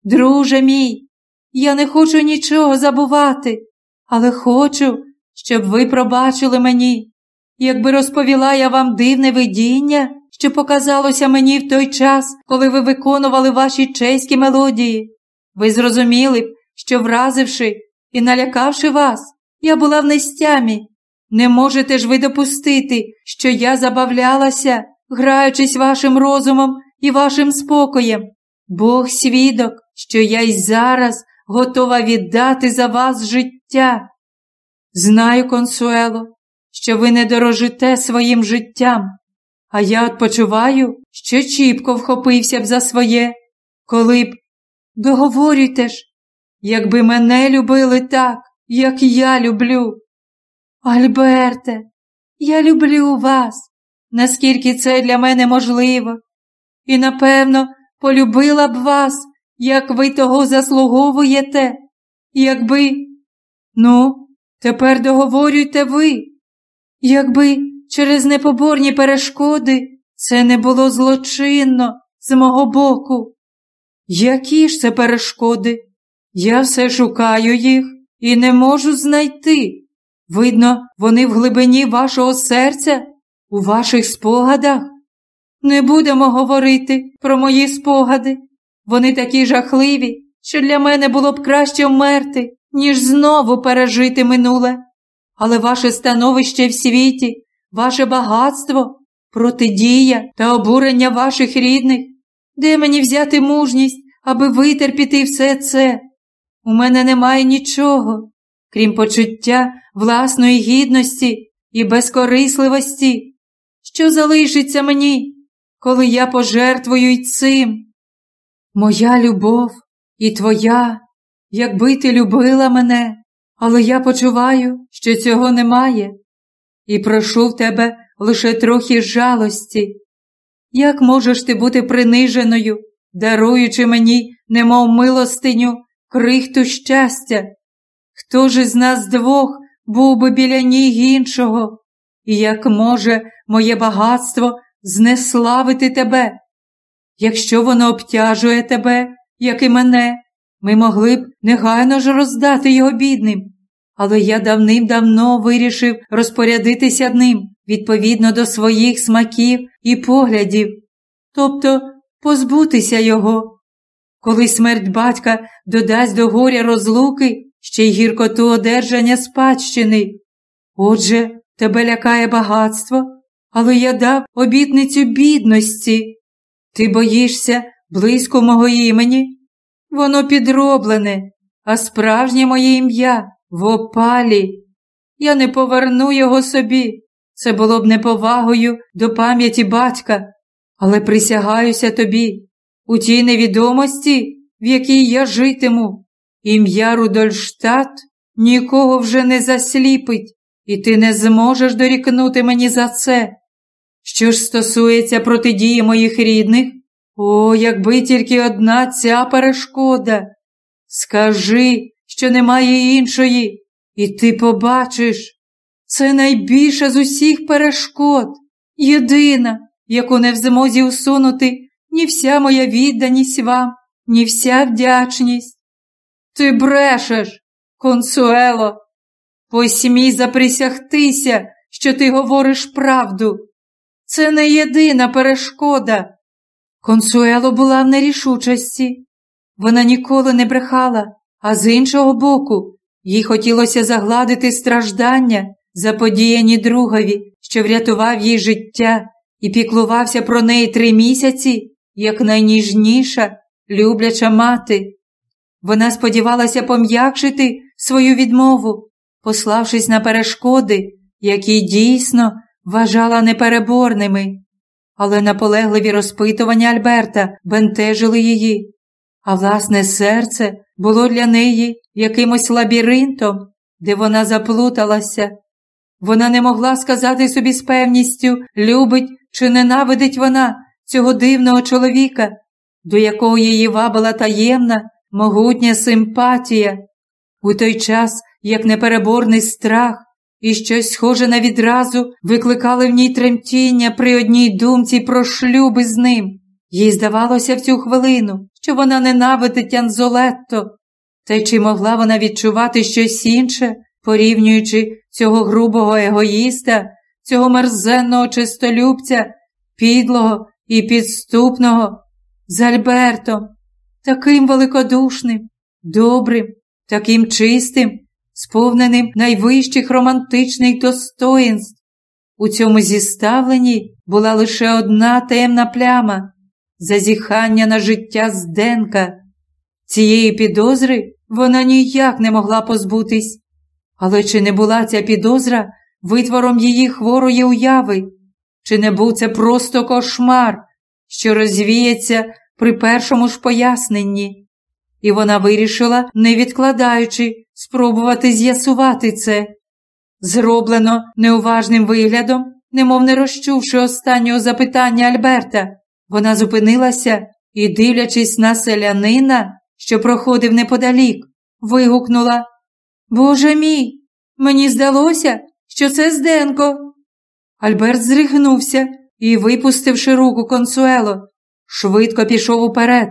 Друже мій, я не хочу нічого забувати, але хочу, щоб ви пробачили мені, якби розповіла я вам дивне видіння що показалося мені в той час, коли ви виконували ваші чеські мелодії. Ви зрозуміли б, що, вразивши і налякавши вас, я була в нестямі. Не можете ж ви допустити, що я забавлялася, граючись вашим розумом і вашим спокоєм. Бог свідок, що я й зараз готова віддати за вас життя. Знаю, консуело, що ви не дорожите своїм життям, а я відпочиваю, що чіпко вхопився б за своє, коли б договорюйте ж, якби мене любили так, як я люблю. Альберте, я люблю вас, наскільки це для мене можливо, і, напевно, полюбила б вас, як ви того заслуговуєте, якби. Ну, тепер договорюйте ви, якби через непоборні перешкоди це не було злочинно з мого боку. Які ж це перешкоди? Я все шукаю їх і не можу знайти. Видно, вони в глибині вашого серця, у ваших спогадах. Не будемо говорити про мої спогади. Вони такі жахливі, що для мене було б краще вмерти, ніж знову пережити минуле. Але ваше становище в світі ваше багатство, протидія та обурення ваших рідних, де мені взяти мужність, аби витерпіти все це? У мене немає нічого, крім почуття власної гідності і безкорисливості. Що залишиться мені, коли я пожертвую й цим? Моя любов і твоя, якби ти любила мене, але я почуваю, що цього немає і прошу в тебе лише трохи жалості. Як можеш ти бути приниженою, даруючи мені, немов милостиню, крихту щастя? Хто ж із нас двох був би біля ніг іншого? І як може моє багатство знеславити тебе? Якщо воно обтяжує тебе, як і мене, ми могли б негайно ж роздати його бідним але я давним-давно вирішив розпорядитися ним відповідно до своїх смаків і поглядів, тобто позбутися його. Коли смерть батька додасть до горя розлуки ще й гіркоту одержання спадщини. Отже, тебе лякає багатство, але я дав обітницю бідності. Ти боїшся близько мого імені? Воно підроблене, а справжнє моє ім'я в опалі. Я не поверну його собі. Це було б неповагою до пам'яті батька, але присягаюся тобі у тій невідомості, в якій я житиму. Ім'я Рудольштат нікого вже не засліпить, і ти не зможеш дорікнути мені за це. Що ж стосується протидії моїх рідних, о, якби тільки одна ця перешкода. Скажи, що немає іншої, і ти побачиш. Це найбільша з усіх перешкод, єдина, яку не в змозі усунути ні вся моя відданість вам, ні вся вдячність. Ти брешеш, консуело, посмій заприсягтися, що ти говориш правду. Це не єдина перешкода. Консуело була в нерішучості. Вона ніколи не брехала, а з іншого боку, їй хотілося загладити страждання, заподіяні другові, що врятував їй життя і піклувався про неї три місяці, як найніжніша, любляча мати. Вона сподівалася пом'якшити свою відмову, пославшись на перешкоди, які дійсно вважала непереборними, але наполегливі розпитування Альберта бентежили її, а власне серце було для неї якимось лабіринтом, де вона заплуталася. Вона не могла сказати собі з певністю, любить чи ненавидить вона цього дивного чоловіка, до якого її вабила таємна, могутня симпатія. У той час, як непереборний страх і щось схоже на відразу викликали в ній тремтіння при одній думці про шлюби з ним. Їй здавалося в цю хвилину, що вона ненавидить Анзолетто, та й чи могла вона відчувати щось інше, порівнюючи цього грубого егоїста, цього мерзенного чистолюбця, підлого і підступного, з Альбертом, таким великодушним, добрим, таким чистим, сповненим найвищих романтичних достоїнств. У цьому зіставленні була лише одна темна пляма зазіхання на життя Зденка. Цієї підозри вона ніяк не могла позбутись. Але чи не була ця підозра витвором її хворої уяви? Чи не був це просто кошмар, що розвіється при першому ж поясненні? І вона вирішила, не відкладаючи, спробувати з'ясувати це. Зроблено неуважним виглядом, немов не розчувши останнього запитання Альберта, вона зупинилася і, дивлячись на селянина, що проходив неподалік, вигукнула Боже мій, мені здалося, що це Зденко. Альберт зригнувся і, випустивши руку консуело, швидко пішов уперед.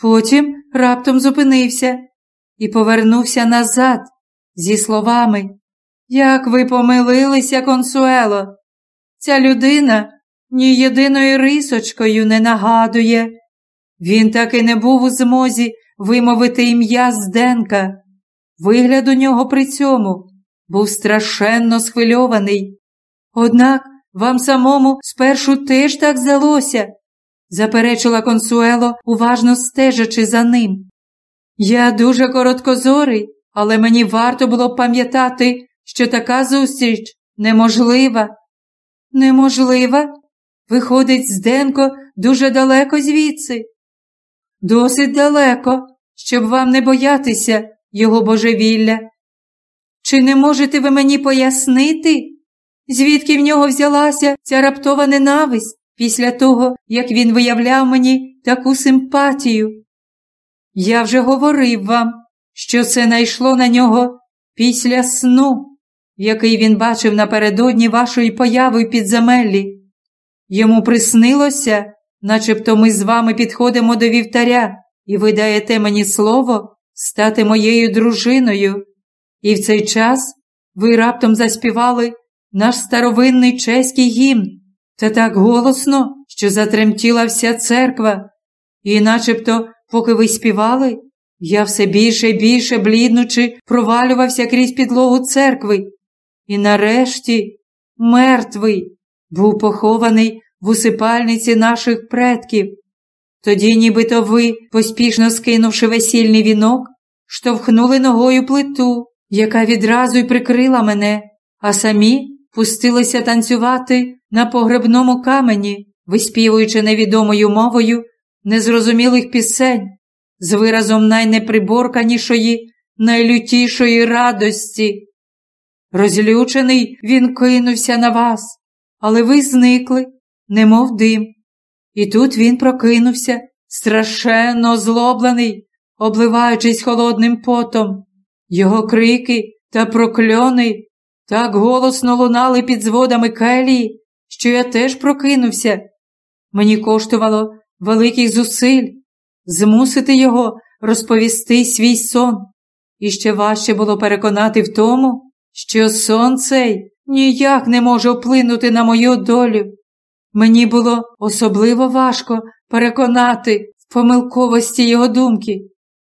Потім раптом зупинився і повернувся назад зі словами Як ви помилилися, консуело, ця людина ні єдиною рисочкою не нагадує. Він так і не був у змозі вимовити ім'я Зденка. Вигляд у нього при цьому був страшенно схвильований. Однак вам самому спершу теж так здалося, заперечила консуело, уважно стежачи за ним. Я дуже короткозорий, але мені варто було пам'ятати, що така зустріч неможлива. Неможлива? Виходить, Зденко дуже далеко звідси. Досить далеко, щоб вам не боятися його божевілля. Чи не можете ви мені пояснити, звідки в нього взялася ця раптова ненависть після того, як він виявляв мені таку симпатію? Я вже говорив вам, що це найшло на нього після сну, який він бачив напередодні вашої появи підземеллі. Йому приснилося, начебто ми з вами підходимо до вівтаря, і ви даєте мені слово стати моєю дружиною. І в цей час ви раптом заспівали наш старовинний чеський гімн, та так голосно, що затремтіла вся церква, і начебто, поки ви співали, я все більше і більше, бліднучи, провалювався крізь підлогу церкви, і нарешті мертвий був похований в усипальниці наших предків. Тоді, нібито ви, поспішно скинувши весільний вінок, штовхнули ногою плиту, яка відразу й прикрила мене, а самі пустилися танцювати на погребному камені, виспівуючи невідомою мовою незрозумілих пісень з виразом найнеприборканішої, найлютішої радості. Розлючений він кинувся на вас, але ви зникли, немов дим. І тут він прокинувся, страшенно озлоблений, обливаючись холодним потом. Його крики та прокльони так голосно лунали під зводами келії, що я теж прокинувся. Мені коштувало великих зусиль змусити його розповісти свій сон, і ще важче було переконати в тому, що сон цей ніяк не може вплинути на мою долю. Мені було особливо важко переконати в помилковості його думки,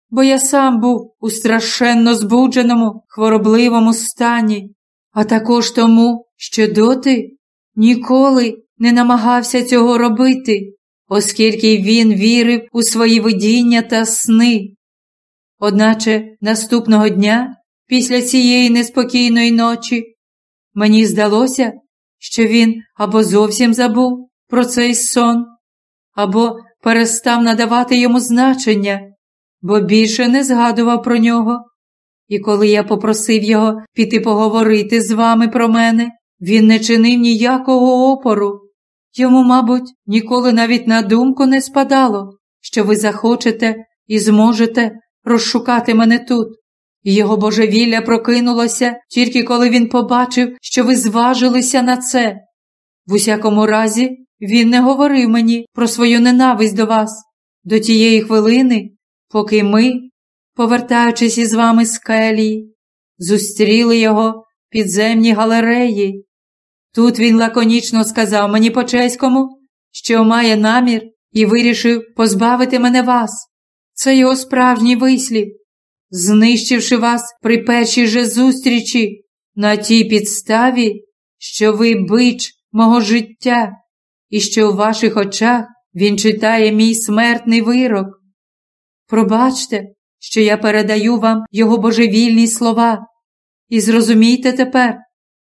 бо я сам був у страшенно збудженому, хворобливому стані, а також тому, що доти ніколи не намагався цього робити, оскільки він вірив у свої видіння та сни. Одначе наступного дня, після цієї неспокійної ночі, мені здалося, що він або зовсім забув про цей сон, або перестав надавати йому значення, бо більше не згадував про нього. І коли я попросив його піти поговорити з вами про мене, він не чинив ніякого опору. Йому, мабуть, ніколи навіть на думку не спадало, що ви захочете і зможете розшукати мене тут. Його божевілля прокинулося тільки коли він побачив, що ви зважилися на це. В усякому разі, він не говорив мені про свою ненависть до вас до тієї хвилини, поки ми, повертаючись із вами з келії, зустріли його в підземній галереї. Тут він лаконічно сказав мені по чеському, що має намір і вирішив позбавити мене вас. Це його справжній вислів знищивши вас при першій же зустрічі на тій підставі, що ви бич мого життя, і що у ваших очах він читає мій смертний вирок. Пробачте, що я передаю вам його божевільні слова, і зрозумійте тепер,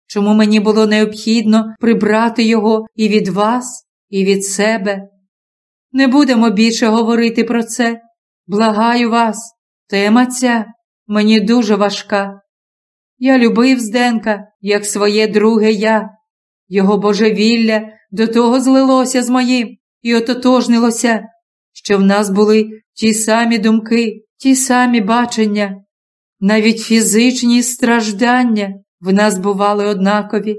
чому мені було необхідно прибрати його і від вас, і від себе. Не будемо більше говорити про це. Благаю вас, Тема ця мені дуже важка. Я любив Зденка, як своє друге я. Його божевілля до того злилося з моїм і ототожнилося, що в нас були ті самі думки, ті самі бачення, навіть фізичні страждання в нас бували однакові.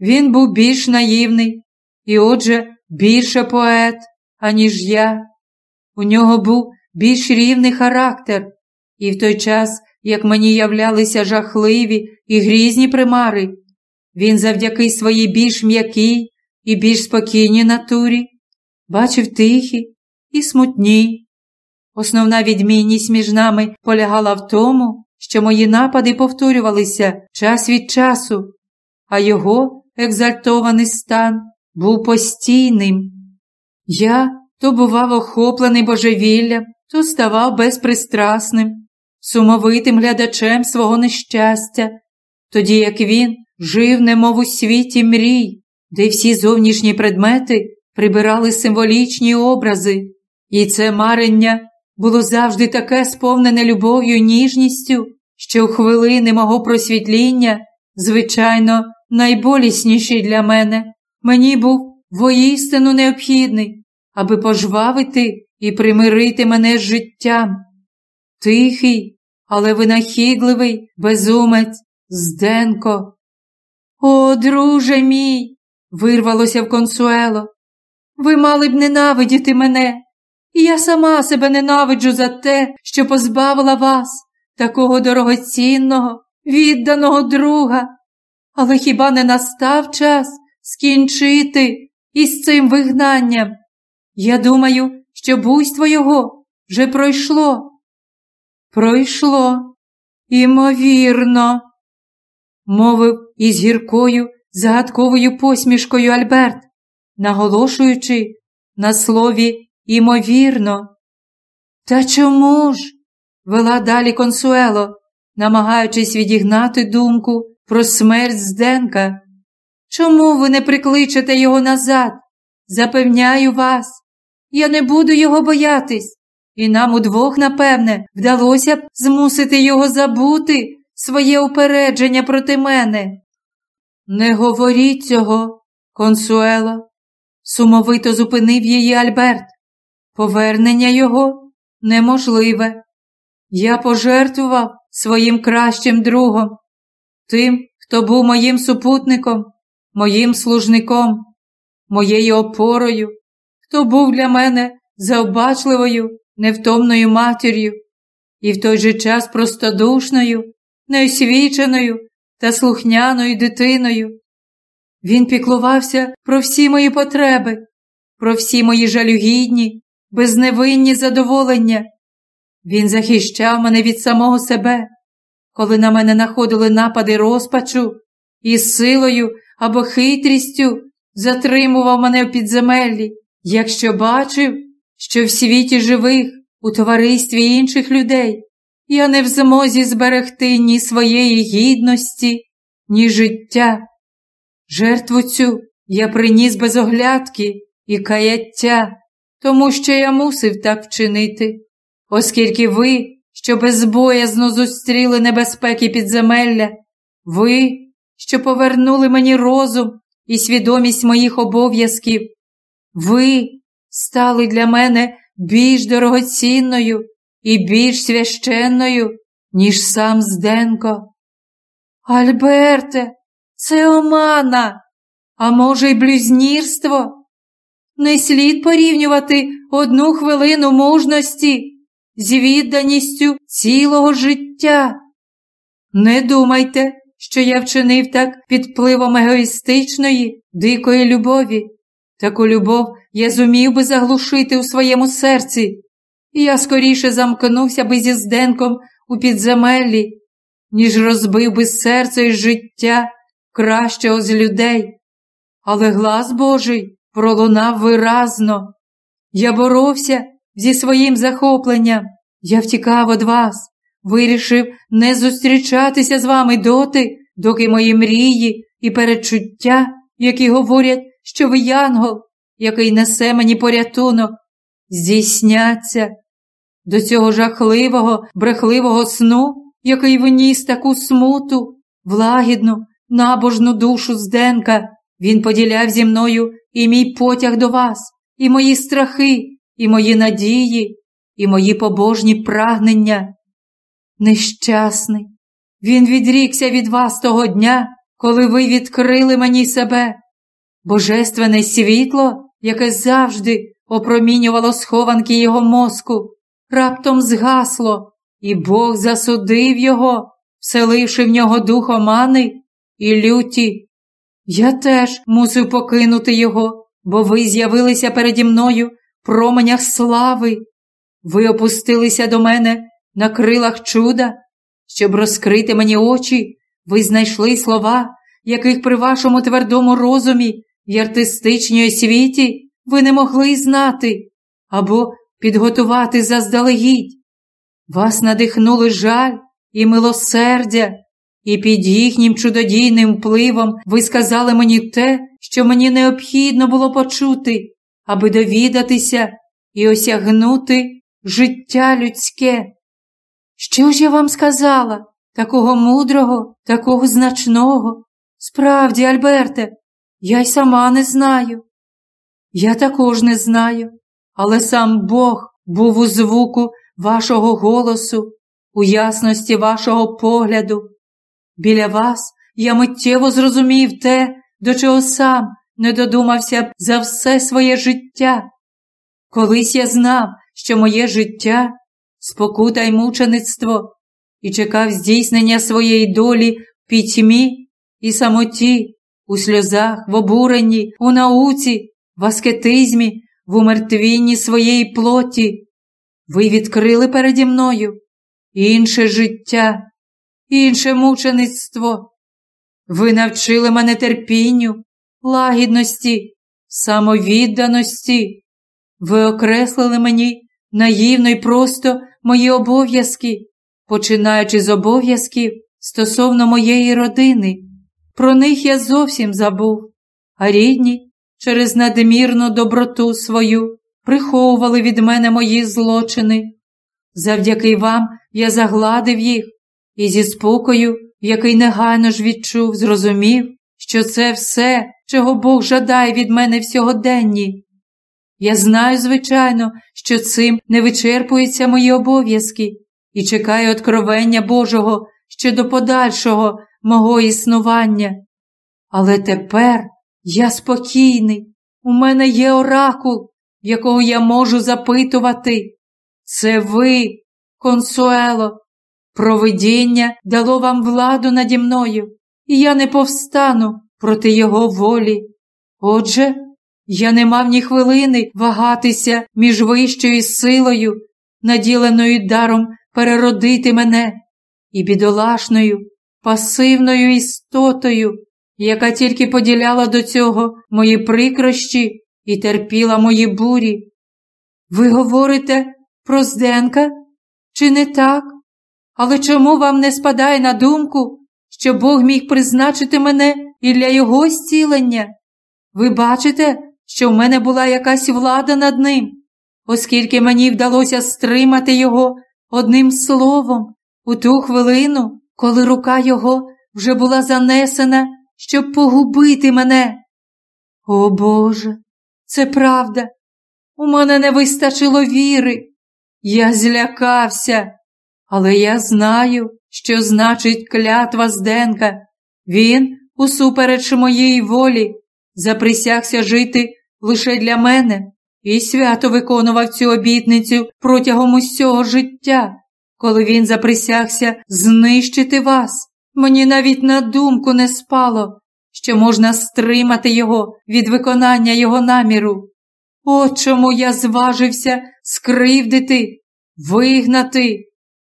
Він був більш наївний і, отже, більше поет, аніж я. У нього був більш рівний характер, і в той час, як мені являлися жахливі і грізні примари, він завдяки своїй більш м'якій і більш спокійній натурі бачив тихі і смутні. Основна відмінність між нами полягала в тому, що мої напади повторювалися час від часу, а його екзальтований стан був постійним. Я то бував охоплений божевіллям, то ставав безпристрасним, сумовитим глядачем свого нещастя, тоді як він жив, немов у світі мрій, де всі зовнішні предмети прибирали символічні образи, і це марення було завжди таке сповнене любов'ю ніжністю, що у хвилини мого просвітління, звичайно, найболісніший для мене, мені був воістину необхідний, аби пожвавити і примирити мене з життям. Тихий, але винахідливий безумець Зденко. О, друже мій, вирвалося в консуело. Ви мали б ненавидіти мене, і я сама себе ненавиджу за те, що позбавила вас, такого дорогоцінного, відданого друга. Але хіба не настав час скінчити із цим вигнанням? Я думаю, що буйство його вже пройшло. Пройшло, імовірно, мовив із гіркою, загадковою посмішкою Альберт, наголошуючи на слові імовірно. Та чому ж? Вела далі консуело, намагаючись відігнати думку про смерть Зденка. Чому ви не прикличете його назад? Запевняю вас, я не буду його боятись, і нам удвох, напевне, вдалося б змусити його забути своє упередження проти мене. Не говоріть цього, консуело, сумовито зупинив її Альберт. Повернення його неможливе. Я пожертвував своїм кращим другом, тим, хто був моїм супутником, моїм служником, моєю опорою, хто був для мене завбачливою, невтомною матір'ю і в той же час простодушною, неосвіченою та слухняною дитиною. Він піклувався про всі мої потреби, про всі мої жалюгідні, безневинні задоволення. Він захищав мене від самого себе, коли на мене находили напади розпачу і силою або хитрістю затримував мене в підземеллі, якщо бачив, що в світі живих, у товаристві інших людей, я не в змозі зберегти ні своєї гідності, ні життя. Жертву цю я приніс без оглядки і каяття, тому що я мусив так вчинити, оскільки ви, що безбоязно зустріли небезпеки підземелля, ви, що повернули мені розум і свідомість моїх обов'язків, ви стали для мене більш дорогоцінною і більш священною, ніж сам Зденко. Альберте, це омана, а може, й блюзнірство. Не слід порівнювати одну хвилину мужності з відданістю цілого життя. Не думайте, що я вчинив так під впливом егоїстичної, дикої любові. Таку любов я зумів би заглушити у своєму серці, і я скоріше замкнувся би зі Зденком у підземеллі, ніж розбив би серце і життя кращого з людей. Але глас Божий пролунав виразно. Я боровся зі своїм захопленням, я втікав від вас, вирішив не зустрічатися з вами доти, доки мої мрії і передчуття, які говорять, що ви янгол, який несе мені порятунок, здійсняться. До цього жахливого, брехливого сну, який вніс таку смуту, влагідну, набожну душу Зденка, він поділяв зі мною і мій потяг до вас, і мої страхи, і мої надії, і мої побожні прагнення. Нещасний, він відрікся від вас того дня, коли ви відкрили мені себе. Божественне світло, яке завжди опромінювало схованки його мозку, раптом згасло, і Бог засудив його, вселивши в нього дух омани і люті. Я теж мусив покинути його, бо ви з'явилися переді мною променях слави. Ви опустилися до мене на крилах чуда, щоб розкрити мені очі, ви знайшли слова, яких при вашому твердому розумі і артистичній освіті ви не могли знати або підготувати заздалегідь. Вас надихнули жаль і милосердя, і під їхнім чудодійним впливом ви сказали мені те, що мені необхідно було почути, аби довідатися і осягнути життя людське. Що ж я вам сказала, такого мудрого, такого значного? Справді, Альберте, я й сама не знаю. Я також не знаю, але сам Бог був у звуку вашого голосу, у ясності вашого погляду. Біля вас я миттєво зрозумів те, до чого сам не додумався б за все своє життя. Колись я знав, що моє життя спокута й мучеництво, і чекав здійснення своєї долі в пітьмі і самоті, у сльозах, в обуренні, у науці, в аскетизмі, в умертвінні своєї плоті. Ви відкрили переді мною інше життя, інше мучеництво. Ви навчили мене терпінню, лагідності, самовідданості. Ви окреслили мені наївно й просто мої обов'язки, починаючи з обов'язків стосовно моєї родини. Про них я зовсім забув, а рідні через надмірну доброту свою приховували від мене мої злочини. Завдяки вам я загладив їх і зі спокою, який негайно ж відчув, зрозумів, що це все, чого Бог жадає від мене в сьогоденні. Я знаю, звичайно, що цим не вичерпуються мої обов'язки і чекаю откровення Божого щодо подальшого мого існування. Але тепер я спокійний, у мене є оракул, якого я можу запитувати. Це ви, консуело, провидіння дало вам владу наді мною, і я не повстану проти його волі. Отже, я не мав ні хвилини вагатися між вищою силою, наділеною даром переродити мене, і бідолашною, пасивною істотою, яка тільки поділяла до цього мої прикрощі і терпіла мої бурі. Ви говорите про Зденка? Чи не так? Але чому вам не спадає на думку, що Бог міг призначити мене і для його зцілення? Ви бачите, що в мене була якась влада над ним, оскільки мені вдалося стримати його одним словом у ту хвилину, коли рука його вже була занесена, щоб погубити мене. О Боже, це правда. У мене не вистачило віри. Я злякався, але я знаю, що значить клятва Зденка. Він, усупереч моєї волі, заприсягся жити лише для мене і свято виконував цю обітницю протягом усього життя, коли він заприсягся знищити вас. Мені навіть на думку не спало, що можна стримати його від виконання його наміру. От чому я зважився скривдити, вигнати,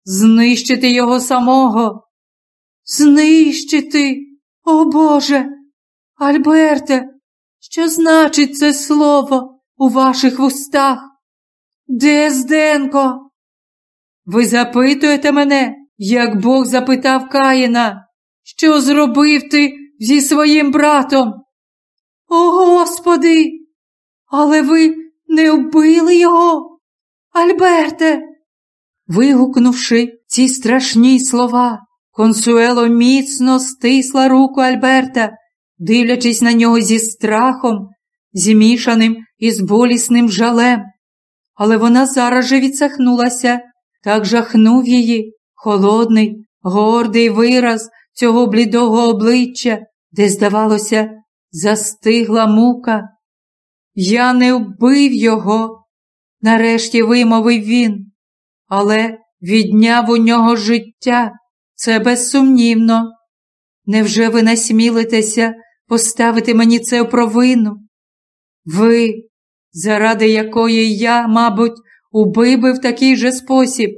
знищити його самого. Знищити, о Боже, Альберте, що значить це слово у ваших вустах? Де Зденко? Ви запитуєте мене, як Бог запитав Каїна, що зробив ти зі своїм братом? О Господи! Але ви не вбили його, Альберте. Вигукнувши ці страшні слова, консуело міцно стисла руку Альберта дивлячись на нього зі страхом, змішаним із болісним жалем. Але вона зараз же відсахнулася, так жахнув її холодний, гордий вираз цього блідого обличчя, де, здавалося, застигла мука. Я не вбив його, нарешті вимовив він, але відняв у нього життя, це безсумнівно. Невже ви насмілитеся поставити мені це в провину. Ви, заради якої я, мабуть, убив би в такий же спосіб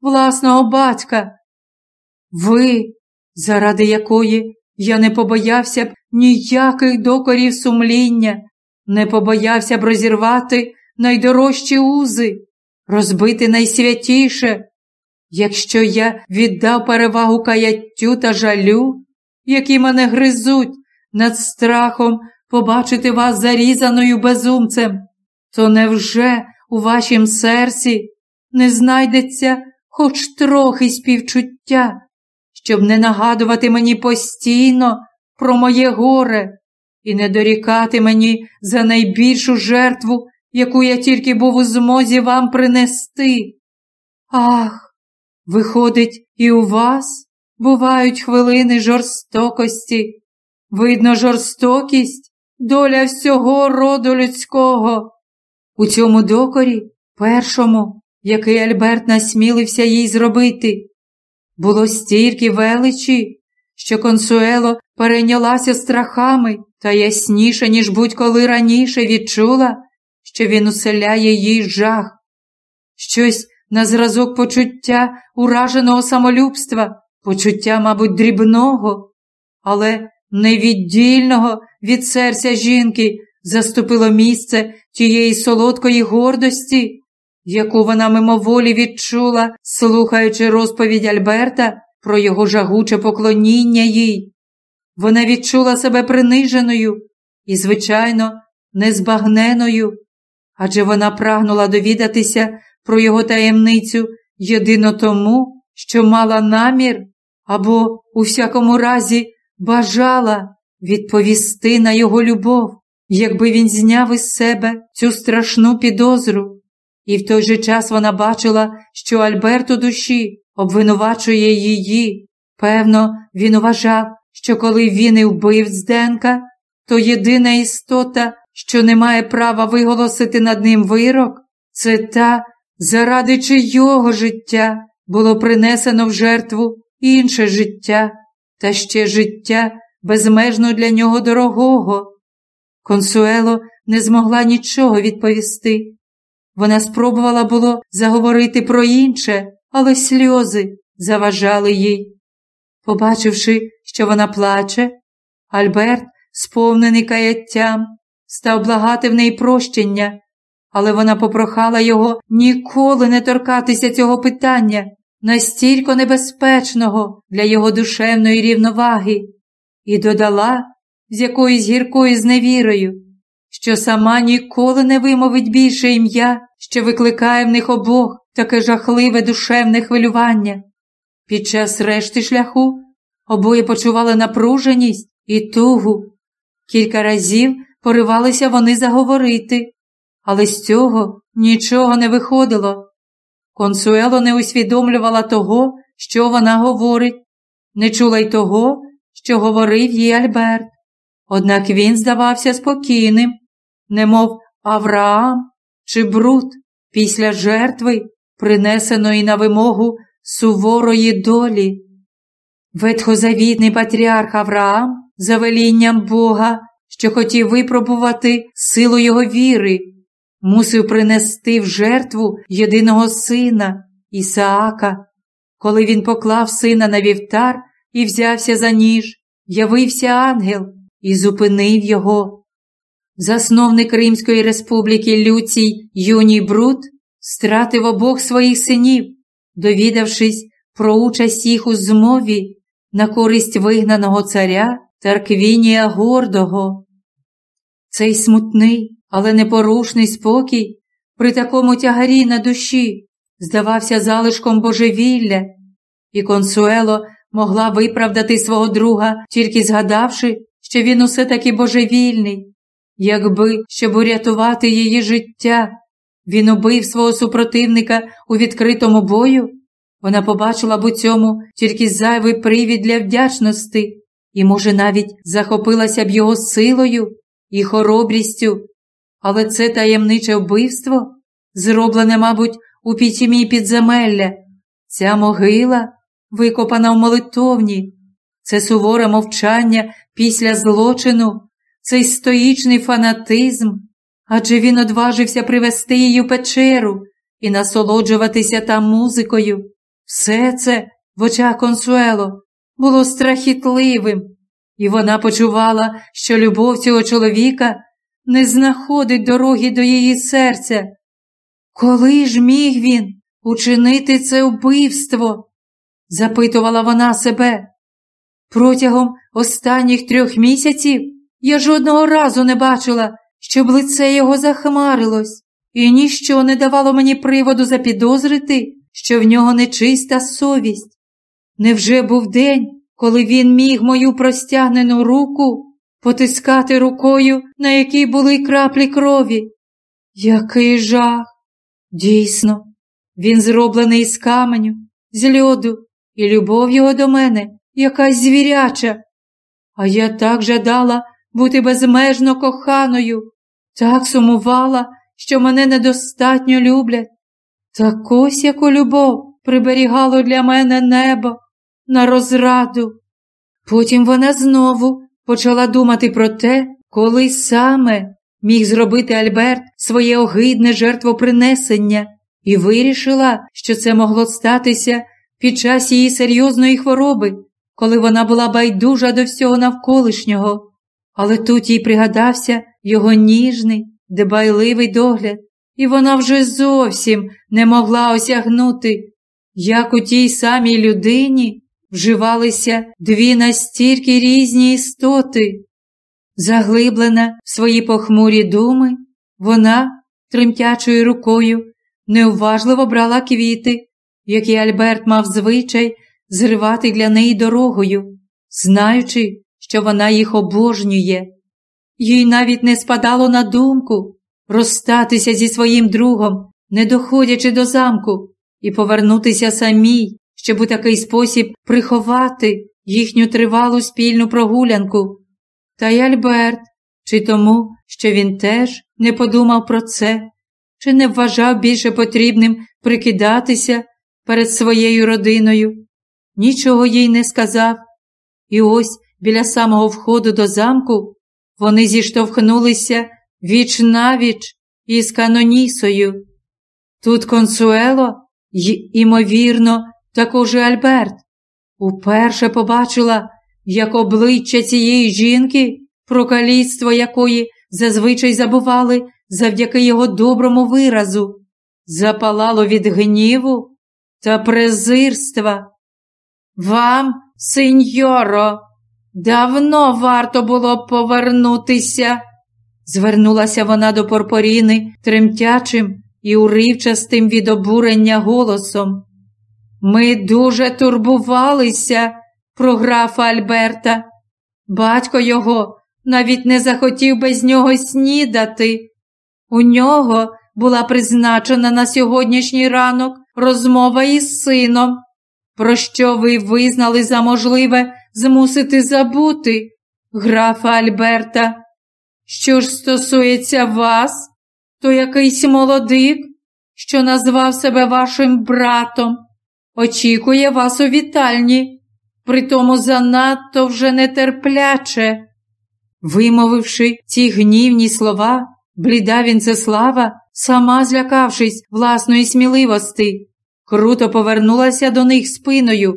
власного батька. Ви, заради якої я не побоявся б ніяких докорів сумління, не побоявся б розірвати найдорожчі узи, розбити найсвятіше. Якщо я віддав перевагу каяттю та жалю, які мене гризуть, над страхом побачити вас зарізаною безумцем, то невже у вашім серці не знайдеться хоч трохи співчуття, щоб не нагадувати мені постійно про моє горе і не дорікати мені за найбільшу жертву, яку я тільки був у змозі вам принести? Ах, виходить, і у вас бувають хвилини жорстокості. Видно, жорстокість, доля всього роду людського. У цьому докорі, першому, який Альберт насмілився їй зробити, було стільки величі, що консуело перейнялася страхами та ясніше, ніж будь-коли раніше відчула, що він уселяє їй жах, щось на зразок почуття ураженого самолюбства, почуття, мабуть, дрібного, але невіддільного від серця жінки заступило місце тієї солодкої гордості, яку вона мимоволі відчула, слухаючи розповідь Альберта про його жагуче поклоніння їй. Вона відчула себе приниженою і, звичайно, незбагненою, адже вона прагнула довідатися про його таємницю єдино тому, що мала намір або, у всякому разі, бажала відповісти на його любов, якби він зняв із себе цю страшну підозру. І в той же час вона бачила, що Альберт у душі обвинувачує її. Певно, він вважав, що коли він і вбив Зденка, то єдина істота, що не має права виголосити над ним вирок, це та, заради чийого життя було принесено в жертву інше життя, та ще життя безмежно для нього дорогого. Консуело не змогла нічого відповісти. Вона спробувала було заговорити про інше, але сльози заважали їй. Побачивши, що вона плаче, Альберт, сповнений каяттям, став благати в неї прощення, але вона попрохала його ніколи не торкатися цього питання, настільки небезпечного для його душевної рівноваги, і додала з якоюсь гіркою зневірою, що сама ніколи не вимовить більше ім'я, що викликає в них обох таке жахливе душевне хвилювання. Під час решти шляху обоє почували напруженість і тугу. Кілька разів поривалися вони заговорити, але з цього нічого не виходило. Консуело не усвідомлювала того, що вона говорить, не чула й того, що говорив їй Альберт. Однак він здавався спокійним, немов Авраам чи Брут після жертви, принесеної на вимогу суворої долі. Ветхозавітний патріарх Авраам, за велінням Бога, що хотів випробувати силу його віри, мусив принести в жертву єдиного сина Ісаака. Коли він поклав сина на вівтар і взявся за ніж, явився ангел і зупинив його. Засновник Римської республіки Люцій Юній Брут стратив обох своїх синів, довідавшись про участь їх у змові на користь вигнаного царя Тарквінія Гордого. Цей смутний, але непорушний спокій при такому тягарі на душі здавався залишком божевілля, і консуело могла виправдати свого друга, тільки згадавши, що він усе таки божевільний, якби, щоб урятувати її життя, він убив свого супротивника у відкритому бою, вона побачила б у цьому тільки зайвий привід для вдячності і, може, навіть захопилася б його силою і хоробрістю, але це таємниче вбивство, зроблене, мабуть, у пітьмі підземелля, ця могила, викопана в молитовні, це суворе мовчання після злочину, цей стоїчний фанатизм, адже він одважився привести її в печеру і насолоджуватися там музикою. Все це в очах Консуело було страхітливим, і вона почувала, що любов цього чоловіка не знаходить дороги до її серця. Коли ж міг він учинити це вбивство? запитувала вона себе. Протягом останніх трьох місяців я жодного разу не бачила, щоб лице його захмарилось, і ніщо не давало мені приводу запідозрити, що в нього нечиста совість. Невже був день, коли він міг мою простягнену руку потискати рукою, на якій були краплі крові? Який жах! Дійсно, він зроблений із каменю, з льоду, і любов його до мене якась звіряча. А я так жадала бути безмежно коханою, так сумувала, що мене недостатньо люблять. Так ось яку любов приберігало для мене небо на розраду. Потім вона знову почала думати про те, коли саме міг зробити Альберт своє огидне жертвопринесення, і вирішила, що це могло статися під час її серйозної хвороби, коли вона була байдужа до всього навколишнього. Але тут їй пригадався його ніжний, дебайливий догляд, і вона вже зовсім не могла осягнути, як у тій самій людині вживалися дві настільки різні істоти. Заглиблена в свої похмурі думи, вона тремтячою рукою неуважливо брала квіти, які Альберт мав звичай зривати для неї дорогою, знаючи, що вона їх обожнює. Їй навіть не спадало на думку розстатися зі своїм другом, не доходячи до замку, і повернутися самій, щоб у такий спосіб приховати їхню тривалу спільну прогулянку. Та й Альберт, чи тому, що він теж не подумав про це, чи не вважав більше потрібним прикидатися перед своєю родиною, нічого їй не сказав. І ось біля самого входу до замку вони зіштовхнулися віч навіч із канонісою. Тут консуело й, імовірно, також і Альберт уперше побачила, як обличчя цієї жінки, про каліцтво якої зазвичай забували завдяки його доброму виразу, запалало від гніву та презирства. Вам, сеньоро, давно варто було повернутися, звернулася вона до Порпоріни тремтячим і уривчастим від обурення голосом. Ми дуже турбувалися про графа Альберта. Батько його навіть не захотів без нього снідати. У нього була призначена на сьогоднішній ранок розмова із сином, про що ви визнали за можливе змусити забути графа Альберта. Що ж стосується вас, то якийсь молодик, що назвав себе вашим братом, очікує вас у вітальні, притому занадто вже нетерпляче. Вимовивши ці гнівні слова, бліда Вінцеслава, сама злякавшись власної сміливості, круто повернулася до них спиною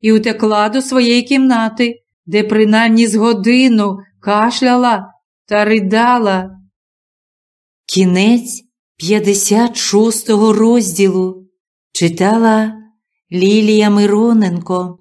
і утекла до своєї кімнати, де принаймні з годину кашляла та ридала. Кінець 56 розділу читала Лілія Мироненко